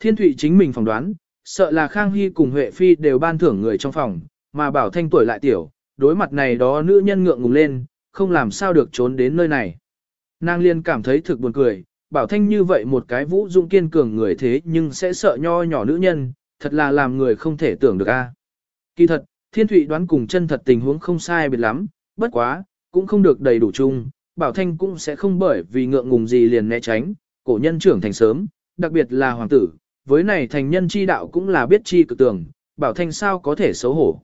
Thiên Thụy chính mình phỏng đoán, sợ là Khang Hy cùng Huệ Phi đều ban thưởng người trong phòng, mà Bảo Thanh tuổi lại tiểu, đối mặt này đó nữ nhân ngượng ngùng lên, không làm sao được trốn đến nơi này. Nàng liên cảm thấy thực buồn cười, Bảo Thanh như vậy một cái vũ dung kiên cường người thế nhưng sẽ sợ nho nhỏ nữ nhân, thật là làm người không thể tưởng được a. À. Kỳ thật, Thiên Thụy đoán cùng chân thật tình huống không sai biệt lắm, bất quá, cũng không được đầy đủ chung, Bảo Thanh cũng sẽ không bởi vì ngượng ngùng gì liền né tránh, cổ nhân trưởng thành sớm, đặc biệt là hoàng tử, với này thành nhân chi đạo cũng là biết chi cực tường, Bảo Thanh sao có thể xấu hổ.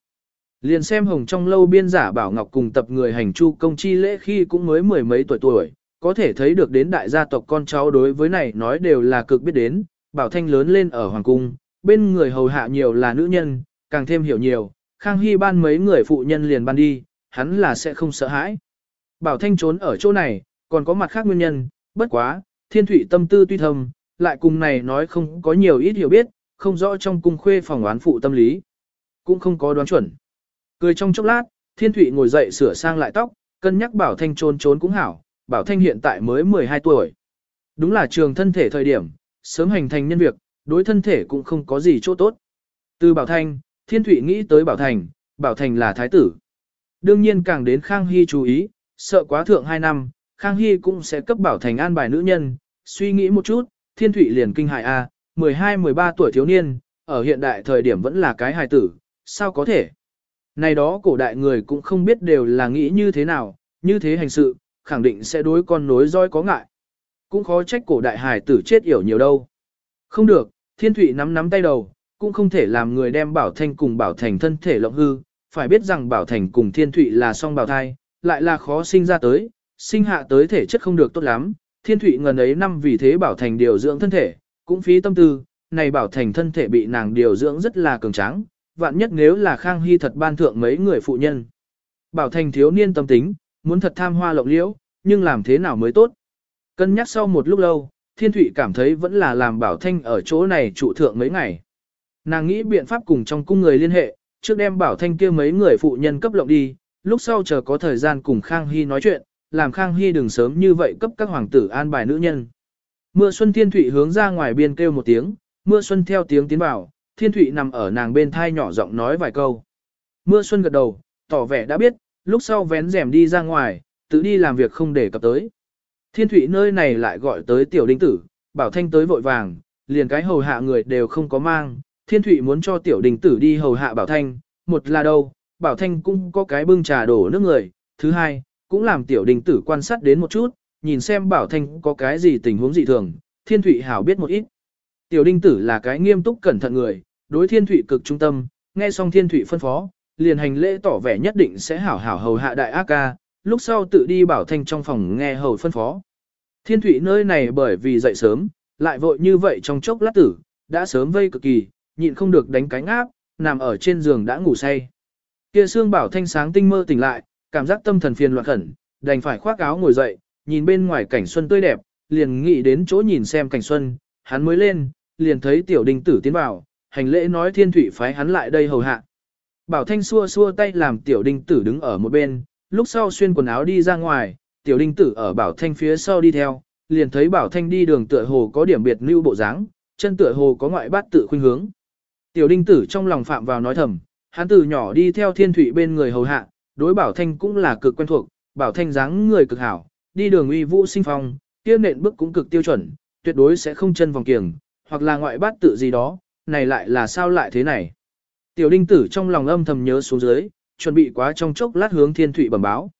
Liền xem hồng trong lâu biên giả Bảo Ngọc cùng tập người hành chu công chi lễ khi cũng mới mười mấy tuổi tuổi, có thể thấy được đến đại gia tộc con cháu đối với này nói đều là cực biết đến, Bảo Thanh lớn lên ở Hoàng Cung, bên người hầu hạ nhiều là nữ nhân, càng thêm hiểu nhiều, Khang Hy ban mấy người phụ nhân liền ban đi, hắn là sẽ không sợ hãi. Bảo Thanh trốn ở chỗ này, còn có mặt khác nguyên nhân, bất quá, thiên thủy tâm tư tuy thâm, lại cùng này nói không có nhiều ít hiểu biết, không rõ trong cung khuê phòng oán phụ tâm lý. Cũng không có đoán chuẩn. Cười trong chốc lát, thiên Thụy ngồi dậy sửa sang lại tóc, cân nhắc Bảo Thanh trốn trốn cũng hảo, Bảo Thanh hiện tại mới 12 tuổi. Đúng là trường thân thể thời điểm, sớm hành thành nhân việc, đối thân thể cũng không có gì chỗ tốt. Từ Bảo Thanh, Thiên Thụy nghĩ tới Bảo Thành, Bảo Thành là thái tử. Đương nhiên càng đến Khang Hy chú ý, sợ quá thượng 2 năm, Khang Hy cũng sẽ cấp Bảo Thành an bài nữ nhân, suy nghĩ một chút, Thiên Thụy liền kinh hại A, à, 12-13 tuổi thiếu niên, ở hiện đại thời điểm vẫn là cái hài tử, sao có thể? Này đó cổ đại người cũng không biết đều là nghĩ như thế nào, như thế hành sự, khẳng định sẽ đối con nối roi có ngại. Cũng khó trách cổ đại hài tử chết yểu nhiều đâu. Không được, Thiên Thụy nắm nắm tay đầu, cũng không thể làm người đem Bảo Thanh cùng Bảo Thành thân thể lộng hư, phải biết rằng Bảo Thành cùng Thiên Thụy là song bào thai, lại là khó sinh ra tới, sinh hạ tới thể chất không được tốt lắm, Thiên Thụy ngần ấy năm vì thế Bảo Thành điều dưỡng thân thể, cũng phí tâm tư, này Bảo Thành thân thể bị nàng điều dưỡng rất là cường tráng, vạn nhất nếu là Khang Hy thật ban thượng mấy người phụ nhân. Bảo Thành thiếu niên tâm tính, muốn thật tham hoa lộng liễu, nhưng làm thế nào mới tốt. Cân nhắc sau một lúc lâu, Thiên Thụy cảm thấy vẫn là làm Bảo Thanh ở chỗ này trụ thượng mấy ngày. Nàng nghĩ biện pháp cùng trong cung người liên hệ, trước đem Bảo Thanh kia mấy người phụ nhân cấp lộng đi, lúc sau chờ có thời gian cùng Khang Hy nói chuyện, làm Khang Hy đừng sớm như vậy cấp các hoàng tử an bài nữ nhân. Mưa xuân Thiên Thụy hướng ra ngoài biên kêu một tiếng, mưa xuân theo tiếng tiến vào, Thiên Thụy nằm ở nàng bên thai nhỏ giọng nói vài câu. Mưa xuân gật đầu, tỏ vẻ đã biết, lúc sau vén rèm đi ra ngoài, tự đi làm việc không để cập tới. Thiên Thụy nơi này lại gọi tới tiểu đinh tử, bảo thanh tới vội vàng, liền cái hầu hạ người đều không có mang. Thiên Thụy muốn cho tiểu đinh tử đi hầu hạ bảo thanh, một là đâu, bảo thanh cũng có cái bưng trà đổ nước người, thứ hai, cũng làm tiểu đình tử quan sát đến một chút, nhìn xem bảo thanh có cái gì tình huống dị thường, Thiên Thụy hảo biết một ít. Tiểu đinh tử là cái nghiêm túc cẩn thận người, đối Thiên Thụy cực trung tâm, nghe xong Thiên Thụy phân phó, liền hành lễ tỏ vẻ nhất định sẽ hảo hảo hầu hạ đại ác ca, lúc sau tự đi bảo thanh trong phòng nghe hầu phân phó. Thiên thủy nơi này bởi vì dậy sớm, lại vội như vậy trong chốc lát tử, đã sớm vây cực kỳ, nhịn không được đánh cánh áp, nằm ở trên giường đã ngủ say. Kia xương bảo thanh sáng tinh mơ tỉnh lại, cảm giác tâm thần phiền loạn khẩn, đành phải khoác áo ngồi dậy, nhìn bên ngoài cảnh xuân tươi đẹp, liền nghĩ đến chỗ nhìn xem cảnh xuân, hắn mới lên, liền thấy tiểu đình tử tiến vào, hành lễ nói thiên thủy phái hắn lại đây hầu hạ. Bảo thanh xua xua tay làm tiểu đinh tử đứng ở một bên, lúc sau xuyên quần áo đi ra ngoài, tiểu đinh tử ở bảo thanh phía sau đi theo, liền thấy bảo thanh đi đường tựa hồ có điểm biệt lưu bộ dáng, chân tựa hồ có ngoại bát tự khuynh hướng. Tiểu đinh tử trong lòng phạm vào nói thầm, hắn từ nhỏ đi theo thiên thủy bên người hầu hạ, đối bảo thanh cũng là cực quen thuộc, bảo thanh dáng người cực hảo, đi đường uy vũ sinh phong, kia nện bước cũng cực tiêu chuẩn, tuyệt đối sẽ không chân vòng kiềng, hoặc là ngoại bát tự gì đó, này lại là sao lại thế này. Tiểu đinh tử trong lòng âm thầm nhớ xuống dưới, chuẩn bị quá trong chốc lát hướng thiên thủy bẩm báo.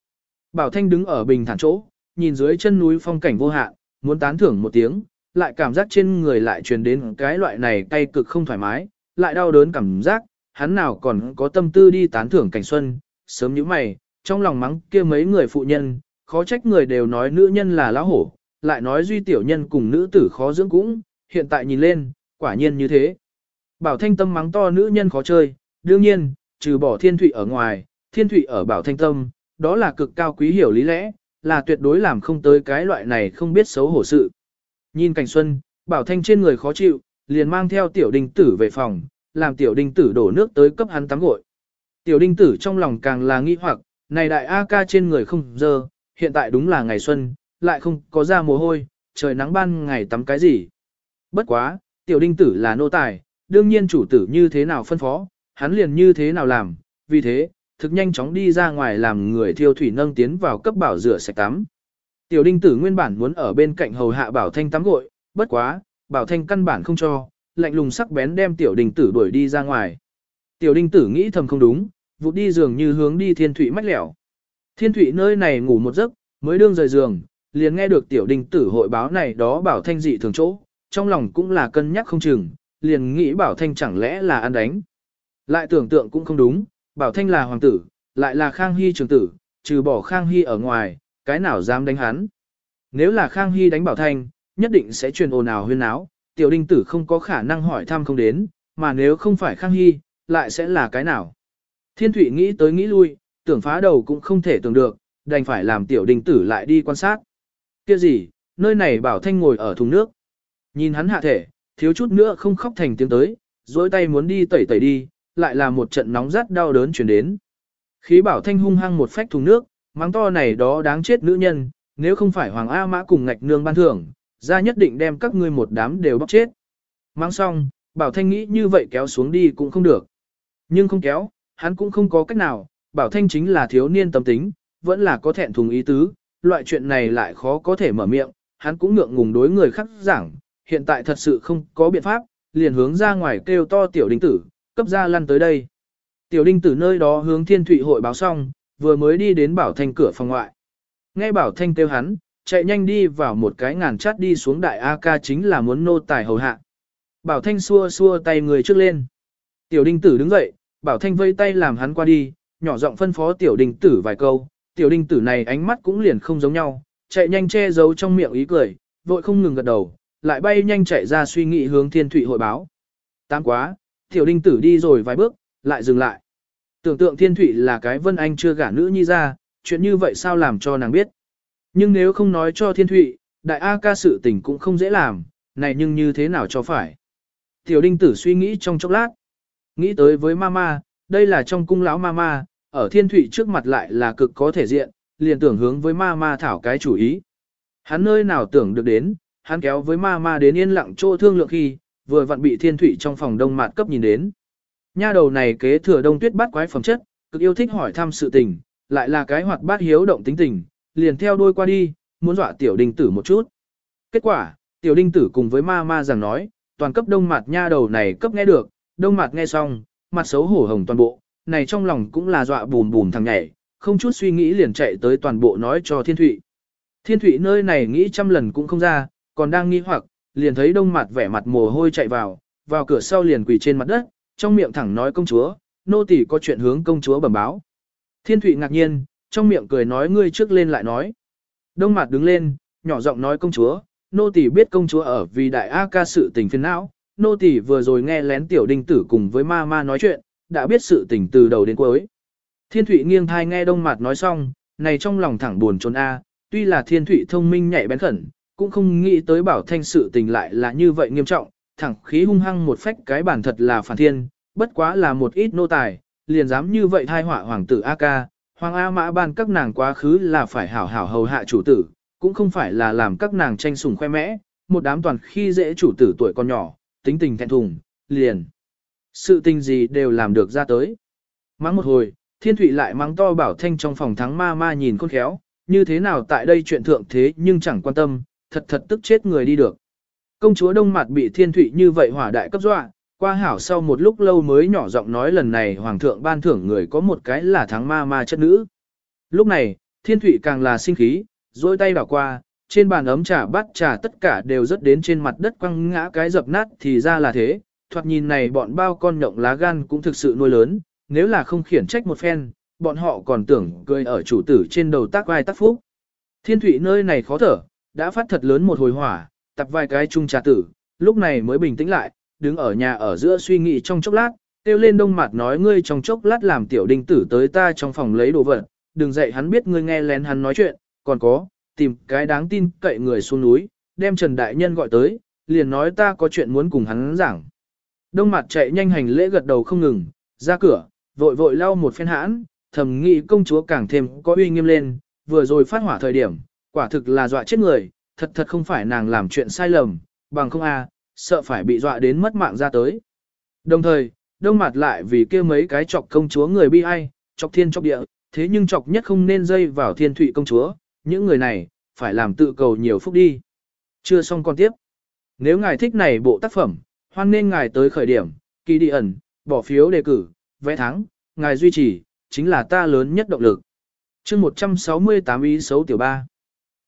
Bảo Thanh đứng ở bình thản chỗ, nhìn dưới chân núi phong cảnh vô hạn, muốn tán thưởng một tiếng, lại cảm giác trên người lại truyền đến cái loại này cay cực không thoải mái, lại đau đớn cảm giác, hắn nào còn có tâm tư đi tán thưởng cảnh xuân, sớm như mày, trong lòng mắng kia mấy người phụ nhân, khó trách người đều nói nữ nhân là lão hổ, lại nói duy tiểu nhân cùng nữ tử khó dưỡng cũng, hiện tại nhìn lên, quả nhiên như thế. Bảo Thanh Tâm mắng to nữ nhân khó chơi, đương nhiên, trừ bỏ thiên thụy ở ngoài, thiên thụy ở Bảo Thanh Tâm, đó là cực cao quý hiểu lý lẽ, là tuyệt đối làm không tới cái loại này không biết xấu hổ sự. Nhìn cảnh xuân, bảo thanh trên người khó chịu, liền mang theo tiểu đình tử về phòng, làm tiểu đình tử đổ nước tới cấp hắn tắm gội. Tiểu đinh tử trong lòng càng là nghi hoặc, này đại A ca trên người không dơ, hiện tại đúng là ngày xuân, lại không có ra mồ hôi, trời nắng ban ngày tắm cái gì. Bất quá, tiểu đinh tử là nô tài, đương nhiên chủ tử như thế nào phân phó, hắn liền như thế nào làm, vì thế, thực nhanh chóng đi ra ngoài làm người thiêu thủy nâng tiến vào cấp bảo rửa sạch tắm. Tiểu đinh tử nguyên bản muốn ở bên cạnh hầu hạ bảo thanh tắm gội, bất quá, bảo thanh căn bản không cho, lạnh lùng sắc bén đem tiểu đinh tử đuổi đi ra ngoài. Tiểu đinh tử nghĩ thầm không đúng, vụt đi giường như hướng đi thiên thủy mách lẻo. Thiên thủy nơi này ngủ một giấc, mới đương rời giường, liền nghe được tiểu đinh tử hội báo này đó bảo thanh dị thường chỗ, trong lòng cũng là cân nhắc không chừng, liền nghĩ bảo thanh chẳng lẽ là ăn đánh. Lại tưởng tượng cũng không đúng, bảo thanh là hoàng tử, lại là khang hy trường tử, trừ bỏ khang hy ở ngoài, cái nào dám đánh hắn. Nếu là khang hy đánh bảo thanh, nhất định sẽ truyền ồn ào huyên áo, tiểu đinh tử không có khả năng hỏi thăm không đến, mà nếu không phải khang hy, lại sẽ là cái nào. Thiên thủy nghĩ tới nghĩ lui, tưởng phá đầu cũng không thể tưởng được, đành phải làm tiểu đình tử lại đi quan sát. Kia gì, nơi này bảo thanh ngồi ở thùng nước. Nhìn hắn hạ thể, thiếu chút nữa không khóc thành tiếng tới, dối tay muốn đi tẩy tẩy đi, lại là một trận nóng rát đau đớn chuyển đến. Khí bảo thanh hung hăng một phách thùng nước, mắng to này đó đáng chết nữ nhân, nếu không phải Hoàng A Mã cùng ngạch nương ban thưởng, ra nhất định đem các ngươi một đám đều bóc chết. Mắng xong, bảo thanh nghĩ như vậy kéo xuống đi cũng không được. Nhưng không kéo, hắn cũng không có cách nào, bảo thanh chính là thiếu niên tâm tính, vẫn là có thẹn thùng ý tứ, loại chuyện này lại khó có thể mở miệng, hắn cũng ngượng ngùng đối người khác giảng, hiện tại thật sự không có biện pháp, liền hướng ra ngoài kêu to tiểu đinh tử, cấp ra lăn tới đây. Tiểu đinh tử nơi đó hướng thiên thụy hội báo xong, vừa mới đi đến bảo thanh cửa phòng ngoại. Nghe bảo thanh kêu hắn, chạy nhanh đi vào một cái ngàn chát đi xuống đại A ca chính là muốn nô tài hầu hạ. Bảo thanh xua xua tay người trước lên. Tiểu đinh tử đứng dậy, bảo thanh vây tay làm hắn qua đi, nhỏ giọng phân phó tiểu đình tử vài câu, tiểu đình tử này ánh mắt cũng liền không giống nhau, chạy nhanh che giấu trong miệng ý cười, vội không ngừng gật đầu, lại bay nhanh chạy ra suy nghĩ hướng thiên thụy hội báo. Tám quá, tiểu đình tử đi rồi vài bước, lại dừng lại. Tưởng tượng thiên thụy là cái vân anh chưa gả nữ nhi ra, chuyện như vậy sao làm cho nàng biết. Nhưng nếu không nói cho thiên thụy, đại A ca sự tình cũng không dễ làm, này nhưng như thế nào cho phải. Tiểu đinh tử suy nghĩ trong chốc lát. Nghĩ tới với mama, đây là trong cung lão mama, ở thiên thụy trước mặt lại là cực có thể diện, liền tưởng hướng với mama thảo cái chủ ý. Hắn nơi nào tưởng được đến, hắn kéo với mama đến yên lặng chỗ thương lượng khi, vừa vặn bị thiên thụy trong phòng đông mạt cấp nhìn đến. Nha đầu này kế thừa đông tuyết bắt quái phẩm chất, cực yêu thích hỏi thăm sự tình, lại là cái hoạt bát hiếu động tính tình, liền theo đuôi qua đi, muốn dọa tiểu đinh tử một chút. Kết quả, tiểu đinh tử cùng với ma ma rằng nói, toàn cấp đông mặt nha đầu này cấp nghe được, đông mặt nghe xong, mặt xấu hổ hồng toàn bộ, này trong lòng cũng là dọa bùm bùm thằng nhảy, không chút suy nghĩ liền chạy tới toàn bộ nói cho thiên thụy. Thiên thụy nơi này nghĩ trăm lần cũng không ra, còn đang nghĩ hoặc, liền thấy đông mặt vẻ mặt mồ hôi chạy vào, vào cửa sau liền quỳ trên mặt đất, trong miệng thẳng nói công chúa, nô tỳ có chuyện hướng công chúa bẩm báo. Thiên thụy ngạc nhiên, trong miệng cười nói ngươi trước lên lại nói. Đông mặt đứng lên, nhỏ giọng nói công chúa, nô tỳ biết công chúa ở vì đại A ca sự tình phiền não, nô tỳ vừa rồi nghe lén tiểu đinh tử cùng với ma ma nói chuyện, đã biết sự tình từ đầu đến cuối. Thiên thụy nghiêng thai nghe đông mặt nói xong, này trong lòng thẳng buồn trốn A, tuy là thiên thụy thông minh nhạy bén khẩn, cũng không nghĩ tới bảo thanh sự tình lại là như vậy nghiêm trọng, thẳng khí hung hăng một phách cái bản thật là phản thiên, bất quá là một ít nô tài, liền dám như vậy thai họa hoàng tử A ca, hoàng A mã ban các nàng quá khứ là phải hảo hảo hầu hạ chủ tử, cũng không phải là làm các nàng tranh sủng khoe mẽ, một đám toàn khi dễ chủ tử tuổi còn nhỏ, tính tình thẹn thùng, liền. Sự tình gì đều làm được ra tới. Mắng một hồi, thiên thụy lại mắng to bảo thanh trong phòng thắng ma ma nhìn con khéo, như thế nào tại đây chuyện thượng thế nhưng chẳng quan tâm, thật thật tức chết người đi được. Công chúa Đông Mặt bị thiên thụy như vậy hỏa đại cấp dọa, qua hảo sau một lúc lâu mới nhỏ giọng nói lần này hoàng thượng ban thưởng người có một cái là thắng ma ma chất nữ. Lúc này, thiên thụy càng là sinh khí, dôi tay bảo qua, trên bàn ấm trà bát trà tất cả đều rớt đến trên mặt đất quăng ngã cái dập nát thì ra là thế, thoạt nhìn này bọn bao con nhộng lá gan cũng thực sự nuôi lớn, nếu là không khiển trách một phen, bọn họ còn tưởng cười ở chủ tử trên đầu tác vai tác phúc. Thiên thủy nơi này khó thở, đã phát thật lớn một hồi hỏa, tập vài cái chung trà tử, lúc này mới bình tĩnh lại, đứng ở nhà ở giữa suy nghĩ trong chốc lát, kêu lên đông mặt nói ngươi trong chốc lát làm tiểu đinh tử tới ta trong phòng lấy đồ vật, đừng dạy hắn biết ngươi nghe lén hắn nói chuyện, còn có, tìm cái đáng tin cậy người xuống núi, đem Trần Đại Nhân gọi tới, liền nói ta có chuyện muốn cùng hắn giảng. Đông mặt chạy nhanh hành lễ gật đầu không ngừng, ra cửa, vội vội lau một phen hãn, thầm nghĩ công chúa càng thêm có uy nghiêm lên, vừa rồi phát hỏa thời điểm, quả thực là dọa chết người, thật thật không phải nàng làm chuyện sai lầm, bằng không a, sợ phải bị dọa đến mất mạng ra tới. Đồng thời, đông mặt lại vì kia mấy cái chọc công chúa người bi ai, chọc thiên chọc địa, thế nhưng chọc nhất không nên dây vào thiên thụy công chúa, những người này, phải làm tự cầu nhiều phúc đi. Chưa xong con tiếp. Nếu ngài thích này bộ tác phẩm, hoan nên ngài tới khởi điểm, kỳ đi ẩn, bỏ phiếu đề cử, vẽ thắng, ngài duy trì, chính là ta lớn nhất động lực. chương 168 ý xấu tiểu ba.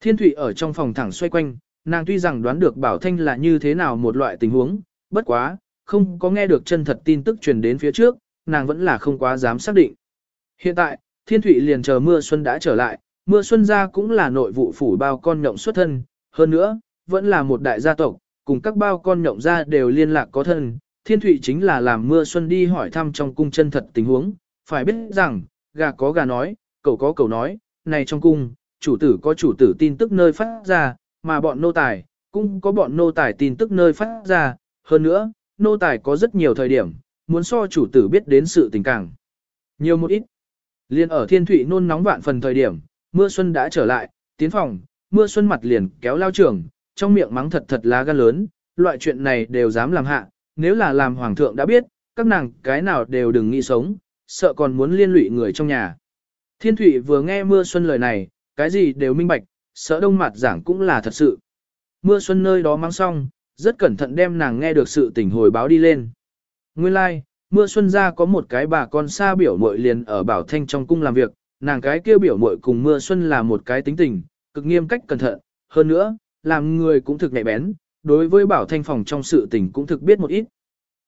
Thiên Thụy ở trong phòng thẳng xoay quanh, nàng tuy rằng đoán được Bảo Thanh là như thế nào một loại tình huống, bất quá, không có nghe được chân thật tin tức truyền đến phía trước, nàng vẫn là không quá dám xác định. Hiện tại, Thiên Thụy liền chờ mưa xuân đã trở lại, mưa xuân gia cũng là nội vụ phủ bao con nhộng xuất thân, hơn nữa, vẫn là một đại gia tộc, cùng các bao con nhộng gia đều liên lạc có thân. Thiên Thụy chính là làm mưa xuân đi hỏi thăm trong cung chân thật tình huống, phải biết rằng, gà có gà nói, cậu có cậu nói, này trong cung, chủ tử có chủ tử tin tức nơi phát ra, mà bọn nô tài, cũng có bọn nô tài tin tức nơi phát ra, hơn nữa, nô tài có rất nhiều thời điểm, muốn so chủ tử biết đến sự tình cảm. Nhiều một ít. Liên ở thiên thụy nôn nóng vạn phần thời điểm, mưa xuân đã trở lại, tiến phòng, mưa xuân mặt liền kéo lao trưởng, trong miệng mắng thật thật lá gan lớn, loại chuyện này đều dám làm hạ, nếu là làm hoàng thượng đã biết, các nàng cái nào đều đừng nghĩ sống, sợ còn muốn liên lụy người trong nhà. Thiên thủy vừa nghe mưa xuân lời này, cái gì đều minh bạch, sợ đông mặt giảng cũng là thật sự. Mưa xuân nơi đó mang xong, rất cẩn thận đem nàng nghe được sự tình hồi báo đi lên. Nguyên lai, like, mưa xuân ra có một cái bà con xa biểu muội liền ở Bảo Thanh trong cung làm việc, nàng cái kia biểu muội cùng mưa xuân là một cái tính tình, cực nghiêm cách cẩn thận, hơn nữa, làm người cũng thực nhạy bén, đối với Bảo Thanh phòng trong sự tình cũng thực biết một ít.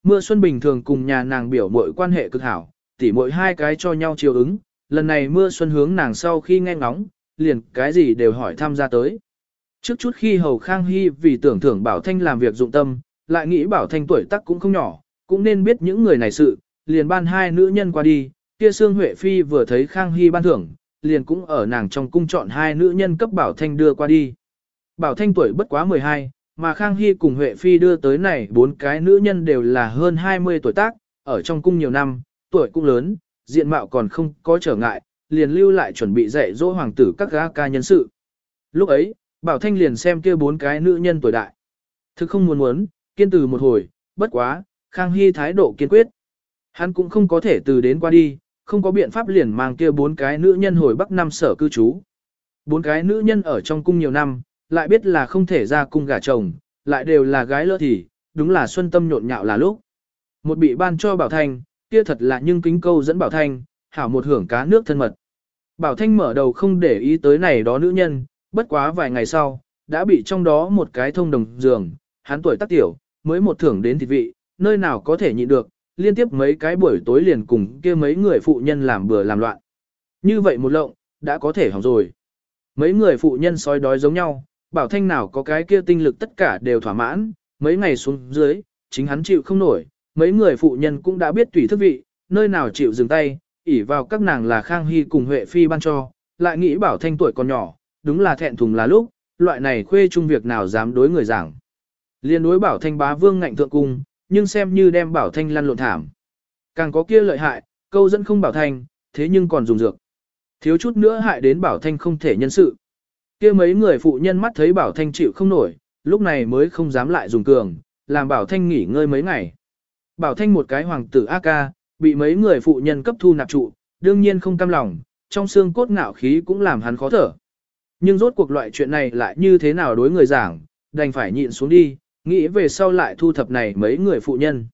Mưa xuân bình thường cùng nhà nàng biểu muội quan hệ cực hảo, tỉ muội hai cái cho nhau chiều ứng, lần này mưa xuân hướng nàng sau khi nghe ngóng, liền cái gì đều hỏi tham gia tới. Trước chút khi Hầu Khang Hy vì tưởng thưởng Bảo Thanh làm việc dụng tâm, lại nghĩ Bảo Thanh tuổi tác cũng không nhỏ, cũng nên biết những người này sự, liền ban hai nữ nhân qua đi, kia Sương Huệ Phi vừa thấy Khang Hy ban thưởng, liền cũng ở nàng trong cung chọn hai nữ nhân cấp Bảo Thanh đưa qua đi. Bảo Thanh tuổi bất quá 12, mà Khang Hy cùng Huệ Phi đưa tới này bốn cái nữ nhân đều là hơn 20 tuổi tác, ở trong cung nhiều năm, tuổi cũng lớn, diện mạo còn không có trở ngại, liền lưu lại chuẩn bị dạy dỗ hoàng tử các gã ca nhân sự. Lúc ấy, Bảo Thanh liền xem kia bốn cái nữ nhân tuổi đại. Thực không muốn muốn, kiên từ một hồi, bất quá, Khang Hy thái độ kiên quyết. Hắn cũng không có thể từ đến qua đi, không có biện pháp liền mang kia bốn cái nữ nhân hồi Bắc Nam sở cư trú. Bốn cái nữ nhân ở trong cung nhiều năm, lại biết là không thể ra cung gả chồng, lại đều là gái lỡ thì, đúng là xuân tâm nhộn nhạo là lúc. Một bị ban cho Bảo Thanh, kia thật là nhưng kính câu dẫn Bảo Thanh, hảo một hưởng cá nước thân mật. Bảo Thanh mở đầu không để ý tới này đó nữ nhân, bất quá vài ngày sau, đã bị trong đó một cái thông đồng giường, hắn tuổi tác tiểu, mới một thưởng đến thịt vị, nơi nào có thể nhịn được, liên tiếp mấy cái buổi tối liền cùng kia mấy người phụ nhân làm bừa làm loạn. Như vậy một lộng, đã có thể hỏng rồi. Mấy người phụ nhân sói đói giống nhau, bảo thanh nào có cái kia tinh lực tất cả đều thỏa mãn, mấy ngày xuống dưới, chính hắn chịu không nổi, mấy người phụ nhân cũng đã biết tùy thức vị, nơi nào chịu dừng tay, ỉ vào các nàng là Khang Hy cùng Huệ Phi ban cho, lại nghĩ bảo thanh tuổi còn nhỏ, đúng là thẹn thùng là lúc, loại này khuê chung việc nào dám đối người giảng. Liên đối bảo thanh bá vương ngạnh thượng cung, nhưng xem như đem bảo thanh lăn lộn thảm. Càng có kia lợi hại, câu dẫn không bảo thanh, thế nhưng còn dùng dược. Thiếu chút nữa hại đến bảo thanh không thể nhân sự. Kia mấy người phụ nhân mắt thấy bảo thanh chịu không nổi, lúc này mới không dám lại dùng cường, làm bảo thanh nghỉ ngơi mấy ngày. Bảo thanh một cái hoàng tử A ca, bị mấy người phụ nhân cấp thu nạp trụ, đương nhiên không cam lòng, trong xương cốt ngạo khí cũng làm hắn khó thở. Nhưng rốt cuộc loại chuyện này lại như thế nào đối người giảng, đành phải nhịn xuống đi, nghĩ về sau lại thu thập này mấy người phụ nhân.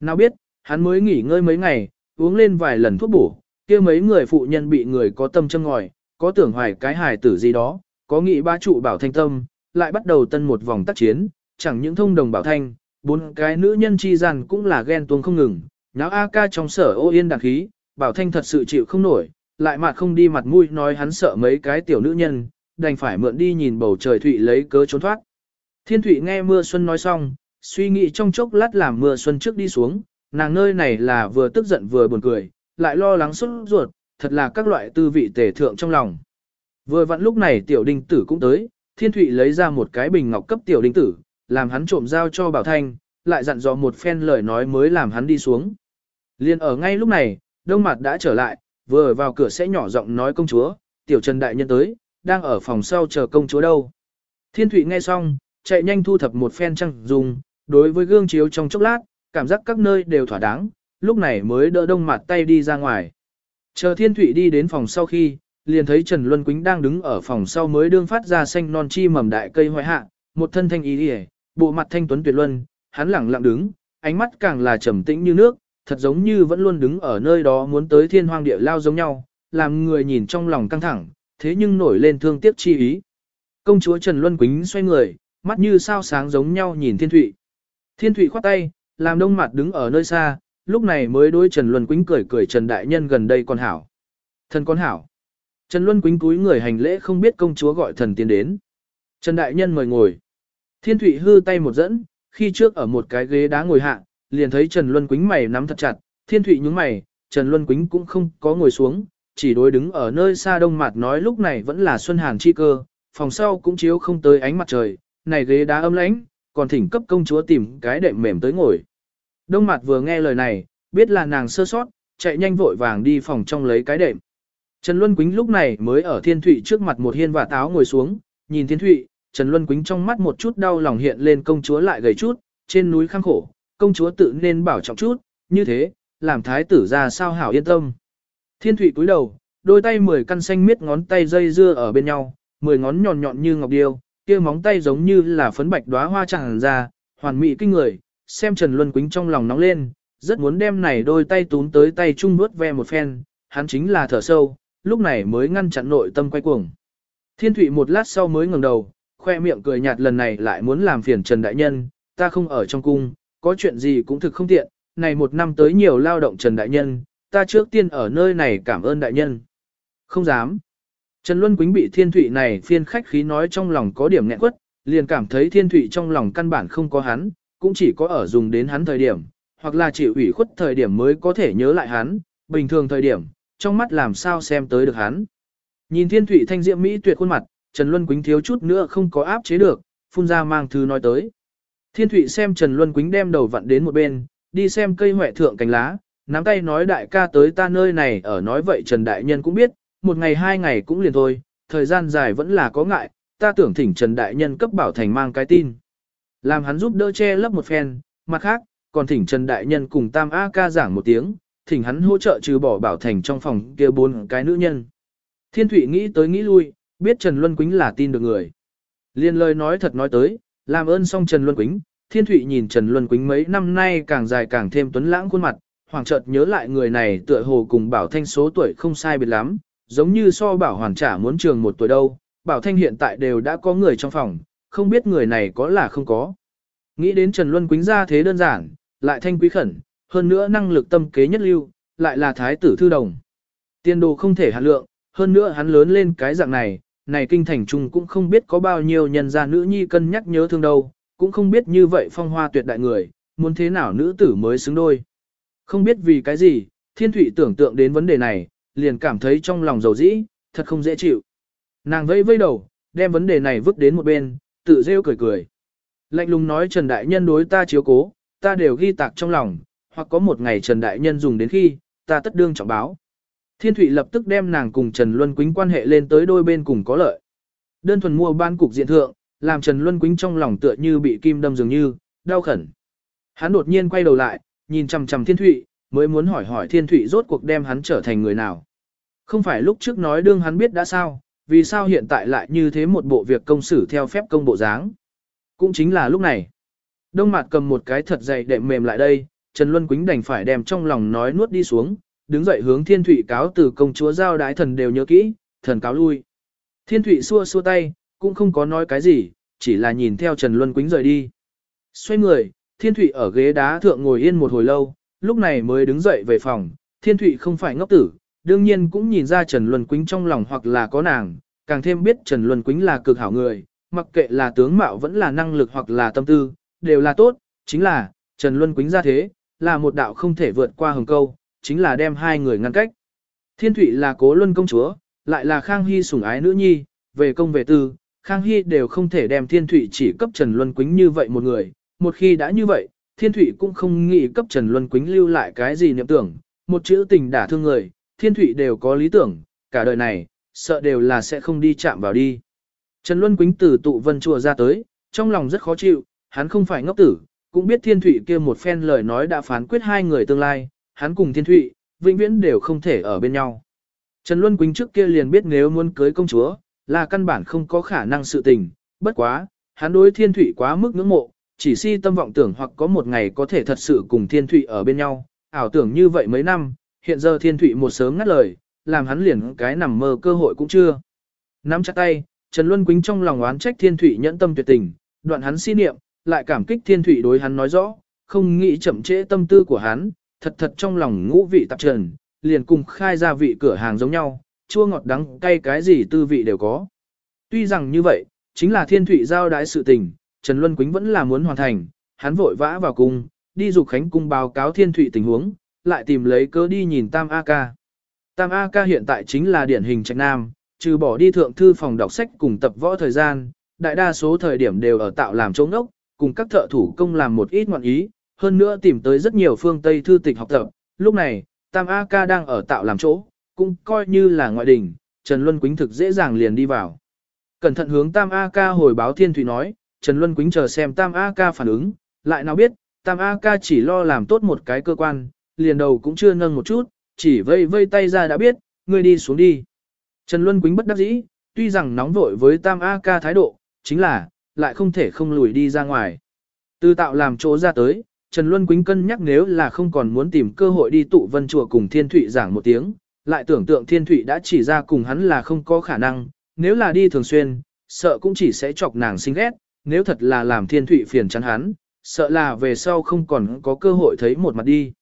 Nào biết, hắn mới nghỉ ngơi mấy ngày, uống lên vài lần thuốc bổ, kia mấy người phụ nhân bị người có tâm châm ngòi, có tưởng hoài cái hài tử gì đó, có nghĩ ba trụ bảo thanh tâm, lại bắt đầu tân một vòng tác chiến, chẳng những thông đồng bảo thanh, bốn cái nữ nhân chi rằng cũng là ghen tuông không ngừng, náo A ca trong sở ô yên đàn khí, bảo thanh thật sự chịu không nổi, lại mặt không đi mặt mũi nói hắn sợ mấy cái tiểu nữ nhân, đành phải mượn đi nhìn bầu trời thụy lấy cớ trốn thoát. Thiên thụy nghe mưa xuân nói xong, suy nghĩ trong chốc lát làm mưa xuân trước đi xuống, nàng nơi này là vừa tức giận vừa buồn cười, lại lo lắng xuất ruột, thật là các loại tư vị tề thượng trong lòng. Vừa vặn lúc này tiểu đinh tử cũng tới, thiên thụy lấy ra một cái bình ngọc cấp tiểu đinh tử, làm hắn trộm giao cho bảo thanh, lại dặn dò một phen lời nói mới làm hắn đi xuống. Liên ở ngay lúc này, đông mặt đã trở lại, vừa vào cửa sẽ nhỏ giọng nói công chúa, tiểu trần đại nhân tới, đang ở phòng sau chờ công chúa đâu. Thiên thụy nghe xong, chạy nhanh thu thập một phen trăng dùng, đối với gương chiếu trong chốc lát, cảm giác các nơi đều thỏa đáng, lúc này mới đỡ đông mặt tay đi ra ngoài. Chờ Thiên Thụy đi đến phòng sau khi, liền thấy Trần Luân Quýnh đang đứng ở phòng sau mới đương phát ra xanh non chi mầm đại cây hoại hạ, một thân thanh ý đi bộ mặt thanh tuấn tuyệt luân, hắn lẳng lặng đứng, ánh mắt càng là trầm tĩnh như nước, thật giống như vẫn luôn đứng ở nơi đó muốn tới thiên hoang địa lao giống nhau, làm người nhìn trong lòng căng thẳng, thế nhưng nổi lên thương tiếc chi ý. Công chúa Trần Luân Quýnh xoay người, mắt như sao sáng giống nhau nhìn Thiên Thụy. Thiên Thụy khoát tay, làm đông mặt đứng ở nơi xa, lúc này mới đối Trần Luân Quýnh cười cười Trần Đại Nhân gần đây con hảo. Thần con hảo. Trần Luân Quýnh cúi người hành lễ không biết công chúa gọi thần tiến đến. Trần Đại Nhân mời ngồi. Thiên Thụy hư tay một dẫn, khi trước ở một cái ghế đá ngồi hạ, liền thấy Trần Luân Quýnh mày nắm thật chặt, Thiên Thụy nhướng mày, Trần Luân Quýnh cũng không có ngồi xuống, chỉ đối đứng ở nơi xa đông mặt nói lúc này vẫn là xuân hàn chi cơ, phòng sau cũng chiếu không tới ánh mặt trời, này ghế đá âm lãnh, còn thỉnh cấp công chúa tìm cái đệm mềm tới ngồi. Đông mặt vừa nghe lời này, biết là nàng sơ sót, chạy nhanh vội vàng đi phòng trong lấy cái đệm. Trần Luân Quýnh lúc này mới ở Thiên Thụy trước mặt một hiên và táo ngồi xuống, nhìn Thiên Thụy, Trần Luân Quýnh trong mắt một chút đau lòng hiện lên công chúa lại gầy chút, trên núi khăng khổ, công chúa tự nên bảo trọng chút, như thế, làm thái tử ra sao hảo yên tâm. Thiên Thụy cúi đầu, đôi tay mười căn xanh miết ngón tay dây dưa ở bên nhau, mười ngón nhọn nhọn như ngọc điêu, kia móng tay giống như là phấn bạch đóa hoa tràn ra, hoàn mỹ kinh người, xem Trần Luân Quýnh trong lòng nóng lên, rất muốn đem này đôi tay túm tới tay chung nuốt ve một phen, hắn chính là thở sâu, lúc này mới ngăn chặn nội tâm quay cuồng. Thiên Thụy một lát sau mới ngẩng đầu, khoe miệng cười nhạt lần này lại muốn làm phiền Trần Đại Nhân, ta không ở trong cung, có chuyện gì cũng thực không tiện, này một năm tới nhiều lao động Trần Đại Nhân, ta trước tiên ở nơi này cảm ơn Đại Nhân. Không dám. Trần Luân Quýnh bị Thiên Thụy này phiên khách khí nói trong lòng có điểm nghẹn quất, liền cảm thấy Thiên Thụy trong lòng căn bản không có hắn, cũng chỉ có ở dùng đến hắn thời điểm, hoặc là chịu ủy khuất thời điểm mới có thể nhớ lại hắn, bình thường thời điểm, trong mắt làm sao xem tới được hắn. Nhìn Thiên Thụy thanh diệm mỹ tuyệt khuôn mặt, Trần Luân Quýnh thiếu chút nữa không có áp chế được, phun ra mang thư nói tới. Thiên Thụy xem Trần Luân Quýnh đem đầu vặn đến một bên, đi xem cây huệ thượng cành lá, nắm tay nói đại ca tới ta nơi này ở nói vậy Trần Đại Nhân cũng biết, một ngày hai ngày cũng liền thôi, thời gian dài vẫn là có ngại, ta tưởng thỉnh Trần Đại Nhân cấp bảo thành mang cái tin. Làm hắn giúp đỡ che lấp một phen, mặt khác, còn thỉnh Trần Đại Nhân cùng Tam A ca giảng một tiếng, thỉnh hắn hỗ trợ trừ bỏ bảo thành trong phòng kia bốn cái nữ nhân. Thiên Thụy nghĩ tới nghĩ lui, biết Trần Luân Quýnh là tin được người. Liên lời nói thật nói tới, làm ơn xong Trần Luân Quýnh, Thiên Thụy nhìn Trần Luân Quýnh mấy năm nay càng dài càng thêm tuấn lãng khuôn mặt, hoàng chợt nhớ lại người này tựa hồ cùng Bảo Thanh số tuổi không sai biệt lắm, giống như so Bảo Hoàn trả muốn trường một tuổi đâu, Bảo Thanh hiện tại đều đã có người trong phòng, không biết người này có là không có. Nghĩ đến Trần Luân Quýnh ra thế đơn giản, lại thanh quý khẩn, hơn nữa năng lực tâm kế nhất lưu, lại là thái tử thư đồng. Tiên đồ không thể hạt lượng, hơn nữa hắn lớn lên cái dạng này, này kinh thành trung cũng không biết có bao nhiêu nhân gia nữ nhi cân nhắc nhớ thương đâu, cũng không biết như vậy phong hoa tuyệt đại người, muốn thế nào nữ tử mới xứng đôi. Không biết vì cái gì, thiên thủy tưởng tượng đến vấn đề này, liền cảm thấy trong lòng dầu dĩ, thật không dễ chịu. Nàng vẫy vẫy đầu, đem vấn đề này vứt đến một bên, tự rêu cười cười. Lạnh lùng nói Trần Đại Nhân đối ta chiếu cố, ta đều ghi tạc trong lòng, hoặc có một ngày Trần Đại Nhân dùng đến khi, ta tất đương trọng báo. Thiên Thụy lập tức đem nàng cùng Trần Luân Quýnh quan hệ lên tới đôi bên cùng có lợi. Đơn thuần mua ban cục diện thượng, làm Trần Luân Quýnh trong lòng tựa như bị kim đâm dường như, đau khẩn. Hắn đột nhiên quay đầu lại, nhìn chằm chằm Thiên Thụy, mới muốn hỏi hỏi Thiên Thụy rốt cuộc đem hắn trở thành người nào. Không phải lúc trước nói đương hắn biết đã sao, vì sao hiện tại lại như thế một bộ việc công xử theo phép công bộ dáng. Cũng chính là lúc này. Đông Mạt cầm một cái thật dày đệm mềm lại đây, Trần Luân Quýnh đành phải đem trong lòng nói nuốt đi xuống, đứng dậy hướng Thiên Thụy cáo từ công chúa giao đái thần đều nhớ kỹ, thần cáo lui. Thiên Thụy xua xua tay, cũng không có nói cái gì, chỉ là nhìn theo Trần Luân Quýnh rời đi. Xoay người, Thiên Thụy ở ghế đá thượng ngồi yên một hồi lâu, lúc này mới đứng dậy về phòng, Thiên Thụy không phải ngốc tử, đương nhiên cũng nhìn ra Trần Luân Quýnh trong lòng hoặc là có nàng, càng thêm biết Trần Luân Quýnh là cực hảo người, mặc kệ là tướng mạo vẫn là năng lực hoặc là tâm tư, đều là tốt, chính là, Trần Luân Quýnh ra thế, là một đạo không thể vượt qua hồng câu, chính là đem hai người ngăn cách. Thiên Thụy là cố luân công chúa, lại là Khang Hy sủng ái nữ nhi, về công về tư, Khang Hy đều không thể đem Thiên Thụy chỉ cấp Trần Luân Quýnh như vậy một người, một khi đã như vậy, Thiên Thụy cũng không nghĩ cấp Trần Luân Quýnh lưu lại cái gì niệm tưởng, một chữ tình đả thương người, Thiên thủy đều có lý tưởng, cả đời này, sợ đều là sẽ không đi chạm vào đi. Trần Luân Quýnh từ tụ vân chùa ra tới, trong lòng rất khó chịu, hắn không phải ngốc tử, cũng biết thiên thủy kia một phen lời nói đã phán quyết hai người tương lai, hắn cùng thiên thủy, vĩnh viễn đều không thể ở bên nhau. Trần Luân Quýnh trước kia liền biết nếu muốn cưới công chúa, là căn bản không có khả năng sự tình, bất quá, hắn đối thiên thủy quá mức ngưỡng mộ, chỉ si tâm vọng tưởng hoặc có một ngày có thể thật sự cùng thiên thủy ở bên nhau, ảo tưởng như vậy mấy năm, hiện giờ thiên thụy một sớm ngắt lời, làm hắn liền cái nằm mơ cơ hội cũng chưa. Nắm chặt tay, Trần Luân Quýnh trong lòng oán trách thiên thụy nhẫn tâm tuyệt tình, đoạn hắn si niệm, lại cảm kích thiên thụy đối hắn nói rõ, không nghĩ chậm trễ tâm tư của hắn, thật thật trong lòng ngũ vị tạp trần, liền cùng khai ra vị cửa hàng giống nhau, chua ngọt đắng cay cái gì tư vị đều có. Tuy rằng như vậy, chính là thiên thụy giao đái sự tình, Trần Luân Quýnh vẫn là muốn hoàn thành, hắn vội vã vào cung, đi dục khánh cung báo cáo thiên thụy tình huống, lại tìm lấy cớ đi nhìn Tam A Ca. Tam A Ca hiện tại chính là điển hình trạch nam, trừ bỏ đi thượng thư phòng đọc sách cùng tập võ thời gian, đại đa số thời điểm đều ở tạo làm trống ốc, cùng các thợ thủ công làm một ít ngoạn ý, hơn nữa tìm tới rất nhiều phương Tây thư tịch học tập. Lúc này, Tam A Ca đang ở tạo làm chỗ, cũng coi như là ngoại đình, Trần Luân Quýnh thực dễ dàng liền đi vào. Cẩn thận hướng Tam A Ca hồi báo Thiên Thủy nói, Trần Luân Quýnh chờ xem Tam A Ca phản ứng, lại nào biết, Tam A Ca chỉ lo làm tốt một cái cơ quan, liền đầu cũng chưa nâng một chút, chỉ vây vây tay ra đã biết, ngươi đi xuống đi. Trần Luân Quýnh bất đắc dĩ, tuy rằng nóng vội với Tam A Ca thái độ, chính là, lại không thể không lùi đi ra ngoài. Từ tạo làm chỗ ra tới, Trần Luân Quýnh cân nhắc nếu là không còn muốn tìm cơ hội đi tụ vân chùa cùng Thiên Thụy giảng một tiếng, lại tưởng tượng Thiên Thụy đã chỉ ra cùng hắn là không có khả năng, nếu là đi thường xuyên, sợ cũng chỉ sẽ chọc nàng sinh ghét, nếu thật là làm Thiên Thụy phiền chán hắn, sợ là về sau không còn có cơ hội thấy một mặt đi.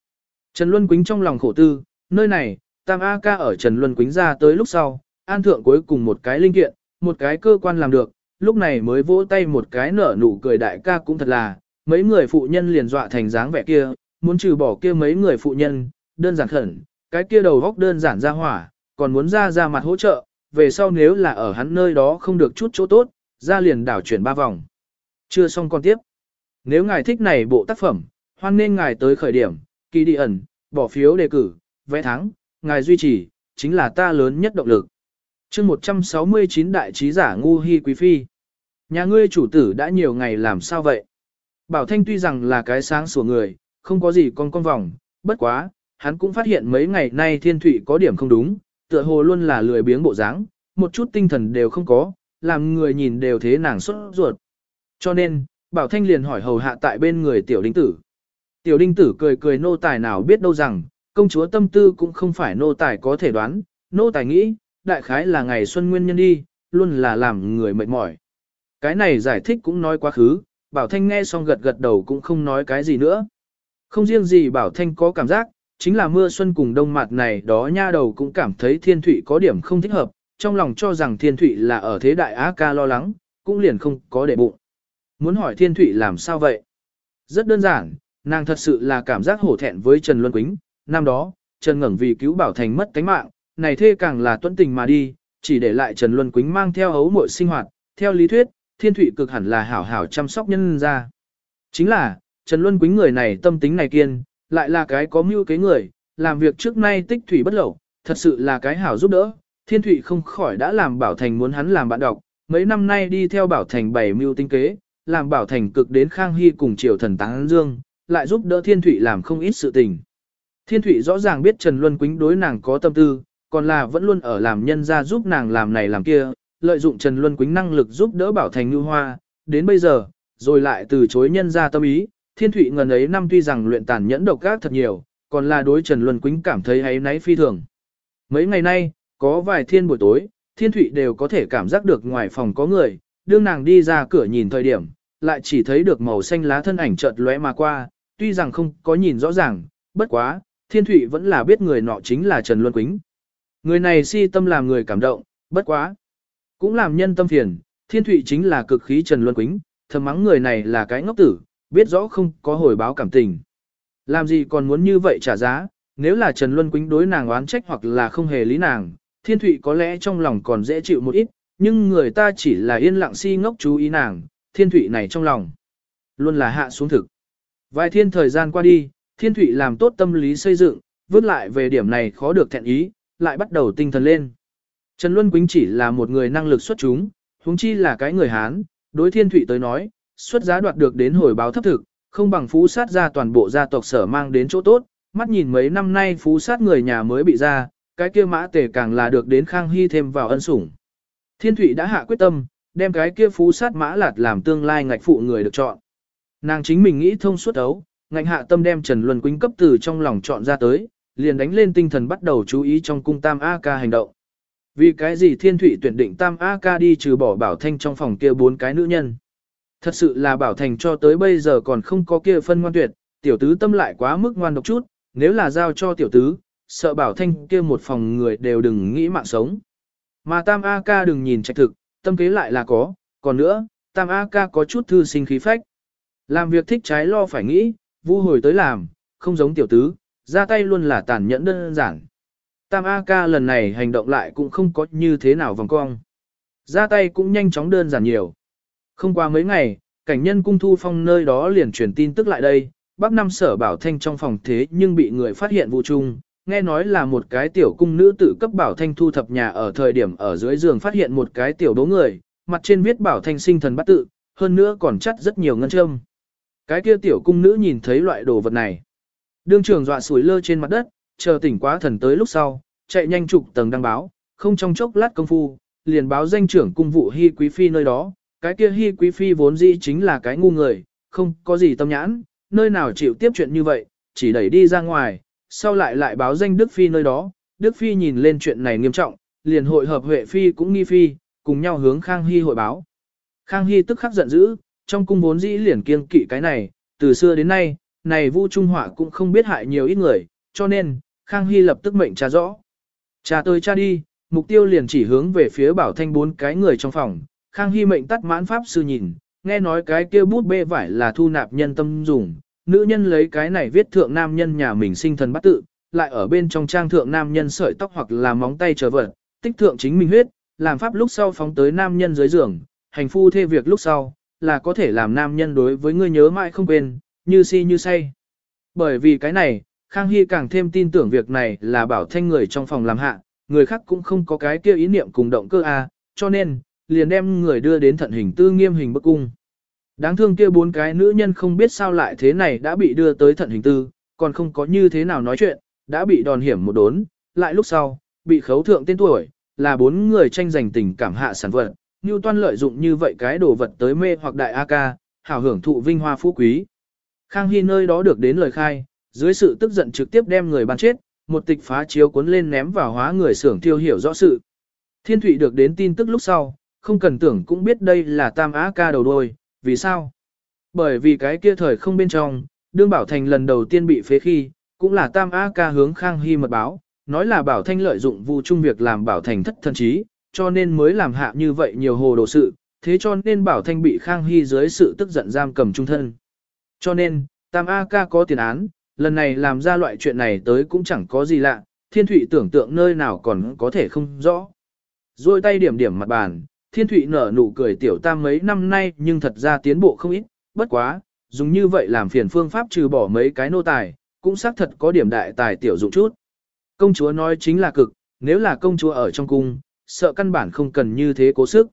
Trần Luân Quýnh trong lòng khổ tư, nơi này, Tam A ca ở Trần Luân Quýnh ra tới lúc sau, an thượng cuối cùng một cái linh kiện, một cái cơ quan làm được, lúc này mới vỗ tay một cái nở nụ cười đại ca cũng thật là, mấy người phụ nhân liền dọa thành dáng vẻ kia, muốn trừ bỏ kia mấy người phụ nhân, đơn giản khẩn, cái kia đầu góc đơn giản ra hỏa, còn muốn ra ra mặt hỗ trợ, về sau nếu là ở hắn nơi đó không được chút chỗ tốt, ra liền đảo chuyển ba vòng. Chưa xong con tiếp. Nếu ngài thích này bộ tác phẩm, hoan nên ngài tới khởi điểm, kỳ đi ẩn, bỏ phiếu đề cử, vẽ thắng, ngài duy trì, chính là ta lớn nhất động lực. chương 169 đại trí giả ngu hi quý phi. Nhà ngươi chủ tử đã nhiều ngày làm sao vậy? Bảo Thanh tuy rằng là cái sáng sủa người, không có gì con con vòng, bất quá, hắn cũng phát hiện mấy ngày nay thiên thủy có điểm không đúng, tựa hồ luôn là lười biếng bộ dáng, một chút tinh thần đều không có, làm người nhìn đều thế nàng xuất ruột. Cho nên, Bảo Thanh liền hỏi hầu hạ tại bên người tiểu đinh tử. Tiểu đinh tử cười cười nô tài nào biết đâu rằng, công chúa tâm tư cũng không phải nô tài có thể đoán, nô tài nghĩ, đại khái là ngày xuân nguyên nhân đi, luôn là làm người mệt mỏi. Cái này giải thích cũng nói quá khứ, Bảo Thanh nghe xong gật gật đầu cũng không nói cái gì nữa. Không riêng gì Bảo Thanh có cảm giác, chính là mưa xuân cùng đông mặt này đó nha đầu cũng cảm thấy thiên thụy có điểm không thích hợp, trong lòng cho rằng thiên thụy là ở thế đại á ca lo lắng, cũng liền không có để bụng. Muốn hỏi thiên thụy làm sao vậy? Rất đơn giản, nàng thật sự là cảm giác hổ thẹn với Trần Luân Quýnh, năm đó, Trần ngẩng vì cứu Bảo Thành mất cánh mạng, này thê càng là tuân tình mà đi, chỉ để lại Trần Luân Quýnh mang theo hấu muội sinh hoạt, theo lý thuyết, thiên thụy cực hẳn là hảo hảo chăm sóc nhân ra. Chính là, Trần Luân Quýnh người này tâm tính này kiên, lại là cái có mưu kế người, làm việc trước nay tích thủy bất lậu, thật sự là cái hảo giúp đỡ. Thiên thụy không khỏi đã làm Bảo Thành muốn hắn làm bạn đọc, mấy năm nay đi theo Bảo Thành bảy mưu tinh kế, làm Bảo Thành cực đến Khang Hy cùng triều thần Táng Dương, lại giúp đỡ Thiên Thụy làm không ít sự tình. Thiên Thụy rõ ràng biết Trần Luân Quýnh đối nàng có tâm tư, còn là vẫn luôn ở làm nhân ra giúp nàng làm này làm kia, lợi dụng Trần Luân Quýnh năng lực giúp đỡ Bảo Thành Ngư Hoa, đến bây giờ, rồi lại từ chối nhân ra tâm ý, Thiên Thụy ngần ấy năm tuy rằng luyện tàn nhẫn độc ác thật nhiều, còn là đối Trần Luân Quýnh cảm thấy ấy náy phi thường. Mấy ngày nay, có vài thiên buổi tối, Thiên Thụy đều có thể cảm giác được ngoài phòng có người, đương nàng đi ra cửa nhìn thời điểm, lại chỉ thấy được màu xanh lá thân ảnh chợt lóe mà qua, tuy rằng không có nhìn rõ ràng, bất quá, Thiên Thụy vẫn là biết người nọ chính là Trần Luân Quýnh. Người này si tâm làm người cảm động, bất quá. Cũng làm nhân tâm phiền, thiên thụy chính là cực khí Trần Luân Quýnh, thầm mắng người này là cái ngốc tử, biết rõ không có hồi báo cảm tình. Làm gì còn muốn như vậy trả giá, nếu là Trần Luân Quýnh đối nàng oán trách hoặc là không hề lý nàng, thiên thụy có lẽ trong lòng còn dễ chịu một ít, nhưng người ta chỉ là yên lặng si ngốc chú ý nàng, thiên thụy này trong lòng. Luôn là hạ xuống thực. Vài thiên thời gian qua đi, thiên thụy làm tốt tâm lý xây dựng, vứt lại về điểm này khó được thẹn ý, lại bắt đầu tinh thần lên. Trần Luân Quýnh chỉ là một người năng lực xuất chúng, huống chi là cái người Hán, đối thiên thủy tới nói, xuất giá đoạt được đến hồi báo thấp thực, không bằng phú sát ra toàn bộ gia tộc sở mang đến chỗ tốt, mắt nhìn mấy năm nay phú sát người nhà mới bị ra, cái kia mã tề càng là được đến Khang Hy thêm vào ân sủng. Thiên Thụy đã hạ quyết tâm, đem cái kia phú sát mã lạt làm tương lai ngạch phụ người được chọn. Nàng chính mình nghĩ thông suốt ấu, ngạnh hạ tâm đem Trần Luân Quýnh cấp từ trong lòng chọn ra tới, liền đánh lên tinh thần bắt đầu chú ý trong cung tam A ca hành động. Vì cái gì Thiên Thụy tuyển định tam A ca đi trừ bỏ bảo thanh trong phòng kia bốn cái nữ nhân. Thật sự là bảo thành cho tới bây giờ còn không có kia phân ngoan tuyệt, tiểu tứ tâm lại quá mức ngoan độc chút, nếu là giao cho tiểu tứ, sợ bảo thanh kia một phòng người đều đừng nghĩ mạng sống. Mà tam A ca đừng nhìn trạch thực, tâm kế lại là có, còn nữa, tam A ca có chút thư sinh khí phách. Làm việc thích trái lo phải nghĩ, vu hồi tới làm, không giống tiểu tứ, ra tay luôn là tàn nhẫn đơn giản. Tam A ca lần này hành động lại cũng không có như thế nào vòng cong. Ra tay cũng nhanh chóng đơn giản nhiều. Không qua mấy ngày, cảnh nhân cung thu phong nơi đó liền truyền tin tức lại đây, bác năm sở bảo thanh trong phòng thế nhưng bị người phát hiện vụ chung, nghe nói là một cái tiểu cung nữ tự cấp bảo thanh thu thập nhà ở thời điểm ở dưới giường phát hiện một cái tiểu đố người, mặt trên viết bảo thanh sinh thần bắt tự, hơn nữa còn chắt rất nhiều ngân châm. Cái kia tiểu cung nữ nhìn thấy loại đồ vật này. Đương trường dọa sủi lơ trên mặt đất, chờ tỉnh quá thần tới lúc sau, chạy nhanh trục tầng đăng báo, không trong chốc lát công phu, liền báo danh trưởng cung vụ hi quý phi nơi đó, cái kia hi quý phi vốn dĩ chính là cái ngu người, không có gì tâm nhãn, nơi nào chịu tiếp chuyện như vậy, chỉ đẩy đi ra ngoài, sau lại lại báo danh Đức Phi nơi đó, Đức Phi nhìn lên chuyện này nghiêm trọng, liền hội hợp Huệ Phi cũng nghi Phi, cùng nhau hướng Khang Hy hội báo. Khang Hy tức khắc giận dữ, trong cung vốn dĩ liền kiêng kỵ cái này, từ xưa đến nay, này Vu Trung Họa cũng không biết hại nhiều ít người, cho nên, Khang Hy lập tức mệnh tra rõ. Cha tôi cha đi, mục tiêu liền chỉ hướng về phía bảo thanh bốn cái người trong phòng, Khang Hy mệnh tắt mãn pháp sư nhìn, nghe nói cái kia bút bê vải là thu nạp nhân tâm dùng, nữ nhân lấy cái này viết thượng nam nhân nhà mình sinh thần bắt tự, lại ở bên trong trang thượng nam nhân sợi tóc hoặc là móng tay trở vật, tích thượng chính mình huyết, làm pháp lúc sau phóng tới nam nhân dưới giường, hành phu thê việc lúc sau, là có thể làm nam nhân đối với ngươi nhớ mãi không quên, như si như say. Bởi vì cái này, Khang Hy càng thêm tin tưởng việc này là bảo thanh người trong phòng làm hạ, người khác cũng không có cái kia ý niệm cùng động cơ a, cho nên, liền đem người đưa đến thận hình tư nghiêm hình bức cung. Đáng thương kia bốn cái nữ nhân không biết sao lại thế này đã bị đưa tới thận hình tư, còn không có như thế nào nói chuyện, đã bị đòn hiểm một đốn, lại lúc sau, bị khấu thượng tên tuổi, là bốn người tranh giành tình cảm hạ sản vật, Ngưu toan lợi dụng như vậy cái đồ vật tới mê hoặc đại A ca, hảo hưởng thụ vinh hoa phú quý. Khang Hy nơi đó được đến lời khai, dưới sự tức giận trực tiếp đem người ban chết, một tịch phá chiếu cuốn lên ném vào hóa người xưởng tiêu hiểu rõ sự. Thiên Thụy được đến tin tức lúc sau, không cần tưởng cũng biết đây là tam á ca đầu đôi, vì sao? Bởi vì cái kia thời không bên trong, đương bảo thành lần đầu tiên bị phế khi, cũng là tam á ca hướng khang hy mật báo, nói là bảo thanh lợi dụng vụ trung việc làm bảo thành thất thân trí, cho nên mới làm hạ như vậy nhiều hồ đồ sự, thế cho nên bảo thanh bị khang hy dưới sự tức giận giam cầm trung thân. Cho nên, tam A ca có tiền án, lần này làm ra loại chuyện này tới cũng chẳng có gì lạ, thiên thụy tưởng tượng nơi nào còn có thể không rõ. Rồi tay điểm điểm mặt bàn, Thiên Thụy nở nụ cười tiểu tam mấy năm nay nhưng thật ra tiến bộ không ít, bất quá, dùng như vậy làm phiền phương pháp trừ bỏ mấy cái nô tài, cũng xác thật có điểm đại tài tiểu dụng chút. Công chúa nói chính là cực, nếu là công chúa ở trong cung, sợ căn bản không cần như thế cố sức.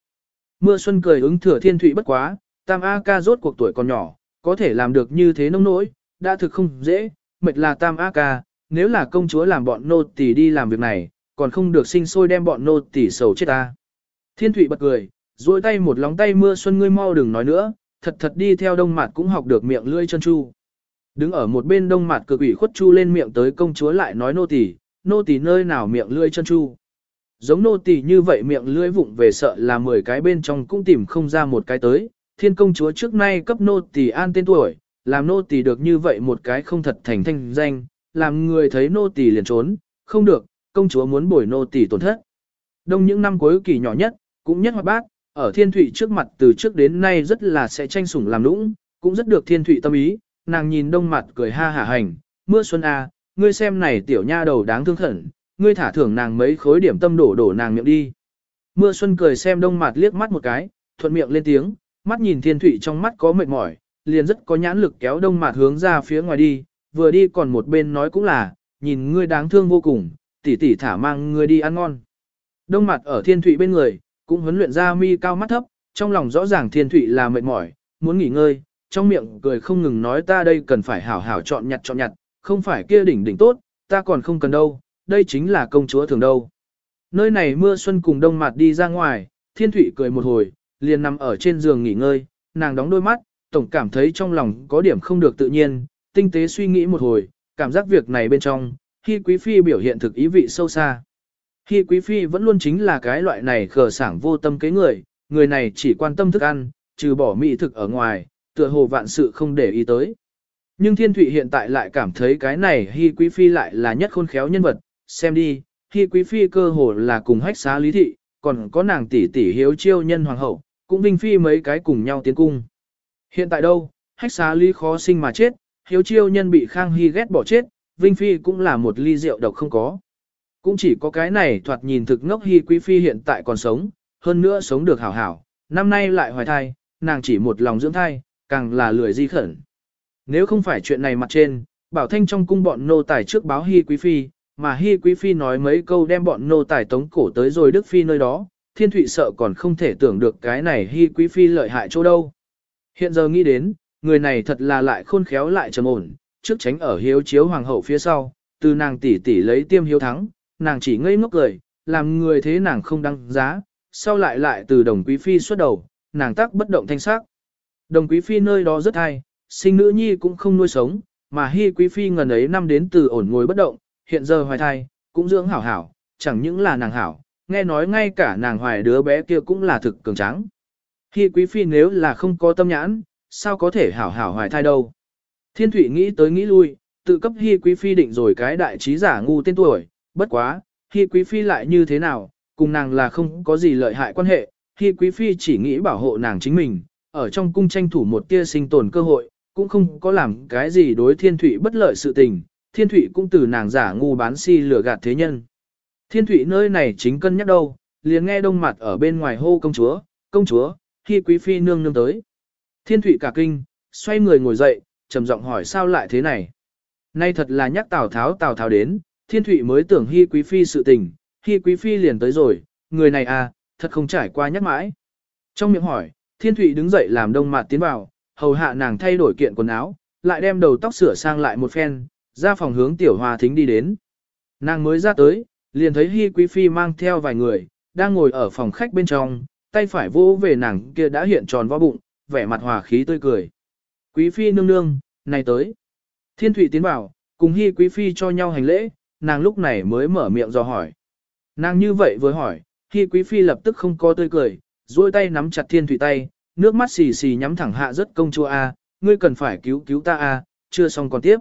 Mưa xuân cười ứng thừa thiên thụy bất quá, tam A ca rốt cuộc tuổi còn nhỏ, có thể làm được như thế nông nỗi, đã thực không dễ, mệt là tam A ca, nếu là công chúa làm bọn nô tỳ đi làm việc này, còn không được sinh sôi đem bọn nô tỳ sầu chết ta. Thiên Thụy bật cười, duỗi tay một lóng tay mưa xuân ngươi mau đừng nói nữa, thật thật đi theo đông mặt cũng học được miệng lưỡi chân chu. Đứng ở một bên đông mặt cực ủy khuất chu lên miệng tới công chúa lại nói nô tỳ, nô tỳ nơi nào miệng lưỡi chân chu. Giống nô tỳ như vậy miệng lưỡi vụng về sợ là 10 cái bên trong cũng tìm không ra một cái tới. Thiên công chúa trước nay cấp nô tỳ an tên tuổi, làm nô tỳ được như vậy một cái không thật thành thanh danh, làm người thấy nô tỳ liền trốn, không được, công chúa muốn bồi nô tỳ tổn thất. Đông những năm cuối kỳ nhỏ nhất, cũng nhất hoạt bát, ở thiên thủy trước mặt từ trước đến nay rất là sẽ tranh sủng làm lũng, cũng rất được thiên thủy tâm ý, nàng nhìn đông mặt cười ha hả hành, mưa xuân a, à, ngươi xem này tiểu nha đầu đáng thương khẩn, ngươi thả thưởng nàng mấy khối điểm tâm đổ đổ nàng miệng đi. Mưa xuân cười xem đông mặt liếc mắt một cái, thuận miệng lên tiếng, mắt nhìn thiên thủy trong mắt có mệt mỏi, liền rất có nhãn lực kéo đông mặt hướng ra phía ngoài đi, vừa đi còn một bên nói cũng là, nhìn ngươi đáng thương vô cùng, tỷ tỷ thả mang ngươi đi ăn ngon. Đông mặt ở thiên thủy bên người, cũng huấn luyện ra mi cao mắt thấp, trong lòng rõ ràng thiên thụy là mệt mỏi, muốn nghỉ ngơi, trong miệng cười không ngừng nói ta đây cần phải hảo hảo chọn nhặt chọn nhặt, không phải kia đỉnh đỉnh tốt, ta còn không cần đâu, đây chính là công chúa thường đâu. Nơi này mưa xuân cùng đông mặt đi ra ngoài, thiên thủy cười một hồi, liền nằm ở trên giường nghỉ ngơi, nàng đóng đôi mắt, tổng cảm thấy trong lòng có điểm không được tự nhiên, tinh tế suy nghĩ một hồi, cảm giác việc này bên trong, khi quý phi biểu hiện thực ý vị sâu xa. Khi quý phi vẫn luôn chính là cái loại này khờ sảng vô tâm kế người, người này chỉ quan tâm thức ăn, trừ bỏ mỹ thực ở ngoài, tựa hồ vạn sự không để ý tới. Nhưng thiên thụy hiện tại lại cảm thấy cái này Hi Quý Phi lại là nhất khôn khéo nhân vật, xem đi, Hi Quý Phi cơ hồ là cùng hách xá lý thị, còn có nàng tỷ tỷ hiếu chiêu nhân hoàng hậu, cũng vinh phi mấy cái cùng nhau tiến cung. Hiện tại đâu, hách xá lý khó sinh mà chết, hiếu chiêu nhân bị Khang Hy ghét bỏ chết, vinh phi cũng là một ly rượu độc không có. Cũng chỉ có cái này thoạt nhìn thực ngốc Hi Quý Phi hiện tại còn sống, hơn nữa sống được hảo hảo, năm nay lại hoài thai, nàng chỉ một lòng dưỡng thai, càng là lười di khẩn. Nếu không phải chuyện này mặt trên, Bảo Thanh trong cung bọn nô tài trước báo Hi Quý Phi, mà Hi Quý Phi nói mấy câu đem bọn nô tài tống cổ tới rồi Đức Phi nơi đó, Thiên Thụy sợ còn không thể tưởng được cái này Hi Quý Phi lợi hại chỗ đâu. Hiện giờ nghĩ đến, người này thật là lại khôn khéo lại trầm ổn, trước tránh ở hiếu chiếu hoàng hậu phía sau, từ nàng tỷ tỷ lấy tiêm hiếu thắng, nàng chỉ ngây ngốc cười, làm người thế nàng không đăng giá, sau lại lại từ đồng quý phi xuất đầu, nàng tác bất động thanh sắc. Đồng quý phi nơi đó rất hay, sinh nữ nhi cũng không nuôi sống, mà Hi quý phi ngần ấy năm đến từ ổn ngồi bất động, hiện giờ hoài thai, cũng dưỡng hảo hảo, chẳng những là nàng hảo, nghe nói ngay cả nàng hoài đứa bé kia cũng là thực cường tráng. Khi quý phi nếu là không có tâm nhãn, sao có thể hảo hảo hoài thai đâu. Thiên thủy nghĩ tới nghĩ lui, tự cấp hi quý phi định rồi cái đại trí giả ngu tên tuổi, bất quá, hi quý phi lại như thế nào, cùng nàng là không có gì lợi hại quan hệ, hi quý phi chỉ nghĩ bảo hộ nàng chính mình, ở trong cung tranh thủ một tia sinh tồn cơ hội, cũng không có làm cái gì đối thiên thủy bất lợi sự tình, thiên thủy cũng từ nàng giả ngu bán si lừa gạt thế nhân. Thiên thủy nơi này chính cân nhắc đâu, liền nghe đông mặt ở bên ngoài hô công chúa, công chúa, khi quý phi nương nương tới. Thiên thủy cả kinh, xoay người ngồi dậy, trầm giọng hỏi sao lại thế này. Nay thật là nhắc Tào Tháo Tào Tháo đến, thiên thủy mới tưởng hy quý phi sự tình, hy quý phi liền tới rồi, người này à, thật không trải qua nhắc mãi. Trong miệng hỏi, thiên thủy đứng dậy làm đông mặt tiến vào, hầu hạ nàng thay đổi kiện quần áo, lại đem đầu tóc sửa sang lại một phen, ra phòng hướng tiểu hòa thính đi đến. Nàng mới ra tới, liền thấy Hi Quý Phi mang theo vài người, đang ngồi ở phòng khách bên trong, tay phải vỗ về nàng kia đã hiện tròn vo bụng, vẻ mặt hòa khí tươi cười. Quý Phi nương nương, này tới. Thiên Thụy tiến vào, cùng Hi Quý Phi cho nhau hành lễ, nàng lúc này mới mở miệng do hỏi. Nàng như vậy vừa hỏi, Hi Quý Phi lập tức không có tươi cười, duỗi tay nắm chặt Thiên Thụy tay, nước mắt xì xì nhắm thẳng hạ rất công chúa A, ngươi cần phải cứu cứu ta A, chưa xong còn tiếp.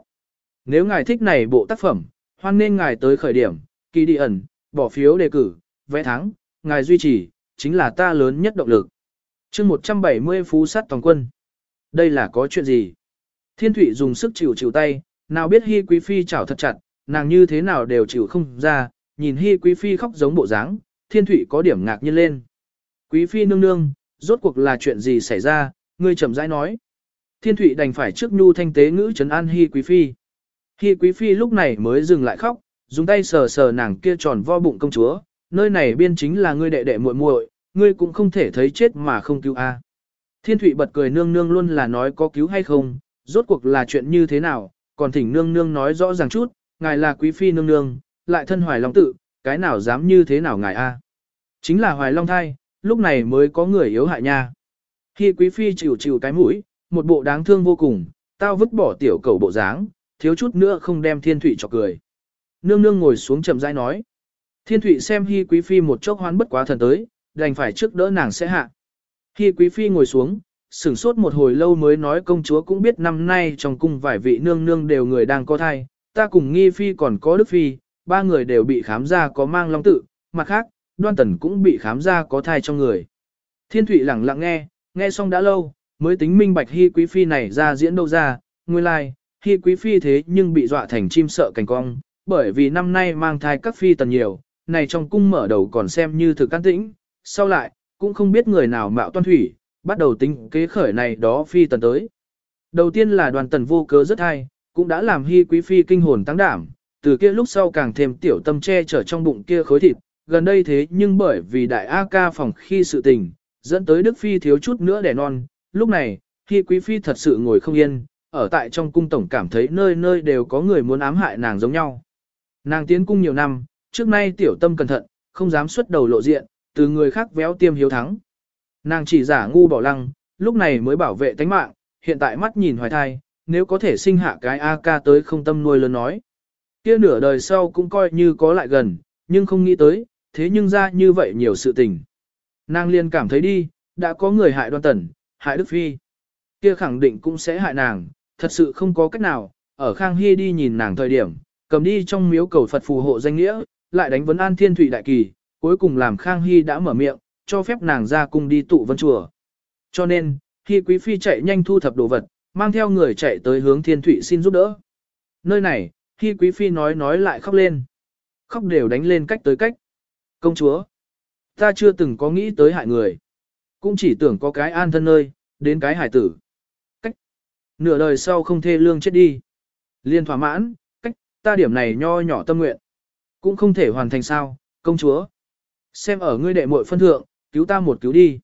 Nếu ngài thích này bộ tác phẩm, hoan nên ngài tới khởi điểm, kỳ đi ẩn, bỏ phiếu đề cử, vẽ thắng, ngài duy trì, chính là ta lớn nhất động lực. chương 170 phú sát toàn quân. Đây là có chuyện gì? Thiên Thụy dùng sức chịu chịu tay, nào biết Hi Quý Phi chảo thật chặt, nàng như thế nào đều chịu không ra, nhìn Hi Quý Phi khóc giống bộ dáng, Thiên Thụy có điểm ngạc nhiên lên. Quý Phi nương nương, rốt cuộc là chuyện gì xảy ra, ngươi chậm rãi nói. Thiên Thụy đành phải trước nhu thanh tế ngữ trấn an Hi Quý Phi. Khi Quý Phi lúc này mới dừng lại khóc, dùng tay sờ sờ nàng kia tròn vo bụng công chúa, nơi này biên chính là ngươi đệ đệ muội muội, ngươi cũng không thể thấy chết mà không cứu a. Thiên Thụy bật cười nương nương luôn là nói có cứu hay không, rốt cuộc là chuyện như thế nào, còn thỉnh nương nương nói rõ ràng chút, ngài là quý phi nương nương, lại thân hoài long tự, cái nào dám như thế nào ngài a? Chính là hoài long thai, lúc này mới có người yếu hại nha. Khi quý phi chịu chịu cái mũi, một bộ đáng thương vô cùng, tao vứt bỏ tiểu cầu bộ dáng, thiếu chút nữa không đem thiên thủy cho cười. Nương nương ngồi xuống chậm rãi nói. Thiên thủy xem Hi quý phi một chốc hoán bất quá thần tới, đành phải trước đỡ nàng sẽ hạ. Hi quý phi ngồi xuống, sửng sốt một hồi lâu mới nói công chúa cũng biết năm nay trong cung vài vị nương nương đều người đang có thai, ta cùng nghi phi còn có đức phi, ba người đều bị khám ra có mang long tự, mặt khác, đoan tần cũng bị khám ra có thai trong người. Thiên thủy lặng lặng nghe, nghe xong đã lâu, mới tính minh bạch hy quý phi này ra diễn đâu ra, nguyên lai, like, Hi quý phi thế nhưng bị dọa thành chim sợ cành cong, bởi vì năm nay mang thai các phi tần nhiều, này trong cung mở đầu còn xem như thực can tĩnh, sau lại, cũng không biết người nào mạo toan thủy, bắt đầu tính kế khởi này đó phi tần tới. Đầu tiên là đoàn tần vô cớ rất hay, cũng đã làm Hi quý phi kinh hồn tăng đảm, từ kia lúc sau càng thêm tiểu tâm che chở trong bụng kia khối thịt, gần đây thế nhưng bởi vì đại A ca phòng khi sự tình, dẫn tới Đức Phi thiếu chút nữa đẻ non, lúc này, Hi quý phi thật sự ngồi không yên, ở tại trong cung tổng cảm thấy nơi nơi đều có người muốn ám hại nàng giống nhau. Nàng tiến cung nhiều năm, trước nay tiểu tâm cẩn thận, không dám xuất đầu lộ diện, từ người khác véo tiêm hiếu thắng. Nàng chỉ giả ngu bỏ lăng, lúc này mới bảo vệ tánh mạng, hiện tại mắt nhìn hoài thai, nếu có thể sinh hạ cái A ca tới không tâm nuôi lớn nói. Kia nửa đời sau cũng coi như có lại gần, nhưng không nghĩ tới, thế nhưng ra như vậy nhiều sự tình. Nàng liền cảm thấy đi, đã có người hại đoan tần, hại Đức Phi. Kia khẳng định cũng sẽ hại nàng, thật sự không có cách nào, ở Khang Hy đi nhìn nàng thời điểm, cầm đi trong miếu cầu Phật phù hộ danh nghĩa, lại đánh vấn an thiên thủy đại kỳ, cuối cùng làm Khang Hy đã mở miệng, cho phép nàng ra cung đi tụ vân chùa. Cho nên, khi quý phi chạy nhanh thu thập đồ vật, mang theo người chạy tới hướng thiên thủy xin giúp đỡ. Nơi này, khi quý phi nói nói lại khóc lên. Khóc đều đánh lên cách tới cách. Công chúa, ta chưa từng có nghĩ tới hại người. Cũng chỉ tưởng có cái an thân nơi, đến cái hải tử. Nửa đời sau không thê lương chết đi. Liên thỏa mãn, cách, ta điểm này nho nhỏ tâm nguyện. Cũng không thể hoàn thành sao, công chúa. Xem ở ngươi đệ muội phân thượng, cứu ta một cứu đi.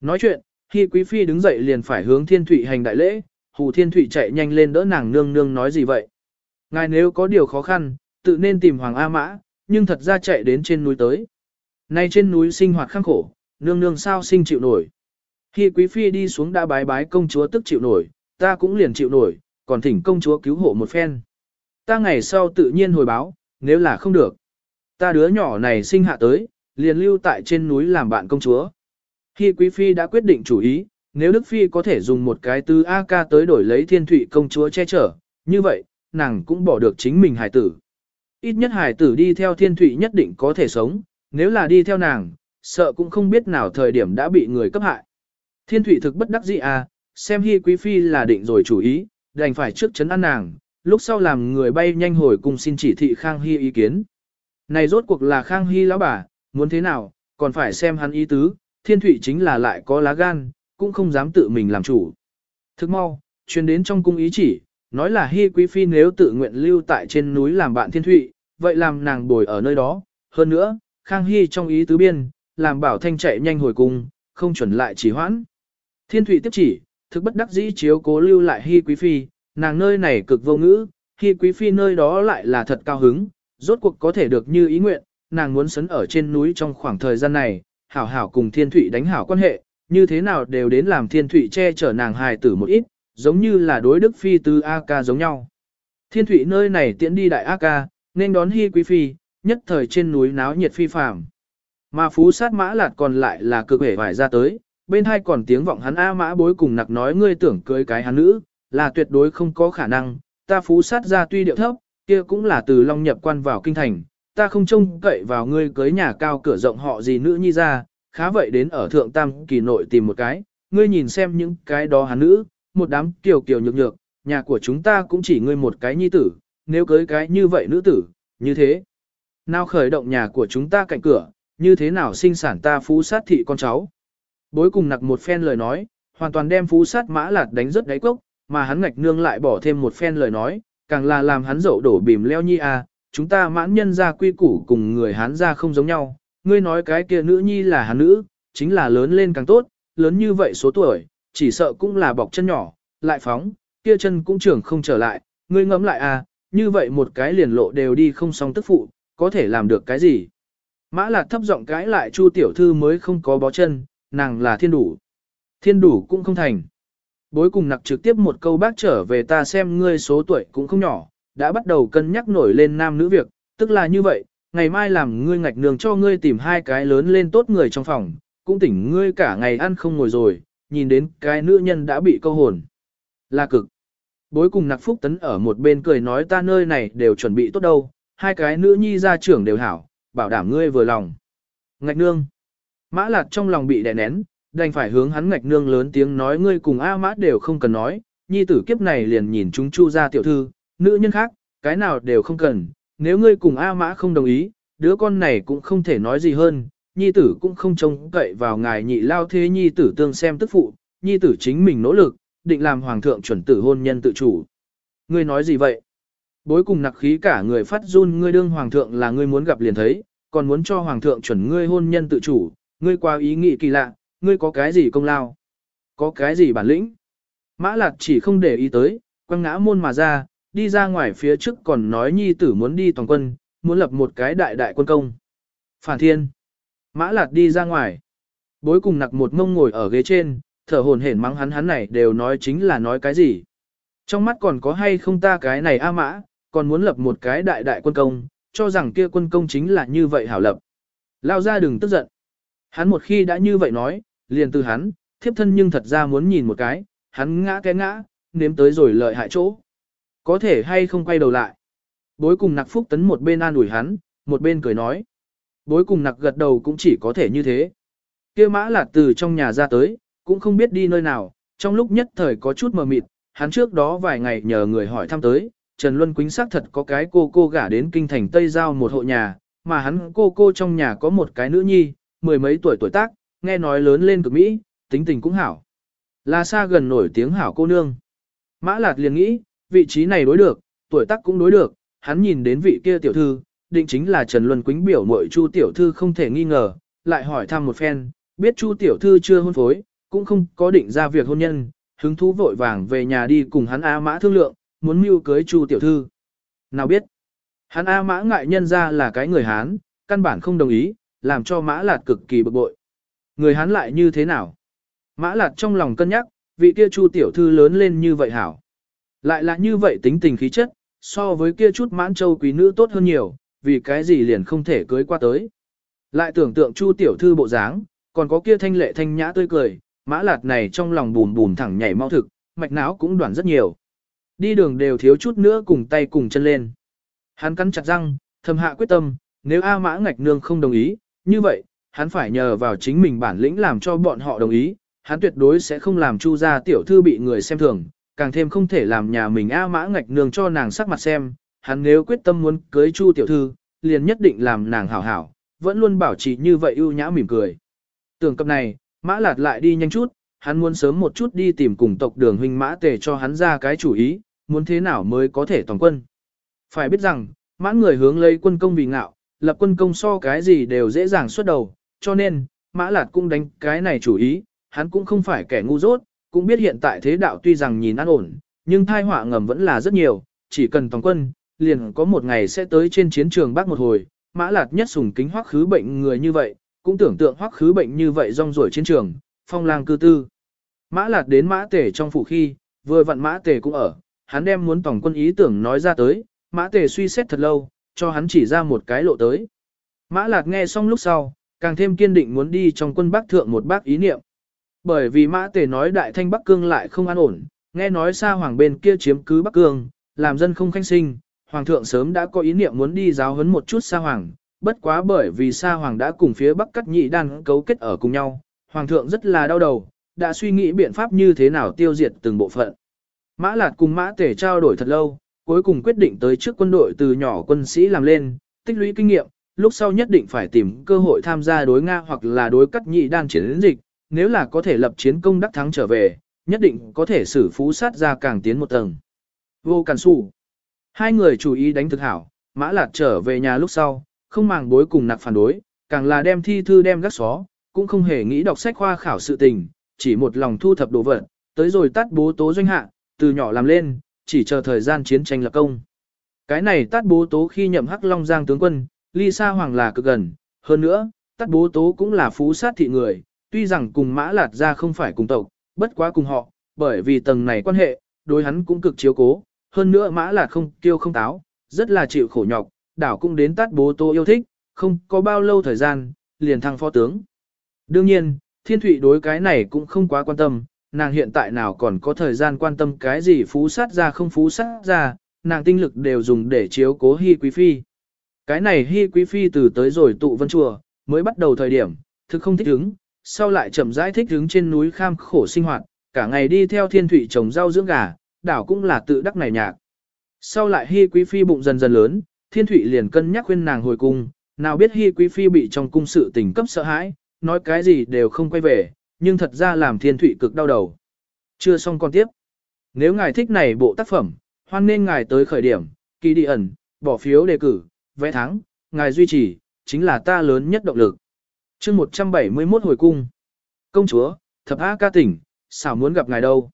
Nói chuyện, khi quý phi đứng dậy liền phải hướng thiên thủy hành đại lễ, hù thiên thủy chạy nhanh lên đỡ nàng nương nương nói gì vậy. Ngài nếu có điều khó khăn, tự nên tìm Hoàng A Mã, nhưng thật ra chạy đến trên núi tới. Nay trên núi sinh hoạt khăng khổ, nương nương sao sinh chịu nổi. Khi quý phi đi xuống đã bái bái công chúa tức chịu nổi, ta cũng liền chịu nổi, còn thỉnh công chúa cứu hộ một phen. Ta ngày sau tự nhiên hồi báo, nếu là không được. Ta đứa nhỏ này sinh hạ tới, liền lưu tại trên núi làm bạn công chúa. Khi quý phi đã quyết định chủ ý, nếu Đức Phi có thể dùng một cái tư A-ca tới đổi lấy thiên thủy công chúa che chở, như vậy, nàng cũng bỏ được chính mình hải tử. Ít nhất hải tử đi theo thiên thủy nhất định có thể sống, nếu là đi theo nàng, sợ cũng không biết nào thời điểm đã bị người cấp hại. Thiên thủy thực bất đắc dĩ à, xem hi quý phi là định rồi chủ ý, đành phải trước chấn an nàng, lúc sau làm người bay nhanh hồi cùng xin chỉ thị Khang Hy ý kiến. Này rốt cuộc là Khang Hy lão bà, muốn thế nào, còn phải xem hắn ý tứ, thiên thủy chính là lại có lá gan, cũng không dám tự mình làm chủ. Thức mau, truyền đến trong cung ý chỉ, nói là hi Quý Phi nếu tự nguyện lưu tại trên núi làm bạn thiên thụy, vậy làm nàng bồi ở nơi đó. Hơn nữa, Khang Hy trong ý tứ biên, làm bảo thanh chạy nhanh hồi cung, không chuẩn lại chỉ hoãn. Thiên thụy tiếp chỉ, thực bất đắc dĩ chiếu cố lưu lại Hi Quý Phi, nàng nơi này cực vô ngữ, Hi Quý Phi nơi đó lại là thật cao hứng, rốt cuộc có thể được như ý nguyện, nàng muốn sấn ở trên núi trong khoảng thời gian này, hảo hảo cùng thiên thụy đánh hảo quan hệ, như thế nào đều đến làm thiên thụy che chở nàng hài tử một ít, giống như là đối đức phi từ A ca giống nhau. Thiên thụy nơi này tiễn đi đại A ca, nên đón Hi quý phi, nhất thời trên núi náo nhiệt phi phàm. Mà phú sát mã lạt còn lại là cực hể vải ra tới, bên hai còn tiếng vọng hắn A mã bối cùng nặc nói ngươi tưởng cưới cái hắn nữ, là tuyệt đối không có khả năng, ta phú sát ra tuy điệu thấp, kia cũng là từ long nhập quan vào kinh thành, ta không trông cậy vào ngươi cưới nhà cao cửa rộng họ gì nữ nhi ra, khá vậy đến ở thượng tam kỳ nội tìm một cái, ngươi nhìn xem những cái đó hắn nữ, một đám kiều kiều nhược nhược, nhà của chúng ta cũng chỉ ngươi một cái nhi tử, nếu cưới cái như vậy nữ tử, như thế. Nào khởi động nhà của chúng ta cạnh cửa, như thế nào sinh sản ta phú sát thị con cháu. Bối cùng nặc một phen lời nói, hoàn toàn đem phú sát mã lạt đánh rất đáy cốc, mà hắn ngạch nương lại bỏ thêm một phen lời nói, càng là làm hắn dậu đổ bìm leo nhi à, chúng ta mãn nhân ra quy củ cùng người hán ra không giống nhau, ngươi nói cái kia nữ nhi là hán nữ, chính là lớn lên càng tốt, lớn như vậy số tuổi, chỉ sợ cũng là bọc chân nhỏ, lại phóng, kia chân cũng trưởng không trở lại, ngươi ngẫm lại à, như vậy một cái liền lộ đều đi không xong tức phụ, có thể làm được cái gì? Mã lạc thấp giọng cãi lại chu tiểu thư mới không có bó chân, nàng là thiên đủ. Thiên đủ cũng không thành. Bối cùng nặc trực tiếp một câu bác trở về ta xem ngươi số tuổi cũng không nhỏ, đã bắt đầu cân nhắc nổi lên nam nữ việc, tức là như vậy, ngày mai làm ngươi ngạch nương cho ngươi tìm hai cái lớn lên tốt người trong phòng, cũng tỉnh ngươi cả ngày ăn không ngồi rồi, nhìn đến cái nữ nhân đã bị câu hồn. Là cực. Bối cùng nặc phúc tấn ở một bên cười nói ta nơi này đều chuẩn bị tốt đâu, hai cái nữ nhi gia trưởng đều hảo, bảo đảm ngươi vừa lòng. Ngạch nương. Mã lạc trong lòng bị đè nén, đành phải hướng hắn ngạch nương lớn tiếng nói ngươi cùng A mã đều không cần nói, nhi tử kiếp này liền nhìn chúng chu ra tiểu thư, nữ nhân khác, cái nào đều không cần, nếu ngươi cùng A Mã không đồng ý, đứa con này cũng không thể nói gì hơn, nhi tử cũng không trông cậy vào ngài nhị lao thế nhi tử tương xem tức phụ, nhi tử chính mình nỗ lực, định làm hoàng thượng chuẩn tử hôn nhân tự chủ. Ngươi nói gì vậy? Bối cùng nặc khí cả người phát run ngươi đương hoàng thượng là ngươi muốn gặp liền thấy, còn muốn cho hoàng thượng chuẩn ngươi hôn nhân tự chủ, ngươi qua ý nghĩ kỳ lạ, ngươi có cái gì công lao? Có cái gì bản lĩnh? Mã Lạt chỉ không để ý tới, quăng ngã môn mà ra, đi ra ngoài phía trước còn nói nhi tử muốn đi toàn quân, muốn lập một cái đại đại quân công. Phản thiên. Mã Lạt đi ra ngoài. Bối cùng nặc một mông ngồi ở ghế trên, thở hồn hển mắng hắn hắn này đều nói chính là nói cái gì. Trong mắt còn có hay không ta cái này a mã, còn muốn lập một cái đại đại quân công, cho rằng kia quân công chính là như vậy hảo lập. Lao ra đừng tức giận. Hắn một khi đã như vậy nói, liền từ hắn, thiếp thân nhưng thật ra muốn nhìn một cái, hắn ngã cái ngã, nếm tới rồi lợi hại chỗ. Có thể hay không quay đầu lại. Bối cùng nặc phúc tấn một bên an ủi hắn, một bên cười nói. Bối cùng nặc gật đầu cũng chỉ có thể như thế. kia mã là từ trong nhà ra tới, cũng không biết đi nơi nào, trong lúc nhất thời có chút mờ mịt, hắn trước đó vài ngày nhờ người hỏi thăm tới, Trần Luân Quýnh xác thật có cái cô cô gả đến kinh thành Tây Giao một hộ nhà, mà hắn cô cô trong nhà có một cái nữ nhi, mười mấy tuổi tuổi tác, nghe nói lớn lên cực Mỹ, tính tình cũng hảo. Là xa gần nổi tiếng hảo cô nương. Mã Lạt liền nghĩ, vị trí này đối được, tuổi tác cũng đối được, hắn nhìn đến vị kia tiểu thư, định chính là Trần Luân Quýnh biểu muội Chu tiểu thư không thể nghi ngờ, lại hỏi thăm một phen, biết Chu tiểu thư chưa hôn phối, cũng không có định ra việc hôn nhân, hứng thú vội vàng về nhà đi cùng hắn A Mã thương lượng, muốn mưu cưới Chu tiểu thư. Nào biết, hắn A Mã ngại nhân ra là cái người Hán, căn bản không đồng ý, làm cho Mã Lạt cực kỳ bực bội. Người hắn lại như thế nào? Mã Lạt trong lòng cân nhắc, vị kia Chu tiểu thư lớn lên như vậy hảo. Lại là như vậy tính tình khí chất, so với kia chút mãn châu quý nữ tốt hơn nhiều, vì cái gì liền không thể cưới qua tới. Lại tưởng tượng Chu tiểu thư bộ dáng, còn có kia thanh lệ thanh nhã tươi cười, mã lạt này trong lòng bùn bùn thẳng nhảy mau thực, mạch não cũng đoạn rất nhiều. Đi đường đều thiếu chút nữa cùng tay cùng chân lên. Hắn cắn chặt răng, thầm hạ quyết tâm, nếu A mã ngạch nương không đồng ý, như vậy, hắn phải nhờ vào chính mình bản lĩnh làm cho bọn họ đồng ý, hắn tuyệt đối sẽ không làm chu gia tiểu thư bị người xem thường, càng thêm không thể làm nhà mình A mã ngạch nương cho nàng sắc mặt xem, hắn nếu quyết tâm muốn cưới chu tiểu thư, liền nhất định làm nàng hảo hảo, vẫn luôn bảo trì như vậy ưu nhã mỉm cười. Tưởng cập này, mã lạt lại đi nhanh chút, hắn muốn sớm một chút đi tìm cùng tộc đường huynh mã tề cho hắn ra cái chủ ý, muốn thế nào mới có thể toàn quân. Phải biết rằng, mã người hướng lấy quân công vì ngạo, lập quân công so cái gì đều dễ dàng xuất đầu, cho nên, mã lạt cũng đánh cái này chủ ý, hắn cũng không phải kẻ ngu dốt, cũng biết hiện tại thế đạo tuy rằng nhìn an ổn, nhưng thai họa ngầm vẫn là rất nhiều, chỉ cần tòng quân, liền có một ngày sẽ tới trên chiến trường bác một hồi, mã lạt nhất sùng kính hoắc khứ bệnh người như vậy, cũng tưởng tượng hoắc khứ bệnh như vậy rong ruổi chiến trường, phong lang cư tư. Mã lạt đến mã tể trong phủ khi, vừa vặn mã tể cũng ở, hắn đem muốn tổng quân ý tưởng nói ra tới, mã tể suy xét thật lâu, cho hắn chỉ ra một cái lộ tới. Mã lạt nghe xong lúc sau, càng thêm kiên định muốn đi trong quân bắc thượng một bác ý niệm. Bởi vì mã Tề nói đại thanh Bắc Cương lại không an ổn, nghe nói xa hoàng bên kia chiếm cứ Bắc Cương, làm dân không khanh sinh, hoàng thượng sớm đã có ý niệm muốn đi giáo huấn một chút xa hoàng, bất quá bởi vì Sa Hoàng đã cùng phía Bắc Cắt Nhị đang cấu kết ở cùng nhau, Hoàng thượng rất là đau đầu, đã suy nghĩ biện pháp như thế nào tiêu diệt từng bộ phận. Mã Lạt cùng Mã Tề trao đổi thật lâu, cuối cùng quyết định tới trước quân đội từ nhỏ quân sĩ làm lên, tích lũy kinh nghiệm, lúc sau nhất định phải tìm cơ hội tham gia đối Nga hoặc là đối Cắt Nhị Đan chiến dịch, nếu là có thể lập chiến công đắc thắng trở về, nhất định có thể xử phú sát ra càng tiến một tầng. Vô Cản Sủ Hai người chủ ý đánh thực hảo, Mã Lạt trở về nhà lúc sau, không màng bối cùng nặc phản đối, càng là đem thi thư đem gác xó, cũng không hề nghĩ đọc sách khoa khảo sự tình, chỉ một lòng thu thập đồ vật, tới rồi tắt bố tố doanh hạ, từ nhỏ làm lên, chỉ chờ thời gian chiến tranh lập công. Cái này Tát bố tố khi nhậm hắc long giang tướng quân, ly sa hoàng là cực gần, hơn nữa, Tát bố tố cũng là phú sát thị người, tuy rằng cùng mã lạt ra không phải cùng tộc, bất quá cùng họ, bởi vì tầng này quan hệ, đối hắn cũng cực chiếu cố, hơn nữa mã lạt không tiêu không táo, rất là chịu khổ nhọc, đảo cũng đến tát bố Tố yêu thích, không có bao lâu thời gian, liền thăng phó tướng. Đương nhiên, thiên thụy đối cái này cũng không quá quan tâm, nàng hiện tại nào còn có thời gian quan tâm cái gì phú sát ra không phú sát ra, nàng tinh lực đều dùng để chiếu cố Hi quý phi. Cái này Hi quý phi từ tới rồi tụ vân chùa, mới bắt đầu thời điểm, thực không thích ứng, sau lại chậm rãi thích ứng trên núi kham khổ sinh hoạt, cả ngày đi theo thiên thủy trồng rau dưỡng gà, đảo cũng là tự đắc này nhạc. Sau lại Hi quý phi bụng dần dần lớn, thiên thủy liền cân nhắc khuyên nàng hồi cung, nào biết Hi quý phi bị trong cung sự tình cấp sợ hãi, nói cái gì đều không quay về, nhưng thật ra làm thiên thụy cực đau đầu. Chưa xong còn tiếp. Nếu ngài thích này bộ tác phẩm, hoan nên ngài tới khởi điểm, kỳ đi ẩn, bỏ phiếu đề cử, vẽ thắng, ngài duy trì, chính là ta lớn nhất động lực. chương 171 hồi cung. Công chúa, thập á ca tỉnh, xảo muốn gặp ngài đâu?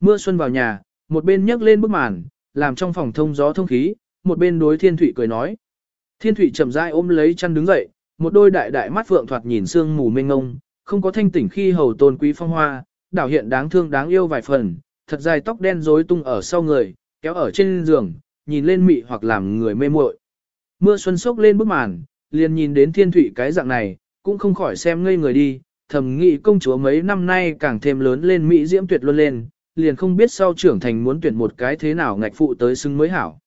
mưa xuân vào nhà, một bên nhấc lên bức màn, làm trong phòng thông gió thông khí, một bên đối Thiên Thụy cười nói. Thiên Thụy chậm rãi ôm lấy chăn đứng dậy, một đôi đại đại mắt phượng thoạt nhìn sương mù mênh ngông, không có thanh tỉnh khi hầu tôn quý phong hoa, đảo hiện đáng thương đáng yêu vài phần, thật dài tóc đen rối tung ở sau người, kéo ở trên giường, nhìn lên mị hoặc làm người mê muội. Mưa xuân sốc lên bức màn, liền nhìn đến Thiên thủy cái dạng này, cũng không khỏi xem ngây người đi, thầm nghĩ công chúa mấy năm nay càng thêm lớn lên mỹ diễm tuyệt luôn lên, liền không biết sau trưởng thành muốn tuyển một cái thế nào ngạch phụ tới xứng mới hảo.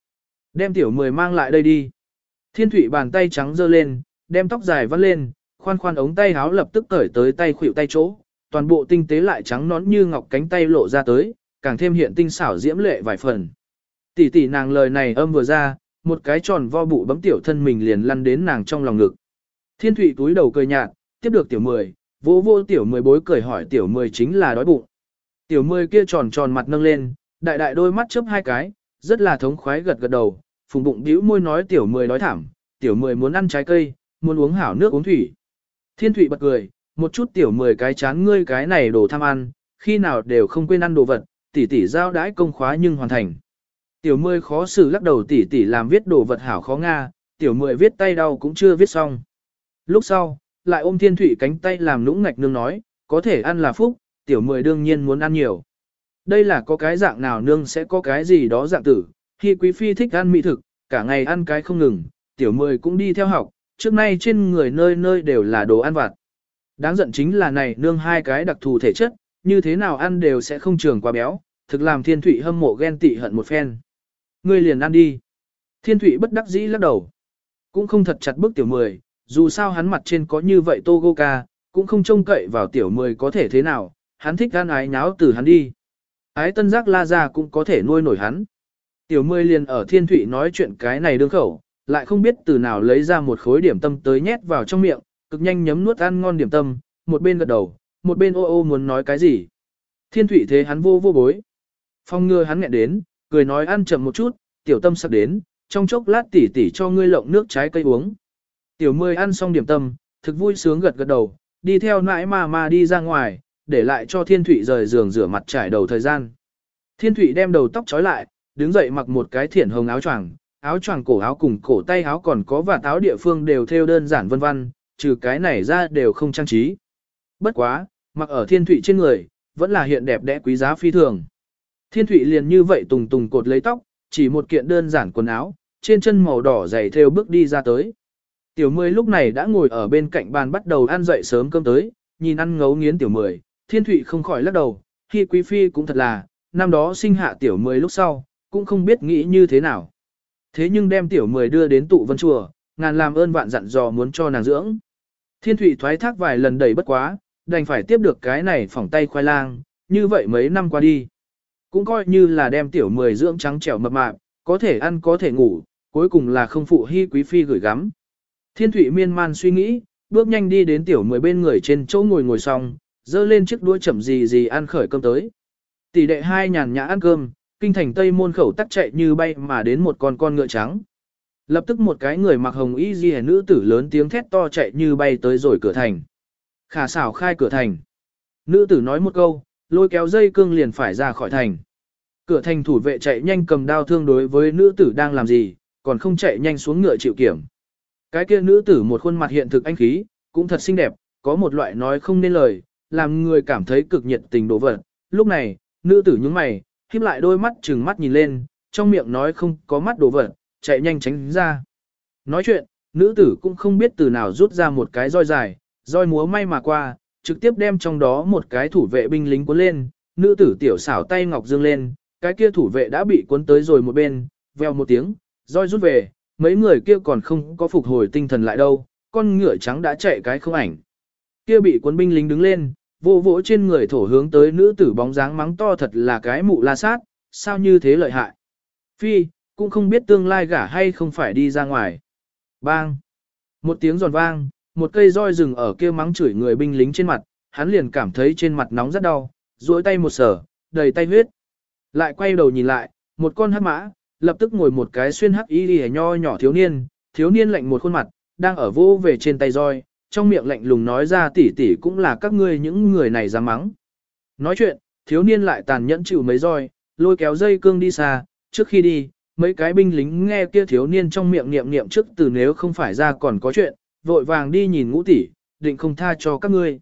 Đem tiểu mười mang lại đây đi. Thiên thủy bàn tay trắng dơ lên, đem tóc dài vắt lên, khoan khoan ống tay háo lập tức cởi tới tay khuỷu tay chỗ, toàn bộ tinh tế lại trắng nón như ngọc cánh tay lộ ra tới, càng thêm hiện tinh xảo diễm lệ vài phần. Tỷ tỷ nàng lời này âm vừa ra, một cái tròn vo bụ bấm tiểu thân mình liền lăn đến nàng trong lòng ngực. Thiên Thụy túi đầu cười nhạt, tiếp được tiểu mười, vô vô tiểu mười bối cười hỏi tiểu mười chính là đói bụng. Tiểu mười kia tròn tròn mặt nâng lên, đại đại đôi mắt chớp hai cái, rất là thống khoái gật gật đầu, phùng bụng bĩu môi nói tiểu mười nói thảm, tiểu mười muốn ăn trái cây, muốn uống hảo nước uống thủy. Thiên Thụy bật cười, một chút tiểu mười cái chán ngươi cái này đồ tham ăn, khi nào đều không quên ăn đồ vật, tỷ tỷ giao đãi công khóa nhưng hoàn thành. Tiểu mười khó xử lắc đầu tỷ tỷ làm viết đồ vật hảo khó nga, tiểu mười viết tay đau cũng chưa viết xong. Lúc sau, lại ôm thiên Thụy cánh tay làm nũng ngạch nương nói, có thể ăn là phúc, tiểu mười đương nhiên muốn ăn nhiều. Đây là có cái dạng nào nương sẽ có cái gì đó dạng tử, khi quý phi thích ăn mỹ thực, cả ngày ăn cái không ngừng, tiểu mười cũng đi theo học, trước nay trên người nơi nơi đều là đồ ăn vặt. Đáng giận chính là này nương hai cái đặc thù thể chất, như thế nào ăn đều sẽ không trường quá béo, thực làm thiên thủy hâm mộ ghen tị hận một phen. Ngươi liền ăn đi. Thiên thủy bất đắc dĩ lắc đầu. Cũng không thật chặt bước tiểu mười, dù sao hắn mặt trên có như vậy tô ca, cũng không trông cậy vào tiểu mười có thể thế nào, hắn thích gan ái nháo từ hắn đi. Ái tân giác la ra cũng có thể nuôi nổi hắn. Tiểu mười liền ở thiên thủy nói chuyện cái này đương khẩu, lại không biết từ nào lấy ra một khối điểm tâm tới nhét vào trong miệng, cực nhanh nhấm nuốt ăn ngon điểm tâm, một bên gật đầu, một bên ô ô muốn nói cái gì. Thiên thủy thế hắn vô vô bối. Phong ngừa hắn nghẹn đến, cười nói ăn chậm một chút, tiểu tâm sắp đến, trong chốc lát tỉ tỉ cho ngươi lộng nước trái cây uống. Tiểu Mươi ăn xong điểm tâm, thực vui sướng gật gật đầu, đi theo nãi mà mà đi ra ngoài, để lại cho Thiên Thụy rời giường rửa mặt trải đầu thời gian. Thiên Thụy đem đầu tóc trói lại, đứng dậy mặc một cái thiển hồng áo choàng, áo choàng cổ áo cùng cổ tay áo còn có và áo địa phương đều theo đơn giản vân vân, trừ cái này ra đều không trang trí. Bất quá, mặc ở Thiên Thụy trên người, vẫn là hiện đẹp đẽ quý giá phi thường. Thiên Thụy liền như vậy tùng tùng cột lấy tóc, chỉ một kiện đơn giản quần áo, trên chân màu đỏ dày theo bước đi ra tới. Tiểu Mười lúc này đã ngồi ở bên cạnh bàn bắt đầu ăn dậy sớm cơm tới, nhìn ăn ngấu nghiến Tiểu Mười, Thiên Thụy không khỏi lắc đầu, khi Quý Phi cũng thật là, năm đó sinh hạ Tiểu Mười lúc sau, cũng không biết nghĩ như thế nào. Thế nhưng đem Tiểu Mười đưa đến tụ vân chùa, ngàn làm ơn vạn dặn dò muốn cho nàng dưỡng. Thiên Thụy thoái thác vài lần đầy bất quá, đành phải tiếp được cái này phỏng tay khoai lang, như vậy mấy năm qua đi. Cũng coi như là đem Tiểu Mười dưỡng trắng trẻo mập mạp, có thể ăn có thể ngủ, cuối cùng là không phụ hy quý phi gửi gắm. Thiên Thụy miên man suy nghĩ, bước nhanh đi đến tiểu mười bên người trên chỗ ngồi ngồi xong, dơ lên chiếc đũa chậm gì gì ăn khởi cơm tới. Tỷ đệ hai nhàn nhã ăn cơm, kinh thành tây môn khẩu tắc chạy như bay mà đến một con con ngựa trắng. Lập tức một cái người mặc hồng y di nữ tử lớn tiếng thét to chạy như bay tới rồi cửa thành. Khả xảo khai cửa thành. Nữ tử nói một câu, lôi kéo dây cương liền phải ra khỏi thành. Cửa thành thủ vệ chạy nhanh cầm đao thương đối với nữ tử đang làm gì, còn không chạy nhanh xuống ngựa chịu kiểm. Cái kia nữ tử một khuôn mặt hiện thực anh khí, cũng thật xinh đẹp, có một loại nói không nên lời, làm người cảm thấy cực nhiệt tình đổ vật. Lúc này, nữ tử nhướng mày, híp lại đôi mắt trừng mắt nhìn lên, trong miệng nói không có mắt đổ vật, chạy nhanh tránh ra. Nói chuyện, nữ tử cũng không biết từ nào rút ra một cái roi dài, roi múa may mà qua, trực tiếp đem trong đó một cái thủ vệ binh lính cuốn lên, nữ tử tiểu xảo tay ngọc dương lên, cái kia thủ vệ đã bị cuốn tới rồi một bên, veo một tiếng, roi rút về, mấy người kia còn không có phục hồi tinh thần lại đâu, con ngựa trắng đã chạy cái không ảnh. Kia bị cuốn binh lính đứng lên, vô vỗ trên người thổ hướng tới nữ tử bóng dáng mắng to thật là cái mụ la sát, sao như thế lợi hại. Phi, cũng không biết tương lai gả hay không phải đi ra ngoài. Bang! Một tiếng giòn vang, một cây roi rừng ở kia mắng chửi người binh lính trên mặt, hắn liền cảm thấy trên mặt nóng rất đau, duỗi tay một sở, đầy tay huyết. Lại quay đầu nhìn lại, một con hắc mã, lập tức ngồi một cái xuyên hắc y lìa nho nhỏ thiếu niên, thiếu niên lạnh một khuôn mặt, đang ở vô về trên tay roi, trong miệng lạnh lùng nói ra tỉ tỉ cũng là các ngươi những người này dám mắng. Nói chuyện, thiếu niên lại tàn nhẫn chịu mấy roi, lôi kéo dây cương đi xa, trước khi đi, mấy cái binh lính nghe kia thiếu niên trong miệng niệm niệm trước từ nếu không phải ra còn có chuyện, vội vàng đi nhìn ngũ tỷ, định không tha cho các ngươi.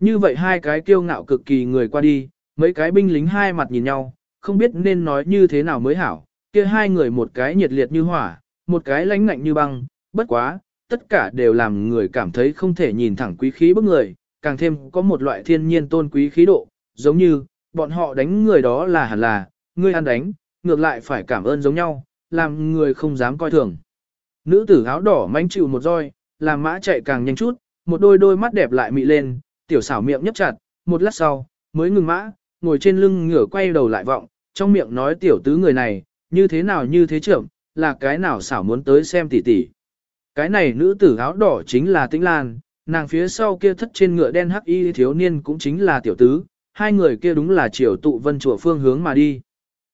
Như vậy hai cái kiêu ngạo cực kỳ người qua đi, mấy cái binh lính hai mặt nhìn nhau, không biết nên nói như thế nào mới hảo, kia hai người một cái nhiệt liệt như hỏa, một cái lãnh ngạnh như băng, bất quá, tất cả đều làm người cảm thấy không thể nhìn thẳng quý khí bức người, càng thêm có một loại thiên nhiên tôn quý khí độ, giống như, bọn họ đánh người đó là hẳn là, ngươi ăn đánh, ngược lại phải cảm ơn giống nhau, làm người không dám coi thường. Nữ tử áo đỏ manh chịu một roi, làm mã chạy càng nhanh chút, một đôi đôi mắt đẹp lại mị lên, tiểu xảo miệng nhấp chặt, một lát sau, mới ngừng mã, ngồi trên lưng ngửa quay đầu lại vọng, trong miệng nói tiểu tứ người này, như thế nào như thế trưởng, là cái nào xảo muốn tới xem tỉ tỉ. Cái này nữ tử áo đỏ chính là Tĩnh Lan, nàng phía sau kia thất trên ngựa đen hắc y thiếu niên cũng chính là tiểu tứ, hai người kia đúng là triều tụ vân chùa phương hướng mà đi.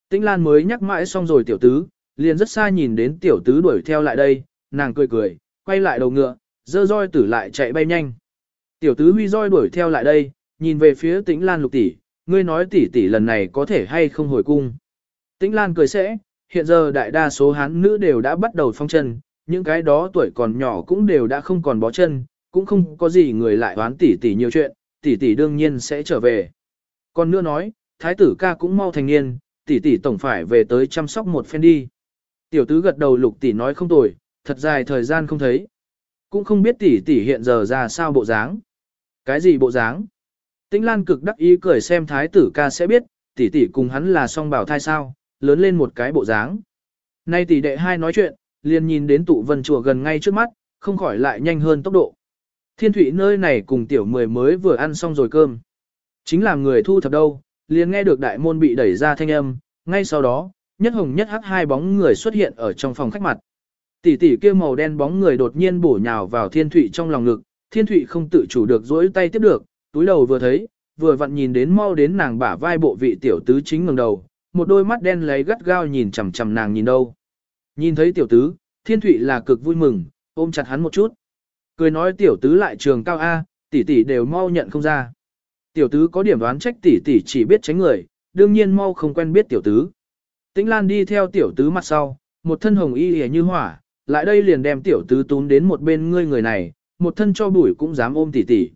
Tĩnh Lan mới nhắc mãi xong rồi tiểu tứ, liền rất xa nhìn đến tiểu tứ đuổi theo lại đây, nàng cười cười, quay lại đầu ngựa, dơ roi tử lại chạy bay nhanh. Tiểu tứ huy roi đuổi theo lại đây, nhìn về phía Tĩnh Lan lục tỷ, ngươi nói tỷ tỷ lần này có thể hay không hồi cung. Tĩnh Lan cười sẽ, hiện giờ đại đa số hán nữ đều đã bắt đầu phong chân, những cái đó tuổi còn nhỏ cũng đều đã không còn bó chân, cũng không có gì người lại đoán tỷ tỷ nhiều chuyện, tỷ tỷ đương nhiên sẽ trở về. Còn nữa nói, thái tử ca cũng mau thành niên, tỷ tỷ tổng phải về tới chăm sóc một phen đi. Tiểu tứ gật đầu lục tỷ nói không tồi, thật dài thời gian không thấy. Cũng không biết tỷ tỷ hiện giờ ra sao bộ dáng. Cái gì bộ dáng? Tĩnh Lan cực đắc ý cười xem thái tử ca sẽ biết, tỷ tỷ cùng hắn là song bảo thai sao, lớn lên một cái bộ dáng. Nay tỷ đệ hai nói chuyện, liền nhìn đến tụ vân chùa gần ngay trước mắt, không khỏi lại nhanh hơn tốc độ. Thiên thủy nơi này cùng tiểu mười mới vừa ăn xong rồi cơm. Chính là người thu thập đâu, liền nghe được đại môn bị đẩy ra thanh âm, ngay sau đó, nhất hồng nhất hắc hai bóng người xuất hiện ở trong phòng khách mặt. Tỷ tỷ kia màu đen bóng người đột nhiên bổ nhào vào thiên thủy trong lòng ngực, thiên thủy không tự chủ được duỗi tay tiếp được, túi đầu vừa thấy, vừa vặn nhìn đến mau đến nàng bả vai bộ vị tiểu tứ chính ngẩng đầu, một đôi mắt đen lấy gắt gao nhìn chằm chằm nàng nhìn đâu. Nhìn thấy tiểu tứ, thiên thụy là cực vui mừng, ôm chặt hắn một chút. Cười nói tiểu tứ lại trường cao A, tỷ tỷ đều mau nhận không ra. Tiểu tứ có điểm đoán trách tỷ tỷ chỉ biết tránh người, đương nhiên mau không quen biết tiểu tứ. Tĩnh Lan đi theo tiểu tứ mặt sau, một thân hồng y hề như hỏa, lại đây liền đem tiểu tứ tún đến một bên ngươi người này, một thân cho bụi cũng dám ôm tỷ tỷ.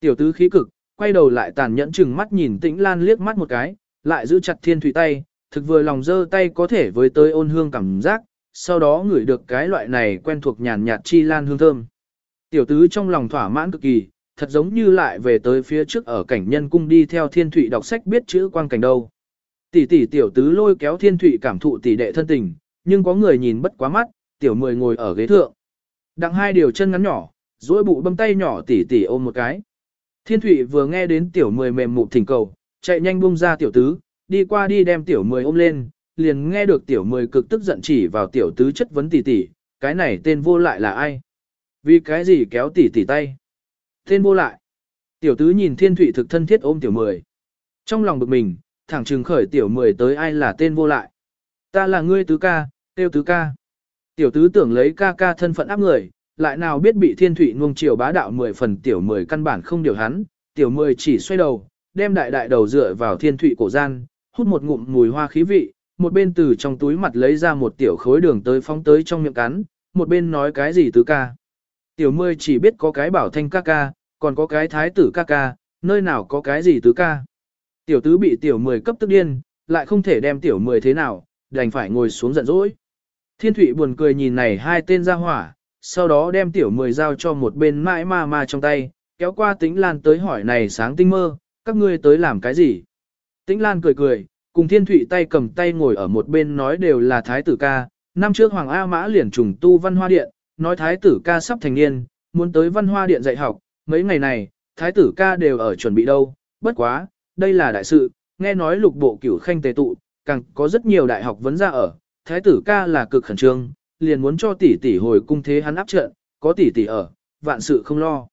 Tiểu tứ khí cực, quay đầu lại tàn nhẫn chừng mắt nhìn Tĩnh Lan liếc mắt một cái, lại giữ chặt thiên thủy tay, thực vừa lòng dơ tay có thể với tới ôn hương cảm giác, sau đó ngửi được cái loại này quen thuộc nhàn nhạt chi lan hương thơm. Tiểu tứ trong lòng thỏa mãn cực kỳ, thật giống như lại về tới phía trước ở cảnh nhân cung đi theo thiên thủy đọc sách biết chữ quan cảnh đâu. Tỷ tỷ tiểu tứ lôi kéo thiên thủy cảm thụ tỷ đệ thân tình, nhưng có người nhìn bất quá mắt, tiểu mười ngồi ở ghế thượng. Đặng hai điều chân ngắn nhỏ, duỗi bụ bấm tay nhỏ tỷ tỷ ôm một cái. Thiên thủy vừa nghe đến tiểu mười mềm mụ thỉnh cầu, chạy nhanh buông ra tiểu tứ, đi qua đi đem tiểu mười ôm lên, liền nghe được tiểu mười cực tức giận chỉ vào tiểu tứ chất vấn tỷ tỷ, cái này tên vô lại là ai? Vì cái gì kéo tỷ tỷ tay? Tên vô lại. Tiểu tứ nhìn thiên thụy thực thân thiết ôm tiểu mười. Trong lòng bực mình, thẳng trừng khởi tiểu mười tới ai là tên vô lại. Ta là ngươi tứ ca, tiêu tứ ca. Tiểu tứ tưởng lấy ca ca thân phận áp người, lại nào biết bị thiên thụy nuông chiều bá đạo mười phần tiểu mười căn bản không điều hắn, tiểu mười chỉ xoay đầu, đem đại đại đầu dựa vào thiên thụy cổ gian, hút một ngụm mùi hoa khí vị, một bên từ trong túi mặt lấy ra một tiểu khối đường tới phóng tới trong miệng cắn, một bên nói cái gì tứ ca. Tiểu mươi chỉ biết có cái bảo thanh ca ca, còn có cái thái tử ca ca, nơi nào có cái gì tứ ca. Tiểu tứ bị tiểu mười cấp tức điên, lại không thể đem tiểu mười thế nào, đành phải ngồi xuống giận dỗi. Thiên thủy buồn cười nhìn này hai tên ra hỏa, sau đó đem tiểu mười giao cho một bên mãi ma ma trong tay, kéo qua tính lan tới hỏi này sáng tinh mơ, các ngươi tới làm cái gì? Tĩnh Lan cười cười, cùng Thiên Thụy tay cầm tay ngồi ở một bên nói đều là Thái tử ca, năm trước Hoàng A Mã liền trùng tu văn hoa điện, nói Thái tử ca sắp thành niên, muốn tới văn hoa điện dạy học, mấy ngày này, Thái tử ca đều ở chuẩn bị đâu, bất quá, đây là đại sự, nghe nói lục bộ cửu khanh tề tụ, càng có rất nhiều đại học vấn ra ở, Thái tử ca là cực khẩn trương, liền muốn cho tỷ tỷ hồi cung thế hắn áp trận, có tỷ tỷ ở, vạn sự không lo.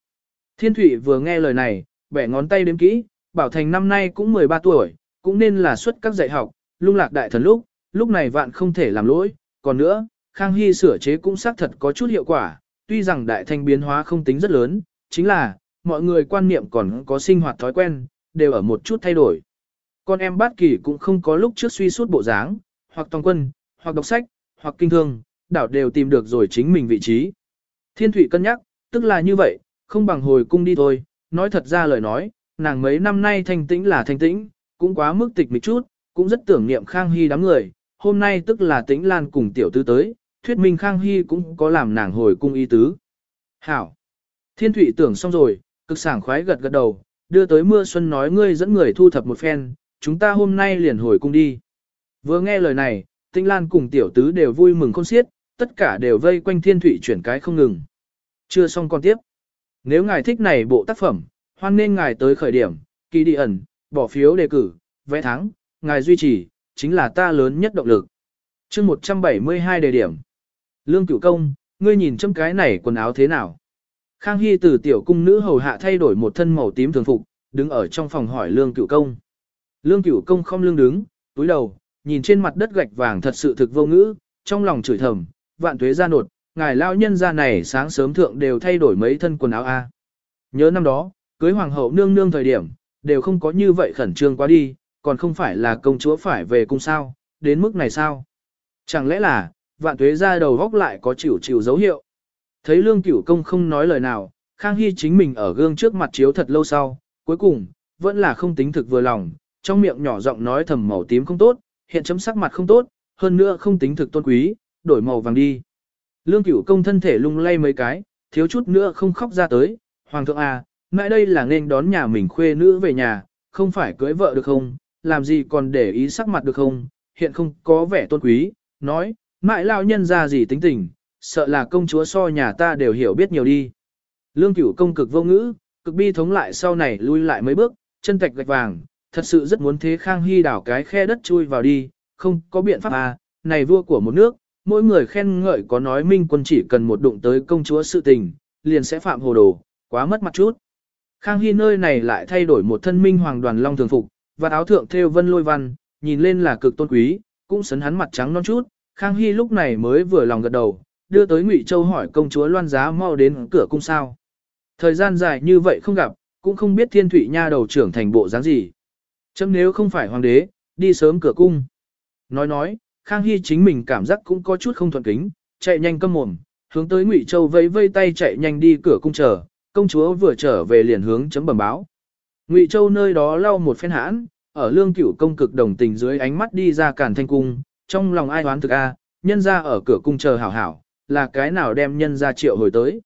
Thiên Thụy vừa nghe lời này, bẻ ngón tay đếm kỹ, Bảo Thành năm nay cũng 13 tuổi, cũng nên là xuất các dạy học, lung lạc đại thần lúc, lúc này vạn không thể làm lỗi, còn nữa, Khang Hy sửa chế cũng xác thật có chút hiệu quả, tuy rằng đại thanh biến hóa không tính rất lớn, chính là, mọi người quan niệm còn có sinh hoạt thói quen, đều ở một chút thay đổi. Con em bát kỳ cũng không có lúc trước suy suốt bộ dáng, hoặc tòng quân, hoặc đọc sách, hoặc kinh thương, đảo đều tìm được rồi chính mình vị trí. Thiên thủy cân nhắc, tức là như vậy, không bằng hồi cung đi thôi, nói thật ra lời nói, nàng mấy năm nay thanh tĩnh là thanh tĩnh, cũng quá mức tịch mịch chút, cũng rất tưởng niệm Khang Hy đám người, hôm nay tức là tĩnh lan cùng tiểu tư tới, thuyết minh Khang Hy cũng có làm nàng hồi cung y tứ. Hảo! Thiên thủy tưởng xong rồi, cực sảng khoái gật gật đầu, đưa tới mưa xuân nói ngươi dẫn người thu thập một phen, chúng ta hôm nay liền hồi cung đi. Vừa nghe lời này, Tĩnh Lan cùng tiểu tứ đều vui mừng khôn xiết, tất cả đều vây quanh thiên thụy chuyển cái không ngừng. Chưa xong con tiếp. Nếu ngài thích này bộ tác phẩm, hoan nên ngài tới khởi điểm, kỳ đi ẩn, bỏ phiếu đề cử, vẽ thắng, ngài duy trì, chính là ta lớn nhất động lực. chương 172 đề điểm. Lương cửu công, ngươi nhìn châm cái này quần áo thế nào? Khang Hy từ tiểu cung nữ hầu hạ thay đổi một thân màu tím thường phục, đứng ở trong phòng hỏi lương cửu công. Lương cửu công không lương đứng, túi đầu, nhìn trên mặt đất gạch vàng thật sự thực vô ngữ, trong lòng chửi thầm, vạn tuế ra nột, ngài lao nhân ra này sáng sớm thượng đều thay đổi mấy thân quần áo A. Nhớ năm đó, cưới hoàng hậu nương nương thời điểm, đều không có như vậy khẩn trương quá đi, còn không phải là công chúa phải về cung sao, đến mức này sao? Chẳng lẽ là, vạn tuế ra đầu góc lại có chịu chịu dấu hiệu? Thấy lương cửu công không nói lời nào, Khang Hy chính mình ở gương trước mặt chiếu thật lâu sau, cuối cùng, vẫn là không tính thực vừa lòng, trong miệng nhỏ giọng nói thầm màu tím không tốt, hiện chấm sắc mặt không tốt, hơn nữa không tính thực tôn quý, đổi màu vàng đi. Lương cửu công thân thể lung lay mấy cái, thiếu chút nữa không khóc ra tới, hoàng thượng à, mãi đây là nên đón nhà mình khuê nữ về nhà, không phải cưới vợ được không, làm gì còn để ý sắc mặt được không, hiện không có vẻ tôn quý, nói, mãi lao nhân ra gì tính tình, sợ là công chúa so nhà ta đều hiểu biết nhiều đi. Lương cửu công cực vô ngữ, cực bi thống lại sau này lui lại mấy bước, chân tạch gạch vàng, thật sự rất muốn thế Khang Hy đảo cái khe đất chui vào đi, không có biện pháp à, này vua của một nước, mỗi người khen ngợi có nói minh quân chỉ cần một đụng tới công chúa sự tình, liền sẽ phạm hồ đồ, quá mất mặt chút. Khang Hy nơi này lại thay đổi một thân minh hoàng đoàn long thường phục, và áo thượng thêu vân lôi văn, nhìn lên là cực tôn quý, cũng sấn hắn mặt trắng non chút. Khang Hy lúc này mới vừa lòng gật đầu, đưa tới Ngụy Châu hỏi công chúa loan giá mau đến cửa cung sao. Thời gian dài như vậy không gặp, cũng không biết thiên thủy nha đầu trưởng thành bộ dáng gì. Chấm nếu không phải hoàng đế, đi sớm cửa cung. Nói nói, Khang Hy chính mình cảm giác cũng có chút không thuận kính, chạy nhanh câm mồm, hướng tới Ngụy Châu vẫy vây tay chạy nhanh đi cửa cung chờ, công chúa vừa trở về liền hướng chấm bẩm báo. Ngụy Châu nơi đó lau một phen hãn, ở lương cửu công cực đồng tình dưới ánh mắt đi ra cản thanh cung, trong lòng ai hoán thực a, nhân ra ở cửa cung chờ hảo hảo, là cái nào đem nhân ra triệu hồi tới.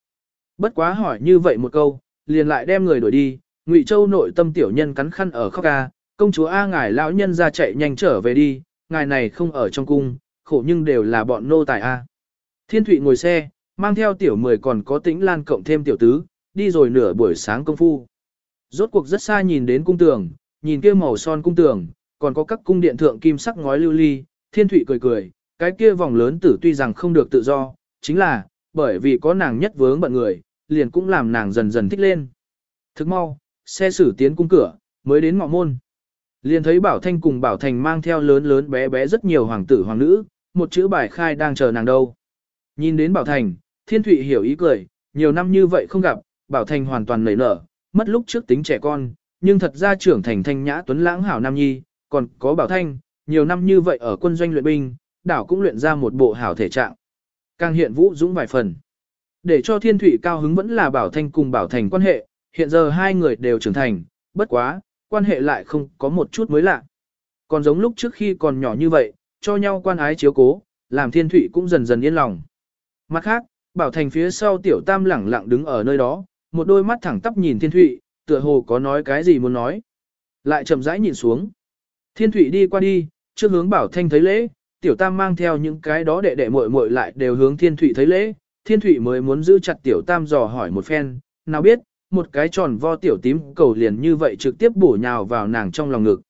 Bất quá hỏi như vậy một câu, liền lại đem người đuổi đi, Ngụy Châu nội tâm tiểu nhân cắn khăn ở khóc a, công chúa A ngài lão nhân ra chạy nhanh trở về đi, ngài này không ở trong cung, khổ nhưng đều là bọn nô tài A. Thiên Thụy ngồi xe, mang theo tiểu mười còn có tĩnh lan cộng thêm tiểu tứ, đi rồi nửa buổi sáng công phu. Rốt cuộc rất xa nhìn đến cung tường, nhìn kia màu son cung tường, còn có các cung điện thượng kim sắc ngói lưu ly, Thiên thủy cười cười, cái kia vòng lớn tử tuy rằng không được tự do, chính là, bởi vì có nàng nhất vướng bận người, liền cũng làm nàng dần dần thích lên. Thức mau, xe xử tiến cung cửa, mới đến ngọ môn. Liền thấy Bảo Thanh cùng Bảo Thành mang theo lớn lớn bé bé rất nhiều hoàng tử hoàng nữ, một chữ bài khai đang chờ nàng đâu. Nhìn đến Bảo Thành, Thiên Thụy hiểu ý cười, nhiều năm như vậy không gặp, Bảo Thành hoàn toàn nảy nở, mất lúc trước tính trẻ con, nhưng thật ra trưởng thành thanh nhã tuấn lãng hảo nam nhi, còn có Bảo Thanh, nhiều năm như vậy ở quân doanh luyện binh, đảo cũng luyện ra một bộ hảo thể trạng. Càng hiện vũ dũng vài phần. Để cho Thiên Thụy cao hứng vẫn là Bảo Thanh cùng Bảo Thành quan hệ, hiện giờ hai người đều trưởng thành, bất quá, quan hệ lại không có một chút mới lạ. Còn giống lúc trước khi còn nhỏ như vậy, cho nhau quan ái chiếu cố, làm thiên thụy cũng dần dần yên lòng. Mặt khác, bảo thành phía sau tiểu tam lẳng lặng đứng ở nơi đó, một đôi mắt thẳng tắp nhìn thiên thụy, tựa hồ có nói cái gì muốn nói. Lại chậm rãi nhìn xuống. Thiên thụy đi qua đi, trước hướng bảo thanh thấy lễ, tiểu tam mang theo những cái đó đệ đệ muội muội lại đều hướng thiên thụy thấy lễ, thiên thụy mới muốn giữ chặt tiểu tam dò hỏi một phen, nào biết, một cái tròn vo tiểu tím cầu liền như vậy trực tiếp bổ nhào vào nàng trong lòng ngực.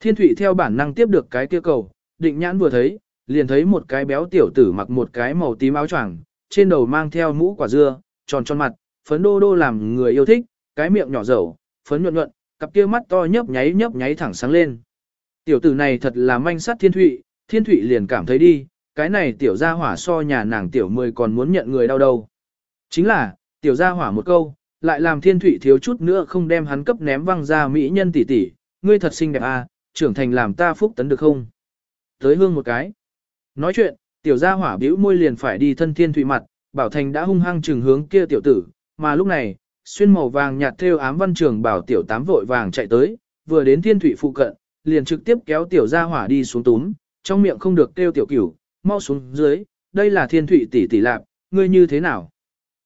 Thiên Thụy theo bản năng tiếp được cái kia cầu, định nhãn vừa thấy, liền thấy một cái béo tiểu tử mặc một cái màu tím áo choàng, trên đầu mang theo mũ quả dưa, tròn tròn mặt, phấn đô đô làm người yêu thích, cái miệng nhỏ dầu, phấn nhuận nhuận, cặp kia mắt to nhấp nháy nhấp nháy thẳng sáng lên. Tiểu tử này thật là manh sát Thiên Thụy, Thiên Thụy liền cảm thấy đi, cái này tiểu gia hỏa so nhà nàng tiểu mười còn muốn nhận người đau đầu. Chính là, tiểu gia hỏa một câu, lại làm thiên Thụy thiếu chút nữa không đem hắn cấp ném văng ra mỹ nhân tỷ tỷ, ngươi thật xinh đẹp à, trưởng thành làm ta phúc tấn được không? Tới hương một cái. Nói chuyện, tiểu gia hỏa bĩu môi liền phải đi thân thiên Thụy mặt, bảo thành đã hung hăng trừng hướng kia tiểu tử, mà lúc này, xuyên màu vàng nhạt theo ám văn trường bảo tiểu tám vội vàng chạy tới, vừa đến thiên thủy phụ cận, liền trực tiếp kéo tiểu gia hỏa đi xuống túm, trong miệng không được kêu tiểu cửu, mau xuống dưới, đây là thiên thủy tỷ tỷ lạp, ngươi như thế nào?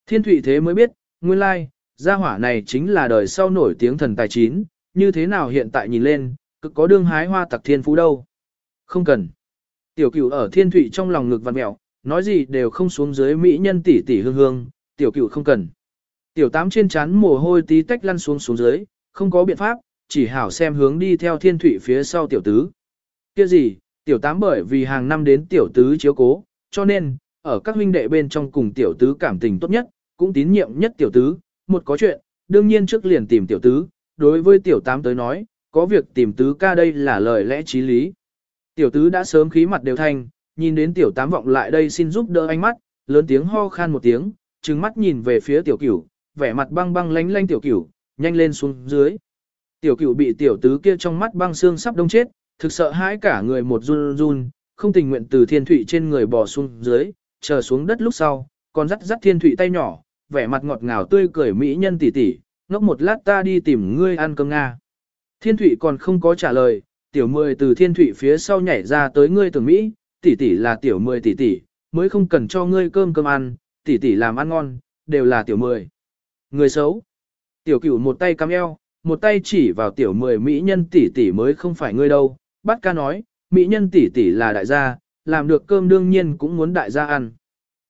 Thiên thủy thế mới biết, nguyên lai, gia hỏa này chính là đời sau nổi tiếng thần tài chín, như thế nào hiện tại nhìn lên, cực có đương hái hoa tặc thiên phú đâu. Không cần. Tiểu cửu ở thiên thủy trong lòng ngực vặn mẹo, nói gì đều không xuống dưới mỹ nhân tỷ tỷ hương hương, tiểu cửu không cần. Tiểu tám trên chán mồ hôi tí tách lăn xuống xuống dưới, không có biện pháp, chỉ hảo xem hướng đi theo thiên thủy phía sau tiểu tứ. Kia gì, tiểu tám bởi vì hàng năm đến tiểu tứ chiếu cố, cho nên, ở các huynh đệ bên trong cùng tiểu tứ cảm tình tốt nhất, cũng tín nhiệm nhất tiểu tứ, một có chuyện, đương nhiên trước liền tìm tiểu tứ, đối với tiểu tám tới nói, có việc tìm tứ ca đây là lời lẽ trí lý. Tiểu tứ đã sớm khí mặt đều thanh, nhìn đến tiểu tám vọng lại đây xin giúp đỡ ánh mắt, lớn tiếng ho khan một tiếng, trừng mắt nhìn về phía tiểu cửu, vẻ mặt băng băng lánh lánh tiểu cửu, nhanh lên xuống dưới. Tiểu cửu bị tiểu tứ kia trong mắt băng xương sắp đông chết, thực sợ hãi cả người một run run, không tình nguyện từ thiên thủy trên người bò xuống dưới, chờ xuống đất lúc sau, còn dắt dắt thiên thủy tay nhỏ, vẻ mặt ngọt ngào tươi cười mỹ nhân tỷ tỷ, ngốc một lát ta đi tìm ngươi ăn cơm Nga. Thiên thủy còn không có trả lời, tiểu mười từ thiên thủy phía sau nhảy ra tới ngươi tưởng Mỹ, tỷ tỷ là tiểu mười tỷ tỷ, mới không cần cho ngươi cơm cơm ăn, tỷ tỷ làm ăn ngon, đều là tiểu mười. Người xấu. Tiểu cửu một tay cắm eo, một tay chỉ vào tiểu mười mỹ nhân tỷ tỷ mới không phải ngươi đâu, Bát ca nói, mỹ nhân tỷ tỷ là đại gia, làm được cơm đương nhiên cũng muốn đại gia ăn.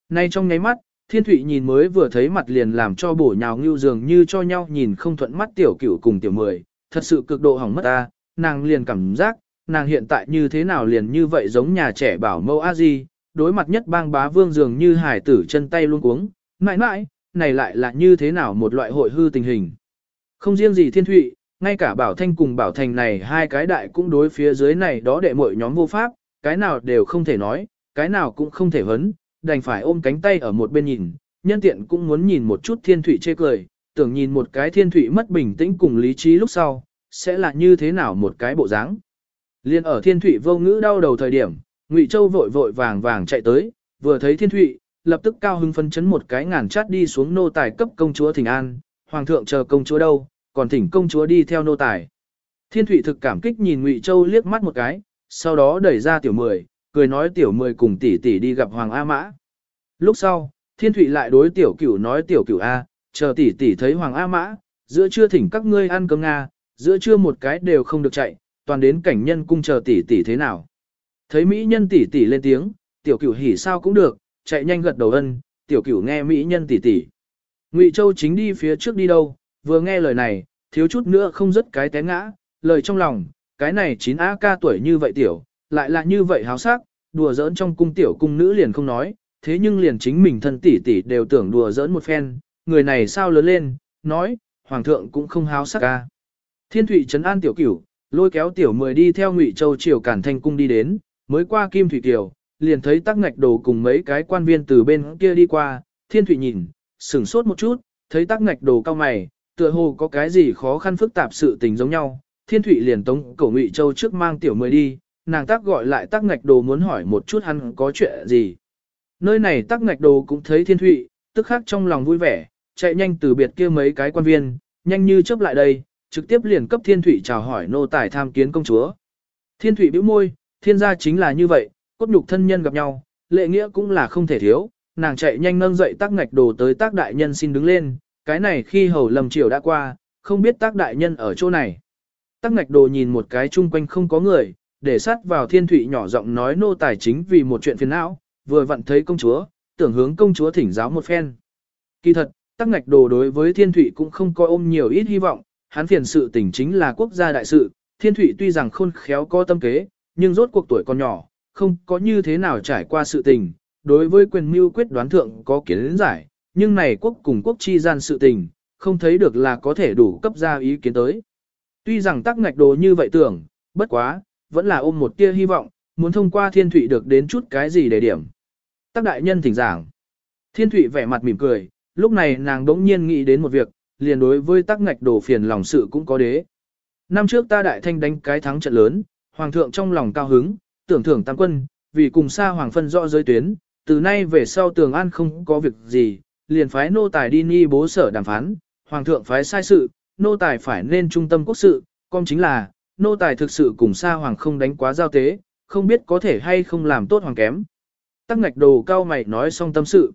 Nay trong nháy mắt, thiên thụy nhìn mới vừa thấy mặt liền làm cho bổ nhào ngưu dường như cho nhau nhìn không thuận mắt tiểu cửu cùng tiểu mười, thật sự cực độ hỏng mất ta, nàng liền cảm giác, nàng hiện tại như thế nào liền như vậy giống nhà trẻ bảo mẫu a di, đối mặt nhất bang bá vương dường như hải tử chân tay luôn cuống, mãi mãi, này lại là như thế nào một loại hội hư tình hình. Không riêng gì thiên thụy, ngay cả bảo thanh cùng bảo thành này hai cái đại cũng đối phía dưới này đó đệ mọi nhóm vô pháp, cái nào đều không thể nói, cái nào cũng không thể vấn, đành phải ôm cánh tay ở một bên nhìn, nhân tiện cũng muốn nhìn một chút thiên thụy chê cười, tưởng nhìn một cái thiên thụy mất bình tĩnh cùng lý trí lúc sau, sẽ là như thế nào một cái bộ dáng. Liên ở thiên thụy vô ngữ đau đầu thời điểm, Ngụy Châu vội vội vàng vàng chạy tới, vừa thấy thiên thụy, lập tức cao hưng phân chấn một cái ngàn chát đi xuống nô tài cấp công chúa thỉnh an, hoàng thượng chờ công chúa đâu, còn thỉnh công chúa đi theo nô tài. Thiên thụy thực cảm kích nhìn Ngụy Châu liếc mắt một cái, sau đó đẩy ra tiểu mười, cười nói tiểu mười cùng tỷ tỷ đi gặp hoàng A Mã. Lúc sau, thiên thụy lại đối tiểu cửu nói tiểu cửu A, chờ tỷ tỷ thấy hoàng A Mã, giữa trưa thỉnh các ngươi ăn cơm Nga, giữa trưa một cái đều không được chạy, toàn đến cảnh nhân cung chờ tỷ tỷ thế nào. Thấy mỹ nhân tỷ tỷ lên tiếng, tiểu cửu hỉ sao cũng được, chạy nhanh gật đầu ân, tiểu cửu nghe mỹ nhân tỷ tỷ. Ngụy Châu chính đi phía trước đi đâu, vừa nghe lời này, thiếu chút nữa không dứt cái té ngã, lời trong lòng, cái này chín a ca tuổi như vậy tiểu, lại là như vậy háo sắc, đùa giỡn trong cung tiểu cung nữ liền không nói, thế nhưng liền chính mình thân tỷ tỷ đều tưởng đùa giỡn một phen, người này sao lớn lên, nói, hoàng thượng cũng không háo sắc ca. Thiên thụy trấn an tiểu cửu, lôi kéo tiểu mười đi theo ngụy châu triều cản thanh cung đi đến, mới qua kim thủy kiều, liền thấy tắc ngạch đồ cùng mấy cái quan viên từ bên kia đi qua, thiên thủy nhìn, sửng sốt một chút, thấy tắc ngạch đồ cao mày, tựa hồ có cái gì khó khăn phức tạp sự tình giống nhau, thiên thủy liền tống cổ ngụy châu trước mang tiểu mười đi, nàng tác gọi lại tắc ngạch đồ muốn hỏi một chút hắn có chuyện gì. Nơi này tắc ngạch đồ cũng thấy thiên thụy, tức khắc trong lòng vui vẻ, chạy nhanh từ biệt kia mấy cái quan viên, nhanh như chớp lại đây, trực tiếp liền cấp thiên thụy chào hỏi nô tài tham kiến công chúa. Thiên thụy bĩu môi, thiên gia chính là như vậy, cốt nhục thân nhân gặp nhau, lệ nghĩa cũng là không thể thiếu, nàng chạy nhanh nâng dậy tác ngạch đồ tới tác đại nhân xin đứng lên, cái này khi hầu lầm chiều đã qua, không biết tác đại nhân ở chỗ này. Tác ngạch đồ nhìn một cái chung quanh không có người, để sát vào thiên thủy nhỏ giọng nói nô tài chính vì một chuyện phiền não, vừa vặn thấy công chúa, tưởng hướng công chúa thỉnh giáo một phen. Kỳ thật, tác ngạch đồ đối với thiên thủy cũng không coi ôm nhiều ít hy vọng, hắn phiền sự tình chính là quốc gia đại sự, thiên thủy tuy rằng khôn khéo có tâm kế, nhưng rốt cuộc tuổi còn nhỏ, không có như thế nào trải qua sự tình, đối với quyền mưu quyết đoán thượng có kiến giải, nhưng này quốc cùng quốc chi gian sự tình, không thấy được là có thể đủ cấp ra ý kiến tới. Tuy rằng tắc ngạch đồ như vậy tưởng, bất quá, vẫn là ôm một tia hy vọng, muốn thông qua thiên thụy được đến chút cái gì để điểm. Tắc đại nhân thỉnh giảng. Thiên thụy vẻ mặt mỉm cười, lúc này nàng đỗng nhiên nghĩ đến một việc, liền đối với tắc ngạch đồ phiền lòng sự cũng có đế. Năm trước ta đại thanh đánh cái thắng trận lớn, hoàng thượng trong lòng cao hứng, tưởng thưởng tam quân, vì cùng xa hoàng phân rõ giới tuyến, từ nay về sau tường an không có việc gì, liền phái nô tài đi ni bố sở đàm phán, hoàng thượng phái sai sự, nô tài phải nên trung tâm quốc sự, con chính là, nô tài thực sự cùng xa hoàng không đánh quá giao tế, không biết có thể hay không làm tốt hoàng kém. Tắc ngạch đồ cao mày nói xong tâm sự.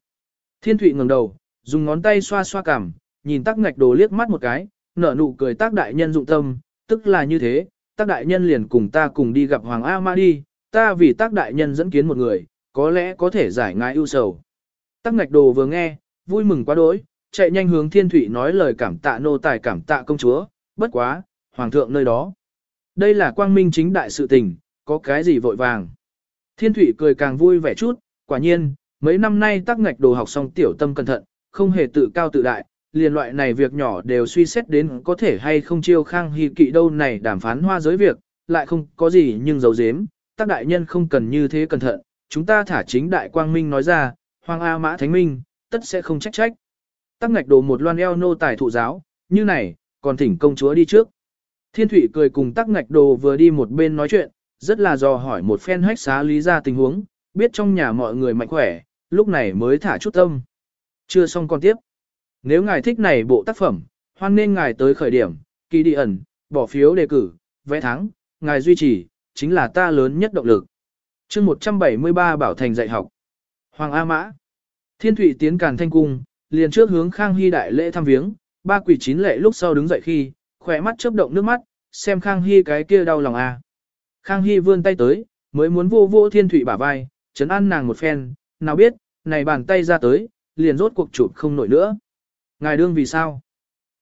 Thiên thụy ngẩng đầu, dùng ngón tay xoa xoa cằm, nhìn tắc ngạch đồ liếc mắt một cái, nở nụ cười tác đại nhân dụng tâm, tức là như thế, tác đại nhân liền cùng ta cùng đi gặp Hoàng A Ma đi, ta vì tác đại nhân dẫn kiến một người, có lẽ có thể giải ngại ưu sầu. Tắc ngạch đồ vừa nghe, vui mừng quá đỗi, chạy nhanh hướng thiên thủy nói lời cảm tạ nô tài cảm tạ công chúa, bất quá, hoàng thượng nơi đó. Đây là quang minh chính đại sự tình, có cái gì vội vàng. Thiên thủy cười càng vui vẻ chút, quả nhiên, mấy năm nay tắc ngạch đồ học xong tiểu tâm cẩn thận, không hề tự cao tự đại, liền loại này việc nhỏ đều suy xét đến có thể hay không chiêu khang hy kỵ đâu này đàm phán hoa giới việc, lại không có gì nhưng giấu giếm, tác đại nhân không cần như thế cẩn thận, chúng ta thả chính đại quang minh nói ra, hoàng A mã thánh minh, tất sẽ không trách trách. Tác ngạch đồ một loan eo nô tài thụ giáo, như này, còn thỉnh công chúa đi trước. Thiên thủy cười cùng tác ngạch đồ vừa đi một bên nói chuyện, rất là dò hỏi một phen hách xá lý ra tình huống, biết trong nhà mọi người mạnh khỏe, lúc này mới thả chút tâm. Chưa xong con tiếp. Nếu ngài thích này bộ tác phẩm, hoan nên ngài tới khởi điểm, kỳ đi ẩn, bỏ phiếu đề cử, vẽ thắng, ngài duy trì, chính là ta lớn nhất động lực. chương 173 Bảo Thành dạy học. Hoàng A Mã. Thiên Thụy tiến càn thanh cung, liền trước hướng Khang Hy đại lễ thăm viếng, ba quỷ chín lệ lúc sau đứng dậy khi, khỏe mắt chớp động nước mắt, xem Khang Hy cái kia đau lòng a. Khang Hy vươn tay tới, mới muốn vô vô Thiên Thụy bả vai, chấn an nàng một phen, nào biết, này bàn tay ra tới, liền rốt cuộc chụp không nổi nữa. Ngài đương vì sao?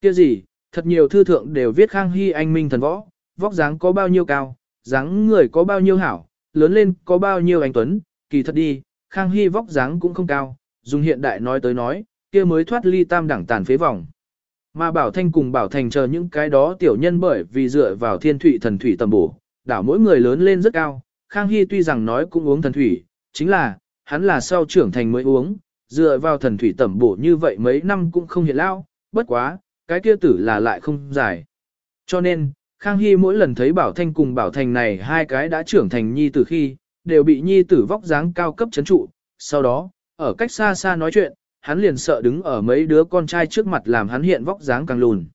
Kia gì, thật nhiều thư thượng đều viết Khang Hy anh minh thần võ, vóc dáng có bao nhiêu cao, dáng người có bao nhiêu hảo, lớn lên có bao nhiêu anh tuấn, kỳ thật đi, Khang Hy vóc dáng cũng không cao, dùng hiện đại nói tới nói, kia mới thoát ly tam đẳng tàn phế vòng. Mà Bảo Thanh cùng Bảo Thành chờ những cái đó tiểu nhân bởi vì dựa vào thiên thủy thần thủy tầm bổ, đảo mỗi người lớn lên rất cao, Khang Hy tuy rằng nói cũng uống thần thủy, chính là, hắn là sau trưởng thành mới uống, dựa vào thần thủy tẩm bổ như vậy mấy năm cũng không hiện lao, bất quá, cái kia tử là lại không dài. Cho nên, Khang Hy mỗi lần thấy Bảo Thanh cùng Bảo Thành này hai cái đã trưởng thành nhi tử khi, đều bị nhi tử vóc dáng cao cấp chấn trụ, sau đó, ở cách xa xa nói chuyện, hắn liền sợ đứng ở mấy đứa con trai trước mặt làm hắn hiện vóc dáng càng lùn.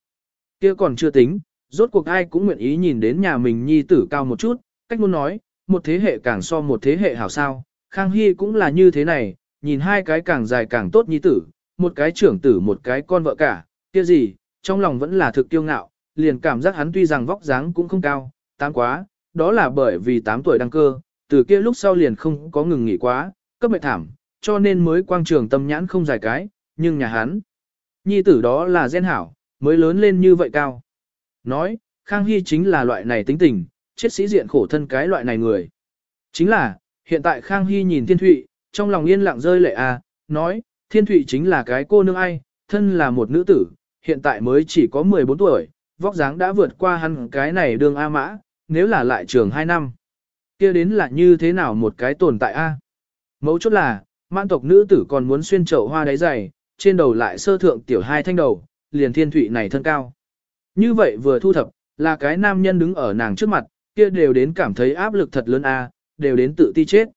kia còn chưa tính, rốt cuộc ai cũng nguyện ý nhìn đến nhà mình nhi tử cao một chút, cách muốn nói, một thế hệ càng so một thế hệ hảo sao, Khang Hy cũng là như thế này, nhìn hai cái càng dài càng tốt nhi tử, một cái trưởng tử một cái con vợ cả, kia gì, trong lòng vẫn là thực kiêu ngạo, liền cảm giác hắn tuy rằng vóc dáng cũng không cao, tám quá, đó là bởi vì 8 tuổi đăng cơ, từ kia lúc sau liền không có ngừng nghỉ quá, cấp mệt thảm, cho nên mới quang trường tâm nhãn không dài cái, nhưng nhà hắn, nhi tử đó là gen hảo, mới lớn lên như vậy cao. Nói, Khang Hy chính là loại này tính tình, chết sĩ diện khổ thân cái loại này người. Chính là, hiện tại Khang Hy nhìn Thiên Thụy, trong lòng yên lặng rơi lệ à, nói, Thiên Thụy chính là cái cô nương ai, thân là một nữ tử, hiện tại mới chỉ có 14 tuổi, vóc dáng đã vượt qua hắn cái này đường A mã, nếu là lại trường 2 năm. kia đến là như thế nào một cái tồn tại A. Mấu chốt là, mãn tộc nữ tử còn muốn xuyên chậu hoa đáy dày, trên đầu lại sơ thượng tiểu hai thanh đầu, liền thiên thụy này thân cao. Như vậy vừa thu thập, là cái nam nhân đứng ở nàng trước mặt, kia đều đến cảm thấy áp lực thật lớn a, đều đến tự ti chết.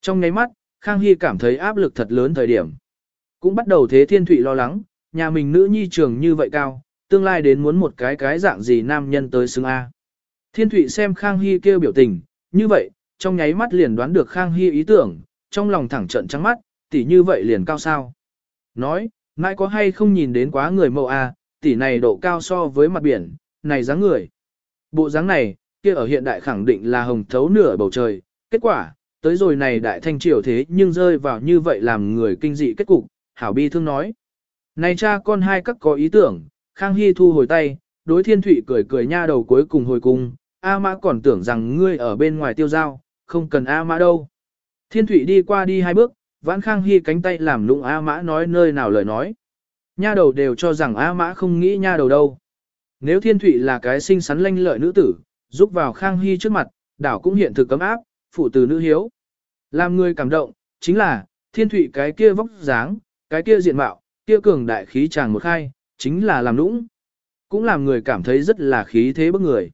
Trong nháy mắt, Khang Hy cảm thấy áp lực thật lớn thời điểm. Cũng bắt đầu thế thiên thụy lo lắng, nhà mình nữ nhi trường như vậy cao, tương lai đến muốn một cái cái dạng gì nam nhân tới xứng A. Thiên thụy xem Khang Hy kêu biểu tình, như vậy, trong nháy mắt liền đoán được Khang Hy ý tưởng, trong lòng thẳng trận trắng mắt, tỷ như vậy liền cao sao. Nói, mãi có hay không nhìn đến quá người mẫu A, tỷ này độ cao so với mặt biển, này dáng người. Bộ dáng này, kia ở hiện đại khẳng định là hồng thấu nửa bầu trời, kết quả, tới rồi này đại thanh triều thế nhưng rơi vào như vậy làm người kinh dị kết cục, hảo bi thương nói. Này cha con hai các có ý tưởng, Khang Hy thu hồi tay, đối thiên thụy cười cười nha đầu cuối cùng hồi cung, A mã còn tưởng rằng ngươi ở bên ngoài tiêu giao, không cần A mã đâu. Thiên thụy đi qua đi hai bước, vãn Khang Hy cánh tay làm lụng A mã nói nơi nào lời nói. Nha đầu đều cho rằng A mã không nghĩ nha đầu đâu. Nếu thiên thụy là cái xinh xắn lanh lợi nữ tử, giúp vào Khang Hy trước mặt, đảo cũng hiện thực cấm áp, phụ tử nữ hiếu. Làm người cảm động, chính là, thiên thụy cái kia vóc dáng, cái kia diện mạo, kia cường đại khí chàng một khai, chính là làm nũng. Cũng làm người cảm thấy rất là khí thế bức người.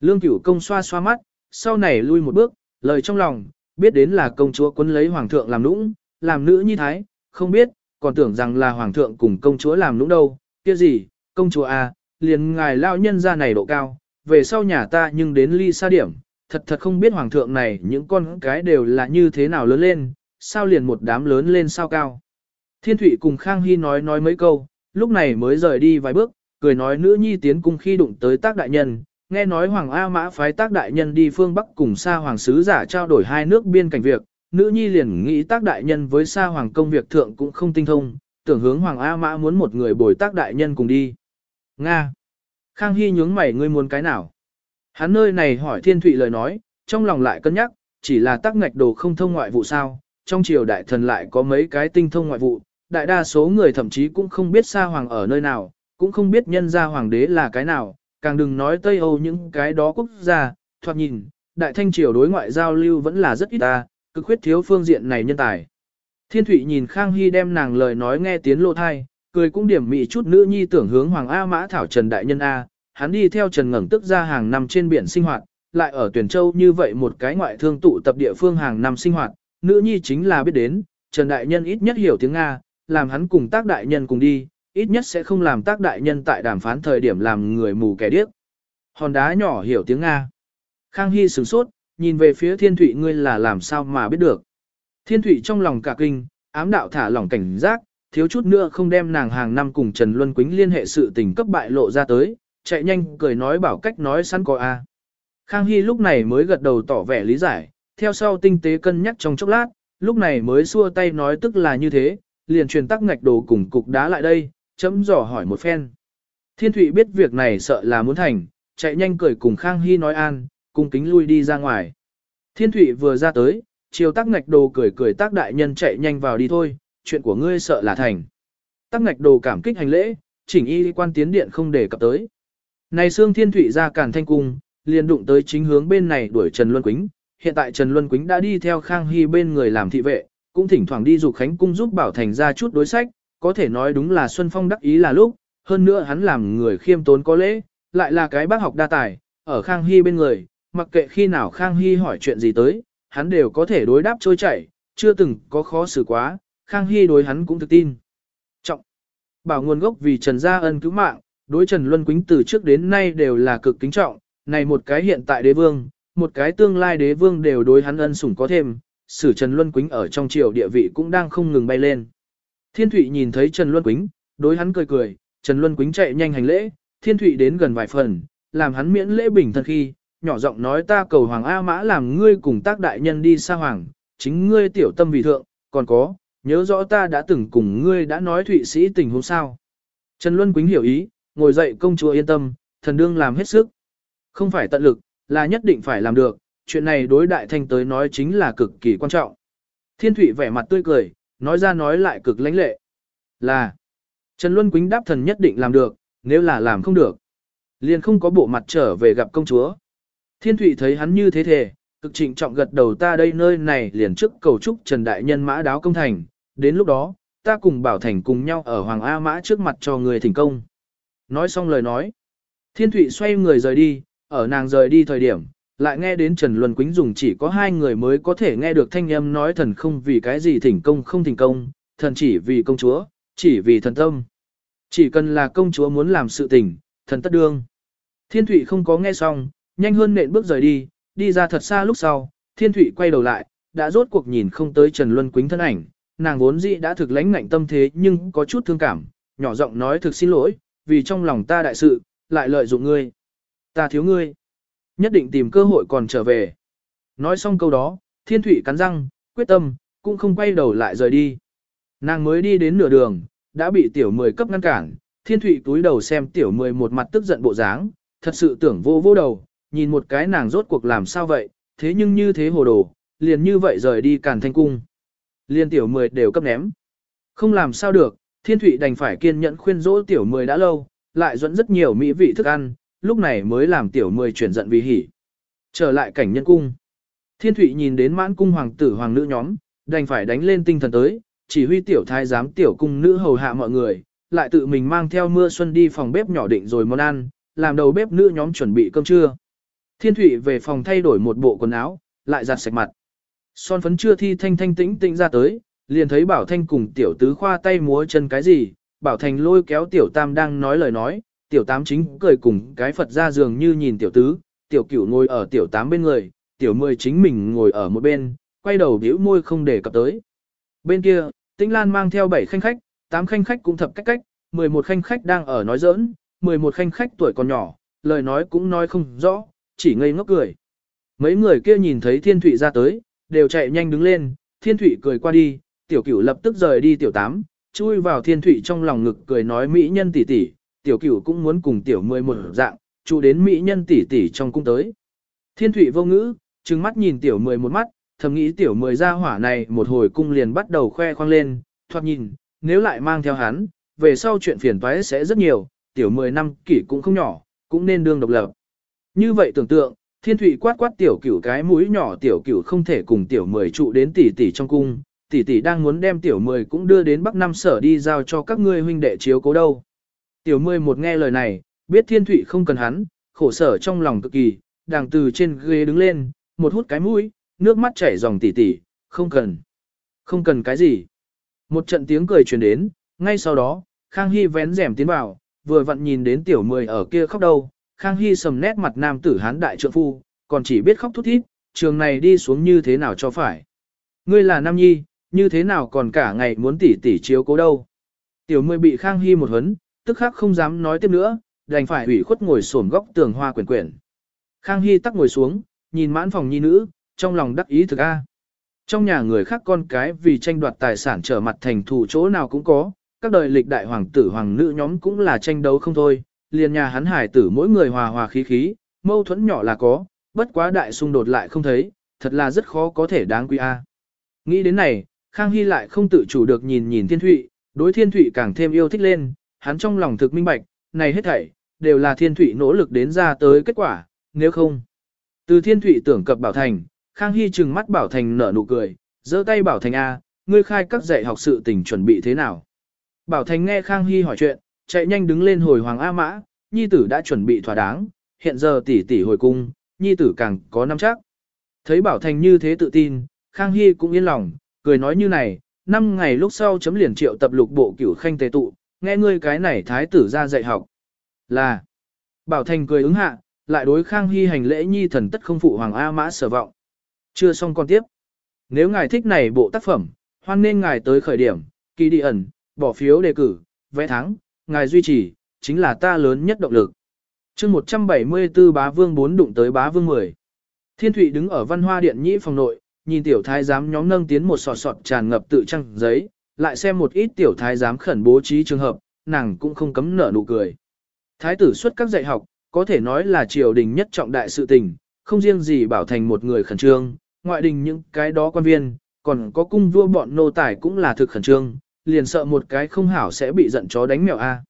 lương cửu công xoa xoa mắt, sau này lui một bước, lời trong lòng, biết đến là công chúa quấn lấy hoàng thượng làm nũng, làm nữ nhi thái, không biết, còn tưởng rằng là hoàng thượng cùng công chúa làm nũng đâu, kia gì, công chúa à, liền ngài lao nhân ra này độ cao, về sau nhà ta nhưng đến ly xa điểm, thật thật không biết hoàng thượng này những con cái đều là như thế nào lớn lên, sao liền một đám lớn lên sao cao. Thiên Thụy cùng Khang Hy nói nói mấy câu, lúc này mới rời đi vài bước, cười nói nữ nhi tiến cung khi đụng tới tác đại nhân, nghe nói Hoàng A Mã phái tác đại nhân đi phương Bắc cùng Sa Hoàng sứ giả trao đổi hai nước biên cảnh việc, nữ nhi liền nghĩ tác đại nhân với Sa Hoàng công việc thượng cũng không tinh thông, tưởng hướng Hoàng A Mã muốn một người bồi tác đại nhân cùng đi. Nga. Khang Hy nhướng mày ngươi muốn cái nào? Hắn nơi này hỏi Thiên Thụy lời nói, trong lòng lại cân nhắc, chỉ là tác ngạch đồ không thông ngoại vụ sao, trong triều đại thần lại có mấy cái tinh thông ngoại vụ, đại đa số người thậm chí cũng không biết Sa Hoàng ở nơi nào, cũng không biết nhân gia hoàng đế là cái nào, càng đừng nói Tây Âu những cái đó quốc gia, thoạt nhìn, đại thanh triều đối ngoại giao lưu vẫn là rất ít ta, cực khuyết thiếu phương diện này nhân tài. Thiên Thụy nhìn Khang Hy đem nàng lời nói nghe tiếng lộ thai, cười cũng điểm mị chút nữ nhi tưởng hướng Hoàng A Mã Thảo Trần Đại Nhân A, hắn đi theo Trần Ngẩng tức ra hàng năm trên biển sinh hoạt, lại ở Tuyển Châu như vậy một cái ngoại thương tụ tập địa phương hàng năm sinh hoạt, nữ nhi chính là biết đến, Trần Đại Nhân ít nhất hiểu tiếng Nga, làm hắn cùng tác đại nhân cùng đi, ít nhất sẽ không làm tác đại nhân tại đàm phán thời điểm làm người mù kẻ điếc. Hòn đá nhỏ hiểu tiếng Nga. Khang Hy sửng sốt, nhìn về phía Thiên Thụy ngươi là làm sao mà biết được. Thiên Thụy trong lòng cả kinh, ám đạo thả lỏng cảnh giác, thiếu chút nữa không đem nàng hàng năm cùng Trần Luân Quýnh liên hệ sự tình cấp bại lộ ra tới, chạy nhanh cười nói bảo cách nói sẵn có a. Khang Hy lúc này mới gật đầu tỏ vẻ lý giải, theo sau tinh tế cân nhắc trong chốc lát, lúc này mới xua tay nói tức là như thế, liền truyền tắc ngạch đồ cùng cục đá lại đây, chấm dò hỏi một phen. Thiên Thụy biết việc này sợ là muốn thành, chạy nhanh cười cùng Khang Hy nói an, cùng kính lui đi ra ngoài. Thiên Thụy vừa ra tới, chiều tắc ngạch đồ cười cười tác đại nhân chạy nhanh vào đi thôi, chuyện của ngươi sợ là thành. Tắc ngạch đồ cảm kích hành lễ, chỉnh y quan tiến điện không để cập tới. Này xương Thiên Thụy ra cản thanh cung, liền đụng tới chính hướng bên này đuổi Trần Luân Quýnh. Hiện tại Trần Luân Quýnh đã đi theo Khang Hy bên người làm thị vệ, cũng thỉnh thoảng đi dục Khánh cung giúp Bảo Thành ra chút đối sách, có thể nói đúng là Xuân Phong đắc ý là lúc, hơn nữa hắn làm người khiêm tốn có lễ, lại là cái bác học đa tài, ở Khang Hy bên người, mặc kệ khi nào Khang Hy hỏi chuyện gì tới, hắn đều có thể đối đáp trôi chảy, chưa từng có khó xử quá, Khang Hy đối hắn cũng thực tin. Trọng. Bảo nguồn gốc vì Trần Gia Ân cứu mạng, đối Trần Luân Quýnh từ trước đến nay đều là cực kính trọng, này một cái hiện tại đế vương, một cái tương lai đế vương đều đối hắn ân sủng có thêm, sử Trần Luân Quýnh ở trong triều địa vị cũng đang không ngừng bay lên. Thiên Thụy nhìn thấy Trần Luân Quýnh, đối hắn cười cười, Trần Luân Quýnh chạy nhanh hành lễ, Thiên Thụy đến gần vài phần, làm hắn miễn lễ bình thân khi, nhỏ giọng nói ta cầu Hoàng A Mã làm ngươi cùng tác đại nhân đi xa Hoàng, chính ngươi tiểu tâm vì thượng, còn có, nhớ rõ ta đã từng cùng ngươi đã nói Thụy sĩ tình huống sao. Trần Luân Quýnh hiểu ý, ngồi dậy công chúa yên tâm, thần đương làm hết sức. Không phải tận lực, là nhất định phải làm được, chuyện này đối đại thanh tới nói chính là cực kỳ quan trọng. Thiên thủy vẻ mặt tươi cười, nói ra nói lại cực lãnh lệ. Là, Trần Luân Quýnh đáp thần nhất định làm được, nếu là làm không được. Liền không có bộ mặt trở về gặp công chúa. Thiên thủy thấy hắn như thế thể, cực trịnh trọng gật đầu ta đây nơi này liền trước cầu chúc Trần Đại Nhân mã đáo công thành, đến lúc đó, ta cùng Bảo Thành cùng nhau ở Hoàng A Mã trước mặt cho người thành công. Nói xong lời nói, Thiên thủy xoay người rời đi, ở nàng rời đi thời điểm, lại nghe đến Trần Luân Quýnh dùng chỉ có hai người mới có thể nghe được thanh âm nói thần không vì cái gì thỉnh công không thỉnh công, thần chỉ vì công chúa, chỉ vì thần tâm. Chỉ cần là công chúa muốn làm sự tình, thần tất đương. Thiên Thụy không có nghe xong, nhanh hơn nện bước rời đi, đi ra thật xa lúc sau, Thiên Thụy quay đầu lại, đã rốt cuộc nhìn không tới Trần Luân Quýnh thân ảnh, nàng vốn dĩ đã thực lãnh ngạnh tâm thế nhưng có chút thương cảm, nhỏ giọng nói thực xin lỗi, vì trong lòng ta đại sự, lại lợi dụng ngươi. Ta thiếu ngươi. Nhất định tìm cơ hội còn trở về. Nói xong câu đó, thiên thủy cắn răng, quyết tâm, cũng không quay đầu lại rời đi. Nàng mới đi đến nửa đường, đã bị tiểu mười cấp ngăn cản, thiên thủy túi đầu xem tiểu mười một mặt tức giận bộ dáng, thật sự tưởng vô vô đầu, nhìn một cái nàng rốt cuộc làm sao vậy, thế nhưng như thế hồ đồ, liền như vậy rời đi càn thanh cung. Liên tiểu mười đều cấp ném. Không làm sao được, thiên thủy đành phải kiên nhẫn khuyên dỗ tiểu mười đã lâu, lại dẫn rất nhiều mỹ vị thức ăn, lúc này mới làm tiểu mười chuyển giận vì hỉ. Trở lại cảnh nhân cung. Thiên Thụy nhìn đến mãn cung hoàng tử hoàng nữ nhóm, đành phải đánh lên tinh thần tới, chỉ huy tiểu thái giám tiểu cung nữ hầu hạ mọi người, lại tự mình mang theo mưa xuân đi phòng bếp nhỏ định rồi món ăn, làm đầu bếp nữ nhóm chuẩn bị cơm trưa. Thiên Thụy về phòng thay đổi một bộ quần áo, lại giặt sạch mặt. Son phấn chưa thi thanh thanh tĩnh tĩnh ra tới, liền thấy Bảo Thanh cùng tiểu tứ khoa tay múa chân cái gì, Bảo Thành lôi kéo tiểu tam đang nói lời nói, tiểu tám chính cười cùng cái Phật ra giường như nhìn tiểu tứ, tiểu cửu ngồi ở tiểu tám bên người, tiểu mười chính mình ngồi ở một bên, quay đầu biểu môi không để cập tới. Bên kia, Tĩnh Lan mang theo 7 khanh khách, 8 khanh khách cũng thập cách cách, 11 khanh khách đang ở nói giỡn, 11 khanh khách tuổi còn nhỏ, lời nói cũng nói không rõ, chỉ ngây ngốc cười. Mấy người kia nhìn thấy Thiên Thụy ra tới, đều chạy nhanh đứng lên, Thiên Thụy cười qua đi, tiểu cửu lập tức rời đi tiểu tám, chui vào Thiên Thụy trong lòng ngực cười nói mỹ nhân tỷ tỷ, tiểu cửu cũng muốn cùng tiểu mười một dạng, trụ đến mỹ nhân tỷ tỷ trong cung tới. Thiên thủy vô ngữ, trừng mắt nhìn tiểu mười một mắt, thầm nghĩ tiểu mười ra hỏa này một hồi cung liền bắt đầu khoe khoang lên, thoạt nhìn, nếu lại mang theo hắn, về sau chuyện phiền toái sẽ rất nhiều, tiểu mười năm kỷ cũng không nhỏ, cũng nên đương độc lập. Như vậy tưởng tượng, thiên thủy quát quát tiểu cửu cái mũi nhỏ tiểu cửu không thể cùng tiểu mười trụ đến tỷ tỷ trong cung, tỷ tỷ đang muốn đem tiểu mười cũng đưa đến bắc Nam sở đi giao cho các ngươi huynh đệ chiếu cố đâu. Tiểu mười một nghe lời này, biết thiên thụy không cần hắn, khổ sở trong lòng cực kỳ, đàng từ trên ghế đứng lên, một hút cái mũi, nước mắt chảy dòng tỉ tỉ, không cần. Không cần cái gì. Một trận tiếng cười truyền đến, ngay sau đó, Khang Hy vén rèm tiến vào, vừa vặn nhìn đến tiểu mười ở kia khóc đâu. Khang Hy sầm nét mặt nam tử hán đại trượng phu, còn chỉ biết khóc thút thít, trường này đi xuống như thế nào cho phải. Ngươi là nam nhi, như thế nào còn cả ngày muốn tỉ tỉ chiếu cố đâu. Tiểu mười bị Khang Hy một hấn, tức khắc không dám nói tiếp nữa, đành phải ủy khuất ngồi xổm góc tường hoa quyển quyển. Khang Hy tắc ngồi xuống, nhìn mãn phòng nhi nữ, trong lòng đắc ý thực a. Trong nhà người khác con cái vì tranh đoạt tài sản trở mặt thành thủ chỗ nào cũng có, các đời lịch đại hoàng tử hoàng nữ nhóm cũng là tranh đấu không thôi, liền nhà hắn hải tử mỗi người hòa hòa khí khí, mâu thuẫn nhỏ là có, bất quá đại xung đột lại không thấy, thật là rất khó có thể đáng quý a. Nghĩ đến này, Khang Hy lại không tự chủ được nhìn nhìn Thiên Thụy, đối Thiên Thụy càng thêm yêu thích lên, hắn trong lòng thực minh bạch, này hết thảy, đều là Thiên thủy nỗ lực đến ra tới kết quả, nếu không. Từ Thiên thủy tưởng cập Bảo Thành, Khang Hy trừng mắt Bảo Thành nở nụ cười, giơ tay Bảo Thành A, ngươi khai các dạy học sự tình chuẩn bị thế nào. Bảo Thành nghe Khang Hy hỏi chuyện, chạy nhanh đứng lên hồi Hoàng A Mã, Nhi tử đã chuẩn bị thỏa đáng, hiện giờ tỷ tỷ hồi cung, Nhi tử càng có năm chắc. Thấy Bảo Thành như thế tự tin, Khang Hy cũng yên lòng, cười nói như này, năm ngày lúc sau chấm liền triệu tập lục bộ cửu khanh tề tụ, nghe ngươi cái này thái tử ra dạy học. Là, Bảo Thành cười ứng hạ, lại đối Khang Hy hành lễ nhi thần tất không phụ Hoàng A Mã sở vọng. Chưa xong con tiếp. Nếu ngài thích này bộ tác phẩm, hoan nên ngài tới khởi điểm, kỳ đi ẩn, bỏ phiếu đề cử, vẽ thắng, ngài duy trì, chính là ta lớn nhất động lực. chương 174 bá vương 4 đụng tới bá vương 10. Thiên Thụy đứng ở văn hoa điện nhĩ phòng nội, nhìn tiểu thái giám nhóm nâng tiến một sọt sọt tràn ngập tự trăng giấy, lại xem một ít tiểu thái giám khẩn bố trí trường hợp, nàng cũng không cấm nở nụ cười. Thái tử xuất các dạy học, có thể nói là triều đình nhất trọng đại sự tình, không riêng gì bảo thành một người khẩn trương, ngoại đình những cái đó quan viên, còn có cung vua bọn nô tài cũng là thực khẩn trương, liền sợ một cái không hảo sẽ bị giận chó đánh mèo a.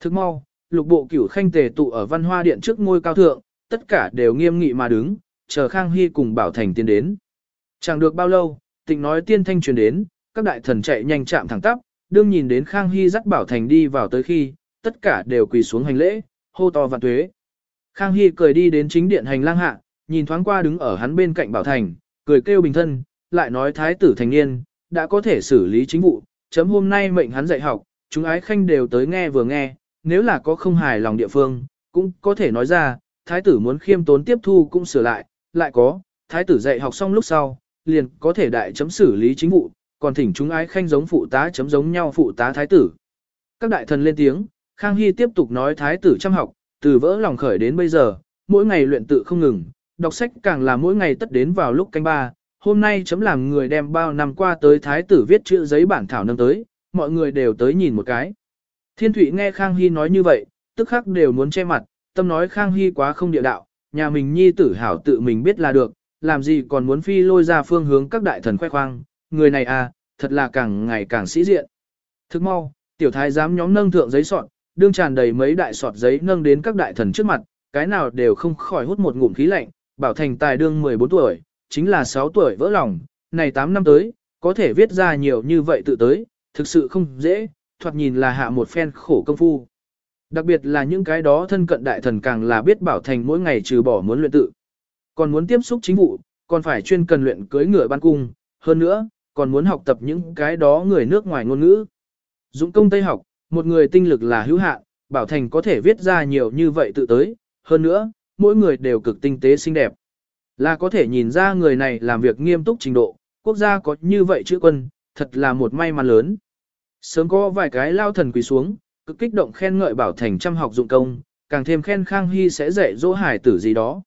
Thức mau, lục bộ cửu khanh tề tụ ở văn hoa điện trước ngôi cao thượng, tất cả đều nghiêm nghị mà đứng, chờ Khang Hy cùng Bảo Thành tiến đến. Chẳng được bao lâu, tịnh nói tiên thanh truyền đến, các đại thần chạy nhanh chạm thẳng tắp, đương nhìn đến Khang Hy dắt Bảo Thành đi vào tới khi, tất cả đều quỳ xuống hành lễ, hô to vạn tuế. Khang Hy cười đi đến chính điện hành lang hạ, nhìn thoáng qua đứng ở hắn bên cạnh Bảo Thành, cười kêu bình thân, lại nói thái tử thành niên, đã có thể xử lý chính vụ, chấm hôm nay mệnh hắn dạy học, chúng ái khanh đều tới nghe vừa nghe, nếu là có không hài lòng địa phương, cũng có thể nói ra, thái tử muốn khiêm tốn tiếp thu cũng sửa lại, lại có, thái tử dạy học xong lúc sau, liền có thể đại chấm xử lý chính vụ, còn thỉnh chúng ái khanh giống phụ tá chấm giống nhau phụ tá thái tử. Các đại thần lên tiếng, Khang Hy tiếp tục nói thái tử chăm học, từ vỡ lòng khởi đến bây giờ, mỗi ngày luyện tự không ngừng, đọc sách càng là mỗi ngày tất đến vào lúc canh ba. Hôm nay chấm làm người đem bao năm qua tới thái tử viết chữ giấy bản thảo nâng tới, mọi người đều tới nhìn một cái. Thiên Thụy nghe Khang Hy nói như vậy, tức khắc đều muốn che mặt, tâm nói Khang Hy quá không địa đạo, nhà mình nhi tử hảo tự mình biết là được, làm gì còn muốn phi lôi ra phương hướng các đại thần khoe khoang, người này à, thật là càng ngày càng sĩ diện. Thức mau, tiểu thái giám nhóm nâng thượng giấy sọt, đương tràn đầy mấy đại sọt giấy nâng đến các đại thần trước mặt, cái nào đều không khỏi hút một ngụm khí lạnh, bảo thành tài đương 14 tuổi, chính là 6 tuổi vỡ lòng, này 8 năm tới, có thể viết ra nhiều như vậy tự tới, thực sự không dễ, thoạt nhìn là hạ một phen khổ công phu. Đặc biệt là những cái đó thân cận đại thần càng là biết bảo thành mỗi ngày trừ bỏ muốn luyện tự, Còn muốn tiếp xúc chính vụ, còn phải chuyên cần luyện cưới ngựa ban cung, hơn nữa, còn muốn học tập những cái đó người nước ngoài ngôn ngữ. Dũng công Tây học, một người tinh lực là hữu hạn, Bảo Thành có thể viết ra nhiều như vậy tự tới, hơn nữa, mỗi người đều cực tinh tế xinh đẹp. Là có thể nhìn ra người này làm việc nghiêm túc trình độ, quốc gia có như vậy chữ quân, thật là một may mắn lớn. Sớm có vài cái lao thần quỳ xuống, cực kích động khen ngợi Bảo Thành chăm học dụng công, càng thêm khen Khang Hy sẽ dạy dỗ hải tử gì đó.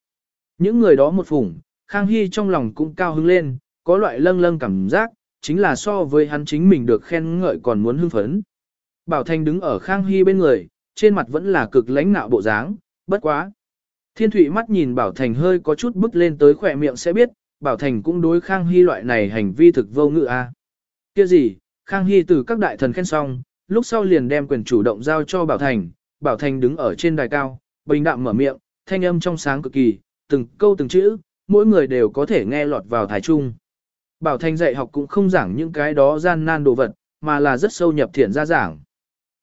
Những người đó một phủng, Khang Hy trong lòng cũng cao hứng lên, có loại lâng lâng cảm giác, chính là so với hắn chính mình được khen ngợi còn muốn hưng phấn. Bảo Thành đứng ở Khang Hy bên người, trên mặt vẫn là cực lãnh nạo bộ dáng, bất quá. Thiên Thụy mắt nhìn Bảo Thành hơi có chút bức lên tới khỏe miệng sẽ biết, Bảo Thành cũng đối Khang Hy loại này hành vi thực vô ngự a. À. Kia gì, Khang Hy từ các đại thần khen xong, lúc sau liền đem quyền chủ động giao cho Bảo Thành, Bảo Thành đứng ở trên đài cao, bình đạm mở miệng, thanh âm trong sáng cực kỳ, từng câu từng chữ, mỗi người đều có thể nghe lọt vào thái trung. Bảo Thành dạy học cũng không giảng những cái đó gian nan đồ vật, mà là rất sâu nhập thiện ra giảng.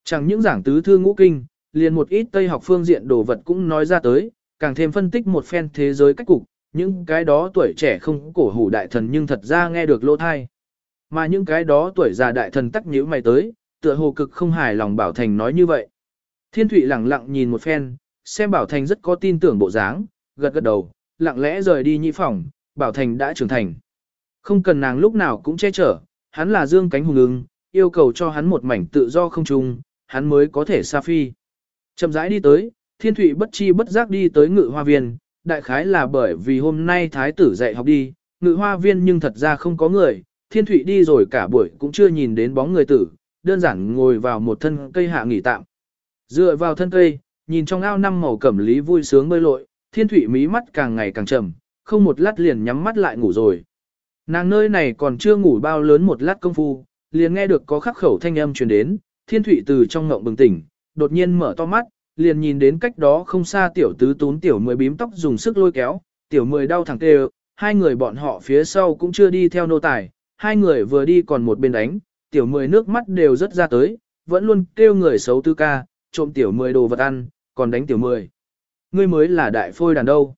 Chẳng những giảng tứ thư ngũ kinh, liền một ít tây học phương diện đồ vật cũng nói ra tới, càng thêm phân tích một phen thế giới cách cục, những cái đó tuổi trẻ không cổ hủ đại thần nhưng thật ra nghe được lỗ thai. Mà những cái đó tuổi già đại thần tắc nhíu mày tới, tựa hồ cực không hài lòng Bảo Thành nói như vậy. Thiên Thụy lẳng lặng nhìn một phen, xem Bảo Thành rất có tin tưởng bộ dáng, gật gật đầu, lặng lẽ rời đi nhị phòng, Bảo Thành đã trưởng thành. Không cần nàng lúc nào cũng che chở, hắn là dương cánh hùng ứng, yêu cầu cho hắn một mảnh tự do không chung, hắn mới có thể xa phi. Chậm rãi đi tới, Thiên Thụy bất chi bất giác đi tới ngự hoa viên, đại khái là bởi vì hôm nay thái tử dạy học đi, ngự hoa viên nhưng thật ra không có người, Thiên Thụy đi rồi cả buổi cũng chưa nhìn đến bóng người tử, đơn giản ngồi vào một thân cây hạ nghỉ tạm. Dựa vào thân cây, nhìn trong ao năm màu cẩm lý vui sướng bơi lội, Thiên Thụy mí mắt càng ngày càng trầm, không một lát liền nhắm mắt lại ngủ rồi. Nàng nơi này còn chưa ngủ bao lớn một lát công phu, liền nghe được có khắc khẩu thanh âm truyền đến, Thiên Thụy từ trong ngộng bừng tỉnh, đột nhiên mở to mắt, liền nhìn đến cách đó không xa tiểu tứ tún tiểu mười bím tóc dùng sức lôi kéo, tiểu mười đau thẳng tê hai người bọn họ phía sau cũng chưa đi theo nô tài, hai người vừa đi còn một bên đánh, tiểu mười nước mắt đều rất ra tới, vẫn luôn kêu người xấu tư ca, trộm tiểu mười đồ vật ăn, còn đánh tiểu mười. Ngươi mới là đại phôi đàn đâu.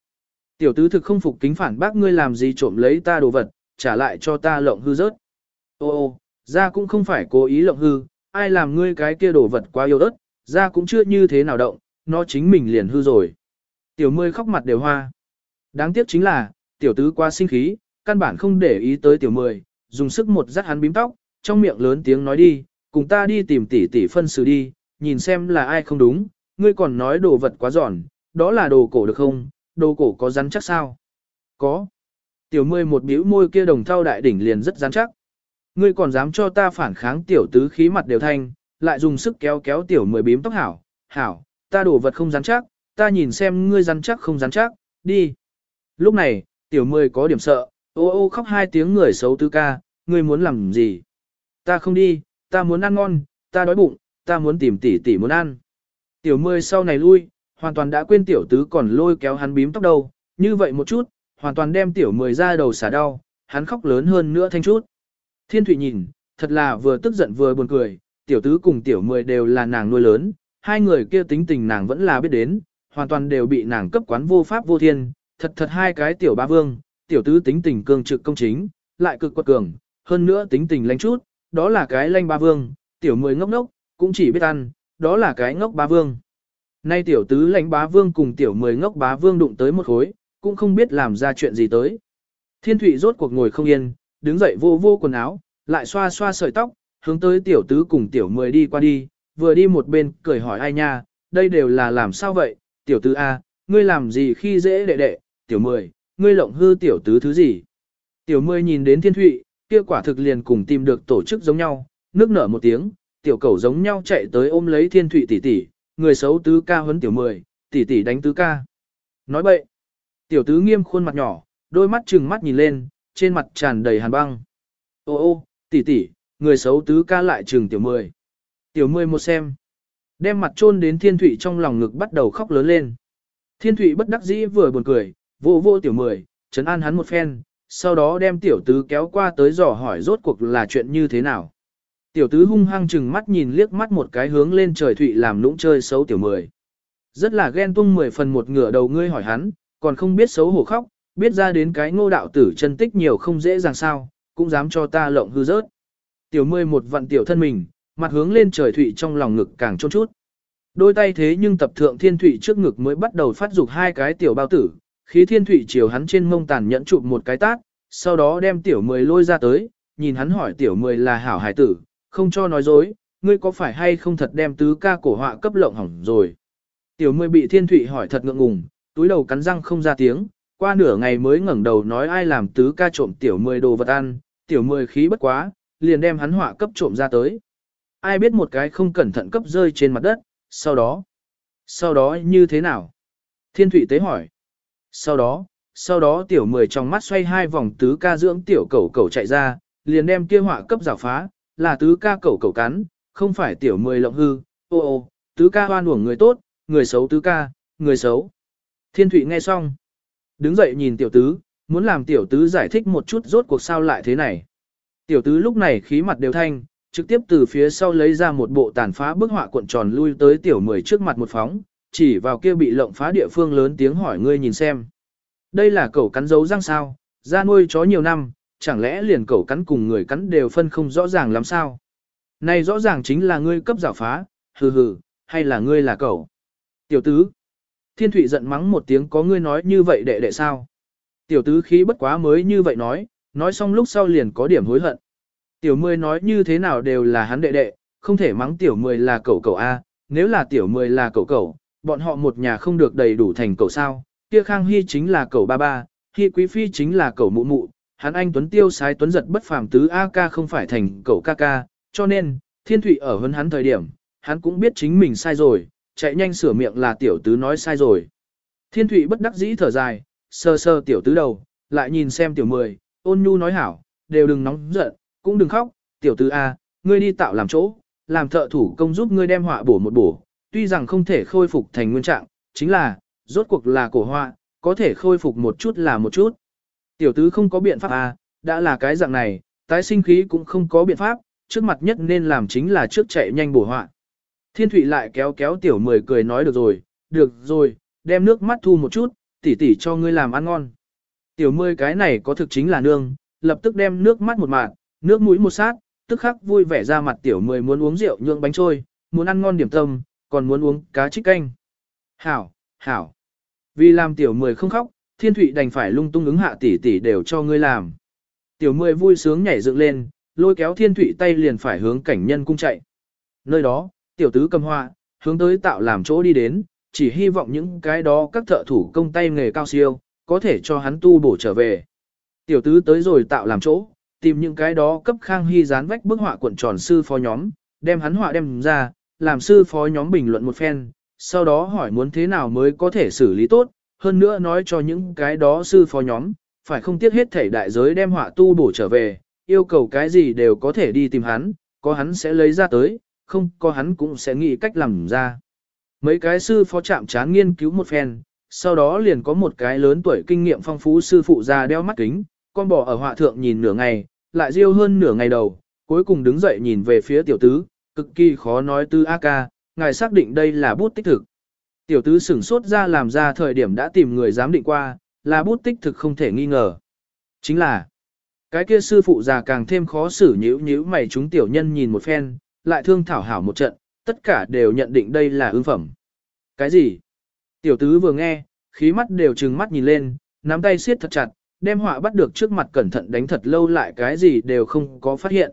Tiểu tứ thực không phục kính phản bác ngươi làm gì trộm lấy ta đồ vật, trả lại cho ta lộng hư rớt. Ô ô, ra cũng không phải cố ý lộng hư, ai làm ngươi cái kia đồ vật quá yêu đất, ra cũng chưa như thế nào động, nó chính mình liền hư rồi. Tiểu mươi khóc mặt đều hoa. Đáng tiếc chính là, tiểu tứ quá sinh khí, căn bản không để ý tới tiểu mười, dùng sức một dắt hắn bím tóc, trong miệng lớn tiếng nói đi, cùng ta đi tìm tỷ tỷ phân xử đi, nhìn xem là ai không đúng, ngươi còn nói đồ vật quá giòn, đó là đồ cổ được không, đồ cổ có rắn chắc sao? Có. Tiểu mươi một bĩu môi kia đồng thau đại đỉnh liền rất rắn chắc. Ngươi còn dám cho ta phản kháng tiểu tứ khí mặt đều thanh, lại dùng sức kéo kéo tiểu mười bím tóc hảo, hảo, ta đổ vật không rắn chắc, ta nhìn xem ngươi rắn chắc không rắn chắc, đi. Lúc này, tiểu mười có điểm sợ, ô ô khóc hai tiếng người xấu tư ca, ngươi muốn làm gì? Ta không đi, ta muốn ăn ngon, ta đói bụng, ta muốn tìm tỷ tỷ muốn ăn. Tiểu mười sau này lui, hoàn toàn đã quên tiểu tứ còn lôi kéo hắn bím tóc đầu, như vậy một chút, hoàn toàn đem tiểu mười ra đầu xả đau, hắn khóc lớn hơn nữa thanh chút. Thiên Thụy nhìn, thật là vừa tức giận vừa buồn cười, tiểu tứ cùng tiểu mười đều là nàng nuôi lớn, hai người kia tính tình nàng vẫn là biết đến, hoàn toàn đều bị nàng cấp quán vô pháp vô thiên, thật thật hai cái tiểu ba vương, tiểu tứ tính tình cương trực công chính, lại cực quật cường, hơn nữa tính tình lanh chút, đó là cái lanh ba vương, tiểu mười ngốc ngốc, cũng chỉ biết ăn, đó là cái ngốc ba vương. Nay tiểu tứ lãnh bá vương cùng tiểu mười ngốc bá vương đụng tới một khối, cũng không biết làm ra chuyện gì tới. Thiên thụy rốt cuộc ngồi không yên, đứng dậy vô vô quần áo, lại xoa xoa sợi tóc, hướng tới tiểu tứ cùng tiểu mười đi qua đi, vừa đi một bên cười hỏi ai nha, đây đều là làm sao vậy, tiểu tứ A, ngươi làm gì khi dễ đệ đệ, tiểu mười, ngươi lộng hư tiểu tứ thứ gì. Tiểu mười nhìn đến thiên thụy, kia quả thực liền cùng tìm được tổ chức giống nhau, nước nở một tiếng, tiểu cẩu giống nhau chạy tới ôm lấy thiên thụy tỷ tỷ, người xấu tứ ca huấn tiểu mười, tỷ tỷ đánh tứ ca. Nói bậy, tiểu tứ nghiêm khuôn mặt nhỏ, đôi mắt trừng mắt nhìn lên, trên mặt tràn đầy hàn băng. Ô ô, tỷ tỷ, người xấu tứ ca lại trừng tiểu mười. Tiểu mười một xem. Đem mặt chôn đến thiên thụy trong lòng ngực bắt đầu khóc lớn lên. Thiên thụy bất đắc dĩ vừa buồn cười, vô vô tiểu mười, chấn an hắn một phen, sau đó đem tiểu tứ kéo qua tới dò hỏi rốt cuộc là chuyện như thế nào. Tiểu tứ hung hăng chừng mắt nhìn liếc mắt một cái hướng lên trời thụy làm lũng chơi xấu tiểu mười. Rất là ghen tung mười phần một ngửa đầu ngươi hỏi hắn, còn không biết xấu hổ khóc, biết ra đến cái ngô đạo tử chân tích nhiều không dễ dàng sao, cũng dám cho ta lộng hư rớt. Tiểu mươi một vặn tiểu thân mình, mặt hướng lên trời thụy trong lòng ngực càng trôn chút. Đôi tay thế nhưng tập thượng thiên thụy trước ngực mới bắt đầu phát dục hai cái tiểu bao tử, khí thiên thụy chiều hắn trên mông tàn nhẫn chụp một cái tát, sau đó đem tiểu mười lôi ra tới, nhìn hắn hỏi tiểu mười là hảo hải tử, không cho nói dối, ngươi có phải hay không thật đem tứ ca cổ họa cấp lộng hỏng rồi. Tiểu mười bị thiên thụy hỏi thật ngượng ngùng, túi đầu cắn răng không ra tiếng, qua nửa ngày mới ngẩng đầu nói ai làm tứ ca trộm tiểu mười đồ vật ăn, tiểu mười khí bất quá, liền đem hắn họa cấp trộm ra tới. Ai biết một cái không cẩn thận cấp rơi trên mặt đất, sau đó, sau đó như thế nào? Thiên thụy tế hỏi. Sau đó, sau đó tiểu mười trong mắt xoay hai vòng tứ ca dưỡng tiểu cẩu cẩu chạy ra, liền đem kia họa cấp rào phá, là tứ ca cẩu cẩu cắn, không phải tiểu mười lộng hư, ô ô, tứ ca hoan uổng người tốt, người xấu tứ ca, người xấu. Thiên Thụy nghe xong, đứng dậy nhìn tiểu tứ, muốn làm tiểu tứ giải thích một chút rốt cuộc sao lại thế này. Tiểu tứ lúc này khí mặt đều thanh, trực tiếp từ phía sau lấy ra một bộ tàn phá bức họa cuộn tròn lui tới tiểu mười trước mặt một phóng, chỉ vào kia bị lộng phá địa phương lớn tiếng hỏi ngươi nhìn xem. Đây là cẩu cắn dấu răng sao, ra nuôi chó nhiều năm, chẳng lẽ liền cẩu cắn cùng người cắn đều phân không rõ ràng làm sao? Này rõ ràng chính là ngươi cấp giả phá, hừ hừ, hay là ngươi là cẩu? Tiểu tứ. Thiên Thụy giận mắng một tiếng có ngươi nói như vậy đệ đệ sao? Tiểu tứ khí bất quá mới như vậy nói, nói xong lúc sau liền có điểm hối hận. Tiểu mười nói như thế nào đều là hắn đệ đệ, không thể mắng tiểu mười là cậu cậu A, nếu là tiểu mười là cậu cậu, bọn họ một nhà không được đầy đủ thành cậu sao, kia Khang Hy chính là cậu ba ba, Hy Quý Phi chính là cậu mụ mụ, hắn anh Tuấn Tiêu sái Tuấn giật bất phàm tứ A ca không phải thành cậu ca ca, cho nên, Thiên Thụy ở hơn hắn thời điểm, hắn cũng biết chính mình sai rồi, chạy nhanh sửa miệng là tiểu tứ nói sai rồi. Thiên thủy bất đắc dĩ thở dài, sơ sơ tiểu tứ đầu, lại nhìn xem tiểu mười, ôn nhu nói hảo, đều đừng nóng giận, cũng đừng khóc, tiểu tứ A, ngươi đi tạo làm chỗ, làm thợ thủ công giúp ngươi đem họa bổ một bổ, tuy rằng không thể khôi phục thành nguyên trạng, chính là, rốt cuộc là cổ họa, có thể khôi phục một chút là một chút. Tiểu tứ không có biện pháp A, đã là cái dạng này, tái sinh khí cũng không có biện pháp, trước mặt nhất nên làm chính là trước chạy nhanh bổ họa. Thiên Thụy lại kéo kéo tiểu mười cười nói được rồi, được rồi, đem nước mắt thu một chút, tỉ tỉ cho ngươi làm ăn ngon. Tiểu mười cái này có thực chính là nương, lập tức đem nước mắt một mạt, nước mũi một sát, tức khắc vui vẻ ra mặt tiểu mười muốn uống rượu nhượng bánh trôi, muốn ăn ngon điểm tâm, còn muốn uống cá trích canh. Hảo, hảo. Vì làm tiểu mười không khóc, thiên thụy đành phải lung tung ứng hạ tỷ tỷ đều cho ngươi làm. Tiểu mười vui sướng nhảy dựng lên, lôi kéo thiên thụy tay liền phải hướng cảnh nhân cung chạy. Nơi đó, tiểu tứ cầm hoa, hướng tới tạo làm chỗ đi đến, chỉ hy vọng những cái đó các thợ thủ công tay nghề cao siêu, có thể cho hắn tu bổ trở về. Tiểu tứ tới rồi tạo làm chỗ, tìm những cái đó cấp khang hy dán vách bức họa cuộn tròn sư phó nhóm, đem hắn họa đem ra, làm sư phó nhóm bình luận một phen, sau đó hỏi muốn thế nào mới có thể xử lý tốt, hơn nữa nói cho những cái đó sư phó nhóm, phải không tiếc hết thể đại giới đem họa tu bổ trở về, yêu cầu cái gì đều có thể đi tìm hắn, có hắn sẽ lấy ra tới, không có hắn cũng sẽ nghĩ cách làm ra. Mấy cái sư phó chạm chán nghiên cứu một phen, sau đó liền có một cái lớn tuổi kinh nghiệm phong phú sư phụ ra đeo mắt kính, con bò ở họa thượng nhìn nửa ngày, lại riêu hơn nửa ngày đầu, cuối cùng đứng dậy nhìn về phía tiểu tứ, cực kỳ khó nói tư A ca, ngài xác định đây là bút tích thực. Tiểu tứ sửng sốt ra làm ra thời điểm đã tìm người giám định qua, là bút tích thực không thể nghi ngờ. Chính là, cái kia sư phụ già càng thêm khó xử nhíu nhíu mày chúng tiểu nhân nhìn một phen, lại thương thảo hảo một trận, tất cả đều nhận định đây là ưng phẩm. Cái gì? Tiểu tứ vừa nghe, khí mắt đều trừng mắt nhìn lên, nắm tay siết thật chặt, đem họa bắt được trước mặt cẩn thận đánh thật lâu lại cái gì đều không có phát hiện.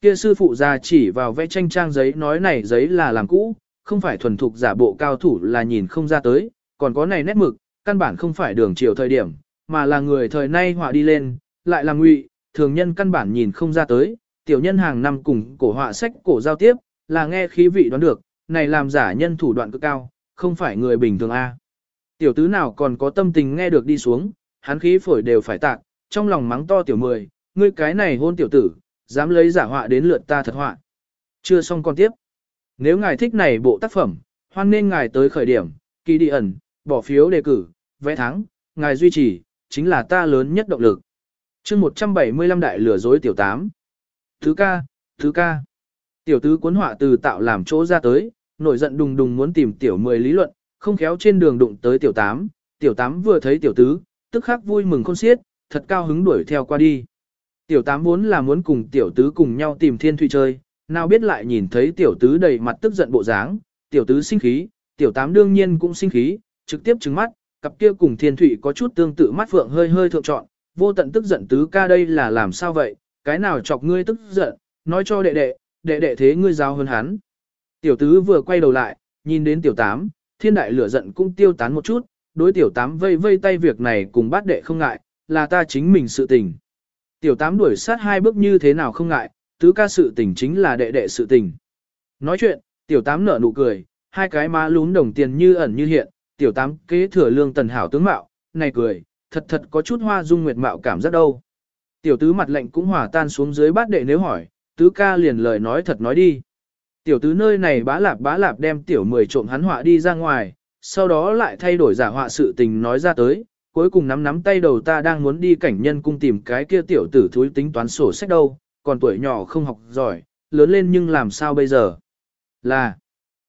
Kia sư phụ già chỉ vào vẽ tranh trang giấy nói này giấy là làm cũ, không phải thuần thục giả bộ cao thủ là nhìn không ra tới, còn có này nét mực, căn bản không phải đường chiều thời điểm, mà là người thời nay họa đi lên, lại là ngụy, thường nhân căn bản nhìn không ra tới, tiểu nhân hàng năm cùng cổ họa sách cổ giao tiếp, là nghe khí vị đoán được, này làm giả nhân thủ đoạn cực cao, không phải người bình thường a. Tiểu tứ nào còn có tâm tình nghe được đi xuống, hắn khí phổi đều phải tạc, trong lòng mắng to tiểu mười, ngươi cái này hôn tiểu tử, dám lấy giả họa đến lượt ta thật họa. Chưa xong con tiếp. Nếu ngài thích này bộ tác phẩm, hoan nên ngài tới khởi điểm, kỳ đi ẩn, bỏ phiếu đề cử, vẽ thắng, ngài duy trì, chính là ta lớn nhất động lực. chương 175 đại lửa dối tiểu tám. Thứ ca, thứ ca. Tiểu tứ cuốn họa từ tạo làm chỗ ra tới, nổi giận đùng đùng muốn tìm tiểu mười lý luận, không khéo trên đường đụng tới tiểu tám. Tiểu tám vừa thấy tiểu tứ, tức khắc vui mừng khôn xiết, thật cao hứng đuổi theo qua đi. Tiểu tám vốn là muốn cùng tiểu tứ cùng nhau tìm thiên thủy chơi, nào biết lại nhìn thấy tiểu tứ đầy mặt tức giận bộ dáng, tiểu tứ sinh khí, tiểu tám đương nhiên cũng sinh khí, trực tiếp trừng mắt, cặp kia cùng thiên thủy có chút tương tự mắt phượng hơi hơi thượng trọn, vô tận tức giận tứ ca đây là làm sao vậy, cái nào chọc ngươi tức giận, nói cho đệ đệ, đệ đệ thế ngươi giao hơn hắn. Tiểu tứ vừa quay đầu lại, nhìn đến tiểu tám, thiên đại lửa giận cũng tiêu tán một chút, đối tiểu tám vây vây tay việc này cùng bát đệ không ngại, là ta chính mình sự tình. Tiểu tám đuổi sát hai bước như thế nào không ngại, tứ ca sự tình chính là đệ đệ sự tình. Nói chuyện, tiểu tám nở nụ cười, hai cái má lún đồng tiền như ẩn như hiện, tiểu tám kế thừa lương tần hảo tướng mạo, này cười, thật thật có chút hoa dung nguyệt mạo cảm giác đâu. Tiểu tứ mặt lệnh cũng hòa tan xuống dưới bát đệ nếu hỏi, tứ ca liền lời nói thật nói đi. Tiểu tứ nơi này bá lạp bá lạp đem tiểu mười trộm hắn họa đi ra ngoài, sau đó lại thay đổi giả họa sự tình nói ra tới, cuối cùng nắm nắm tay đầu ta đang muốn đi cảnh nhân cung tìm cái kia tiểu tử thúi tính toán sổ sách đâu, còn tuổi nhỏ không học giỏi, lớn lên nhưng làm sao bây giờ? Là,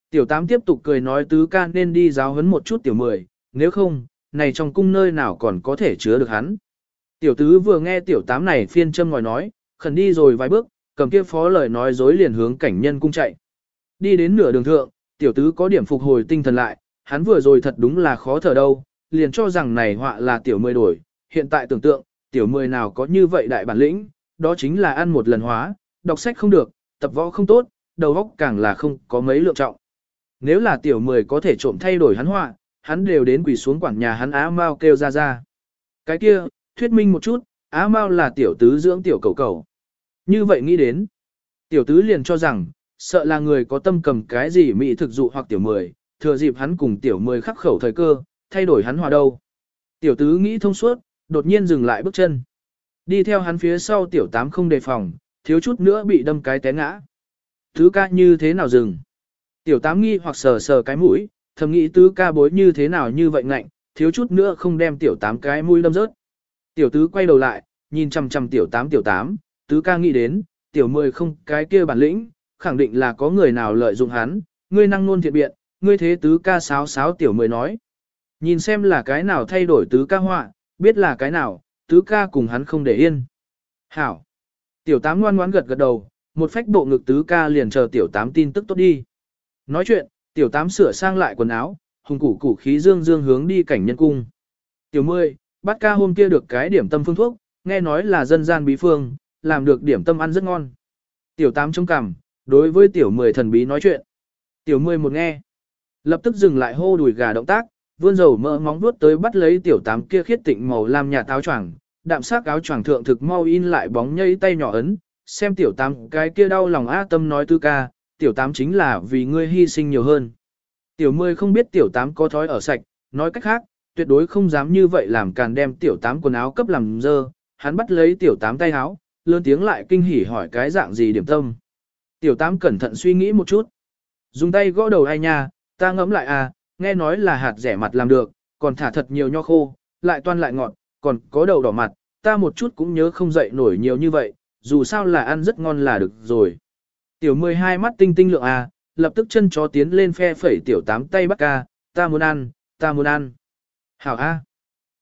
tiểu tám tiếp tục cười nói tứ ca nên đi giáo huấn một chút tiểu mười, nếu không, này trong cung nơi nào còn có thể chứa được hắn. Tiểu tứ vừa nghe tiểu tám này phiên châm ngòi nói, khẩn đi rồi vài bước, cầm kia phó lời nói dối liền hướng cảnh nhân cung chạy. Đi đến nửa đường thượng, tiểu tứ có điểm phục hồi tinh thần lại, hắn vừa rồi thật đúng là khó thở đâu, liền cho rằng này họa là tiểu mười đổi, hiện tại tưởng tượng, tiểu mười nào có như vậy đại bản lĩnh, đó chính là ăn một lần hóa, đọc sách không được, tập võ không tốt, đầu óc càng là không có mấy lượng trọng. Nếu là tiểu mười có thể trộm thay đổi hắn họa, hắn đều đến quỳ xuống quảng nhà hắn Á Mao kêu ra ra. Cái kia, thuyết minh một chút, Á Mao là tiểu tứ dưỡng tiểu cầu cầu. Như vậy nghĩ đến, tiểu tứ liền cho rằng, sợ là người có tâm cầm cái gì mỹ thực dụ hoặc tiểu mười, thừa dịp hắn cùng tiểu mười khắc khẩu thời cơ, thay đổi hắn hòa đâu. Tiểu tứ nghĩ thông suốt, đột nhiên dừng lại bước chân. Đi theo hắn phía sau tiểu tám không đề phòng, thiếu chút nữa bị đâm cái té ngã. Tứ ca như thế nào dừng? Tiểu tám nghi hoặc sờ sờ cái mũi, thầm nghĩ tứ ca bối như thế nào như vậy ngạnh, thiếu chút nữa không đem tiểu tám cái mũi đâm rớt. Tiểu tứ quay đầu lại, nhìn chằm chằm tiểu tám tiểu tám, tứ ca nghĩ đến, tiểu mười không cái kia bản lĩnh, khẳng định là có người nào lợi dụng hắn, ngươi năng nôn thiện biện, ngươi thế tứ ca sáo sáo tiểu mười nói. Nhìn xem là cái nào thay đổi tứ ca họa, biết là cái nào, tứ ca cùng hắn không để yên. Hảo. Tiểu tám ngoan ngoãn gật gật đầu, một phách bộ ngực tứ ca liền chờ tiểu tám tin tức tốt đi. Nói chuyện, tiểu tám sửa sang lại quần áo, hùng củ củ khí dương dương hướng đi cảnh nhân cung. Tiểu mười, bắt ca hôm kia được cái điểm tâm phương thuốc, nghe nói là dân gian bí phương, làm được điểm tâm ăn rất ngon. Tiểu tám trông cằm, đối với tiểu mười thần bí nói chuyện. Tiểu mười một nghe, lập tức dừng lại hô đùi gà động tác, vươn dầu mỡ móng vuốt tới bắt lấy tiểu tám kia khiết tịnh màu làm nhà táo choàng, đạm sắc áo choàng thượng thực mau in lại bóng nhây tay nhỏ ấn, xem tiểu tám cái kia đau lòng a tâm nói tư ca, tiểu tám chính là vì ngươi hy sinh nhiều hơn. Tiểu mười không biết tiểu tám có thói ở sạch, nói cách khác, tuyệt đối không dám như vậy làm càn đem tiểu tám quần áo cấp làm dơ, hắn bắt lấy tiểu tám tay áo, lớn tiếng lại kinh hỉ hỏi cái dạng gì điểm tâm. Tiểu tám cẩn thận suy nghĩ một chút. Dùng tay gõ đầu ai nha, ta ngẫm lại à, nghe nói là hạt rẻ mặt làm được, còn thả thật nhiều nho khô, lại toan lại ngọt, còn có đầu đỏ mặt, ta một chút cũng nhớ không dậy nổi nhiều như vậy, dù sao là ăn rất ngon là được rồi. Tiểu 12 mắt tinh tinh lượng à, lập tức chân chó tiến lên phe phẩy tiểu tám tay bắt ca, ta muốn ăn, ta muốn ăn. Hảo a.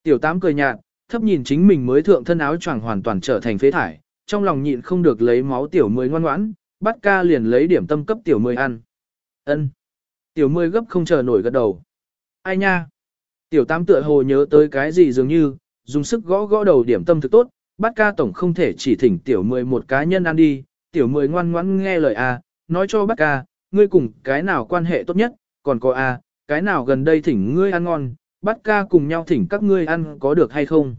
Tiểu tám cười nhạt, thấp nhìn chính mình mới thượng thân áo choàng hoàn toàn trở thành phế thải, trong lòng nhịn không được lấy máu tiểu mười ngoan ngoãn, bắt ca liền lấy điểm tâm cấp tiểu mười ăn. Ân. Tiểu mười gấp không chờ nổi gật đầu. Ai nha? Tiểu tám tựa hồ nhớ tới cái gì dường như, dùng sức gõ gõ đầu điểm tâm thực tốt, bắt ca tổng không thể chỉ thỉnh tiểu mười một cá nhân ăn đi, tiểu mười ngoan ngoãn nghe lời a, nói cho bắt ca, ngươi cùng cái nào quan hệ tốt nhất, còn có a, cái nào gần đây thỉnh ngươi ăn ngon, bắt ca cùng nhau thỉnh các ngươi ăn có được hay không.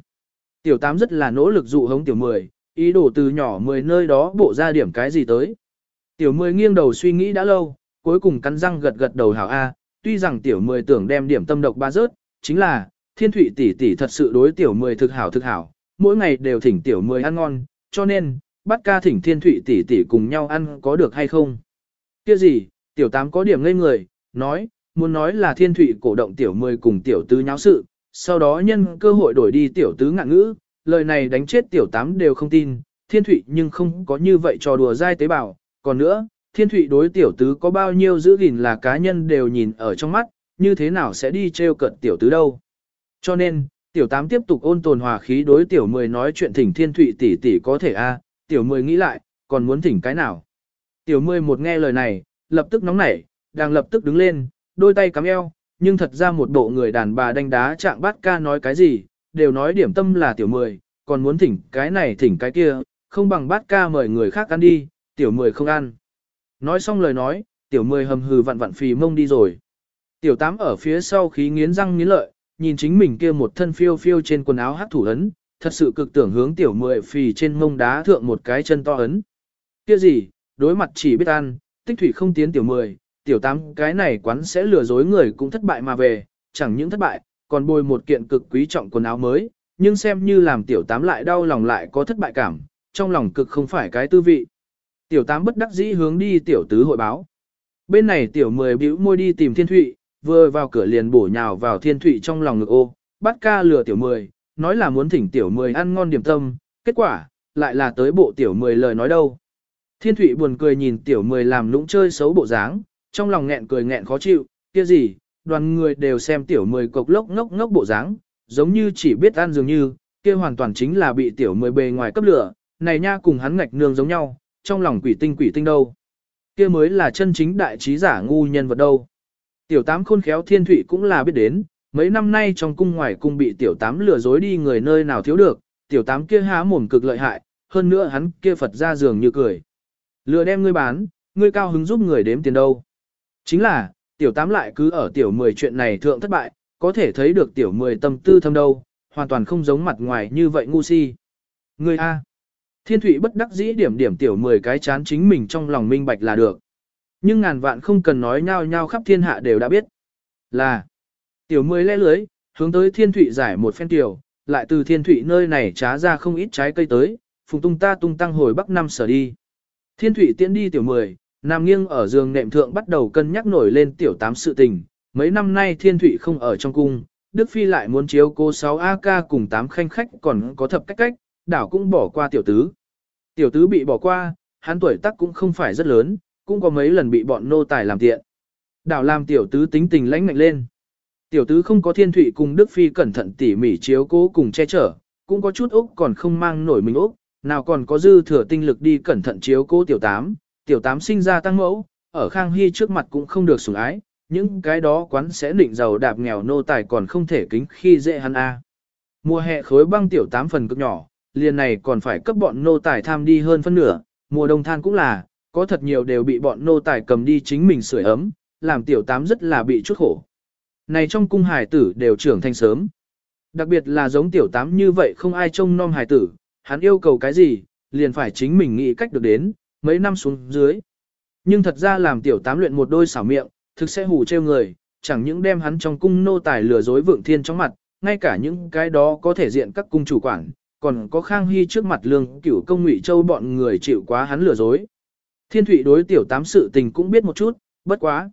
Tiểu tám rất là nỗ lực dụ hống tiểu mười, ý đồ từ nhỏ mười nơi đó bộ ra điểm cái gì tới. Tiểu mười nghiêng đầu suy nghĩ đã lâu, cuối cùng cắn răng gật gật đầu hảo A, tuy rằng tiểu mười tưởng đem điểm tâm độc ba rớt, chính là, thiên thủy tỷ tỷ thật sự đối tiểu mười thực hảo thực hảo, mỗi ngày đều thỉnh tiểu mười ăn ngon, cho nên, bắt ca thỉnh thiên thủy tỷ tỷ cùng nhau ăn có được hay không. Kia gì, tiểu tám có điểm ngây người, nói, muốn nói là thiên thụy cổ động tiểu mười cùng tiểu tứ nháo sự, sau đó nhân cơ hội đổi đi tiểu tứ ngạn ngữ, lời này đánh chết tiểu tám đều không tin, thiên thụy nhưng không có như vậy trò đùa dai tế bào, còn nữa, thiên thụy đối tiểu tứ có bao nhiêu giữ gìn là cá nhân đều nhìn ở trong mắt, như thế nào sẽ đi trêu cận tiểu tứ đâu. Cho nên, Tiểu tám tiếp tục ôn tồn hòa khí đối tiểu mười nói chuyện thỉnh thiên thụy tỷ tỷ có thể a tiểu mười nghĩ lại, còn muốn thỉnh cái nào. Tiểu mười một nghe lời này, lập tức nóng nảy, đang lập tức đứng lên, đôi tay cắm eo, nhưng thật ra một bộ người đàn bà đánh đá trạng bát ca nói cái gì, đều nói điểm tâm là tiểu mười, còn muốn thỉnh cái này thỉnh cái kia, không bằng bát ca mời người khác ăn đi, tiểu mười không ăn. Nói xong lời nói, tiểu mười hầm hừ vặn vặn phì mông đi rồi. Tiểu tám ở phía sau khí nghiến răng nghiến lợi, nhìn chính mình kia một thân phiêu phiêu trên quần áo hát thủ ấn, thật sự cực tưởng hướng tiểu mười phì trên mông đá thượng một cái chân to ấn. Kia gì, đối mặt chỉ biết ăn, tích thủy không tiến tiểu mười, tiểu tám cái này quán sẽ lừa dối người cũng thất bại mà về, chẳng những thất bại, còn bồi một kiện cực quý trọng quần áo mới, nhưng xem như làm tiểu tám lại đau lòng lại có thất bại cảm, trong lòng cực không phải cái tư vị. Tiểu tám bất đắc dĩ hướng đi tiểu tứ hội báo. Bên này tiểu mười bĩu môi đi tìm thiên thụy, vừa vào cửa liền bổ nhào vào thiên thụy trong lòng ngực ô, bắt ca lừa tiểu mười, nói là muốn thỉnh tiểu mười ăn ngon điểm tâm, kết quả, lại là tới bộ tiểu mười lời nói đâu. Thiên thụy buồn cười nhìn tiểu mười làm lũng chơi xấu bộ dáng, trong lòng nghẹn cười nghẹn khó chịu, kia gì, đoàn người đều xem tiểu mười cục lốc ngốc ngốc bộ dáng, giống như chỉ biết ăn dường như, kia hoàn toàn chính là bị tiểu mười bề ngoài cấp lửa, này nha cùng hắn ngạch nương giống nhau, trong lòng quỷ tinh quỷ tinh đâu. Kia mới là chân chính đại trí giả ngu nhân vật đâu. Tiểu tám khôn khéo thiên thủy cũng là biết đến, mấy năm nay trong cung ngoài cung bị tiểu tám lừa dối đi người nơi nào thiếu được, tiểu tám kia há mồm cực lợi hại, hơn nữa hắn kia Phật ra giường như cười. Lừa đem ngươi bán, ngươi cao hứng giúp người đếm tiền đâu. Chính là, tiểu tám lại cứ ở tiểu 10 chuyện này thượng thất bại, có thể thấy được tiểu 10 tâm tư thâm đâu, hoàn toàn không giống mặt ngoài như vậy ngu si. người A. Thiên thủy bất đắc dĩ điểm điểm tiểu 10 cái chán chính mình trong lòng minh bạch là được. Nhưng ngàn vạn không cần nói nhau nhau khắp thiên hạ đều đã biết. Là, tiểu 10 lẽ lưới, hướng tới thiên thủy giải một phen tiểu, lại từ thiên thủy nơi này trá ra không ít trái cây tới, phùng tung ta tung tăng hồi bắc năm sở đi. Thiên thủy tiễn đi tiểu 10, Nam nghiêng ở giường nệm thượng bắt đầu cân nhắc nổi lên tiểu tám sự tình. Mấy năm nay thiên thủy không ở trong cung, Đức Phi lại muốn chiếu cô 6 AK cùng 8 khanh khách còn có thập cách cách, đảo cũng bỏ qua tiểu tứ. Tiểu tứ bị bỏ qua, hắn tuổi tác cũng không phải rất lớn, cũng có mấy lần bị bọn nô tài làm tiện. Đảo làm tiểu tứ tính tình lãnh mạnh lên. Tiểu tứ không có thiên thủy cùng Đức Phi cẩn thận tỉ mỉ chiếu cố cùng che chở, cũng có chút Úc còn không mang nổi mình Úc, nào còn có dư thừa tinh lực đi cẩn thận chiếu cố tiểu tám, tiểu tám sinh ra tăng mẫu, ở Khang Hy trước mặt cũng không được sủng ái, những cái đó quán sẽ định giàu đạp nghèo nô tài còn không thể kính khi dễ hắn a. Mùa hè khối băng tiểu tám phần cực nhỏ, liền này còn phải cấp bọn nô tài tham đi hơn phân nửa, mùa đông than cũng là, có thật nhiều đều bị bọn nô tài cầm đi chính mình sưởi ấm, làm tiểu tám rất là bị chút khổ. Này trong cung hải tử đều trưởng thành sớm. Đặc biệt là giống tiểu tám như vậy không ai trông nom hải tử, hắn yêu cầu cái gì, liền phải chính mình nghĩ cách được đến, mấy năm xuống dưới. Nhưng thật ra làm tiểu tám luyện một đôi xảo miệng, thực sẽ hù trêu người, chẳng những đem hắn trong cung nô tài lừa dối vượng thiên trong mặt, ngay cả những cái đó có thể diện các cung chủ quản, còn có Khang Hy trước mặt lương cửu công ngụy châu bọn người chịu quá hắn lừa dối. Thiên thủy đối tiểu tám sự tình cũng biết một chút, bất quá.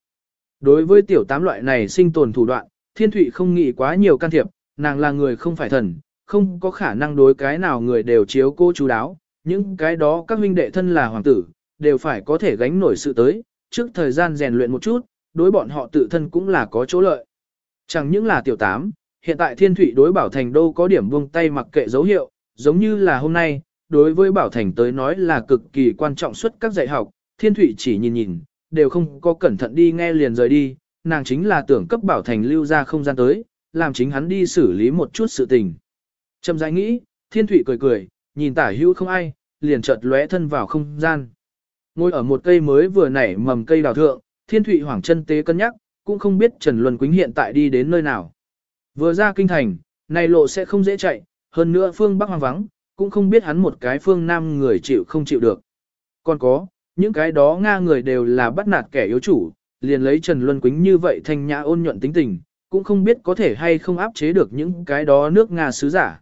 Đối với tiểu tám loại này sinh tồn thủ đoạn, thiên thủy không nghĩ quá nhiều can thiệp, nàng là người không phải thần, không có khả năng đối cái nào người đều chiếu cô chú đáo, những cái đó các huynh đệ thân là hoàng tử, đều phải có thể gánh nổi sự tới, trước thời gian rèn luyện một chút, đối bọn họ tự thân cũng là có chỗ lợi. Chẳng những là tiểu tám, hiện tại thiên thủy đối bảo thành đô có điểm buông tay mặc kệ dấu hiệu, giống như là hôm nay, đối với bảo thành tới nói là cực kỳ quan trọng suốt các dạy học, thiên thủy chỉ nhìn nhìn, đều không có cẩn thận đi nghe liền rời đi, nàng chính là tưởng cấp bảo thành lưu ra không gian tới, làm chính hắn đi xử lý một chút sự tình. Trầm rãi nghĩ, thiên thủy cười cười, nhìn tả hữu không ai, liền chợt lóe thân vào không gian. Ngồi ở một cây mới vừa nảy mầm cây đào thượng, thiên thụy hoảng chân tế cân nhắc, cũng không biết Trần Luân Quýnh hiện tại đi đến nơi nào. Vừa ra kinh thành, này lộ sẽ không dễ chạy, hơn nữa phương Bắc hoang vắng, cũng không biết hắn một cái phương Nam người chịu không chịu được. Còn có, những cái đó Nga người đều là bắt nạt kẻ yếu chủ, liền lấy Trần Luân Quýnh như vậy thanh nhã ôn nhuận tính tình, cũng không biết có thể hay không áp chế được những cái đó nước Nga sứ giả.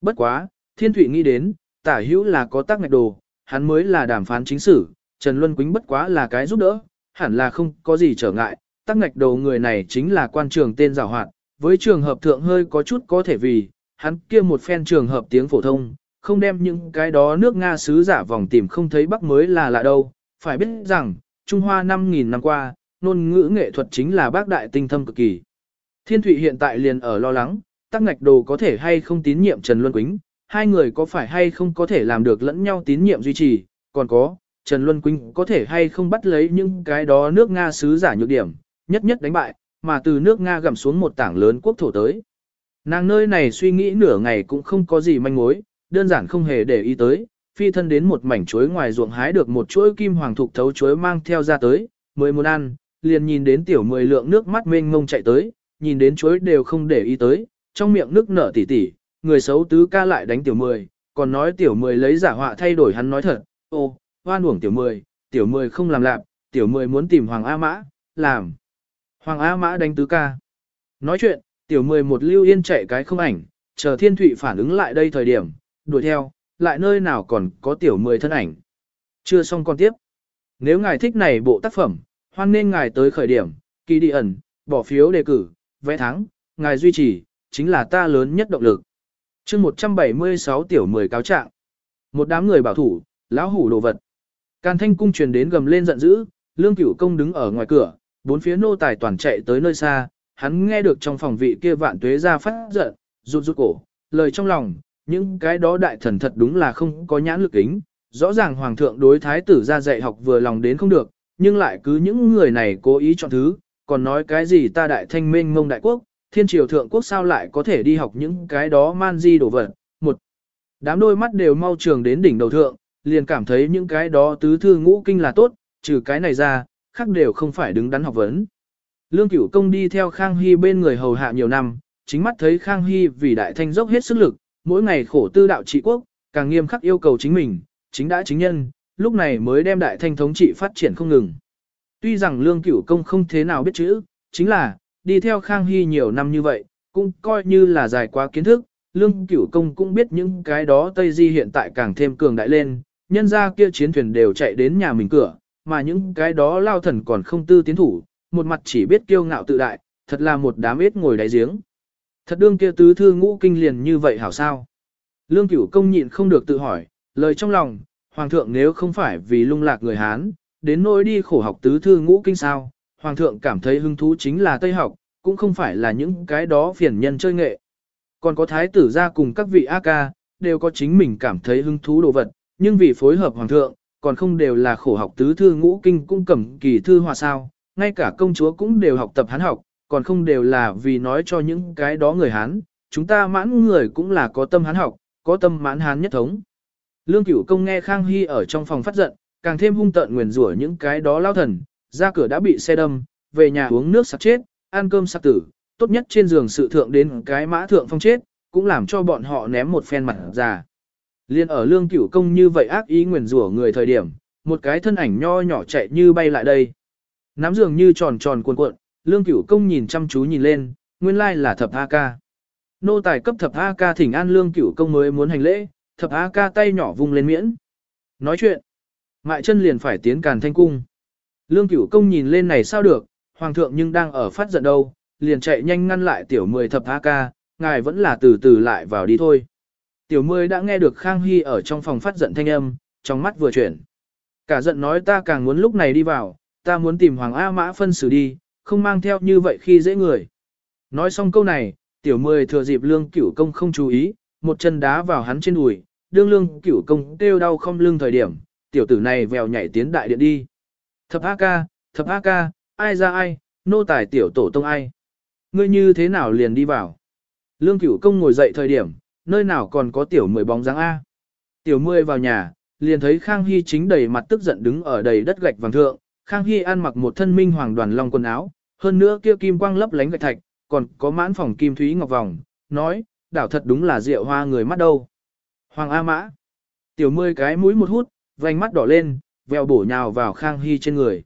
Bất quá, Thiên Thụy nghĩ đến, tả hữu là có tác ngạch đồ, hắn mới là đàm phán chính sử, Trần Luân Quýnh bất quá là cái giúp đỡ, hẳn là không có gì trở ngại, tác ngạch đồ người này chính là quan trường tên giảo hoạt, với trường hợp thượng hơi có chút có thể vì, hắn kia một phen trường hợp tiếng phổ thông, không đem những cái đó nước Nga sứ giả vòng tìm không thấy bắc mới là lạ đâu, phải biết rằng, Trung Hoa 5.000 năm qua, ngôn ngữ nghệ thuật chính là bác đại tinh thâm cực kỳ. Thiên Thụy hiện tại liền ở lo lắng, tắc ngạch đồ có thể hay không tín nhiệm Trần Luân Quýnh, hai người có phải hay không có thể làm được lẫn nhau tín nhiệm duy trì, còn có, Trần Luân Quýnh có thể hay không bắt lấy những cái đó nước Nga sứ giả nhược điểm, nhất nhất đánh bại, mà từ nước Nga gầm xuống một tảng lớn quốc thổ tới. Nàng nơi này suy nghĩ nửa ngày cũng không có gì manh mối, đơn giản không hề để ý tới, phi thân đến một mảnh chuối ngoài ruộng hái được một chuỗi kim hoàng thục thấu chuối mang theo ra tới, mới muốn ăn, liền nhìn đến tiểu mười lượng nước mắt mênh mông chạy tới, nhìn đến chuối đều không để ý tới, trong miệng nước nở tỉ tỉ, người xấu tứ ca lại đánh tiểu mười, còn nói tiểu mười lấy giả họa thay đổi hắn nói thật, ô, hoan uổng tiểu mười, tiểu mười không làm lạp, tiểu mười muốn tìm Hoàng A Mã, làm. Hoàng A Mã đánh tứ ca. Nói chuyện, tiểu mười một lưu yên chạy cái không ảnh, chờ thiên thụy phản ứng lại đây thời điểm, đuổi theo, lại nơi nào còn có tiểu mười thân ảnh. Chưa xong con tiếp. Nếu ngài thích này bộ tác phẩm, hoan nên ngài tới khởi điểm, kỳ đi ẩn, bỏ phiếu đề cử, vẽ thắng, ngài duy trì, chính là ta lớn nhất động lực chương 176 tiểu 10 cáo trạng. Một đám người bảo thủ, lão hủ đồ vật. Càn thanh cung truyền đến gầm lên giận dữ, lương cửu công đứng ở ngoài cửa, bốn phía nô tài toàn chạy tới nơi xa, hắn nghe được trong phòng vị kia vạn tuế ra phát giận, rụt rụt cổ, lời trong lòng, những cái đó đại thần thật đúng là không có nhãn lực kính. rõ ràng hoàng thượng đối thái tử ra dạy học vừa lòng đến không được, nhưng lại cứ những người này cố ý chọn thứ, còn nói cái gì ta đại thanh minh ngông đại quốc, thiên triều thượng quốc sao lại có thể đi học những cái đó man di đổ vật. Một, đám đôi mắt đều mau trường đến đỉnh đầu thượng, liền cảm thấy những cái đó tứ thư ngũ kinh là tốt, trừ cái này ra, khác đều không phải đứng đắn học vấn. Lương cửu công đi theo Khang Hy bên người hầu hạ nhiều năm, chính mắt thấy Khang Hy vì đại thanh dốc hết sức lực, mỗi ngày khổ tư đạo trị quốc, càng nghiêm khắc yêu cầu chính mình, chính đã chính nhân, lúc này mới đem đại thanh thống trị phát triển không ngừng. Tuy rằng lương cửu công không thế nào biết chữ, chính là, đi theo Khang Hy nhiều năm như vậy, cũng coi như là dài quá kiến thức, lương cửu công cũng biết những cái đó Tây Di hiện tại càng thêm cường đại lên, nhân ra kia chiến thuyền đều chạy đến nhà mình cửa, mà những cái đó lao thần còn không tư tiến thủ, một mặt chỉ biết kiêu ngạo tự đại, thật là một đám ếch ngồi đáy giếng. Thật đương kia tứ thư ngũ kinh liền như vậy hảo sao? Lương cửu công nhịn không được tự hỏi, lời trong lòng, Hoàng thượng nếu không phải vì lung lạc người Hán, đến nỗi đi khổ học tứ thư ngũ kinh sao, Hoàng thượng cảm thấy hứng thú chính là Tây học, cũng không phải là những cái đó phiền nhân chơi nghệ. Còn có thái tử ra cùng các vị A ca, đều có chính mình cảm thấy hứng thú đồ vật, nhưng vì phối hợp Hoàng thượng, còn không đều là khổ học tứ thư ngũ kinh cũng cầm kỳ thư hòa sao, ngay cả công chúa cũng đều học tập hán học, còn không đều là vì nói cho những cái đó người Hán, chúng ta mãn người cũng là có tâm Hán học, có tâm mãn Hán nhất thống. Lương Cửu Công nghe Khang Hy ở trong phòng phát giận, càng thêm hung tợn nguyền rủa những cái đó lao thần, ra cửa đã bị xe đâm, về nhà uống nước sặc chết, ăn cơm sặc tử, tốt nhất trên giường sự thượng đến cái mã thượng phong chết, cũng làm cho bọn họ ném một phen mặt ra. Liên ở Lương Cửu Công như vậy ác ý nguyền rủa người thời điểm, một cái thân ảnh nho nhỏ chạy như bay lại đây. Nắm giường như tròn tròn cuộn cuộn, Lương Cửu Công nhìn chăm chú nhìn lên, nguyên lai là thập A ca. Nô tài cấp thập A ca thỉnh an Lương Cửu Công mới muốn hành lễ, thập A ca tay nhỏ vung lên miễn. Nói chuyện, mại chân liền phải tiến càn thanh cung. Lương Cửu Công nhìn lên này sao được, Hoàng thượng nhưng đang ở phát giận đâu, liền chạy nhanh ngăn lại tiểu mười thập tha ca, ngài vẫn là từ từ lại vào đi thôi. Tiểu mười đã nghe được Khang Hy ở trong phòng phát giận thanh âm, trong mắt vừa chuyển. Cả giận nói ta càng muốn lúc này đi vào, ta muốn tìm Hoàng A Mã phân xử đi, không mang theo như vậy khi dễ người. Nói xong câu này, tiểu mười thừa dịp lương cửu công không chú ý, một chân đá vào hắn trên đùi, đương lương cửu công kêu đau không lưng thời điểm, tiểu tử này vèo nhảy tiến đại điện đi. Thập A ca, thập A ca, ai ra ai, nô tài tiểu tổ tông ai. Ngươi như thế nào liền đi vào. Lương cửu công ngồi dậy thời điểm, nơi nào còn có tiểu mười bóng dáng A. Tiểu mười vào nhà, liền thấy Khang Hy chính đầy mặt tức giận đứng ở đầy đất gạch vàng thượng, Khang Hy ăn mặc một thân minh hoàng đoàn long quần áo, hơn nữa kia kim quang lấp lánh gạch thạch, còn có mãn phòng kim thúy ngọc vòng, nói, đảo thật đúng là rượu hoa người mắt đâu. Hoàng A Mã, tiểu mươi cái mũi một hút, vành mắt đỏ lên, vèo bổ nhào vào Khang Hy trên người.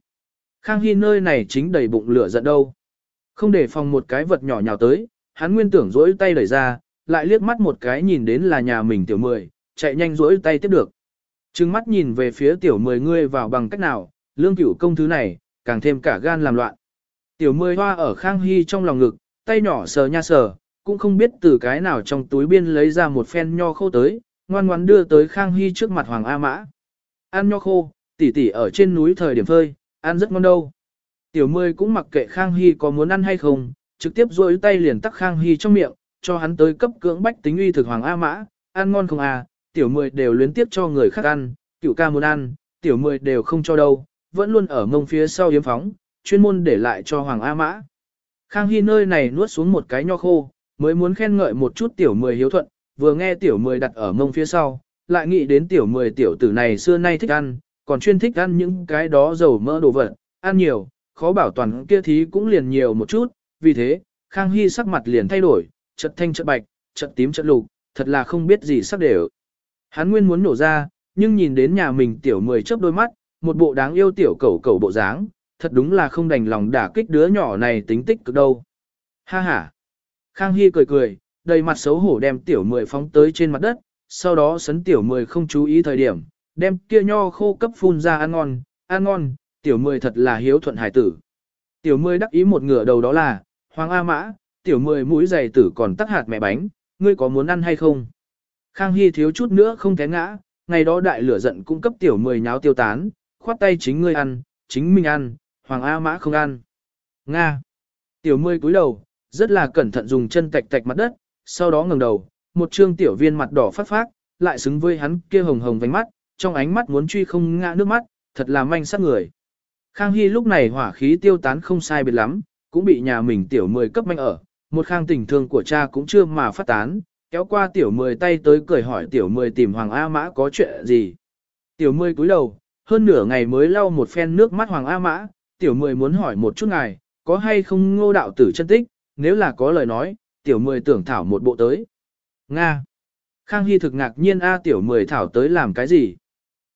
Khang Hy nơi này chính đầy bụng lửa giận đâu. Không để phòng một cái vật nhỏ nhào tới, hắn nguyên tưởng rỗi tay đẩy ra, lại liếc mắt một cái nhìn đến là nhà mình tiểu mười, chạy nhanh rỗi tay tiếp được. Trừng mắt nhìn về phía tiểu mười ngươi vào bằng cách nào, lương cửu công thứ này, càng thêm cả gan làm loạn. Tiểu mười hoa ở Khang Hy trong lòng ngực, tay nhỏ sờ nha sờ, cũng không biết từ cái nào trong túi biên lấy ra một phen nho khô tới, ngoan ngoan đưa tới Khang Hy trước mặt Hoàng A Mã. Ăn nho khô, Tỷ tỷ ở trên núi thời điểm phơi, ăn rất ngon đâu. Tiểu mươi cũng mặc kệ Khang Hy có muốn ăn hay không, trực tiếp rôi tay liền tắc Khang Hy trong miệng, cho hắn tới cấp cưỡng bách tính uy thực hoàng A mã, ăn ngon không à, tiểu mười đều luyến tiếp cho người khác ăn, cựu ca muốn ăn, tiểu mười đều không cho đâu, vẫn luôn ở mông phía sau yếm phóng, chuyên môn để lại cho hoàng A mã. Khang Hy nơi này nuốt xuống một cái nho khô, mới muốn khen ngợi một chút tiểu mười hiếu thuận, vừa nghe tiểu mười đặt ở mông phía sau, lại nghĩ đến tiểu mười tiểu tử này xưa nay thích ăn, còn chuyên thích ăn những cái đó dầu mỡ đồ vật, ăn nhiều, khó bảo toàn kia thí cũng liền nhiều một chút, vì thế, Khang Hy sắc mặt liền thay đổi, chợt thanh chợt bạch, chợt tím chợt lục, thật là không biết gì sắc đều. Hắn nguyên muốn nổ ra, nhưng nhìn đến nhà mình tiểu mười chớp đôi mắt, một bộ đáng yêu tiểu cẩu cẩu bộ dáng, thật đúng là không đành lòng đả kích đứa nhỏ này tính tích cực đâu. Ha ha. Khang Hy cười cười, đầy mặt xấu hổ đem tiểu mười phóng tới trên mặt đất, sau đó sấn tiểu mười không chú ý thời điểm, đem kia nho khô cấp phun ra ăn ngon, ăn ngon, tiểu mười thật là hiếu thuận hải tử. Tiểu mười đắc ý một ngửa đầu đó là, Hoàng A Mã, tiểu mười mũi dày tử còn tắc hạt mẹ bánh, ngươi có muốn ăn hay không? Khang Hy thiếu chút nữa không té ngã, ngày đó đại lửa giận cung cấp tiểu mười nháo tiêu tán, khoát tay chính ngươi ăn, chính mình ăn, Hoàng A Mã không ăn. Nga. Tiểu mười cúi đầu, rất là cẩn thận dùng chân tạch tạch mặt đất, sau đó ngẩng đầu, một trương tiểu viên mặt đỏ phát phát, lại xứng với hắn kia hồng hồng vánh mắt, trong ánh mắt muốn truy không ngã nước mắt, thật là manh sát người. Khang Hy lúc này hỏa khí tiêu tán không sai biệt lắm, cũng bị nhà mình tiểu mười cấp manh ở, một khang tình thương của cha cũng chưa mà phát tán, kéo qua tiểu mười tay tới cười hỏi tiểu mười tìm Hoàng A Mã có chuyện gì. Tiểu mười cúi đầu, hơn nửa ngày mới lau một phen nước mắt Hoàng A Mã, tiểu mười muốn hỏi một chút ngài, có hay không ngô đạo tử chân tích, nếu là có lời nói, tiểu mười tưởng thảo một bộ tới. Nga. Khang Hy thực ngạc nhiên A tiểu mười thảo tới làm cái gì?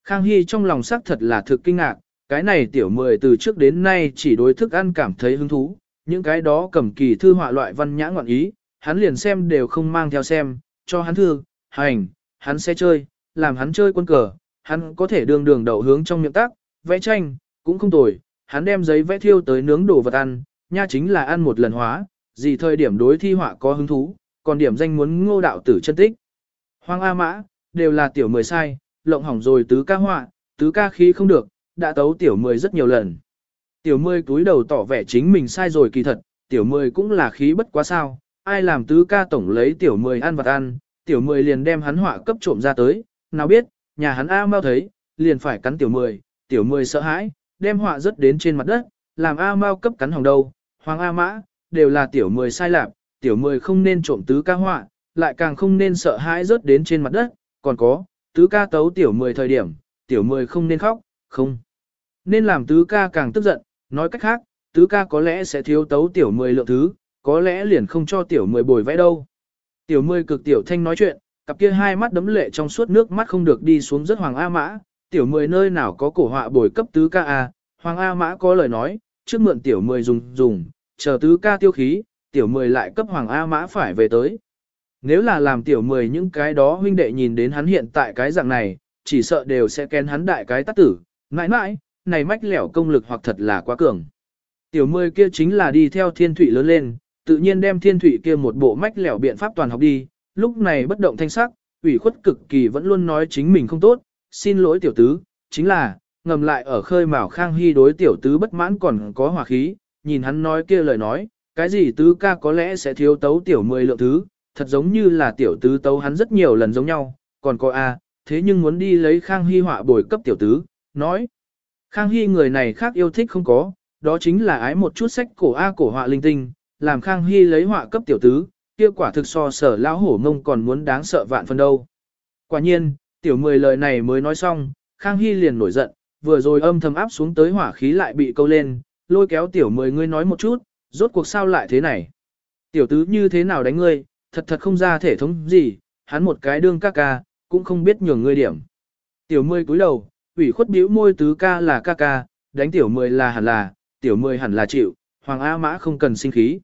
Khang Hy trong lòng xác thật là thực kinh ngạc, cái này tiểu mười từ trước đến nay chỉ đối thức ăn cảm thấy hứng thú, những cái đó cầm kỳ thư họa loại văn nhã ngoạn ý, hắn liền xem đều không mang theo xem, cho hắn thư, hành, hắn sẽ chơi, làm hắn chơi quân cờ, hắn có thể đường đường đậu hướng trong miệng tác, vẽ tranh, cũng không tồi, hắn đem giấy vẽ thiêu tới nướng đồ vật ăn, nha chính là ăn một lần hóa, gì thời điểm đối thi họa có hứng thú, còn điểm danh muốn ngô đạo tử chân tích. Hoàng A Mã, đều là tiểu mười sai, lộng hỏng rồi tứ ca họa, tứ ca khí không được, đã tấu tiểu mười rất nhiều lần. Tiểu mười túi đầu tỏ vẻ chính mình sai rồi kỳ thật, tiểu mười cũng là khí bất quá sao, ai làm tứ ca tổng lấy tiểu mười ăn vật ăn, tiểu mười liền đem hắn họa cấp trộm ra tới, nào biết, nhà hắn A mau thấy, liền phải cắn tiểu mười, tiểu mười sợ hãi, đem họa rớt đến trên mặt đất, làm A mau cấp cắn hỏng đầu, hoàng A mã, đều là tiểu mười sai lạc, tiểu mười không nên trộm tứ ca họa, lại càng không nên sợ hãi rớt đến trên mặt đất, còn có, tứ ca tấu tiểu mười thời điểm, tiểu mười không nên khóc, không. Nên làm tứ ca càng tức giận, nói cách khác, tứ ca có lẽ sẽ thiếu tấu tiểu mười lượng thứ, có lẽ liền không cho tiểu mười bồi vẽ đâu. Tiểu mười cực tiểu thanh nói chuyện, cặp kia hai mắt đấm lệ trong suốt nước mắt không được đi xuống rất hoàng A mã, tiểu mười nơi nào có cổ họa bồi cấp tứ ca a, hoàng A mã có lời nói, trước mượn tiểu mười dùng dùng, chờ tứ ca tiêu khí, tiểu mười lại cấp hoàng A mã phải về tới. Nếu là làm tiểu mười những cái đó huynh đệ nhìn đến hắn hiện tại cái dạng này, chỉ sợ đều sẽ kén hắn đại cái tắt tử, mãi mãi, này mách lẻo công lực hoặc thật là quá cường. Tiểu mười kia chính là đi theo thiên thủy lớn lên, tự nhiên đem thiên thủy kia một bộ mách lẻo biện pháp toàn học đi, lúc này bất động thanh sắc, ủy khuất cực kỳ vẫn luôn nói chính mình không tốt, xin lỗi tiểu tứ, chính là, ngầm lại ở khơi mào khang hy đối tiểu tứ bất mãn còn có hòa khí, nhìn hắn nói kia lời nói, cái gì tứ ca có lẽ sẽ thiếu tấu tiểu mười lượng thứ, thật giống như là tiểu tứ tấu hắn rất nhiều lần giống nhau, còn có a, thế nhưng muốn đi lấy khang hy họa bồi cấp tiểu tứ, nói. Khang Hy người này khác yêu thích không có, đó chính là ái một chút sách cổ A cổ họa linh tinh, làm Khang Hy lấy họa cấp tiểu tứ, kia quả thực so sở lão hổ mông còn muốn đáng sợ vạn phần đâu. Quả nhiên, tiểu mười lời này mới nói xong, Khang Hy liền nổi giận, vừa rồi âm thầm áp xuống tới hỏa khí lại bị câu lên, lôi kéo tiểu mười ngươi nói một chút, rốt cuộc sao lại thế này. Tiểu tứ như thế nào đánh ngươi, thật thật không ra thể thống gì, hắn một cái đương ca ca, cũng không biết nhường ngươi điểm. Tiểu mười cúi đầu, ủy khuất bĩu môi tứ ca là ca ca, đánh tiểu mười là hẳn là, tiểu mười hẳn là chịu, hoàng A mã không cần sinh khí.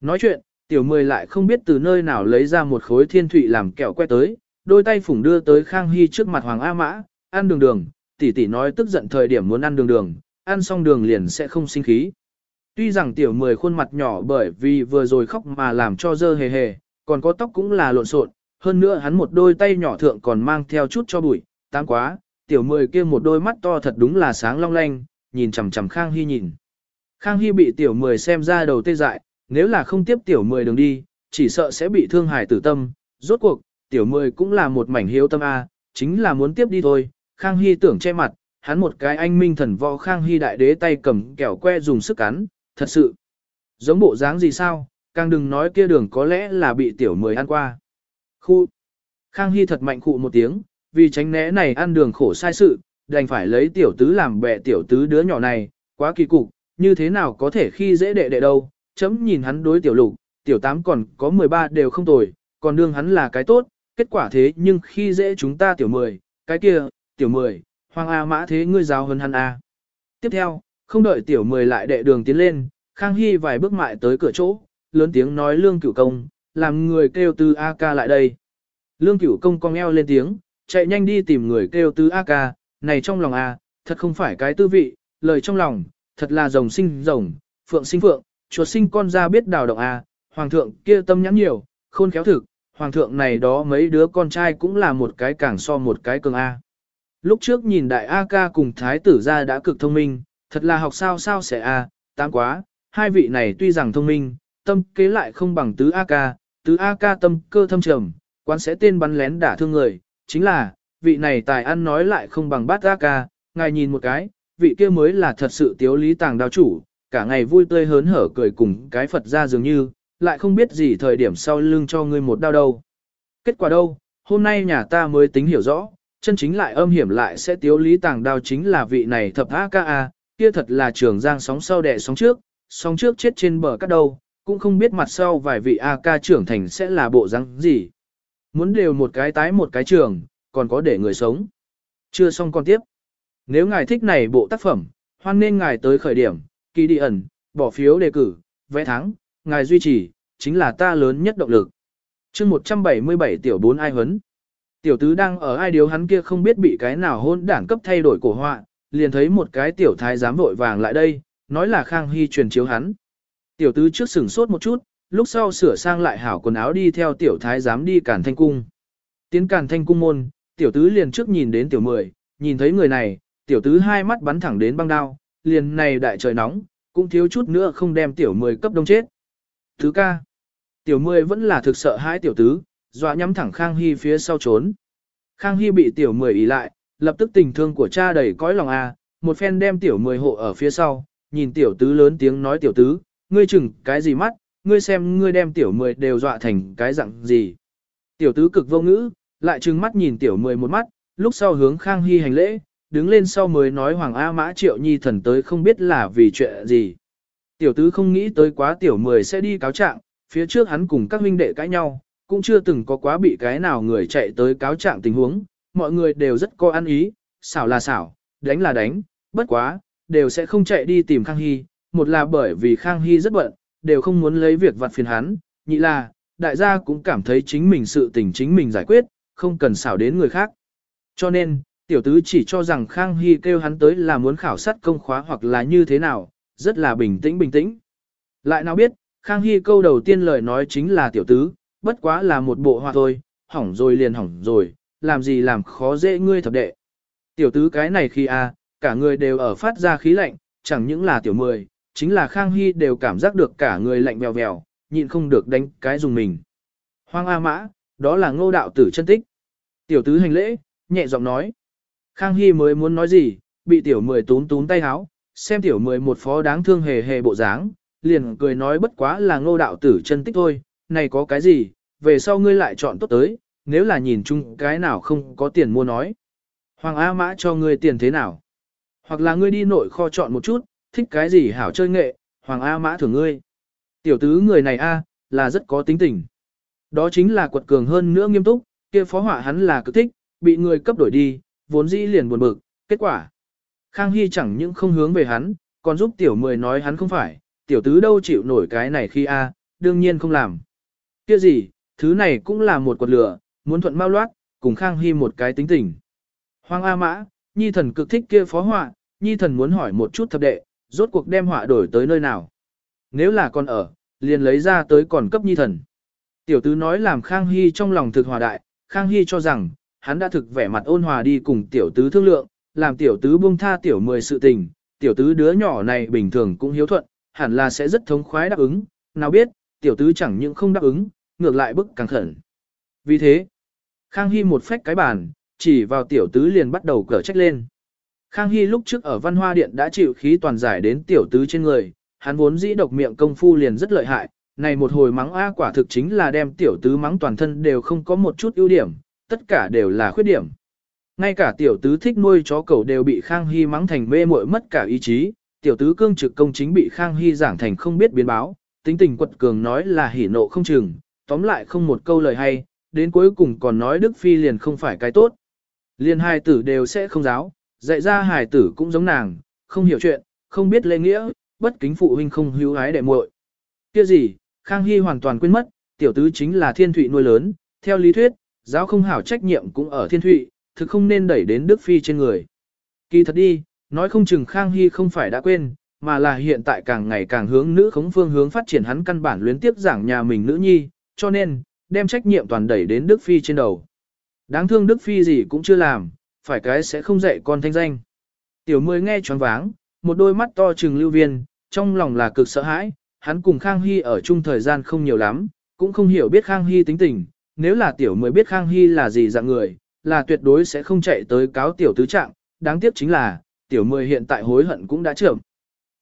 Nói chuyện, tiểu mười lại không biết từ nơi nào lấy ra một khối thiên thụy làm kẹo que tới, đôi tay phủng đưa tới Khang Hy trước mặt hoàng A mã, ăn đường đường, tỷ tỷ nói tức giận thời điểm muốn ăn đường đường, ăn xong đường liền sẽ không sinh khí. Tuy rằng tiểu mười khuôn mặt nhỏ bởi vì vừa rồi khóc mà làm cho dơ hề hề, còn có tóc cũng là lộn xộn, hơn nữa hắn một đôi tay nhỏ thượng còn mang theo chút cho bụi, tám quá, tiểu mười kia một đôi mắt to thật đúng là sáng long lanh, nhìn chằm chằm Khang Hy nhìn. Khang Hy bị tiểu mười xem ra đầu tê dại, nếu là không tiếp tiểu mười đường đi, chỉ sợ sẽ bị thương hài tử tâm. Rốt cuộc, tiểu mười cũng là một mảnh hiếu tâm A, chính là muốn tiếp đi thôi. Khang Hy tưởng che mặt, hắn một cái anh minh thần võ Khang Hy đại đế tay cầm kẹo que dùng sức cắn, thật sự. Giống bộ dáng gì sao, càng đừng nói kia đường có lẽ là bị tiểu mười ăn qua. Khu. Khang Hy thật mạnh khụ một tiếng, vì tránh né này ăn đường khổ sai sự, đành phải lấy tiểu tứ làm bệ tiểu tứ đứa nhỏ này, quá kỳ cục, như thế nào có thể khi dễ đệ đệ đâu, chấm nhìn hắn đối tiểu lục, tiểu tám còn có 13 đều không tồi, còn đương hắn là cái tốt, kết quả thế nhưng khi dễ chúng ta tiểu 10, cái kia, tiểu 10, hoàng A mã thế ngươi giáo hơn hắn A. Tiếp theo, không đợi tiểu 10 lại đệ đường tiến lên, Khang Hy vài bước mại tới cửa chỗ, lớn tiếng nói lương cửu công, làm người kêu từ A ca lại đây. Lương cửu công cong eo lên tiếng, chạy nhanh đi tìm người kêu tư A ca, này trong lòng A, thật không phải cái tư vị, lời trong lòng, thật là rồng sinh rồng, phượng sinh phượng, chuột sinh con ra biết đào động A, hoàng thượng kia tâm nhãn nhiều, khôn khéo thực, hoàng thượng này đó mấy đứa con trai cũng là một cái càng so một cái cường A. Lúc trước nhìn đại A ca cùng thái tử ra đã cực thông minh, thật là học sao sao sẽ A, tám quá, hai vị này tuy rằng thông minh, tâm kế lại không bằng tứ A ca, tứ A ca tâm cơ thâm trầm, quán sẽ tên bắn lén đả thương người, chính là, vị này tài ăn nói lại không bằng bát A ca, ngài nhìn một cái, vị kia mới là thật sự tiếu lý tàng đao chủ, cả ngày vui tươi hớn hở cười cùng cái Phật ra dường như, lại không biết gì thời điểm sau lưng cho ngươi một đau đâu. Kết quả đâu, hôm nay nhà ta mới tính hiểu rõ, chân chính lại âm hiểm lại sẽ tiếu lý tàng đao chính là vị này thập A ca A, kia thật là trường giang sóng sau đẻ sóng trước, sóng trước chết trên bờ cắt đâu, cũng không biết mặt sau vài vị A ca trưởng thành sẽ là bộ răng gì. Muốn đều một cái tái một cái trường, còn có để người sống. Chưa xong con tiếp. Nếu ngài thích này bộ tác phẩm, hoan nên ngài tới khởi điểm, kỳ đi ẩn, bỏ phiếu đề cử, vẽ thắng, ngài duy trì, chính là ta lớn nhất động lực. chương 177 tiểu 4 ai hấn. Tiểu tứ đang ở ai điếu hắn kia không biết bị cái nào hôn đảng cấp thay đổi cổ họa, liền thấy một cái tiểu thái giám vội vàng lại đây, nói là Khang Hy truyền chiếu hắn. Tiểu tứ trước sửng sốt một chút, lúc sau sửa sang lại hảo quần áo đi theo tiểu thái giám đi cản thanh cung. Tiến cản thanh cung môn, tiểu tứ liền trước nhìn đến tiểu mười, nhìn thấy người này, tiểu tứ hai mắt bắn thẳng đến băng đao, liền này đại trời nóng, cũng thiếu chút nữa không đem tiểu mười cấp đông chết. Thứ ca, tiểu mười vẫn là thực sợ hãi tiểu tứ, dọa nhắm thẳng Khang Hy phía sau trốn. Khang Hy bị tiểu mười ý lại, lập tức tình thương của cha đầy cõi lòng a, một phen đem tiểu mười hộ ở phía sau, nhìn tiểu tứ lớn tiếng nói tiểu tứ, ngươi chừng cái gì mắt, ngươi xem ngươi đem tiểu mười đều dọa thành cái dạng gì. Tiểu tứ cực vô ngữ, lại trừng mắt nhìn tiểu mười một mắt, lúc sau hướng Khang Hy hành lễ, đứng lên sau mới nói Hoàng A Mã Triệu Nhi thần tới không biết là vì chuyện gì. Tiểu tứ không nghĩ tới quá tiểu mười sẽ đi cáo trạng, phía trước hắn cùng các huynh đệ cãi nhau, cũng chưa từng có quá bị cái nào người chạy tới cáo trạng tình huống, mọi người đều rất có ăn ý, xảo là xảo, đánh là đánh, bất quá, đều sẽ không chạy đi tìm Khang Hy, một là bởi vì Khang Hy rất bận, đều không muốn lấy việc vặt phiền hắn, nhị là, đại gia cũng cảm thấy chính mình sự tình chính mình giải quyết, không cần xảo đến người khác. Cho nên, tiểu tứ chỉ cho rằng Khang Hy kêu hắn tới là muốn khảo sát công khóa hoặc là như thế nào, rất là bình tĩnh bình tĩnh. Lại nào biết, Khang Hy câu đầu tiên lời nói chính là tiểu tứ, bất quá là một bộ hoa thôi, hỏng rồi liền hỏng rồi, làm gì làm khó dễ ngươi thập đệ. Tiểu tứ cái này khi a, cả người đều ở phát ra khí lạnh, chẳng những là tiểu mười, chính là Khang Hy đều cảm giác được cả người lạnh vèo vèo, nhịn không được đánh cái dùng mình. Hoang A Mã, đó là ngô đạo tử chân tích. Tiểu tứ hành lễ, nhẹ giọng nói. Khang Hy mới muốn nói gì, bị tiểu mười tún tún tay háo, xem tiểu mười một phó đáng thương hề hề bộ dáng, liền cười nói bất quá là ngô đạo tử chân tích thôi, này có cái gì, về sau ngươi lại chọn tốt tới, nếu là nhìn chung cái nào không có tiền mua nói. Hoàng A Mã cho ngươi tiền thế nào? Hoặc là ngươi đi nội kho chọn một chút, thích cái gì hảo chơi nghệ, Hoàng A Mã thưởng ngươi. Tiểu tứ người này A, là rất có tính tình. Đó chính là quật cường hơn nữa nghiêm túc, kia phó họa hắn là cực thích, bị người cấp đổi đi, vốn dĩ liền buồn bực, kết quả. Khang Hy chẳng những không hướng về hắn, còn giúp tiểu mười nói hắn không phải, tiểu tứ đâu chịu nổi cái này khi A, đương nhiên không làm. Kia gì, thứ này cũng là một quật lửa, muốn thuận mau loát, cùng Khang Hy một cái tính tình. Hoàng A Mã, Nhi thần cực thích kia phó họa, Nhi thần muốn hỏi một chút thập đệ, rốt cuộc đem họa đổi tới nơi nào. Nếu là còn ở, liền lấy ra tới còn cấp Nhi thần. Tiểu tứ nói làm Khang Hy trong lòng thực hòa đại, Khang Hy cho rằng, hắn đã thực vẻ mặt ôn hòa đi cùng tiểu tứ thương lượng, làm tiểu tứ buông tha tiểu mười sự tình, tiểu tứ đứa nhỏ này bình thường cũng hiếu thuận, hẳn là sẽ rất thống khoái đáp ứng, nào biết, tiểu tứ chẳng những không đáp ứng, ngược lại bức càng khẩn. Vì thế, Khang Hy một phách cái bàn, chỉ vào tiểu tứ liền bắt đầu cở trách lên. Khang Hy lúc trước ở văn hoa điện đã chịu khí toàn giải đến tiểu tứ trên người, hắn vốn dĩ độc miệng công phu liền rất lợi hại, này một hồi mắng A quả thực chính là đem tiểu tứ mắng toàn thân đều không có một chút ưu điểm, tất cả đều là khuyết điểm. Ngay cả tiểu tứ thích nuôi chó cẩu đều bị Khang Hy mắng thành mê muội mất cả ý chí, tiểu tứ cương trực công chính bị Khang Hy giảng thành không biết biến báo, tính tình quật cường nói là hỉ nộ không chừng, tóm lại không một câu lời hay, đến cuối cùng còn nói Đức Phi liền không phải cái tốt. Liên hai tử đều sẽ không giáo, dạy ra hài tử cũng giống nàng, không hiểu chuyện, không biết lễ nghĩa, bất kính phụ huynh không hữu ái đệ muội. Kia gì, Khang Hy hoàn toàn quên mất, tiểu tứ chính là thiên thụy nuôi lớn, theo lý thuyết, giáo không hảo trách nhiệm cũng ở thiên thụy, thực không nên đẩy đến Đức Phi trên người. Kỳ thật đi, nói không chừng Khang Hy không phải đã quên, mà là hiện tại càng ngày càng hướng nữ khống phương hướng phát triển hắn căn bản luyến tiếp giảng nhà mình nữ nhi, cho nên, đem trách nhiệm toàn đẩy đến Đức Phi trên đầu. Đáng thương Đức Phi gì cũng chưa làm, phải cái sẽ không dạy con thanh danh. Tiểu mười nghe choáng váng, một đôi mắt to trừng lưu viên, trong lòng là cực sợ hãi, hắn cùng Khang Hy ở chung thời gian không nhiều lắm, cũng không hiểu biết Khang Hy tính tình, nếu là tiểu mười biết Khang Hy là gì dạng người, là tuyệt đối sẽ không chạy tới cáo tiểu tứ trạng, đáng tiếc chính là, tiểu mười hiện tại hối hận cũng đã trưởng.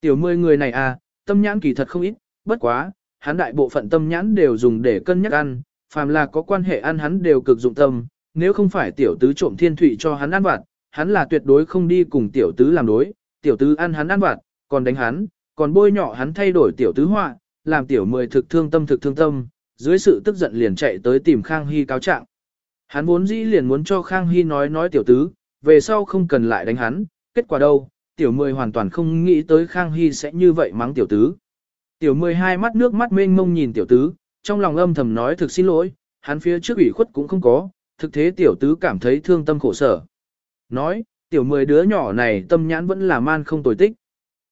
Tiểu mười người này à, tâm nhãn kỳ thật không ít, bất quá, hắn đại bộ phận tâm nhãn đều dùng để cân nhắc ăn, phàm là có quan hệ ăn hắn đều cực dụng tâm, nếu không phải tiểu tứ trộm thiên thủy cho hắn ăn vặt, hắn là tuyệt đối không đi cùng tiểu tứ làm đối, tiểu tứ ăn hắn ăn vặt, còn đánh hắn, còn bôi nhọ hắn thay đổi tiểu tứ họa, làm tiểu mười thực thương tâm thực thương tâm, dưới sự tức giận liền chạy tới tìm Khang Hy cáo trạng. Hắn vốn dĩ liền muốn cho Khang Hy nói nói tiểu tứ, về sau không cần lại đánh hắn, kết quả đâu, tiểu mười hoàn toàn không nghĩ tới Khang Hy sẽ như vậy mắng tiểu tứ. Tiểu mười hai mắt nước mắt mênh mông nhìn tiểu tứ, trong lòng âm thầm nói thực xin lỗi, hắn phía trước ủy khuất cũng không có, thực thế tiểu tứ cảm thấy thương tâm khổ sở. Nói, tiểu mười đứa nhỏ này tâm nhãn vẫn là man không tồi tích.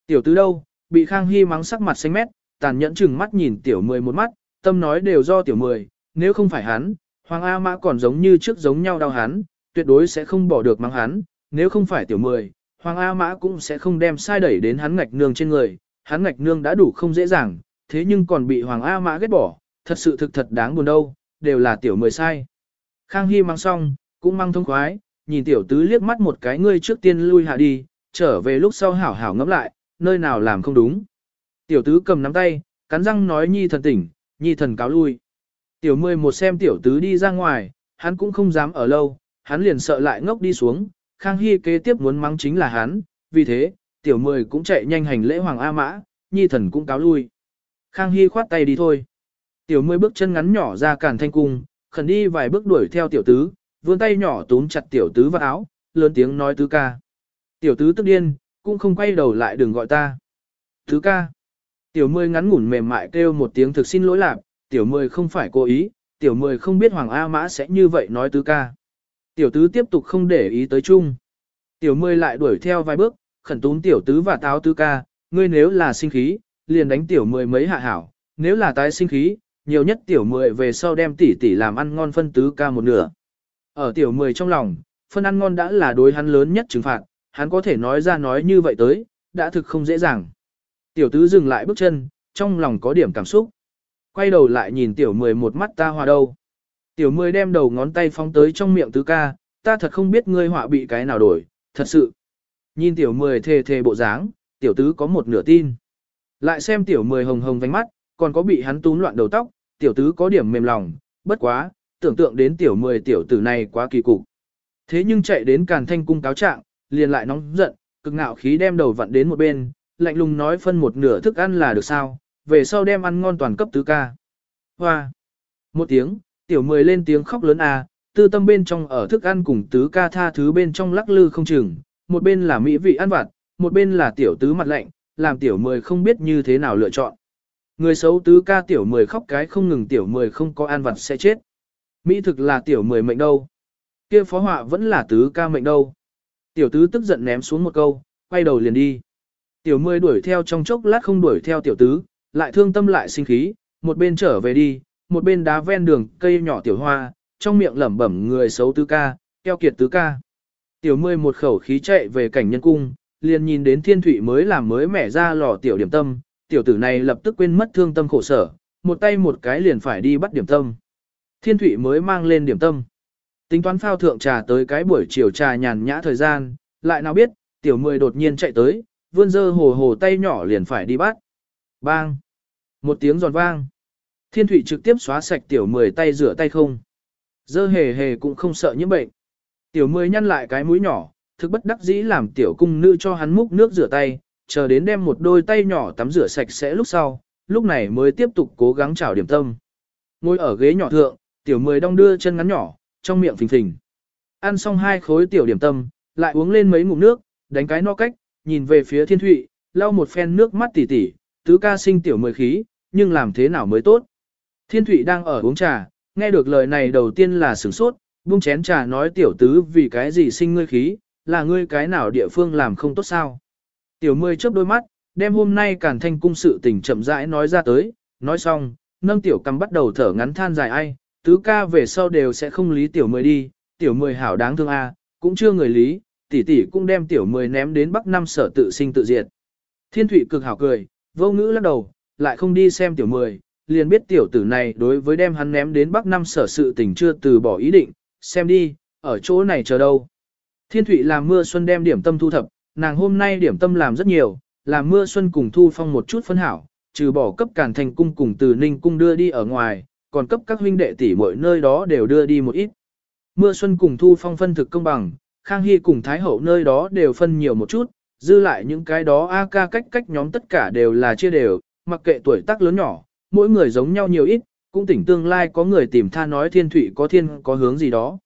Tiểu tứ đâu, bị Khang Hy mắng sắc mặt xanh mét, tàn nhẫn chừng mắt nhìn tiểu mười một mắt, tâm nói đều do tiểu mười, nếu không phải hắn, Hoàng A Mã còn giống như trước giống nhau đau hắn, tuyệt đối sẽ không bỏ được mắng hắn, nếu không phải tiểu mười, Hoàng A Mã cũng sẽ không đem sai đẩy đến hắn ngạch nương trên người, hắn ngạch nương đã đủ không dễ dàng, thế nhưng còn bị Hoàng A Mã ghét bỏ, thật sự thực thật đáng buồn đâu, đều là tiểu mười sai. Khang Hy mang xong, cũng mang thông khoái, nhìn tiểu tứ liếc mắt một cái ngươi trước tiên lui hạ đi, trở về lúc sau hảo hảo ngẫm lại, nơi nào làm không đúng. Tiểu tứ cầm nắm tay, cắn răng nói nhi thần tỉnh, nhi thần cáo lui. Tiểu mười một xem tiểu tứ đi ra ngoài, hắn cũng không dám ở lâu, hắn liền sợ lại ngốc đi xuống, Khang Hy kế tiếp muốn mắng chính là hắn, vì thế, tiểu mười cũng chạy nhanh hành lễ hoàng A Mã, nhi thần cũng cáo lui. Khang Hy khoát tay đi thôi. Tiểu mười bước chân ngắn nhỏ ra cản thanh cung, khẩn đi vài bước đuổi theo tiểu tứ, vươn tay nhỏ túm chặt tiểu tứ vào áo, lớn tiếng nói tứ ca. Tiểu tứ tức điên, cũng không quay đầu lại đừng gọi ta. Tứ ca. Tiểu mười ngắn ngủn mềm mại kêu một tiếng thực xin lỗi lạc, tiểu mười không phải cố ý, tiểu mười không biết Hoàng A Mã sẽ như vậy nói tứ ca. Tiểu tứ tiếp tục không để ý tới chung. Tiểu mười lại đuổi theo vài bước, khẩn túm tiểu tứ và táo tứ ca, ngươi nếu là sinh khí, liền đánh tiểu mười mấy hạ hảo, nếu là tái sinh khí, nhiều nhất tiểu mười về sau đem tỷ tỷ làm ăn ngon phân tứ ca một nửa. Ở tiểu mười trong lòng, phân ăn ngon đã là đối hắn lớn nhất trừng phạt, hắn có thể nói ra nói như vậy tới, đã thực không dễ dàng. Tiểu tứ dừng lại bước chân, trong lòng có điểm cảm xúc. Quay đầu lại nhìn tiểu mười một mắt ta hòa đâu. Tiểu mười đem đầu ngón tay phóng tới trong miệng tứ ca, ta thật không biết ngươi họa bị cái nào đổi, thật sự. Nhìn tiểu mười thề thề bộ dáng, tiểu tứ có một nửa tin. Lại xem tiểu mười hồng hồng vánh mắt, còn có bị hắn túm loạn đầu tóc, tiểu tứ có điểm mềm lòng, bất quá, tưởng tượng đến tiểu mười tiểu tử này quá kỳ cục. Thế nhưng chạy đến càn thanh cung cáo trạng, liền lại nóng giận, cực ngạo khí đem đầu vặn đến một bên, lạnh lùng nói phân một nửa thức ăn là được sao, về sau đem ăn ngon toàn cấp tứ ca. Hoa! Một tiếng, tiểu mười lên tiếng khóc lớn à, tư tâm bên trong ở thức ăn cùng tứ ca tha thứ bên trong lắc lư không chừng, một bên là mỹ vị ăn vặt, một bên là tiểu tứ mặt lạnh, làm tiểu mười không biết như thế nào lựa chọn. Người xấu tứ ca tiểu mười khóc cái không ngừng tiểu mười không có an vặt sẽ chết. Mỹ thực là tiểu mười mệnh đâu. kia phó họa vẫn là tứ ca mệnh đâu. Tiểu tứ tức giận ném xuống một câu, quay đầu liền đi. Tiểu mười đuổi theo trong chốc lát không đuổi theo tiểu tứ, lại thương tâm lại sinh khí, một bên trở về đi, một bên đá ven đường cây nhỏ tiểu hoa, trong miệng lẩm bẩm người xấu tứ ca, keo kiệt tứ ca. Tiểu mười một khẩu khí chạy về cảnh nhân cung, liền nhìn đến thiên thủy mới làm mới mẻ ra lò tiểu điểm tâm, tiểu tử này lập tức quên mất thương tâm khổ sở, một tay một cái liền phải đi bắt điểm tâm. Thiên Thụy mới mang lên điểm tâm. Tính toán phao thượng trà tới cái buổi chiều trà nhàn nhã thời gian, lại nào biết, tiểu mười đột nhiên chạy tới, vươn dơ hồ hồ tay nhỏ liền phải đi bắt. Bang! Một tiếng giòn vang. Thiên Thụy trực tiếp xóa sạch tiểu mười tay rửa tay không. Dơ hề hề cũng không sợ những bệnh. Tiểu mười nhăn lại cái mũi nhỏ, thực bất đắc dĩ làm tiểu cung nữ cho hắn múc nước rửa tay, chờ đến đem một đôi tay nhỏ tắm rửa sạch sẽ lúc sau, lúc này mới tiếp tục cố gắng chảo điểm tâm. Ngồi ở ghế nhỏ thượng, tiểu mười đong đưa chân ngắn nhỏ, trong miệng phình phình. Ăn xong hai khối tiểu điểm tâm, lại uống lên mấy ngụm nước, đánh cái no cách, nhìn về phía thiên thụy, lau một phen nước mắt tỉ tỉ, tứ ca sinh tiểu mười khí, nhưng làm thế nào mới tốt. Thiên thụy đang ở uống trà, nghe được lời này đầu tiên là sửng sốt, buông chén trà nói tiểu tứ vì cái gì sinh ngươi khí, là ngươi cái nào địa phương làm không tốt sao. Tiểu mười chớp đôi mắt, đem hôm nay cản thanh cung sự tình chậm rãi nói ra tới, nói xong, nâng tiểu cầm bắt đầu thở ngắn than dài ai, tứ ca về sau đều sẽ không lý tiểu mười đi, tiểu mười hảo đáng thương a, cũng chưa người lý, tỷ tỷ cũng đem tiểu mười ném đến bắc năm sở tự sinh tự diệt. Thiên thủy cực hảo cười, vô ngữ lắc đầu, lại không đi xem tiểu mười, liền biết tiểu tử này đối với đem hắn ném đến bắc năm sở sự tình chưa từ bỏ ý định, xem đi, ở chỗ này chờ đâu. Thiên thủy làm mưa xuân đem điểm tâm thu thập, nàng hôm nay điểm tâm làm rất nhiều, làm mưa xuân cùng thu phong một chút phân hảo, trừ bỏ cấp càn thành cung cùng từ ninh cung đưa đi ở ngoài, còn cấp các huynh đệ tỷ mọi nơi đó đều đưa đi một ít. Mưa xuân cùng thu phong phân thực công bằng, Khang Hy cùng Thái Hậu nơi đó đều phân nhiều một chút, dư lại những cái đó A ca cách cách nhóm tất cả đều là chia đều, mặc kệ tuổi tác lớn nhỏ, mỗi người giống nhau nhiều ít, cũng tỉnh tương lai có người tìm tha nói thiên thủy có thiên có hướng gì đó.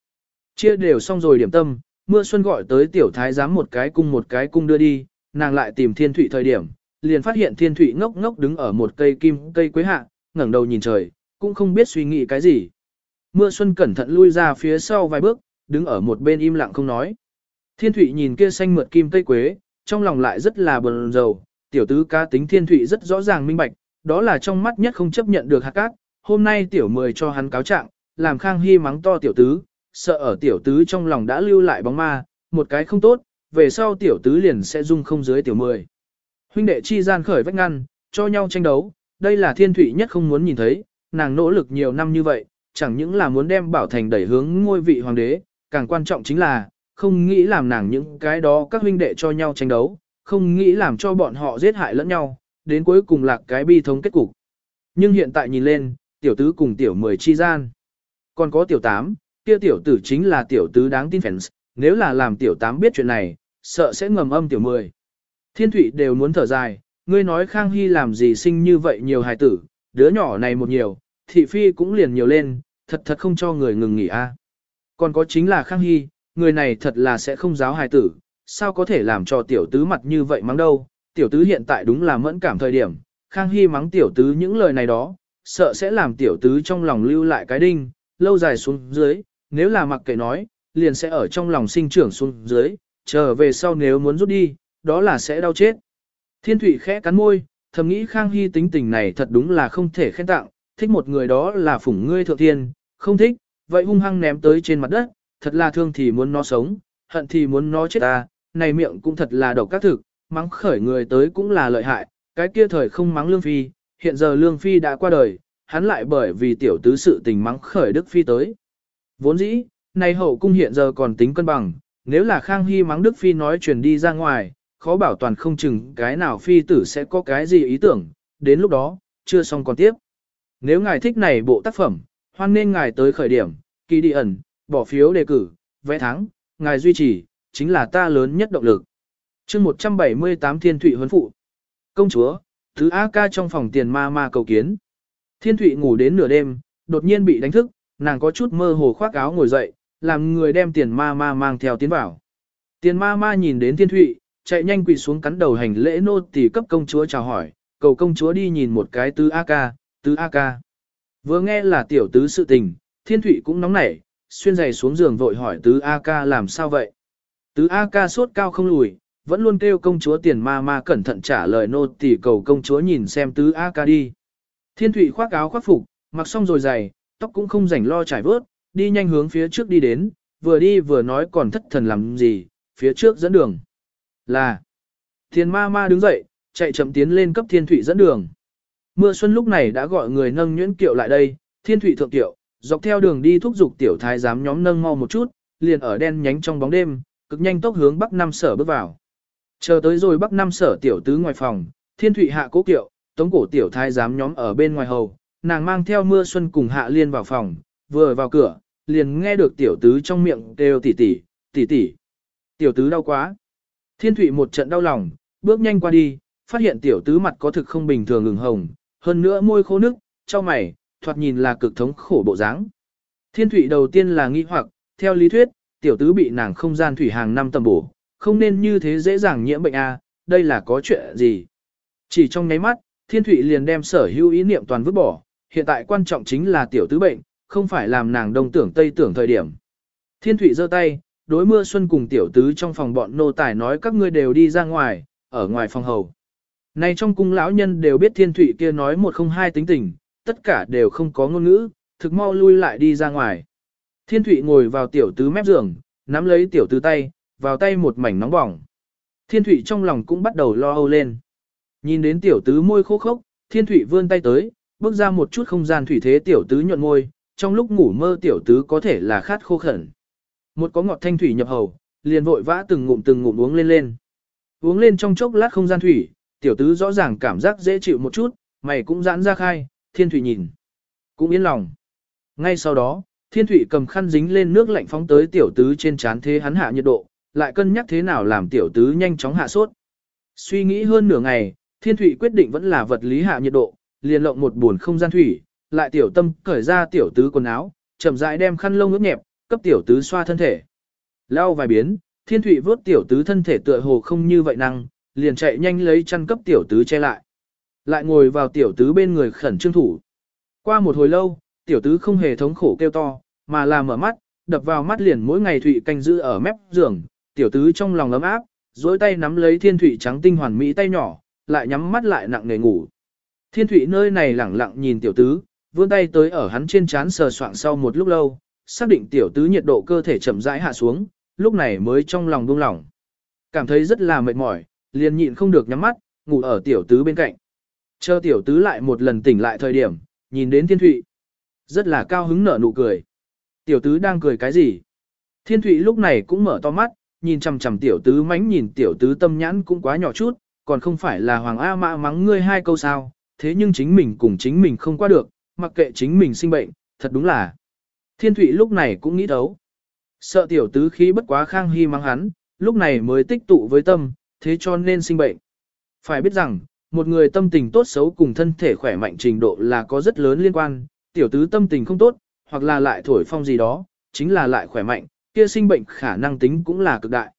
Chia đều xong rồi điểm tâm, mưa xuân gọi tới tiểu thái giám một cái cung một cái cung đưa đi, nàng lại tìm thiên thủy thời điểm, liền phát hiện thiên thủy ngốc ngốc đứng ở một cây kim cây quế hạ, ngẩng đầu nhìn trời, cũng không biết suy nghĩ cái gì. Mưa xuân cẩn thận lui ra phía sau vài bước, đứng ở một bên im lặng không nói. Thiên thủy nhìn kia xanh mượt kim cây quế, trong lòng lại rất là bần dầu, tiểu tứ ca tính thiên thủy rất rõ ràng minh bạch, đó là trong mắt nhất không chấp nhận được hạt cát, hôm nay tiểu mười cho hắn cáo trạng, làm khang hy mắng to tiểu tứ, sợ ở tiểu tứ trong lòng đã lưu lại bóng ma, một cái không tốt, về sau tiểu tứ liền sẽ dung không dưới tiểu mười. Huynh đệ chi gian khởi vách ngăn, cho nhau tranh đấu, đây là thiên thủy nhất không muốn nhìn thấy, nàng nỗ lực nhiều năm như vậy, chẳng những là muốn đem bảo thành đẩy hướng ngôi vị hoàng đế, càng quan trọng chính là, không nghĩ làm nàng những cái đó các huynh đệ cho nhau tranh đấu, không nghĩ làm cho bọn họ giết hại lẫn nhau, đến cuối cùng là cái bi thống kết cục. Nhưng hiện tại nhìn lên, tiểu tứ cùng tiểu mười chi gian. Còn có tiểu tám, kia tiểu tử chính là tiểu tứ đáng tin fans, nếu là làm tiểu tám biết chuyện này, sợ sẽ ngầm âm tiểu mười. Thiên thủy đều muốn thở dài, ngươi nói Khang Hy làm gì sinh như vậy nhiều hài tử, đứa nhỏ này một nhiều, thị phi cũng liền nhiều lên, thật thật không cho người ngừng nghỉ a. Còn có chính là Khang Hy, người này thật là sẽ không giáo hài tử, sao có thể làm cho tiểu tứ mặt như vậy mắng đâu, tiểu tứ hiện tại đúng là mẫn cảm thời điểm, Khang Hy mắng tiểu tứ những lời này đó, sợ sẽ làm tiểu tứ trong lòng lưu lại cái đinh, lâu dài xuống dưới, nếu là mặc kệ nói, liền sẽ ở trong lòng sinh trưởng xuống dưới, trở về sau nếu muốn rút đi, đó là sẽ đau chết. Thiên Thụy khẽ cắn môi, thầm nghĩ Khang Hy tính tình này thật đúng là không thể khen tặng, thích một người đó là phủng ngươi thượng thiên, không thích, vậy hung hăng ném tới trên mặt đất, thật là thương thì muốn nó sống, hận thì muốn nó chết ta, này miệng cũng thật là độc các thực, mắng khởi người tới cũng là lợi hại, cái kia thời không mắng Lương Phi, hiện giờ Lương Phi đã qua đời, hắn lại bởi vì tiểu tứ sự tình mắng khởi Đức Phi tới. Vốn dĩ, này hậu cung hiện giờ còn tính cân bằng, nếu là Khang Hy mắng Đức Phi nói truyền đi ra ngoài, khó bảo toàn không chừng cái nào Phi tử sẽ có cái gì ý tưởng, đến lúc đó, chưa xong còn tiếp. Nếu ngài thích này bộ tác phẩm, hoan nên ngài tới khởi điểm, kỳ đi ẩn, bỏ phiếu đề cử, vẽ thắng, ngài duy trì, chính là ta lớn nhất động lực. chương 178 Thiên Thụy huấn phụ. Công chúa, thứ A ca trong phòng tiền ma ma cầu kiến. Thiên Thụy ngủ đến nửa đêm, đột nhiên bị đánh thức, nàng có chút mơ hồ khoác áo ngồi dậy, làm người đem tiền ma ma mang theo tiến vào. Tiền ma ma nhìn đến Thiên Thụy, chạy nhanh quỳ xuống cắn đầu hành lễ nô tỳ cấp công chúa chào hỏi, cầu công chúa đi nhìn một cái tứ A ca, tứ A ca. Vừa nghe là tiểu tứ sự tình, Thiên Thụy cũng nóng nảy, xuyên giày xuống giường vội hỏi tứ A ca làm sao vậy. Tứ A ca sốt cao không lùi, vẫn luôn kêu công chúa tiền ma ma cẩn thận trả lời nô tỳ cầu công chúa nhìn xem tứ A ca đi. Thiên Thụy khoác áo khoác phục, mặc xong rồi giày, tóc cũng không rảnh lo trải vớt, đi nhanh hướng phía trước đi đến, vừa đi vừa nói còn thất thần làm gì, phía trước dẫn đường. Là, thiên ma ma đứng dậy, chạy chậm tiến lên cấp thiên thủy dẫn đường. Mưa xuân lúc này đã gọi người nâng nhuyễn kiệu lại đây, thiên thủy thượng kiệu, dọc theo đường đi thúc giục tiểu thái giám nhóm nâng mau một chút, liền ở đen nhánh trong bóng đêm, cực nhanh tốc hướng bắc năm sở bước vào. Chờ tới rồi bắc năm sở tiểu tứ ngoài phòng, thiên thủy hạ cố kiệu, tống cổ tiểu thái giám nhóm ở bên ngoài hầu, nàng mang theo mưa xuân cùng hạ liên vào phòng, vừa vào cửa, liền nghe được tiểu tứ trong miệng kêu tỉ tỉ, tỉ tỉ. Tiểu tứ đau quá. Thiên thủy một trận đau lòng, bước nhanh qua đi, phát hiện tiểu tứ mặt có thực không bình thường ngừng hồng, hơn nữa môi khô nước, cho mày, thoạt nhìn là cực thống khổ bộ dáng. Thiên thủy đầu tiên là nghi hoặc, theo lý thuyết, tiểu tứ bị nàng không gian thủy hàng năm tầm bổ, không nên như thế dễ dàng nhiễm bệnh a, đây là có chuyện gì? Chỉ trong nháy mắt, Thiên Thụy liền đem sở hữu ý niệm toàn vứt bỏ, hiện tại quan trọng chính là tiểu tứ bệnh, không phải làm nàng đông tưởng tây tưởng thời điểm. Thiên Thụy giơ tay, đối mưa xuân cùng tiểu tứ trong phòng bọn nô tài nói các ngươi đều đi ra ngoài, ở ngoài phòng hầu. Này trong cung lão nhân đều biết Thiên Thụy kia nói một không hai tính tình, tất cả đều không có ngôn ngữ, thực mau lui lại đi ra ngoài. Thiên Thụy ngồi vào tiểu tứ mép giường, nắm lấy tiểu tứ tay, vào tay một mảnh nóng bỏng. Thiên Thụy trong lòng cũng bắt đầu lo âu lên. Nhìn đến tiểu tứ môi khô khốc, Thiên Thụy vươn tay tới, bước ra một chút không gian thủy thế tiểu tứ nhuận môi, trong lúc ngủ mơ tiểu tứ có thể là khát khô khẩn. Một có ngọt thanh thủy nhập hầu, liền vội vã từng ngụm từng ngụm uống lên lên. Uống lên trong chốc lát không gian thủy, tiểu tứ rõ ràng cảm giác dễ chịu một chút, mày cũng giãn ra khai, Thiên thủy nhìn. Cũng yên lòng. Ngay sau đó, Thiên thủy cầm khăn dính lên nước lạnh phóng tới tiểu tứ trên chán thế hắn hạ nhiệt độ, lại cân nhắc thế nào làm tiểu tứ nhanh chóng hạ sốt. Suy nghĩ hơn nửa ngày, Thiên thủy quyết định vẫn là vật lý hạ nhiệt độ, liền lộng một buồn không gian thủy, lại tiểu tâm cởi ra tiểu tứ quần áo, chậm rãi đem khăn lông ướt nhẹp, cấp tiểu tứ xoa thân thể. Lau vài biến, Thiên thủy vớt tiểu tứ thân thể tựa hồ không như vậy năng, liền chạy nhanh lấy chăn cấp tiểu tứ che lại. Lại ngồi vào tiểu tứ bên người khẩn trương thủ. Qua một hồi lâu, tiểu tứ không hề thống khổ kêu to, mà là mở mắt, đập vào mắt liền mỗi ngày thủy canh giữ ở mép giường, tiểu tứ trong lòng ấm áp, duỗi tay nắm lấy thiên thủy trắng tinh hoàn mỹ tay nhỏ, lại nhắm mắt lại nặng nề ngủ. Thiên thủy nơi này lẳng lặng nhìn tiểu tứ, vươn tay tới ở hắn trên trán sờ soạng sau một lúc lâu, xác định tiểu tứ nhiệt độ cơ thể chậm rãi hạ xuống, lúc này mới trong lòng buông lỏng. Cảm thấy rất là mệt mỏi, liền nhịn không được nhắm mắt, ngủ ở tiểu tứ bên cạnh. Chờ tiểu tứ lại một lần tỉnh lại thời điểm, nhìn đến thiên thụy. Rất là cao hứng nở nụ cười. Tiểu tứ đang cười cái gì? Thiên thụy lúc này cũng mở to mắt, nhìn chằm chằm tiểu tứ mánh nhìn tiểu tứ tâm nhãn cũng quá nhỏ chút, còn không phải là Hoàng A Mã mắng ngươi hai câu sao, thế nhưng chính mình cùng chính mình không qua được, mặc kệ chính mình sinh bệnh, thật đúng là. Thiên Thụy lúc này cũng nghĩ thấu. Sợ tiểu tứ khí bất quá khang hy mang hắn, lúc này mới tích tụ với tâm, thế cho nên sinh bệnh. Phải biết rằng, một người tâm tình tốt xấu cùng thân thể khỏe mạnh trình độ là có rất lớn liên quan, tiểu tứ tâm tình không tốt, hoặc là lại thổi phong gì đó, chính là lại khỏe mạnh, kia sinh bệnh khả năng tính cũng là cực đại.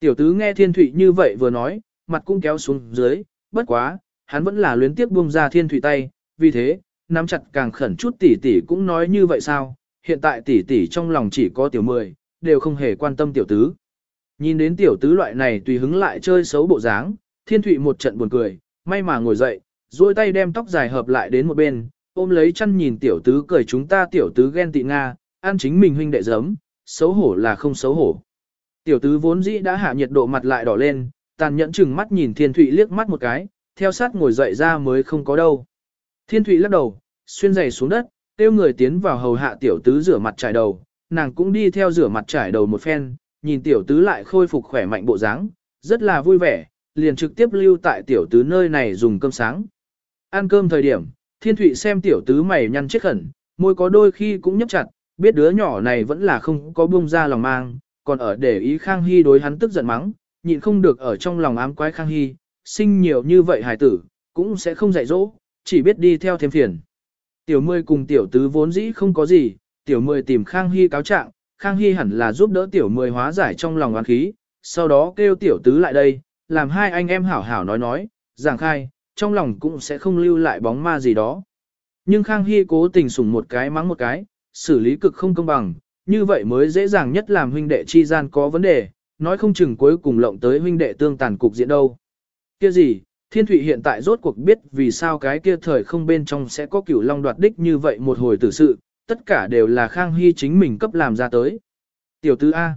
Tiểu tứ nghe thiên thụy như vậy vừa nói, mặt cũng kéo xuống dưới, bất quá, hắn vẫn là luyến tiếp buông ra thiên thủy tay, vì thế, nắm chặt càng khẩn chút tỷ tỷ cũng nói như vậy sao, hiện tại tỷ tỷ trong lòng chỉ có tiểu mười, đều không hề quan tâm tiểu tứ. Nhìn đến tiểu tứ loại này tùy hứng lại chơi xấu bộ dáng, thiên thủy một trận buồn cười, may mà ngồi dậy, duỗi tay đem tóc dài hợp lại đến một bên, ôm lấy chăn nhìn tiểu tứ cười chúng ta tiểu tứ ghen tị Nga, ăn chính mình huynh đệ giấm, xấu hổ là không xấu hổ. Tiểu tứ vốn dĩ đã hạ nhiệt độ mặt lại đỏ lên, tàn nhẫn chừng mắt nhìn Thiên Thụy liếc mắt một cái, theo sát ngồi dậy ra mới không có đâu. Thiên Thụy lắc đầu, xuyên giày xuống đất, tiêu người tiến vào hầu hạ tiểu tứ rửa mặt trải đầu, nàng cũng đi theo rửa mặt trải đầu một phen, nhìn tiểu tứ lại khôi phục khỏe mạnh bộ dáng, rất là vui vẻ, liền trực tiếp lưu tại tiểu tứ nơi này dùng cơm sáng. Ăn cơm thời điểm, Thiên Thụy xem tiểu tứ mày nhăn chết khẩn, môi có đôi khi cũng nhấp chặt, biết đứa nhỏ này vẫn là không có buông ra lòng mang, còn ở để ý Khang Hy đối hắn tức giận mắng, nhịn không được ở trong lòng ám quái Khang Hy, sinh nhiều như vậy hài tử, cũng sẽ không dạy dỗ, chỉ biết đi theo thêm phiền. Tiểu mười cùng tiểu tứ vốn dĩ không có gì, tiểu mười tìm Khang Hy cáo trạng, Khang Hy hẳn là giúp đỡ tiểu mười hóa giải trong lòng oán khí, sau đó kêu tiểu tứ lại đây, làm hai anh em hảo hảo nói nói, giảng khai, trong lòng cũng sẽ không lưu lại bóng ma gì đó. Nhưng Khang Hy cố tình sủng một cái mắng một cái, xử lý cực không công bằng, như vậy mới dễ dàng nhất làm huynh đệ chi gian có vấn đề, nói không chừng cuối cùng lộng tới huynh đệ tương tàn cục diện đâu. Kia gì, Thiên Thụy hiện tại rốt cuộc biết vì sao cái kia thời không bên trong sẽ có cửu long đoạt đích như vậy một hồi tử sự, tất cả đều là Khang Hy chính mình cấp làm ra tới. Tiểu tứ A.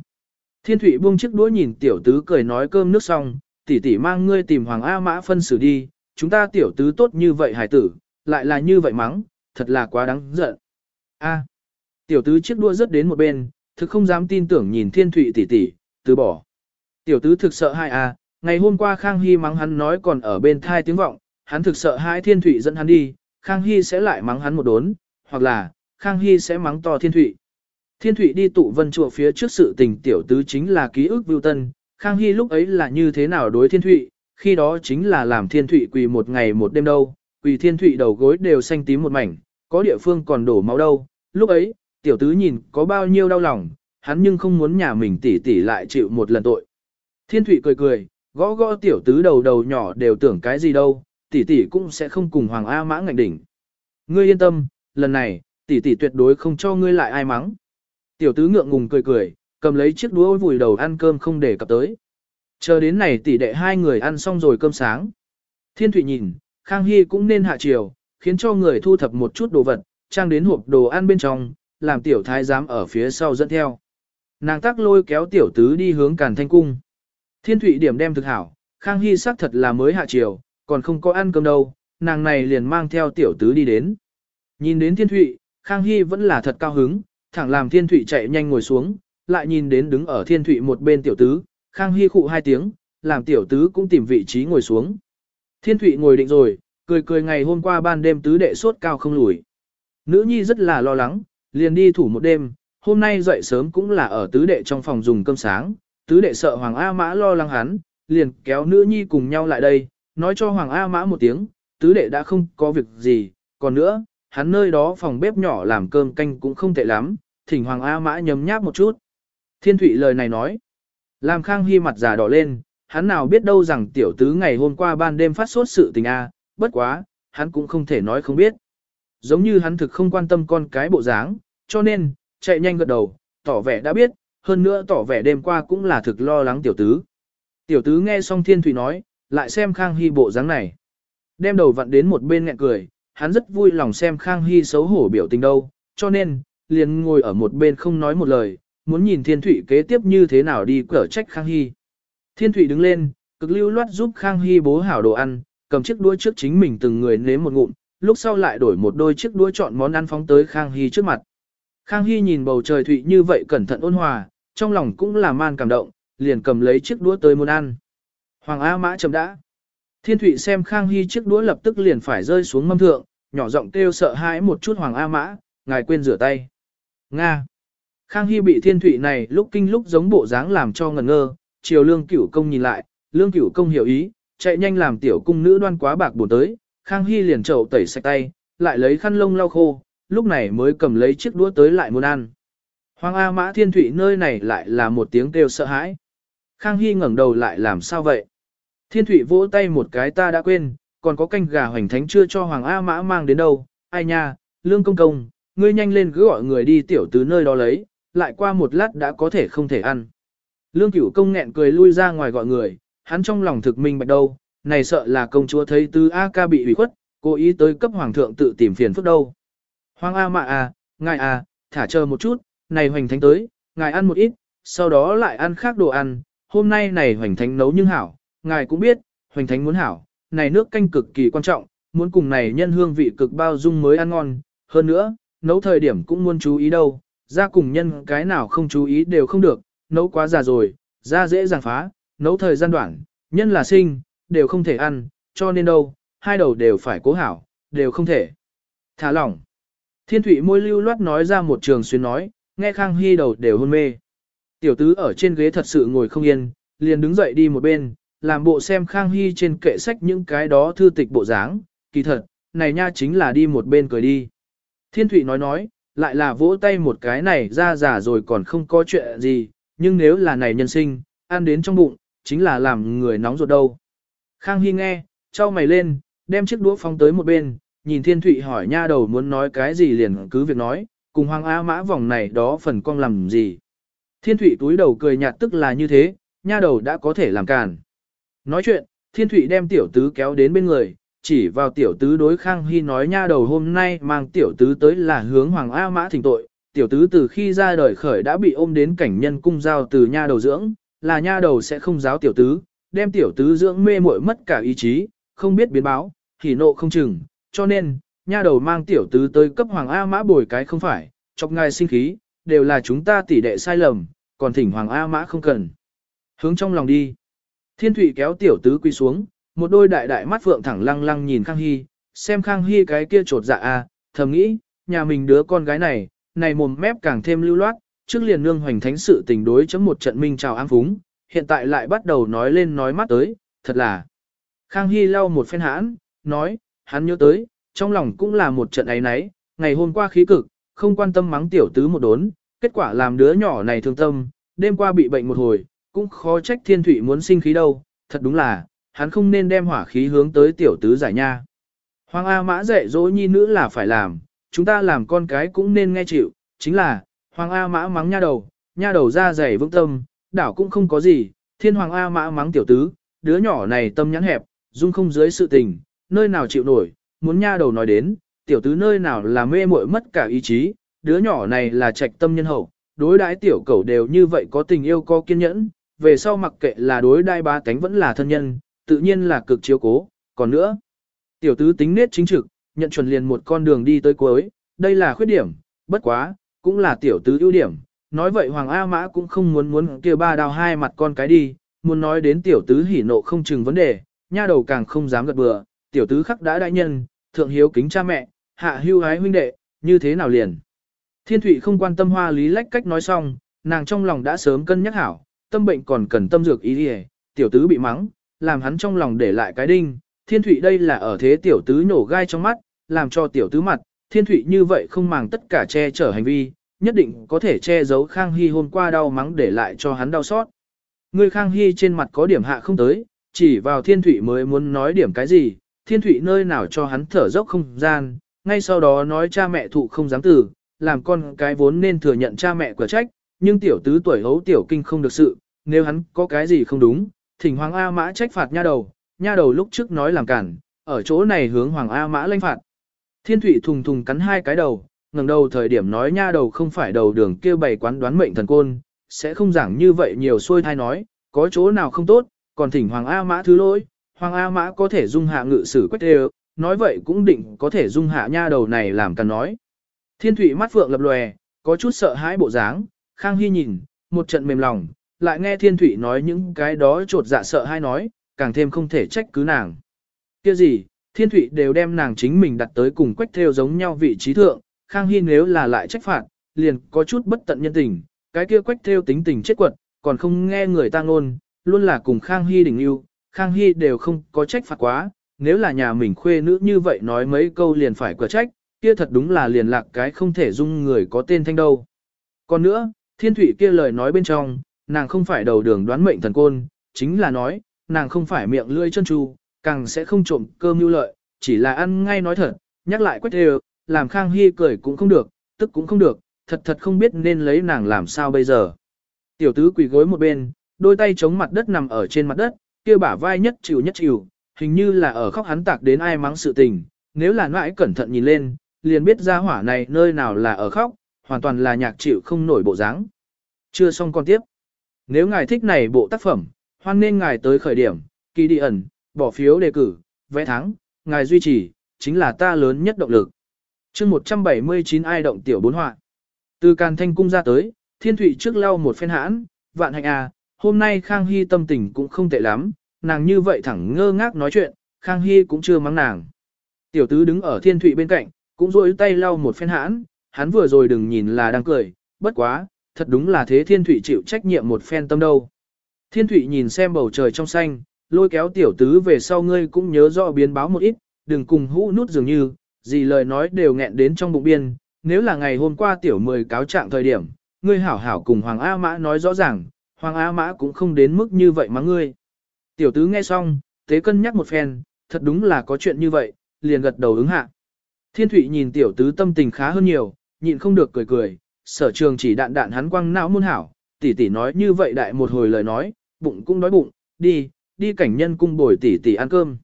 Thiên Thụy buông chiếc đũa nhìn tiểu tứ cười nói cơm nước xong, tỷ tỷ mang ngươi tìm Hoàng A Mã phân xử đi, chúng ta tiểu tứ tốt như vậy hải tử, lại là như vậy mắng, thật là quá đáng giận. A. tiểu tứ chiếc đua rớt đến một bên, thực không dám tin tưởng nhìn thiên thụy tỷ tỷ, từ bỏ. Tiểu tứ thực sợ hai a, ngày hôm qua Khang Hy mắng hắn nói còn ở bên thai tiếng vọng, hắn thực sợ hãi thiên thụy dẫn hắn đi, Khang Hy sẽ lại mắng hắn một đốn, hoặc là, Khang Hy sẽ mắng to thiên thụy. Thiên thụy đi tụ vân chùa phía trước sự tình tiểu tứ chính là ký ức vưu tân, Khang Hy lúc ấy là như thế nào đối thiên thụy, khi đó chính là làm thiên thụy quỳ một ngày một đêm đâu, quỳ thiên thụy đầu gối đều xanh tím một mảnh, có địa phương còn đổ máu đâu, lúc ấy, tiểu tứ nhìn có bao nhiêu đau lòng, hắn nhưng không muốn nhà mình tỉ tỉ lại chịu một lần tội. Thiên thụy cười cười, gõ gõ tiểu tứ đầu đầu nhỏ đều tưởng cái gì đâu, tỷ tỷ cũng sẽ không cùng Hoàng A Mã ngạnh đỉnh. Ngươi yên tâm, lần này, tỷ tỷ tuyệt đối không cho ngươi lại ai mắng. Tiểu tứ ngượng ngùng cười cười, cầm lấy chiếc đũa vùi đầu ăn cơm không để cập tới. Chờ đến này tỷ đệ hai người ăn xong rồi cơm sáng. Thiên Thụy nhìn, Khang Hy cũng nên hạ chiều, khiến cho người thu thập một chút đồ vật, trang đến hộp đồ ăn bên trong, làm tiểu thái giám ở phía sau dẫn theo. Nàng tắc lôi kéo tiểu tứ đi hướng Càn Thanh Cung. Thiên thủy điểm đem thực hảo, Khang Hy xác thật là mới hạ chiều, còn không có ăn cơm đâu, nàng này liền mang theo tiểu tứ đi đến. Nhìn đến Thiên thủy, Khang Hy vẫn là thật cao hứng, thẳng làm Thiên thủy chạy nhanh ngồi xuống, lại nhìn đến đứng ở Thiên thủy một bên tiểu tứ, Khang Hy khụ hai tiếng, làm tiểu tứ cũng tìm vị trí ngồi xuống. Thiên thủy ngồi định rồi, cười cười ngày hôm qua ban đêm tứ đệ sốt cao không lùi. Nữ nhi rất là lo lắng, liền đi thủ một đêm, hôm nay dậy sớm cũng là ở tứ đệ trong phòng dùng cơm sáng, tứ đệ sợ Hoàng A Mã lo lắng hắn, liền kéo nữ nhi cùng nhau lại đây, nói cho Hoàng A Mã một tiếng, tứ đệ đã không có việc gì, còn nữa, hắn nơi đó phòng bếp nhỏ làm cơm canh cũng không tệ lắm, thỉnh Hoàng A Mã nhấm nháp một chút. Thiên Thụy lời này nói, làm Khang Hy mặt già đỏ lên, hắn nào biết đâu rằng tiểu tứ ngày hôm qua ban đêm phát sốt sự tình a, bất quá, hắn cũng không thể nói không biết. Giống như hắn thực không quan tâm con cái bộ dáng, cho nên, chạy nhanh gật đầu, tỏ vẻ đã biết, hơn nữa tỏ vẻ đêm qua cũng là thực lo lắng tiểu tứ. Tiểu tứ nghe xong thiên thủy nói, lại xem Khang Hy bộ dáng này. Đem đầu vặn đến một bên ngẹn cười, hắn rất vui lòng xem Khang Hy xấu hổ biểu tình đâu, cho nên, liền ngồi ở một bên không nói một lời, muốn nhìn thiên thủy kế tiếp như thế nào đi cở trách Khang Hy. Thiên thủy đứng lên, cực lưu loát giúp Khang Hy bố hảo đồ ăn, cầm chiếc đũa trước chính mình từng người nếm một ngụm, lúc sau lại đổi một đôi chiếc đũa chọn món ăn phóng tới Khang Hy trước mặt. Khang Hy nhìn bầu trời thụy như vậy cẩn thận ôn hòa, trong lòng cũng là man cảm động, liền cầm lấy chiếc đũa tới muốn ăn. Hoàng A Mã chấm đã. Thiên Thụy xem Khang Hy chiếc đũa lập tức liền phải rơi xuống mâm thượng, nhỏ giọng kêu sợ hãi một chút Hoàng A Mã, ngài quên rửa tay. Nga. Khang Hy bị Thiên Thụy này lúc kinh lúc giống bộ dáng làm cho ngẩn ngơ, chiều lương cửu công nhìn lại, lương cửu công hiểu ý, chạy nhanh làm tiểu cung nữ đoan quá bạc bổ tới, Khang Hy liền chậu tẩy sạch tay, lại lấy khăn lông lau khô, lúc này mới cầm lấy chiếc đũa tới lại muốn ăn. Hoàng A Mã Thiên Thụy nơi này lại là một tiếng kêu sợ hãi. Khang Hy ngẩng đầu lại làm sao vậy? Thiên Thụy vỗ tay một cái ta đã quên, còn có canh gà hoành thánh chưa cho Hoàng A Mã mang đến đâu, ai nha, lương công công, ngươi nhanh lên cứ gọi người đi tiểu tứ nơi đó lấy, lại qua một lát đã có thể không thể ăn. Lương cửu công nghẹn cười lui ra ngoài gọi người, hắn trong lòng thực minh bạch đâu, này sợ là công chúa thấy tứ A ca bị ủy khuất, cố ý tới cấp hoàng thượng tự tìm phiền phức đâu. Hoang A mạ à, ngài à, thả chờ một chút, này hoành thánh tới, ngài ăn một ít, sau đó lại ăn khác đồ ăn, hôm nay này hoành thánh nấu nhưng hảo, ngài cũng biết, hoành thánh muốn hảo, này nước canh cực kỳ quan trọng, muốn cùng này nhân hương vị cực bao dung mới ăn ngon, hơn nữa, nấu thời điểm cũng muốn chú ý đâu, ra cùng nhân cái nào không chú ý đều không được, nấu quá già rồi, ra dễ dàng phá, nấu thời gian đoạn, nhân là sinh, đều không thể ăn, cho nên đâu, hai đầu đều phải cố hảo, đều không thể. Thả lỏng. Thiên thủy môi lưu loát nói ra một trường xuyên nói, nghe Khang Hy đầu đều hôn mê. Tiểu tứ ở trên ghế thật sự ngồi không yên, liền đứng dậy đi một bên, làm bộ xem Khang Hy trên kệ sách những cái đó thư tịch bộ dáng, kỳ thật, này nha chính là đi một bên cười đi. Thiên thủy nói nói, lại là vỗ tay một cái này ra giả rồi còn không có chuyện gì, nhưng nếu là này nhân sinh, ăn đến trong bụng, chính là làm người nóng ruột đâu. Khang Hy nghe, trao mày lên, đem chiếc đũa phóng tới một bên, nhìn Thiên Thụy hỏi nha đầu muốn nói cái gì liền cứ việc nói, cùng Hoàng A Mã vòng này đó phần con làm gì. Thiên Thụy túi đầu cười nhạt tức là như thế, nha đầu đã có thể làm càn. Nói chuyện, Thiên Thụy đem tiểu tứ kéo đến bên người, chỉ vào tiểu tứ đối Khang Hy nói nha đầu hôm nay mang tiểu tứ tới là hướng Hoàng A Mã thỉnh tội. Tiểu tứ từ khi ra đời khởi đã bị ôm đến cảnh nhân cung giao từ nha đầu dưỡng, là nha đầu sẽ không giáo tiểu tứ, đem tiểu tứ dưỡng mê muội mất cả ý chí, không biết biến báo, thì nộ không chừng, cho nên, nha đầu mang tiểu tứ tới cấp hoàng A mã bồi cái không phải, chọc ngài sinh khí, đều là chúng ta tỉ đệ sai lầm, còn thỉnh hoàng A mã không cần. Hướng trong lòng đi. Thiên Thụy kéo tiểu tứ quy xuống, một đôi đại đại mắt phượng thẳng lăng lăng nhìn Khang Hy, xem Khang Hy cái kia trột dạ a, thầm nghĩ, nhà mình đứa con gái này, này mồm mép càng thêm lưu loát, trước liền nương hoành thánh sự tình đối chấm một trận minh chào ám phúng, hiện tại lại bắt đầu nói lên nói mắt tới, thật là. Khang Hy lau một phen hãn, nói, hắn nhớ tới, trong lòng cũng là một trận ấy náy. ngày hôm qua khí cực, không quan tâm mắng tiểu tứ một đốn, kết quả làm đứa nhỏ này thương tâm, đêm qua bị bệnh một hồi, cũng khó trách thiên thủy muốn sinh khí đâu, thật đúng là, hắn không nên đem hỏa khí hướng tới tiểu tứ giải nha. Hoàng A Mã dạy dỗ nhi nữ là phải làm, chúng ta làm con cái cũng nên nghe chịu, chính là, Hoàng A Mã mắng nha đầu, nha đầu ra dày vững tâm, đảo cũng không có gì, thiên Hoàng A Mã mắng tiểu tứ, đứa nhỏ này tâm nhắn hẹp, dung không dưới sự tình, nơi nào chịu nổi, muốn nha đầu nói đến, tiểu tứ nơi nào là mê muội mất cả ý chí, đứa nhỏ này là trạch tâm nhân hậu, đối đãi tiểu cẩu đều như vậy có tình yêu có kiên nhẫn, về sau mặc kệ là đối đai ba cánh vẫn là thân nhân, tự nhiên là cực chiếu cố, còn nữa, tiểu tứ tính nết chính trực, nhận chuẩn liền một con đường đi tới cuối, đây là khuyết điểm, bất quá, cũng là tiểu tứ ưu điểm, nói vậy Hoàng A Mã cũng không muốn muốn kia ba đào hai mặt con cái đi, muốn nói đến tiểu tứ hỉ nộ không chừng vấn đề, nha đầu càng không dám gật bừa, tiểu tứ khắc đã đại nhân, thượng hiếu kính cha mẹ, hạ hưu hái huynh đệ, như thế nào liền. Thiên Thụy không quan tâm hoa lý lách cách nói xong, nàng trong lòng đã sớm cân nhắc hảo, tâm bệnh còn cần tâm dược ý đi tiểu tứ bị mắng, làm hắn trong lòng để lại cái đinh. Thiên Thụy đây là ở thế tiểu tứ nổ gai trong mắt, làm cho tiểu tứ mặt, Thiên Thụy như vậy không màng tất cả che chở hành vi, nhất định có thể che giấu Khang Hy hôm qua đau mắng để lại cho hắn đau xót. Người Khang Hy trên mặt có điểm hạ không tới, chỉ vào Thiên Thụy mới muốn nói điểm cái gì, Thiên thủy nơi nào cho hắn thở dốc không gian, ngay sau đó nói cha mẹ thụ không dám từ, làm con cái vốn nên thừa nhận cha mẹ của trách, nhưng tiểu tứ tuổi hấu tiểu kinh không được sự, nếu hắn có cái gì không đúng, thỉnh Hoàng A Mã trách phạt nha đầu, nha đầu lúc trước nói làm cản, ở chỗ này hướng Hoàng A Mã lãnh phạt. Thiên thủy thùng thùng cắn hai cái đầu, ngẩng đầu thời điểm nói nha đầu không phải đầu đường kêu bày quán đoán mệnh thần côn, sẽ không giảng như vậy nhiều xuôi thai nói, có chỗ nào không tốt, còn thỉnh Hoàng A Mã thứ lỗi, Hoàng A Mã có thể dung hạ ngự sử quách đều, nói vậy cũng định có thể dung hạ nha đầu này làm cần nói. Thiên Thụy mắt phượng lập lòe, có chút sợ hãi bộ dáng, Khang Hy nhìn, một trận mềm lòng, lại nghe Thiên Thụy nói những cái đó trột dạ sợ hãi nói, càng thêm không thể trách cứ nàng. Kia gì, Thiên Thụy đều đem nàng chính mình đặt tới cùng quách theo giống nhau vị trí thượng, Khang Hy nếu là lại trách phạt, liền có chút bất tận nhân tình, cái kia quách theo tính tình chết quật, còn không nghe người ta ngôn, luôn là cùng Khang Hy đỉnh yêu, Khang Hy đều không có trách phạt quá, nếu là nhà mình khuê nữ như vậy nói mấy câu liền phải quả trách, kia thật đúng là liền lạc cái không thể dung người có tên thanh đâu. Còn nữa, thiên thủy kia lời nói bên trong, nàng không phải đầu đường đoán mệnh thần côn, chính là nói, nàng không phải miệng lưỡi chân tru, càng sẽ không trộm cơm mưu lợi, chỉ là ăn ngay nói thật, nhắc lại quách đều, làm Khang Hy cười cũng không được, tức cũng không được, thật thật không biết nên lấy nàng làm sao bây giờ. Tiểu tứ quỳ gối một bên, đôi tay chống mặt đất nằm ở trên mặt đất, kia bả vai nhất chịu nhất chịu, hình như là ở khóc hắn tạc đến ai mắng sự tình, nếu là nãi cẩn thận nhìn lên, liền biết ra hỏa này nơi nào là ở khóc, hoàn toàn là nhạc chịu không nổi bộ dáng. Chưa xong con tiếp. Nếu ngài thích này bộ tác phẩm, hoan nên ngài tới khởi điểm, kỳ đi ẩn, bỏ phiếu đề cử, vẽ thắng, ngài duy trì, chính là ta lớn nhất động lực. chương 179 ai động tiểu bốn họa. Từ Càn Thanh Cung ra tới, Thiên Thụy trước lau một phen hãn, vạn hạnh à, hôm nay Khang Hy tâm tình cũng không tệ lắm, nàng như vậy thẳng ngơ ngác nói chuyện, Khang Hy cũng chưa mắng nàng. Tiểu tứ đứng ở Thiên Thụy bên cạnh, cũng rôi tay lau một phen hãn, hắn vừa rồi đừng nhìn là đang cười, bất quá, thật đúng là thế Thiên Thụy chịu trách nhiệm một phen tâm đâu. Thiên Thụy nhìn xem bầu trời trong xanh, lôi kéo tiểu tứ về sau ngươi cũng nhớ rõ biến báo một ít, đừng cùng hũ nút dường như, gì lời nói đều nghẹn đến trong bụng biên, nếu là ngày hôm qua tiểu mười cáo trạng thời điểm, ngươi hảo hảo cùng Hoàng A Mã nói rõ ràng, Hoàng A Mã cũng không đến mức như vậy mà ngươi. Tiểu tứ nghe xong, tế cân nhắc một phen, thật đúng là có chuyện như vậy, liền gật đầu ứng hạ. Thiên Thụy nhìn tiểu tứ tâm tình khá hơn nhiều, nhịn không được cười cười, sở trường chỉ đạn đạn hắn quăng não muôn hảo, tỷ tỷ nói như vậy đại một hồi lời nói, bụng cũng đói bụng, đi, đi cảnh nhân cung bồi tỷ tỷ ăn cơm.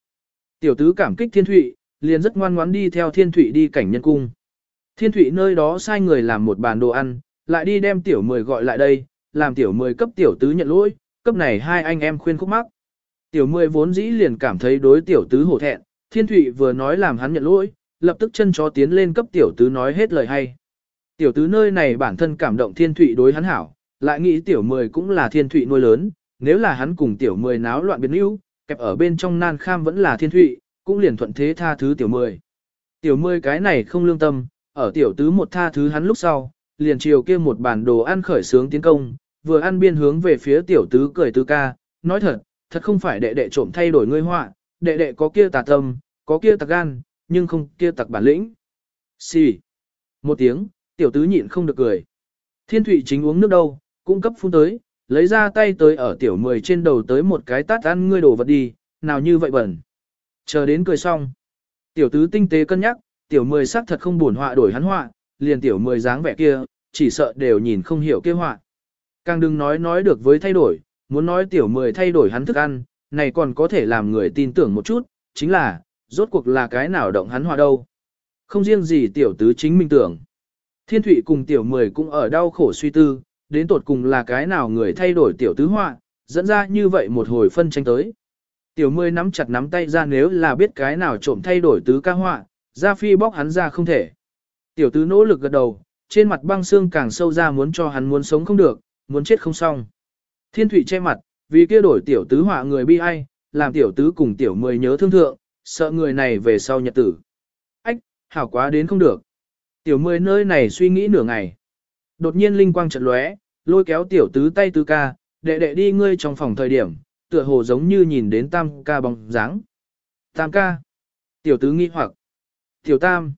Tiểu tứ cảm kích Thiên Thụy, liền rất ngoan ngoãn đi theo Thiên Thụy đi cảnh nhân cung. Thiên Thụy nơi đó sai người làm một bàn đồ ăn, lại đi đem tiểu mười gọi lại đây, làm tiểu mười cấp tiểu tứ nhận lỗi, cấp này hai anh em khuyên khúc mắc. Tiểu mười vốn dĩ liền cảm thấy đối tiểu tứ hổ thẹn, thiên thụy vừa nói làm hắn nhận lỗi, lập tức chân chó tiến lên cấp tiểu tứ nói hết lời hay. Tiểu tứ nơi này bản thân cảm động thiên thụy đối hắn hảo, lại nghĩ tiểu mười cũng là thiên thụy nuôi lớn, nếu là hắn cùng tiểu mười náo loạn biến yếu, kẹp ở bên trong nan kham vẫn là thiên thụy, cũng liền thuận thế tha thứ tiểu mười. Tiểu mười cái này không lương tâm, ở tiểu tứ một tha thứ hắn lúc sau, liền chiều kia một bản đồ ăn khởi sướng tiến công, vừa ăn biên hướng về phía tiểu tứ cười tứ ca, nói thật, thật không phải đệ đệ trộm thay đổi ngươi họa, đệ đệ có kia tà tâm, có kia tạc gan, nhưng không kia tặc bản lĩnh. Xì. Một tiếng, tiểu tứ nhịn không được cười. Thiên thủy chính uống nước đâu, cung cấp phun tới, lấy ra tay tới ở tiểu mười trên đầu tới một cái tát ăn ngươi đổ vật đi, nào như vậy bẩn. Chờ đến cười xong. Tiểu tứ tinh tế cân nhắc, tiểu mười sắc thật không buồn họa đổi hắn họa, liền tiểu mười dáng vẻ kia, chỉ sợ đều nhìn không hiểu kia họa. Càng đừng nói nói được với thay đổi, muốn nói tiểu mười thay đổi hắn thức ăn, này còn có thể làm người tin tưởng một chút, chính là, rốt cuộc là cái nào động hắn hòa đâu. Không riêng gì tiểu tứ chính minh tưởng. Thiên thủy cùng tiểu mười cũng ở đau khổ suy tư, đến tột cùng là cái nào người thay đổi tiểu tứ họa, dẫn ra như vậy một hồi phân tranh tới. Tiểu mười nắm chặt nắm tay ra nếu là biết cái nào trộm thay đổi tứ ca họa, ra phi bóc hắn ra không thể. Tiểu tứ nỗ lực gật đầu, trên mặt băng xương càng sâu ra muốn cho hắn muốn sống không được, muốn chết không xong. Thiên thủy che mặt, vì kia đổi tiểu tứ họa người bi ai, làm tiểu tứ cùng tiểu mười nhớ thương thượng, sợ người này về sau nhật tử. Ách, hảo quá đến không được. Tiểu mười nơi này suy nghĩ nửa ngày. Đột nhiên linh quang trận lóe, lôi kéo tiểu tứ tay tứ ca, đệ đệ đi ngươi trong phòng thời điểm, tựa hồ giống như nhìn đến tam ca bóng dáng. Tam ca. Tiểu tứ nghi hoặc. Tiểu tam.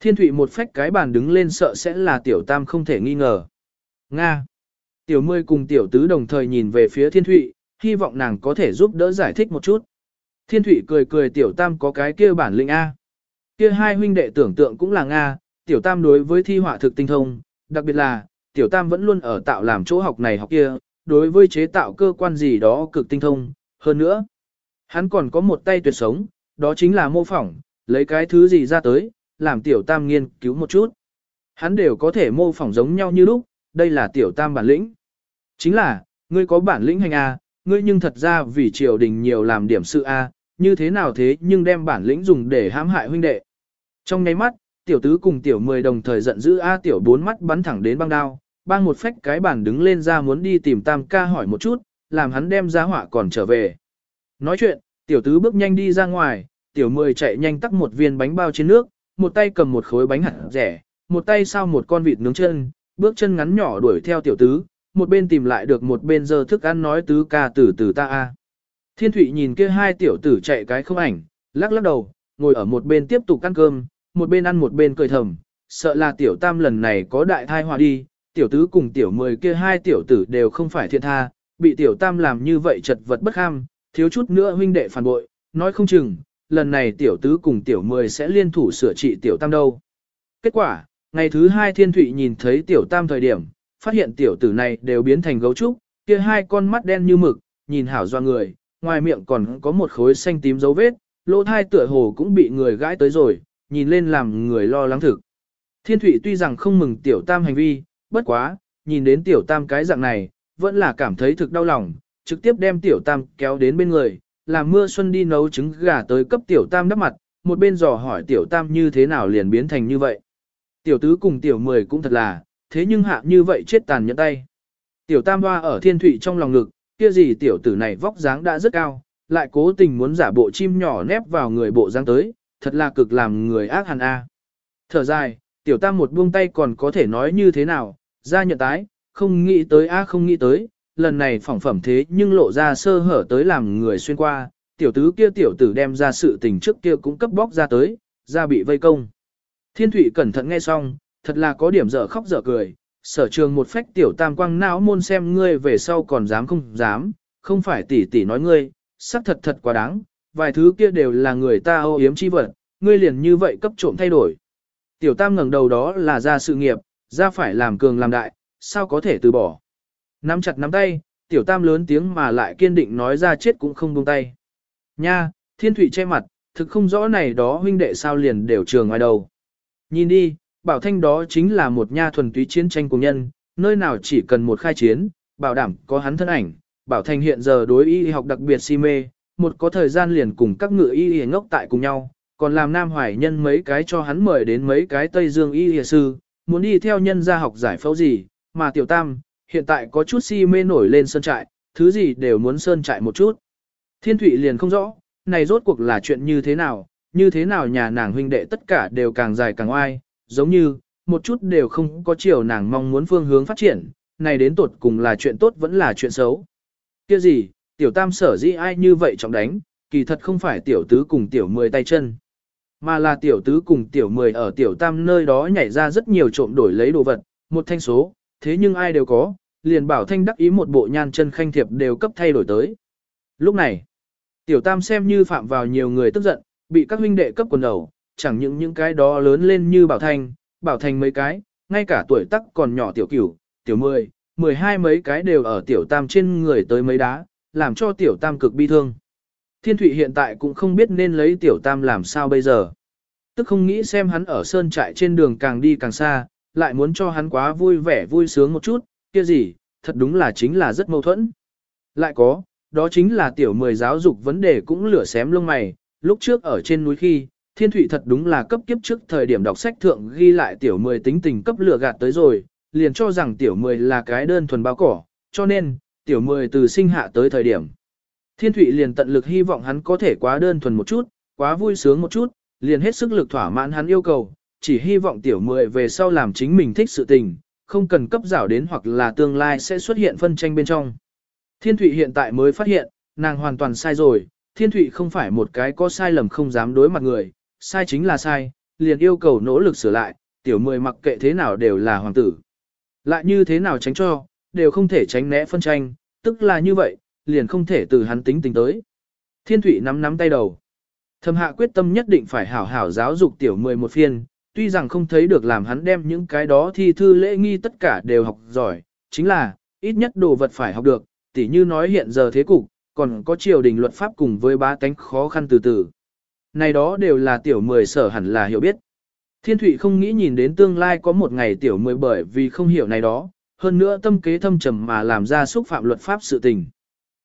Thiên thủy một phách cái bàn đứng lên sợ sẽ là tiểu tam không thể nghi ngờ. Nga. Tiểu mươi cùng tiểu tứ đồng thời nhìn về phía thiên thụy, hy vọng nàng có thể giúp đỡ giải thích một chút. Thiên thụy cười cười tiểu tam có cái kia bản lĩnh A. Kia hai huynh đệ tưởng tượng cũng là Nga, tiểu tam đối với thi họa thực tinh thông, đặc biệt là, tiểu tam vẫn luôn ở tạo làm chỗ học này học kia, đối với chế tạo cơ quan gì đó cực tinh thông, hơn nữa. Hắn còn có một tay tuyệt sống, đó chính là mô phỏng, lấy cái thứ gì ra tới, làm tiểu tam nghiên cứu một chút. Hắn đều có thể mô phỏng giống nhau như lúc, đây là tiểu tam bản lĩnh. Chính là, ngươi có bản lĩnh hành A, ngươi nhưng thật ra vì triều đình nhiều làm điểm sự A, như thế nào thế nhưng đem bản lĩnh dùng để hãm hại huynh đệ. Trong nháy mắt, tiểu tứ cùng tiểu mười đồng thời giận dữ A tiểu bốn mắt bắn thẳng đến băng đao, bang một phách cái bản đứng lên ra muốn đi tìm tam ca hỏi một chút, làm hắn đem giá họa còn trở về. Nói chuyện, tiểu tứ bước nhanh đi ra ngoài, tiểu mười chạy nhanh tắt một viên bánh bao trên nước, một tay cầm một khối bánh hạt rẻ, một tay sao một con vịt nướng chân, bước chân ngắn nhỏ đuổi theo tiểu tứ, một bên tìm lại được một bên giờ thức ăn nói tứ ca từ từ ta a. Thiên Thụy nhìn kia hai tiểu tử chạy cái không ảnh, lắc lắc đầu, ngồi ở một bên tiếp tục ăn cơm, một bên ăn một bên cười thầm, sợ là tiểu tam lần này có đại thai hòa đi, tiểu tứ cùng tiểu mười kia hai tiểu tử đều không phải thiện tha, bị tiểu tam làm như vậy chật vật bất ham, thiếu chút nữa huynh đệ phản bội, nói không chừng, lần này tiểu tứ cùng tiểu mười sẽ liên thủ sửa trị tiểu tam đâu. Kết quả, ngày thứ hai thiên thụy nhìn thấy tiểu tam thời điểm, phát hiện tiểu tử này đều biến thành gấu trúc, kia hai con mắt đen như mực, nhìn hảo doa người, ngoài miệng còn có một khối xanh tím dấu vết, lỗ thai tựa hồ cũng bị người gãi tới rồi, nhìn lên làm người lo lắng thực. Thiên thụy tuy rằng không mừng tiểu tam hành vi, bất quá, nhìn đến tiểu tam cái dạng này, vẫn là cảm thấy thực đau lòng, trực tiếp đem tiểu tam kéo đến bên người, làm mưa xuân đi nấu trứng gà tới cấp tiểu tam đắp mặt, một bên dò hỏi tiểu tam như thế nào liền biến thành như vậy. Tiểu tứ cùng tiểu mười cũng thật là, thế nhưng hạ như vậy chết tàn nhẫn tay. Tiểu tam hoa ở thiên thụy trong lòng ngực, kia gì tiểu tử này vóc dáng đã rất cao, lại cố tình muốn giả bộ chim nhỏ nép vào người bộ dáng tới, thật là cực làm người ác hẳn a. À. Thở dài, tiểu tam một buông tay còn có thể nói như thế nào, ra nhận tái, không nghĩ tới a không nghĩ tới, lần này phỏng phẩm thế nhưng lộ ra sơ hở tới làm người xuyên qua, tiểu tứ kia tiểu tử đem ra sự tình trước kia cũng cấp bóc ra tới, ra bị vây công. Thiên thủy cẩn thận nghe xong, thật là có điểm dở khóc dở cười, sở trường một phách tiểu tam quang não môn xem ngươi về sau còn dám không dám, không phải tỷ tỷ nói ngươi, sắc thật thật quá đáng, vài thứ kia đều là người ta ô yếm chi vật, ngươi liền như vậy cấp trộm thay đổi. Tiểu tam ngẩng đầu đó là ra sự nghiệp, ra phải làm cường làm đại, sao có thể từ bỏ. Nắm chặt nắm tay, tiểu tam lớn tiếng mà lại kiên định nói ra chết cũng không buông tay. Nha, thiên thủy che mặt, thực không rõ này đó huynh đệ sao liền đều trường ngoài đầu. Nhìn đi, bảo thanh đó chính là một nha thuần túy chiến tranh cùng nhân, nơi nào chỉ cần một khai chiến, bảo đảm có hắn thân ảnh. Bảo thanh hiện giờ đối y học đặc biệt si mê, một có thời gian liền cùng các ngựa y y ngốc tại cùng nhau, còn làm nam hoài nhân mấy cái cho hắn mời đến mấy cái Tây Dương y y sư, muốn đi theo nhân gia học giải phẫu gì, mà tiểu tam, hiện tại có chút si mê nổi lên sơn trại, thứ gì đều muốn sơn trại một chút. Thiên thủy liền không rõ, này rốt cuộc là chuyện như thế nào, như thế nào nhà nàng huynh đệ tất cả đều càng dài càng oai, giống như, một chút đều không có chiều nàng mong muốn phương hướng phát triển, này đến tột cùng là chuyện tốt vẫn là chuyện xấu. Kia gì, tiểu tam sở dĩ ai như vậy trọng đánh, kỳ thật không phải tiểu tứ cùng tiểu mười tay chân, mà là tiểu tứ cùng tiểu mười ở tiểu tam nơi đó nhảy ra rất nhiều trộm đổi lấy đồ vật, một thanh số, thế nhưng ai đều có, liền bảo thanh đắc ý một bộ nhan chân khanh thiệp đều cấp thay đổi tới. Lúc này, tiểu tam xem như phạm vào nhiều người tức giận, bị các huynh đệ cấp quần đầu, chẳng những những cái đó lớn lên như bảo thành, bảo thành mấy cái, ngay cả tuổi tắc còn nhỏ tiểu cửu, tiểu mười, mười hai mấy cái đều ở tiểu tam trên người tới mấy đá, làm cho tiểu tam cực bi thương. Thiên Thụy hiện tại cũng không biết nên lấy tiểu tam làm sao bây giờ. Tức không nghĩ xem hắn ở sơn trại trên đường càng đi càng xa, lại muốn cho hắn quá vui vẻ vui sướng một chút, kia gì, thật đúng là chính là rất mâu thuẫn. Lại có, đó chính là tiểu mười giáo dục vấn đề cũng lửa xém lông mày, lúc trước ở trên núi khi, thiên Thụy thật đúng là cấp kiếp trước thời điểm đọc sách thượng ghi lại tiểu mười tính tình cấp lửa gạt tới rồi, liền cho rằng tiểu mười là cái đơn thuần bao cỏ, cho nên, tiểu mười từ sinh hạ tới thời điểm. Thiên Thụy liền tận lực hy vọng hắn có thể quá đơn thuần một chút, quá vui sướng một chút, liền hết sức lực thỏa mãn hắn yêu cầu, chỉ hy vọng tiểu mười về sau làm chính mình thích sự tình, không cần cấp rảo đến hoặc là tương lai sẽ xuất hiện phân tranh bên trong. Thiên Thụy hiện tại mới phát hiện, nàng hoàn toàn sai rồi, Thiên Thụy không phải một cái có sai lầm không dám đối mặt người, sai chính là sai, liền yêu cầu nỗ lực sửa lại, tiểu mười mặc kệ thế nào đều là hoàng tử. Lại như thế nào tránh cho, đều không thể tránh né phân tranh, tức là như vậy, liền không thể từ hắn tính tình tới. Thiên Thụy nắm nắm tay đầu. Thầm hạ quyết tâm nhất định phải hảo hảo giáo dục tiểu mười một phiên, tuy rằng không thấy được làm hắn đem những cái đó thi thư lễ nghi tất cả đều học giỏi, chính là, ít nhất đồ vật phải học được, tỉ như nói hiện giờ thế cục, còn có triều đình luật pháp cùng với ba tánh khó khăn từ từ. Này đó đều là tiểu mười sở hẳn là hiểu biết. Thiên Thụy không nghĩ nhìn đến tương lai có một ngày tiểu mười bởi vì không hiểu này đó, hơn nữa tâm kế thâm trầm mà làm ra xúc phạm luật pháp sự tình.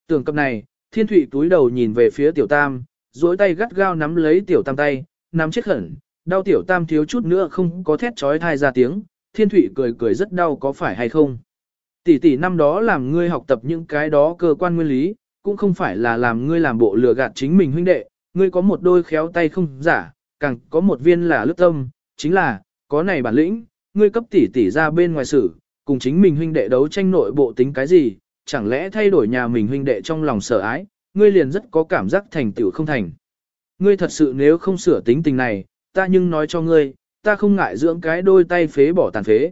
Tưởng cập này, Thiên Thụy túi đầu nhìn về phía tiểu tam, duỗi tay gắt gao nắm lấy tiểu tam tay, nắm chết khẩn, đau tiểu tam thiếu chút nữa không có thét trói thai ra tiếng, thiên thủy cười cười rất đau có phải hay không. Tỷ tỷ năm đó làm ngươi học tập những cái đó cơ quan nguyên lý, cũng không phải là làm ngươi làm bộ lừa gạt chính mình huynh đệ, ngươi có một đôi khéo tay không giả, càng có một viên là lướt tâm, chính là, có này bản lĩnh, ngươi cấp tỷ tỷ ra bên ngoài xử, cùng chính mình huynh đệ đấu tranh nội bộ tính cái gì, chẳng lẽ thay đổi nhà mình huynh đệ trong lòng sợ ái, ngươi liền rất có cảm giác thành tựu không thành. Ngươi thật sự nếu không sửa tính tình này, ta nhưng nói cho ngươi, ta không ngại dưỡng cái đôi tay phế bỏ tàn phế.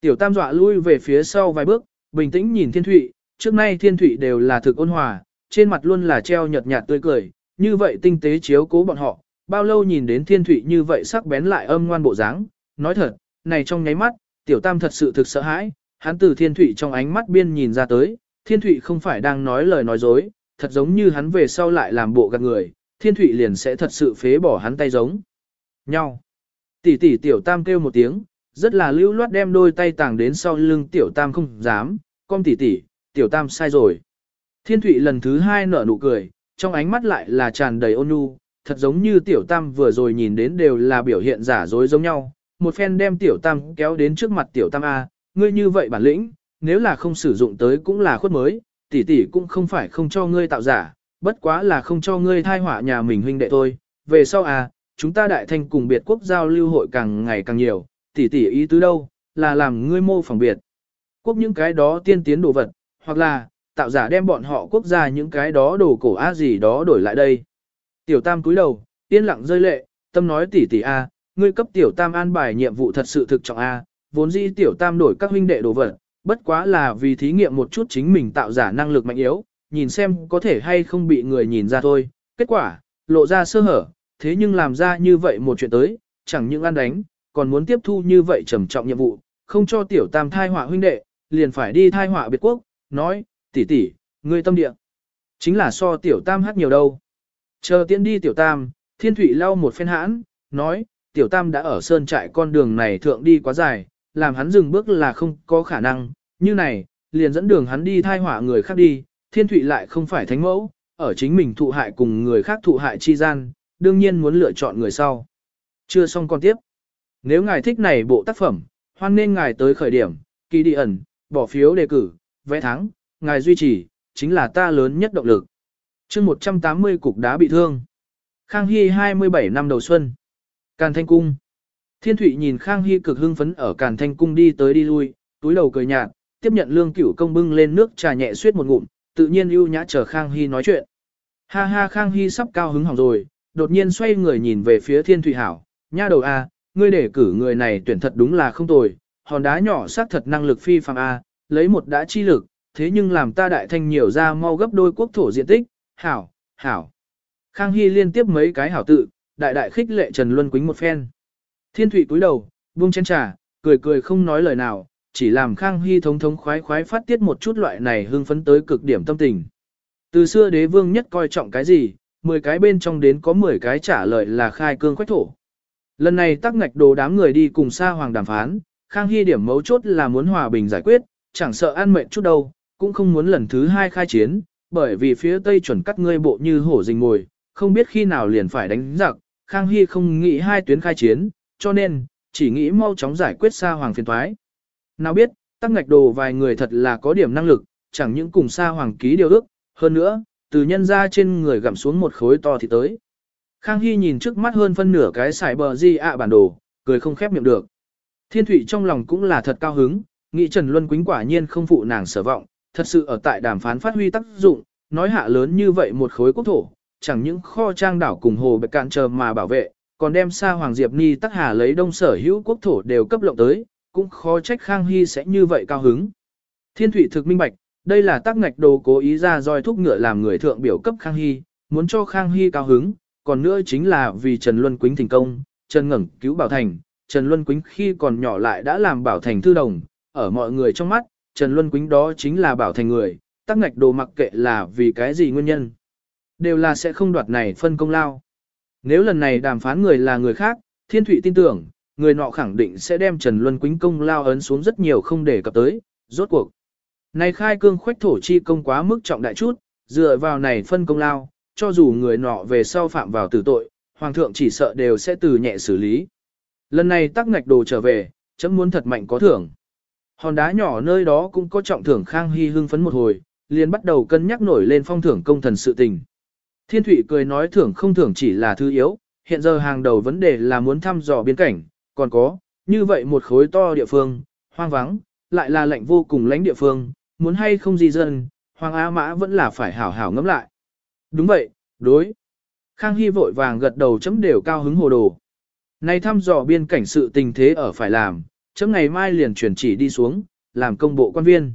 Tiểu tam dọa lui về phía sau vài bước, bình tĩnh nhìn thiên thụy, trước nay thiên thụy đều là thực ôn hòa, trên mặt luôn là treo nhợt nhạt tươi cười, như vậy tinh tế chiếu cố bọn họ, bao lâu nhìn đến thiên thụy như vậy sắc bén lại âm ngoan bộ dáng, nói thật, này trong nháy mắt, tiểu tam thật sự thực sợ hãi, hắn từ thiên thụy trong ánh mắt biên nhìn ra tới, thiên thụy không phải đang nói lời nói dối, thật giống như hắn về sau lại làm bộ gạt người, thiên thụy liền sẽ thật sự phế bỏ hắn tay giống nhau. Tỷ tỷ tiểu tam kêu một tiếng, rất là lưu loát đem đôi tay tàng đến sau lưng tiểu tam không dám, con tỷ tỷ, tiểu tam sai rồi. Thiên thụy lần thứ hai nở nụ cười, trong ánh mắt lại là tràn đầy ôn nhu, thật giống như tiểu tam vừa rồi nhìn đến đều là biểu hiện giả dối giống nhau. Một phen đem tiểu tam kéo đến trước mặt tiểu tam A, ngươi như vậy bản lĩnh, nếu là không sử dụng tới cũng là khuất mới, tỷ tỷ cũng không phải không cho ngươi tạo giả, bất quá là không cho ngươi thai họa nhà mình huynh đệ thôi. Về sau à, chúng ta đại thanh cùng biệt quốc giao lưu hội càng ngày càng nhiều, tỷ tỷ ý tứ đâu, là làm ngươi mô phỏng biệt. Quốc những cái đó tiên tiến đồ vật, hoặc là, tạo giả đem bọn họ quốc gia những cái đó đồ cổ á gì đó đổi lại đây. Tiểu tam cúi đầu, yên lặng rơi lệ, tâm nói tỷ tỷ a, ngươi cấp tiểu tam an bài nhiệm vụ thật sự thực trọng a, vốn dĩ tiểu tam đổi các huynh đệ đồ vật, bất quá là vì thí nghiệm một chút chính mình tạo giả năng lực mạnh yếu, nhìn xem có thể hay không bị người nhìn ra thôi. Kết quả, lộ ra sơ hở, thế nhưng làm ra như vậy một chuyện tới, chẳng những ăn đánh, còn muốn tiếp thu như vậy trầm trọng nhiệm vụ, không cho tiểu tam thai họa huynh đệ, liền phải đi thai họa biệt quốc, nói, tỷ tỷ, ngươi tâm địa. Chính là so tiểu tam hát nhiều đâu. Chờ tiễn đi tiểu tam, thiên thủy lau một phen hãn, nói, tiểu tam đã ở sơn trại con đường này thượng đi quá dài, làm hắn dừng bước là không có khả năng, như này, liền dẫn đường hắn đi thai hỏa người khác đi, thiên thủy lại không phải thánh mẫu, ở chính mình thụ hại cùng người khác thụ hại chi gian, đương nhiên muốn lựa chọn người sau. Chưa xong con tiếp. Nếu ngài thích này bộ tác phẩm, hoan nên ngài tới khởi điểm, kỳ đi ẩn, bỏ phiếu đề cử, vẽ thắng, ngài duy trì, chính là ta lớn nhất động lực. chương 180 cục đá bị thương. Khang Hy 27 năm đầu xuân. Càn Thanh Cung. Thiên Thụy nhìn Khang Hy cực hưng phấn ở Càn Thanh Cung đi tới đi lui, túi đầu cười nhạt, tiếp nhận lương cửu công bưng lên nước trà nhẹ suyết một ngụm, tự nhiên ưu nhã chờ Khang Hy nói chuyện. Ha ha Khang Hy sắp cao hứng hỏng rồi, đột nhiên xoay người nhìn về phía Thiên Thụy Hảo, nha đầu A, ngươi để cử người này tuyển thật đúng là không tồi, hòn đá nhỏ xác thật năng lực phi phàm A, lấy một đã chi lực, thế nhưng làm ta đại thanh nhiều ra mau gấp đôi quốc thổ diện tích, hảo, hảo. Khang Hy liên tiếp mấy cái hảo tự, đại đại khích lệ Trần Luân Quýnh một phen. Thiên Thụy cúi đầu, buông chén trà, cười cười không nói lời nào, chỉ làm Khang Hy thống thống khoái khoái phát tiết một chút loại này hưng phấn tới cực điểm tâm tình. Từ xưa đế vương nhất coi trọng cái gì, 10 cái bên trong đến có 10 cái trả lời là khai cương quách thổ. Lần này tắc ngạch đồ đám người đi cùng xa Hoàng đàm phán, Khang Hy điểm mấu chốt là muốn hòa bình giải quyết, chẳng sợ ăn mệnh chút đâu, cũng không muốn lần thứ hai khai chiến, bởi vì phía Tây chuẩn cắt ngươi bộ như hổ rình ngồi, không biết khi nào liền phải đánh giặc, Khang Hy không nghĩ hai tuyến khai chiến, cho nên, chỉ nghĩ mau chóng giải quyết Sa Hoàng phiền thoái. Nào biết, tắc ngạch đồ vài người thật là có điểm năng lực, chẳng những cùng Sa Hoàng ký điều ước, hơn nữa, từ nhân ra trên người gặm xuống một khối to thì tới. Khang Hy nhìn trước mắt hơn phân nửa cái sải bờ di ạ bản đồ, cười không khép miệng được. Thiên Thụy trong lòng cũng là thật cao hứng, nghĩ Trần Luân Quýnh quả nhiên không phụ nàng sở vọng, thật sự ở tại đàm phán phát huy tác dụng, nói hạ lớn như vậy một khối quốc thổ, chẳng những kho trang đảo cùng hồ bạch cạn chờ mà bảo vệ, còn đem xa Hoàng Diệp Ni tắc hà lấy đông sở hữu quốc thổ đều cấp lộng tới, cũng khó trách Khang Hy sẽ như vậy cao hứng. Thiên Thụy thực minh bạch, đây là tác ngạch đồ cố ý ra roi thúc ngựa làm người thượng biểu cấp Khang Hy, muốn cho Khang Hy cao hứng, còn nữa chính là vì Trần Luân Quýnh thành công, Trần Ngẩng cứu Bảo Thành, Trần Luân Quýnh khi còn nhỏ lại đã làm Bảo Thành thư đồng, ở mọi người trong mắt, Trần Luân Quýnh đó chính là Bảo Thành người, tắc ngạch đồ mặc kệ là vì cái gì nguyên nhân. Đều là sẽ không đoạt này phân công lao. Nếu lần này đàm phán người là người khác, Thiên Thụy tin tưởng, người nọ khẳng định sẽ đem Trần Luân Quýnh công lao ấn xuống rất nhiều không để cập tới, rốt cuộc. Này khai cương khoách thổ chi công quá mức trọng đại chút, dựa vào này phân công lao, cho dù người nọ về sau phạm vào tử tội, hoàng thượng chỉ sợ đều sẽ từ nhẹ xử lý. Lần này tắc ngạch đồ trở về, chấm muốn thật mạnh có thưởng. Hòn đá nhỏ nơi đó cũng có trọng thưởng Khang Hy hưng phấn một hồi, liền bắt đầu cân nhắc nổi lên phong thưởng công thần sự tình. Thiên Thụy cười nói thưởng không thưởng chỉ là thứ yếu, hiện giờ hàng đầu vấn đề là muốn thăm dò biên cảnh, còn có, như vậy một khối to địa phương, hoang vắng, lại là lệnh vô cùng lãnh địa phương, muốn hay không di dân, Hoàng Á Mã vẫn là phải hảo hảo ngẫm lại. Đúng vậy, đối. Khang Hy vội vàng gật đầu chấm đều cao hứng hồ đồ. Này thăm dò biên cảnh sự tình thế ở phải làm, chấm ngày mai liền chuyển chỉ đi xuống, làm công bộ quan viên.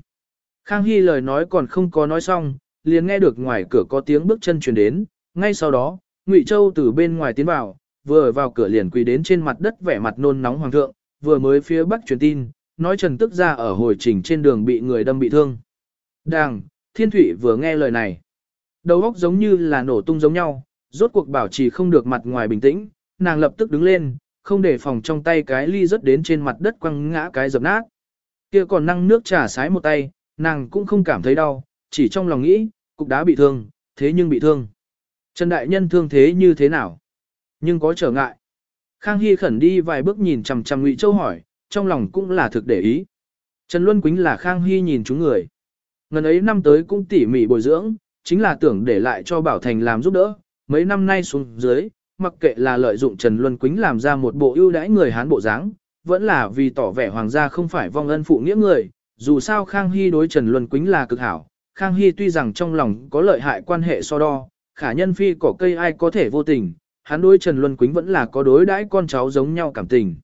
Khang Hy lời nói còn không có nói xong, liền nghe được ngoài cửa có tiếng bước chân truyền đến, ngay sau đó, Ngụy Châu từ bên ngoài tiến vào, vừa vào cửa liền quỳ đến trên mặt đất vẻ mặt nôn nóng hoàng thượng, vừa mới phía bắc truyền tin, nói Trần Tức ra ở hồi trình trên đường bị người đâm bị thương. Đàng, Thiên Thụy vừa nghe lời này. Đầu óc giống như là nổ tung giống nhau, rốt cuộc bảo trì không được mặt ngoài bình tĩnh, nàng lập tức đứng lên, không để phòng trong tay cái ly rớt đến trên mặt đất quăng ngã cái dập nát. Kia còn năng nước trà sái một tay, nàng cũng không cảm thấy đau, chỉ trong lòng nghĩ, cục đá bị thương, thế nhưng bị thương. Trần Đại Nhân thương thế như thế nào? Nhưng có trở ngại. Khang Hy khẩn đi vài bước nhìn chằm chằm Ngụy Châu hỏi, trong lòng cũng là thực để ý. Trần Luân Quýnh là Khang Hy nhìn chúng người. Ngần ấy năm tới cũng tỉ mỉ bồi dưỡng, chính là tưởng để lại cho Bảo Thành làm giúp đỡ. Mấy năm nay xuống dưới, mặc kệ là lợi dụng Trần Luân Quýnh làm ra một bộ ưu đãi người Hán bộ dáng, vẫn là vì tỏ vẻ hoàng gia không phải vong ân phụ nghĩa người. Dù sao Khang Hy đối Trần Luân Quýnh là cực hảo, Khang Hy tuy rằng trong lòng có lợi hại quan hệ so đo, khả nhân phi cỏ cây ai có thể vô tình, hắn đối Trần Luân Quýnh vẫn là có đối đãi con cháu giống nhau cảm tình.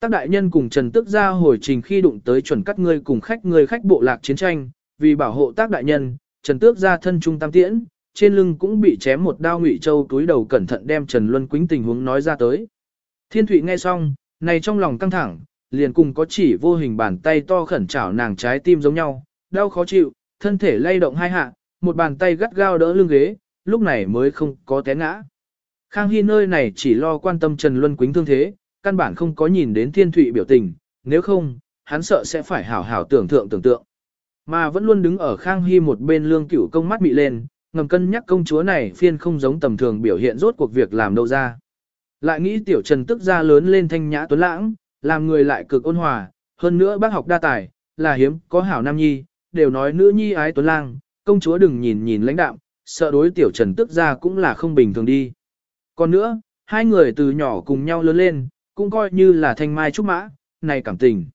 Tác đại nhân cùng Trần Tức ra hồi trình khi đụng tới chuẩn cắt ngươi cùng khách ngươi khách bộ lạc chiến tranh, vì bảo hộ tác đại nhân, Trần Tước ra thân trung tam tiễn, trên lưng cũng bị chém một đao ngụy châu túi đầu cẩn thận đem Trần Luân Quýnh tình huống nói ra tới. Thiên Thụy nghe xong, này trong lòng căng thẳng, liền cùng có chỉ vô hình bàn tay to khẩn chảo nàng trái tim giống nhau, đau khó chịu, thân thể lay động hai hạ, một bàn tay gắt gao đỡ lưng ghế, lúc này mới không có té ngã. Khang Hy nơi này chỉ lo quan tâm Trần Luân Quýnh thương thế, căn bản không có nhìn đến Thiên Thụy biểu tình, nếu không, hắn sợ sẽ phải hảo hảo tưởng tượng tưởng tượng. Mà vẫn luôn đứng ở Khang Hy một bên lương cửu công mắt mị lên, ngầm cân nhắc công chúa này phiên không giống tầm thường biểu hiện rốt cuộc việc làm đâu ra. Lại nghĩ tiểu trần tức ra lớn lên thanh nhã tuấn lãng, làm người lại cực ôn hòa, hơn nữa bác học đa tài, là hiếm, có hảo nam nhi, đều nói nữ nhi ái tuấn lang, công chúa đừng nhìn nhìn lãnh đạm, sợ đối tiểu trần tức ra cũng là không bình thường đi. Còn nữa, hai người từ nhỏ cùng nhau lớn lên, cũng coi như là thanh mai trúc mã, này cảm tình.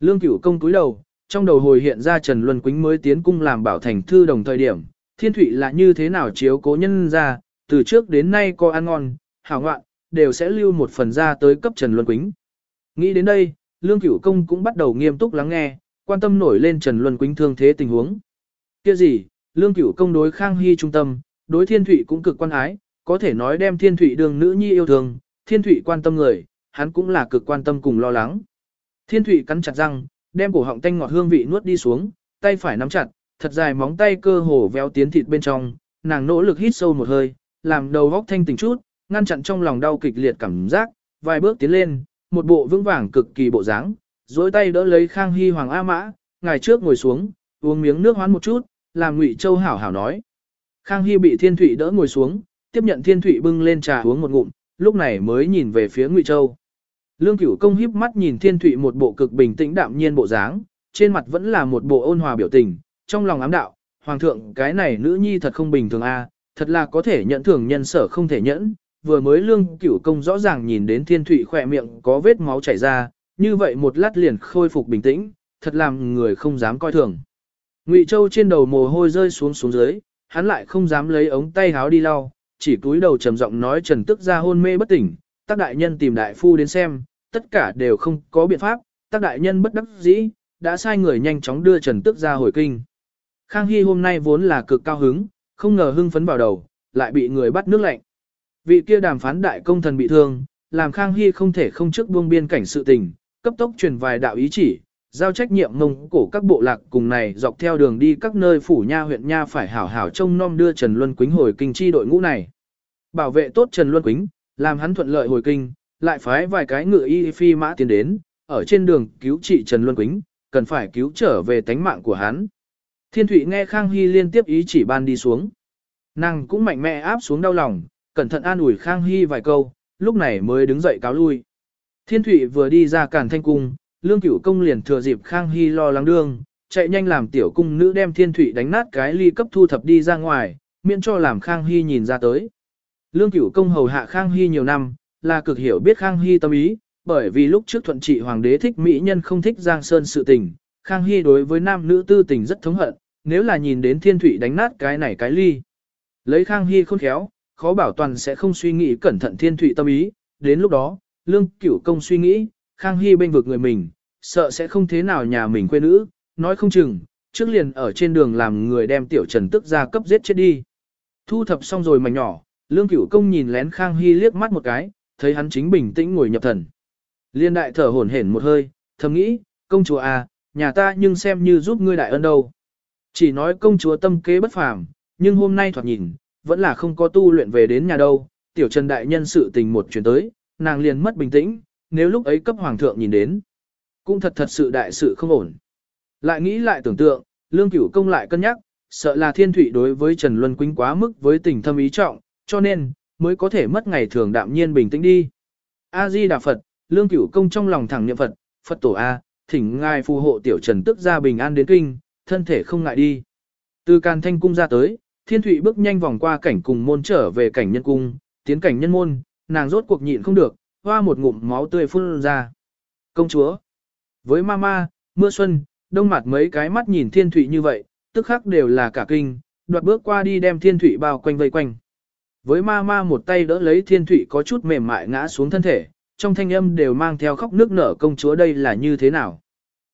Lương cửu công túi đầu, trong đầu hồi hiện ra Trần Luân Quýnh mới tiến cung làm bảo thành thư đồng thời điểm, thiên thủy là như thế nào chiếu cố nhân ra, từ trước đến nay có ăn ngon, hảo ngoạn, đều sẽ lưu một phần ra tới cấp Trần Luân Quýnh. Nghĩ đến đây, Lương Cửu Công cũng bắt đầu nghiêm túc lắng nghe, quan tâm nổi lên Trần Luân Quýnh thương thế tình huống. Kia gì, Lương Cửu Công đối Khang Hy trung tâm, đối Thiên Thụy cũng cực quan ái, có thể nói đem Thiên Thụy đường nữ nhi yêu thương, Thiên Thụy quan tâm người, hắn cũng là cực quan tâm cùng lo lắng. Thiên Thụy cắn chặt răng, đem cổ họng tanh ngọt hương vị nuốt đi xuống, tay phải nắm chặt, thật dài móng tay cơ hồ véo tiến thịt bên trong, nàng nỗ lực hít sâu một hơi, làm đầu góc thanh tỉnh chút, ngăn chặn trong lòng đau kịch liệt cảm giác, vài bước tiến lên, một bộ vững vàng cực kỳ bộ dáng, duỗi tay đỡ lấy Khang Hy Hoàng A Mã, ngài trước ngồi xuống, uống miếng nước hoán một chút, làm Ngụy Châu hảo hảo nói. Khang Hy bị Thiên Thụy đỡ ngồi xuống, tiếp nhận Thiên Thụy bưng lên trà uống một ngụm, lúc này mới nhìn về phía Ngụy Châu. Lương Cửu Công híp mắt nhìn Thiên Thụy một bộ cực bình tĩnh đạm nhiên bộ dáng, trên mặt vẫn là một bộ ôn hòa biểu tình, trong lòng ám đạo, hoàng thượng cái này nữ nhi thật không bình thường a, thật là có thể nhận thưởng nhân sở không thể nhẫn. Vừa mới Lương Cửu Công rõ ràng nhìn đến Thiên Thụy khỏe miệng có vết máu chảy ra, như vậy một lát liền khôi phục bình tĩnh, thật làm người không dám coi thường. Ngụy Châu trên đầu mồ hôi rơi xuống xuống dưới, hắn lại không dám lấy ống tay háo đi lau, chỉ cúi đầu trầm giọng nói Trần Tức ra hôn mê bất tỉnh, tác đại nhân tìm đại phu đến xem, tất cả đều không có biện pháp, tác đại nhân bất đắc dĩ, đã sai người nhanh chóng đưa Trần Tức ra hồi kinh. Khang Hy hôm nay vốn là cực cao hứng, không ngờ hưng phấn vào đầu, lại bị người bắt nước lạnh. Vị kia đàm phán đại công thần bị thương, làm Khang Hy không thể không trước buông biên cảnh sự tình, cấp tốc truyền vài đạo ý chỉ, giao trách nhiệm mông cổ các bộ lạc cùng này dọc theo đường đi các nơi phủ nha huyện nha phải hảo hảo trông nom đưa Trần Luân Quýnh hồi kinh chi đội ngũ này. Bảo vệ tốt Trần Luân Quýnh, làm hắn thuận lợi hồi kinh, lại phái vài cái ngựa y phi mã tiến đến, ở trên đường cứu trị Trần Luân Quýnh, cần phải cứu trở về tánh mạng của hắn. Thiên Thụy nghe Khang Hy liên tiếp ý chỉ ban đi xuống. Nàng cũng mạnh mẽ áp xuống đau lòng, cẩn thận an ủi Khang Hy vài câu, lúc này mới đứng dậy cáo lui. Thiên Thụy vừa đi ra cản thanh cung, lương cửu công liền thừa dịp Khang Hy lo lắng đương, chạy nhanh làm tiểu cung nữ đem Thiên Thụy đánh nát cái ly cấp thu thập đi ra ngoài, miễn cho làm Khang Hy nhìn ra tới. Lương cửu công hầu hạ Khang Hy nhiều năm, là cực hiểu biết Khang Hy tâm ý, bởi vì lúc trước thuận trị hoàng đế thích mỹ nhân không thích Giang Sơn sự tình, Khang Hy đối với nam nữ tư tình rất thống hận, nếu là nhìn đến Thiên Thụy đánh nát cái này cái ly. Lấy Khang Hy khôn khéo, khó bảo toàn sẽ không suy nghĩ cẩn thận Thiên Thụy tâm ý, đến lúc đó, Lương Cửu Công suy nghĩ, Khang Hy bên vực người mình, sợ sẽ không thế nào nhà mình quê nữ, nói không chừng, trước liền ở trên đường làm người đem tiểu trần tức ra cấp giết chết đi. Thu thập xong rồi mảnh nhỏ, Lương Cửu Công nhìn lén Khang Hy liếc mắt một cái, thấy hắn chính bình tĩnh ngồi nhập thần. Liên đại thở hổn hển một hơi, thầm nghĩ, công chúa à, nhà ta nhưng xem như giúp ngươi đại ân đâu. Chỉ nói công chúa tâm kế bất phàm, nhưng hôm nay thoạt nhìn, vẫn là không có tu luyện về đến nhà đâu, tiểu trần đại nhân sự tình một chuyển tới, nàng liền mất bình tĩnh, nếu lúc ấy cấp hoàng thượng nhìn đến, cũng thật thật sự đại sự không ổn. Lại nghĩ lại tưởng tượng, lương cửu công lại cân nhắc, sợ là thiên thủy đối với Trần Luân Quynh quá mức với tình thâm ý trọng, cho nên, mới có thể mất ngày thường đạm nhiên bình tĩnh đi. A-di Đà Phật, lương cửu công trong lòng thẳng niệm Phật, Phật tổ A, thỉnh ngài phù hộ tiểu trần tức ra bình an đến kinh, thân thể không ngại đi. Từ càn thanh cung ra tới, thiên thụy bước nhanh vòng qua cảnh cùng môn trở về cảnh nhân cung, tiến cảnh nhân môn, nàng rốt cuộc nhịn không được, hoa một ngụm máu tươi phun ra. Công chúa, với mama, mưa xuân, đông mặt mấy cái mắt nhìn thiên thụy như vậy, tức khắc đều là cả kinh, đoạt bước qua đi đem thiên thụy bao quanh vây quanh. Với mama một tay đỡ lấy thiên thụy có chút mềm mại ngã xuống thân thể, trong thanh âm đều mang theo khóc nước nở công chúa đây là như thế nào.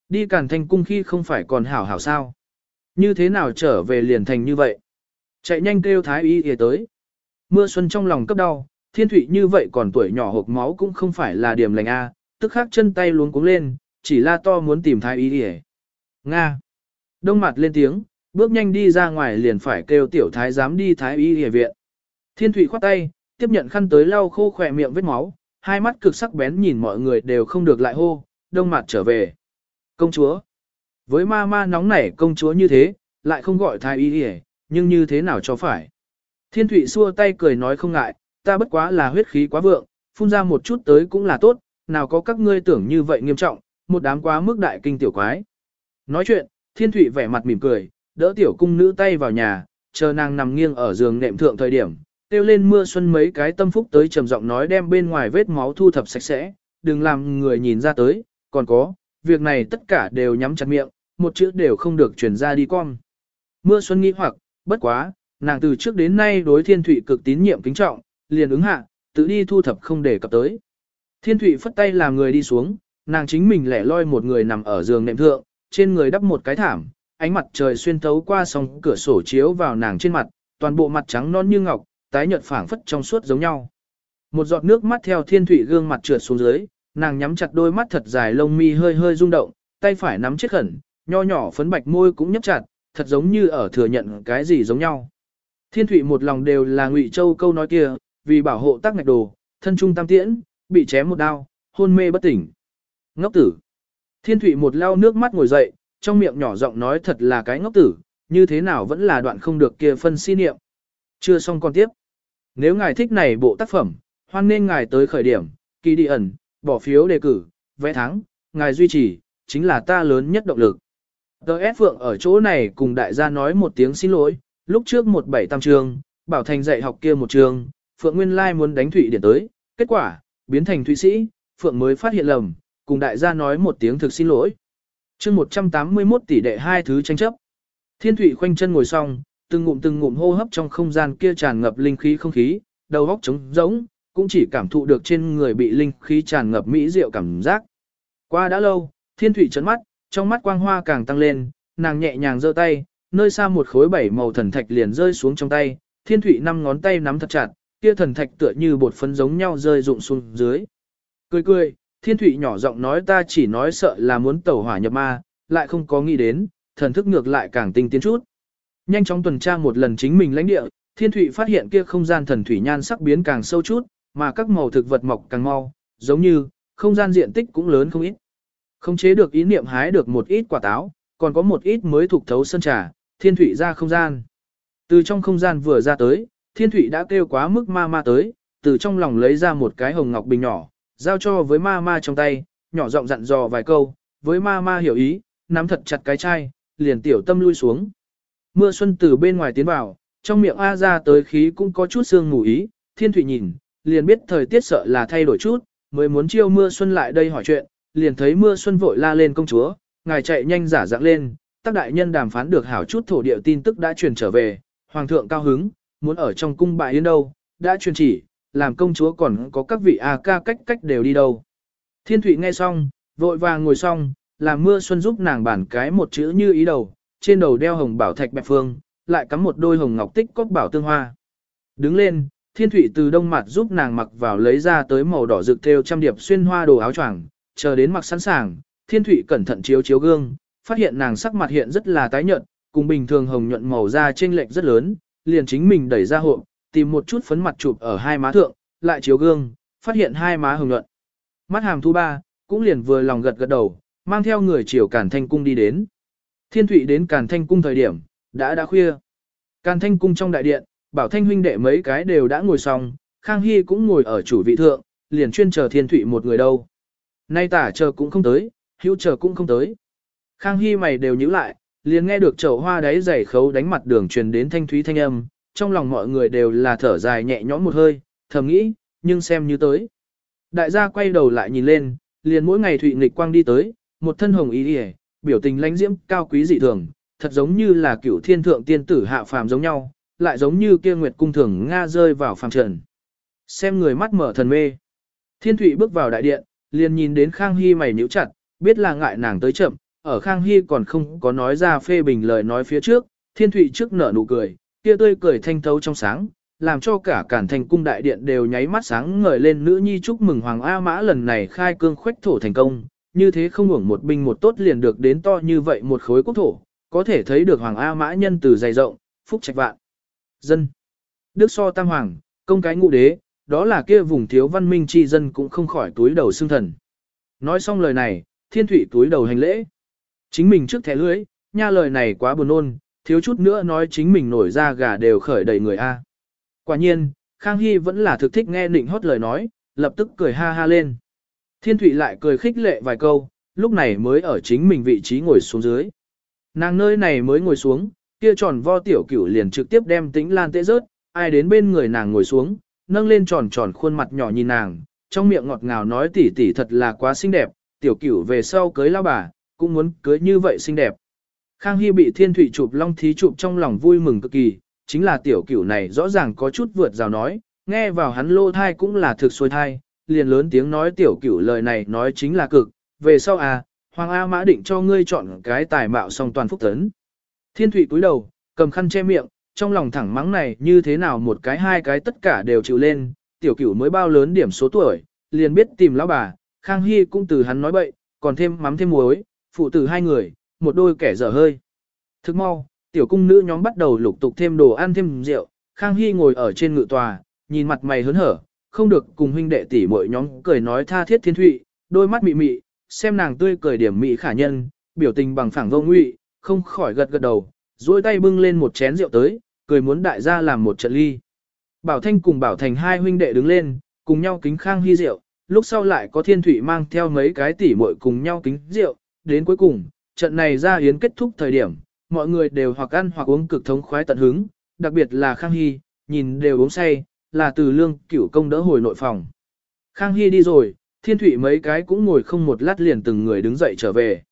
Đi càn thanh cung khi không phải còn hảo hảo sao. Như thế nào trở về liền thành như vậy. Chạy nhanh kêu thái y y tới. Mưa xuân trong lòng cấp đau, thiên thủy như vậy còn tuổi nhỏ hộp máu cũng không phải là điểm lành A, tức khắc chân tay luống cuống lên, chỉ la to muốn tìm thái y y Nga. Đông mặt lên tiếng, bước nhanh đi ra ngoài liền phải kêu tiểu thái dám đi thái y y viện. Thiên thủy khoát tay, tiếp nhận khăn tới lau khô khỏe miệng vết máu, hai mắt cực sắc bén nhìn mọi người đều không được lại hô, đông mặt trở về. Công chúa. Với ma ma nóng nảy công chúa như thế, lại không gọi thái y hề nhưng như thế nào cho phải. Thiên thủy xua tay cười nói không ngại, ta bất quá là huyết khí quá vượng, phun ra một chút tới cũng là tốt, nào có các ngươi tưởng như vậy nghiêm trọng, một đám quá mức đại kinh tiểu quái. Nói chuyện, Thiên thủy vẻ mặt mỉm cười, đỡ tiểu cung nữ tay vào nhà, chờ nàng nằm nghiêng ở giường nệm thượng thời điểm, tiêu lên mưa xuân mấy cái tâm phúc tới trầm giọng nói đem bên ngoài vết máu thu thập sạch sẽ, đừng làm người nhìn ra tới, còn có, việc này tất cả đều nhắm chặt miệng, một chữ đều không được truyền ra đi con. Mưa xuân nghĩ hoặc, bất quá, nàng từ trước đến nay đối thiên thủy cực tín nhiệm kính trọng, liền ứng hạ, tự đi thu thập không để cập tới. Thiên thủy phất tay làm người đi xuống, nàng chính mình lẻ loi một người nằm ở giường nệm thượng, trên người đắp một cái thảm, ánh mặt trời xuyên thấu qua song cửa sổ chiếu vào nàng trên mặt, toàn bộ mặt trắng non như ngọc, tái nhợt phảng phất trong suốt giống nhau. Một giọt nước mắt theo thiên thủy gương mặt trượt xuống dưới, nàng nhắm chặt đôi mắt thật dài lông mi hơi hơi rung động, tay phải nắm chết khẩn, nho nhỏ phấn bạch môi cũng nhấp chặt, thật giống như ở thừa nhận cái gì giống nhau. Thiên thủy một lòng đều là ngụy châu câu nói kia, vì bảo hộ tác ngạch đồ, thân trung tam tiễn, bị chém một đao, hôn mê bất tỉnh. Ngốc tử. Thiên thủy một lao nước mắt ngồi dậy, trong miệng nhỏ giọng nói thật là cái ngốc tử, như thế nào vẫn là đoạn không được kia phân si niệm. Chưa xong con tiếp. Nếu ngài thích này bộ tác phẩm, hoan nên ngài tới khởi điểm, kỳ đi ẩn, bỏ phiếu đề cử, vẽ thắng, ngài duy trì, chính là ta lớn nhất động lực. Tờ S Phượng ở chỗ này cùng đại gia nói một tiếng xin lỗi, lúc trước một bảy tam trường, bảo thành dạy học kia một trường, Phượng Nguyên Lai muốn đánh Thụy Điển tới, kết quả, biến thành Thụy Sĩ, Phượng mới phát hiện lầm, cùng đại gia nói một tiếng thực xin lỗi. chương 181 tỷ đệ hai thứ tranh chấp. Thiên Thụy khoanh chân ngồi xong, từng ngụm từng ngụm hô hấp trong không gian kia tràn ngập linh khí không khí, đầu óc trống rỗng, cũng chỉ cảm thụ được trên người bị linh khí tràn ngập mỹ diệu cảm giác. Qua đã lâu, Thiên Thụy chấn mắt, trong mắt quang hoa càng tăng lên, nàng nhẹ nhàng giơ tay, nơi xa một khối bảy màu thần thạch liền rơi xuống trong tay, Thiên Thụy năm ngón tay nắm thật chặt, kia thần thạch tựa như bột phấn giống nhau rơi rụng xuống dưới. Cười cười, Thiên Thụy nhỏ giọng nói ta chỉ nói sợ là muốn tẩu hỏa nhập ma, lại không có nghĩ đến, thần thức ngược lại càng tinh tiến chút. Nhanh chóng tuần tra một lần chính mình lãnh địa, Thiên Thụy phát hiện kia không gian thần thủy nhan sắc biến càng sâu chút, mà các màu thực vật mọc càng mau, giống như, không gian diện tích cũng lớn không ít. Không chế được ý niệm hái được một ít quả táo, còn có một ít mới thuộc thấu sơn trà, Thiên Thụy ra không gian. Từ trong không gian vừa ra tới, Thiên Thụy đã kêu quá mức ma ma tới, từ trong lòng lấy ra một cái hồng ngọc bình nhỏ, giao cho với ma ma trong tay, nhỏ giọng dặn dò vài câu, với ma ma hiểu ý, nắm thật chặt cái chai, liền tiểu tâm lui xuống. Mưa xuân từ bên ngoài tiến vào, trong miệng A ra tới khí cũng có chút sương ngủ ý, thiên thủy nhìn, liền biết thời tiết sợ là thay đổi chút, mới muốn chiêu mưa xuân lại đây hỏi chuyện, liền thấy mưa xuân vội la lên công chúa, ngài chạy nhanh giả dạng lên, tác đại nhân đàm phán được hảo chút thổ địa tin tức đã truyền trở về, hoàng thượng cao hứng, muốn ở trong cung bại yên đâu, đã truyền chỉ, làm công chúa còn có các vị A ca cách cách đều đi đâu. Thiên thủy nghe xong, vội vàng ngồi xong, làm mưa xuân giúp nàng bản cái một chữ như ý đầu, trên đầu đeo hồng bảo thạch bẹp phương, lại cắm một đôi hồng ngọc tích cốt bảo tương hoa. Đứng lên, thiên thủy từ đông mặt giúp nàng mặc vào lấy ra tới màu đỏ rực theo trăm điệp xuyên hoa đồ áo choàng, chờ đến mặc sẵn sàng, thiên thủy cẩn thận chiếu chiếu gương, phát hiện nàng sắc mặt hiện rất là tái nhợt, cùng bình thường hồng nhuận màu da chênh lệch rất lớn, liền chính mình đẩy ra hộp, tìm một chút phấn mặt chụp ở hai má thượng, lại chiếu gương, phát hiện hai má hồng nhuận. Mắt hàm thu ba, cũng liền vừa lòng gật gật đầu, mang theo người chiều cản thanh cung đi đến. Thiên Thụy đến Càn Thanh Cung thời điểm, đã đã khuya. Càn Thanh Cung trong đại điện, Bảo Thanh huynh đệ mấy cái đều đã ngồi xong, Khang Hy cũng ngồi ở chủ vị thượng, liền chuyên chờ Thiên Thụy một người đâu. Nay tả chờ cũng không tới, hữu chờ cũng không tới. Khang Hy mày đều nhíu lại, liền nghe được chậu hoa đáy giày khấu đánh mặt đường truyền đến thanh thúy thanh âm, trong lòng mọi người đều là thở dài nhẹ nhõm một hơi, thầm nghĩ, nhưng xem như tới. Đại gia quay đầu lại nhìn lên, liền mỗi ngày Thụy nghịch quang đi tới, một thân hồng y đi biểu tình lãnh diễm cao quý dị thường, thật giống như là cựu thiên thượng tiên tử hạ phàm giống nhau, lại giống như kia nguyệt cung thường Nga rơi vào phàm trần. Xem người mắt mở thần mê. Thiên Thụy bước vào đại điện, liền nhìn đến Khang Hy mày nhíu chặt, biết là ngại nàng tới chậm, ở Khang Hy còn không có nói ra phê bình lời nói phía trước, Thiên Thụy trước nở nụ cười, kia tươi cười thanh thấu trong sáng, làm cho cả cản thành cung đại điện đều nháy mắt sáng ngời lên nữ nhi chúc mừng Hoàng A Mã lần này khai cương khuếch thổ thành công, như thế không hưởng một binh một tốt liền được đến to như vậy một khối quốc thổ, có thể thấy được Hoàng A Mã nhân từ dày rộng, phúc trạch vạn. Dân. Đức so tam hoàng, công cái ngụ đế, đó là kia vùng thiếu văn minh chi dân cũng không khỏi túi đầu xương thần. Nói xong lời này, thiên thủy túi đầu hành lễ. Chính mình trước thẻ lưới, nha lời này quá buồn ôn, thiếu chút nữa nói chính mình nổi ra gà đều khởi đầy người A. Quả nhiên, Khang Hy vẫn là thực thích nghe nịnh hót lời nói, lập tức cười ha ha lên. Thiên Thụy lại cười khích lệ vài câu, lúc này mới ở chính mình vị trí ngồi xuống dưới. Nàng nơi này mới ngồi xuống, kia tròn vo tiểu cửu liền trực tiếp đem tĩnh lan tệ rớt, ai đến bên người nàng ngồi xuống, nâng lên tròn tròn khuôn mặt nhỏ nhìn nàng, trong miệng ngọt ngào nói tỉ tỉ thật là quá xinh đẹp, tiểu cửu về sau cưới lao bà, cũng muốn cưới như vậy xinh đẹp. Khang Hy bị thiên thủy chụp long thí chụp trong lòng vui mừng cực kỳ, chính là tiểu cửu này rõ ràng có chút vượt rào nói, nghe vào hắn lô thai cũng là thực xuôi thai, liền lớn tiếng nói tiểu cửu lời này nói chính là cực, về sau à, Hoàng A Mã định cho ngươi chọn cái tài mạo song toàn phúc tấn. Thiên Thụy cúi đầu, cầm khăn che miệng, trong lòng thẳng mắng này như thế nào một cái hai cái tất cả đều chịu lên, tiểu cửu mới bao lớn điểm số tuổi, liền biết tìm lão bà, Khang Hy cũng từ hắn nói bậy, còn thêm mắm thêm muối, phụ tử hai người, một đôi kẻ dở hơi. Thức mau, tiểu cung nữ nhóm bắt đầu lục tục thêm đồ ăn thêm rượu, Khang Hy ngồi ở trên ngự tòa, nhìn mặt mày hớn hở, không được cùng huynh đệ tỷ muội nhóm cười nói tha thiết thiên thụy, đôi mắt mị mị, xem nàng tươi cười điểm mị khả nhân, biểu tình bằng phẳng vô ngụy, không khỏi gật gật đầu, duỗi tay bưng lên một chén rượu tới, cười muốn đại gia làm một trận ly. Bảo Thanh cùng Bảo Thành hai huynh đệ đứng lên, cùng nhau kính Khang Hy rượu, lúc sau lại có thiên thủy mang theo mấy cái tỷ muội cùng nhau kính rượu, đến cuối cùng, trận này ra yến kết thúc thời điểm, mọi người đều hoặc ăn hoặc uống cực thống khoái tận hứng, đặc biệt là Khang Hy, nhìn đều uống say, là từ lương cửu công đỡ hồi nội phòng. Khang Hy đi rồi, thiên thủy mấy cái cũng ngồi không một lát liền từng người đứng dậy trở về.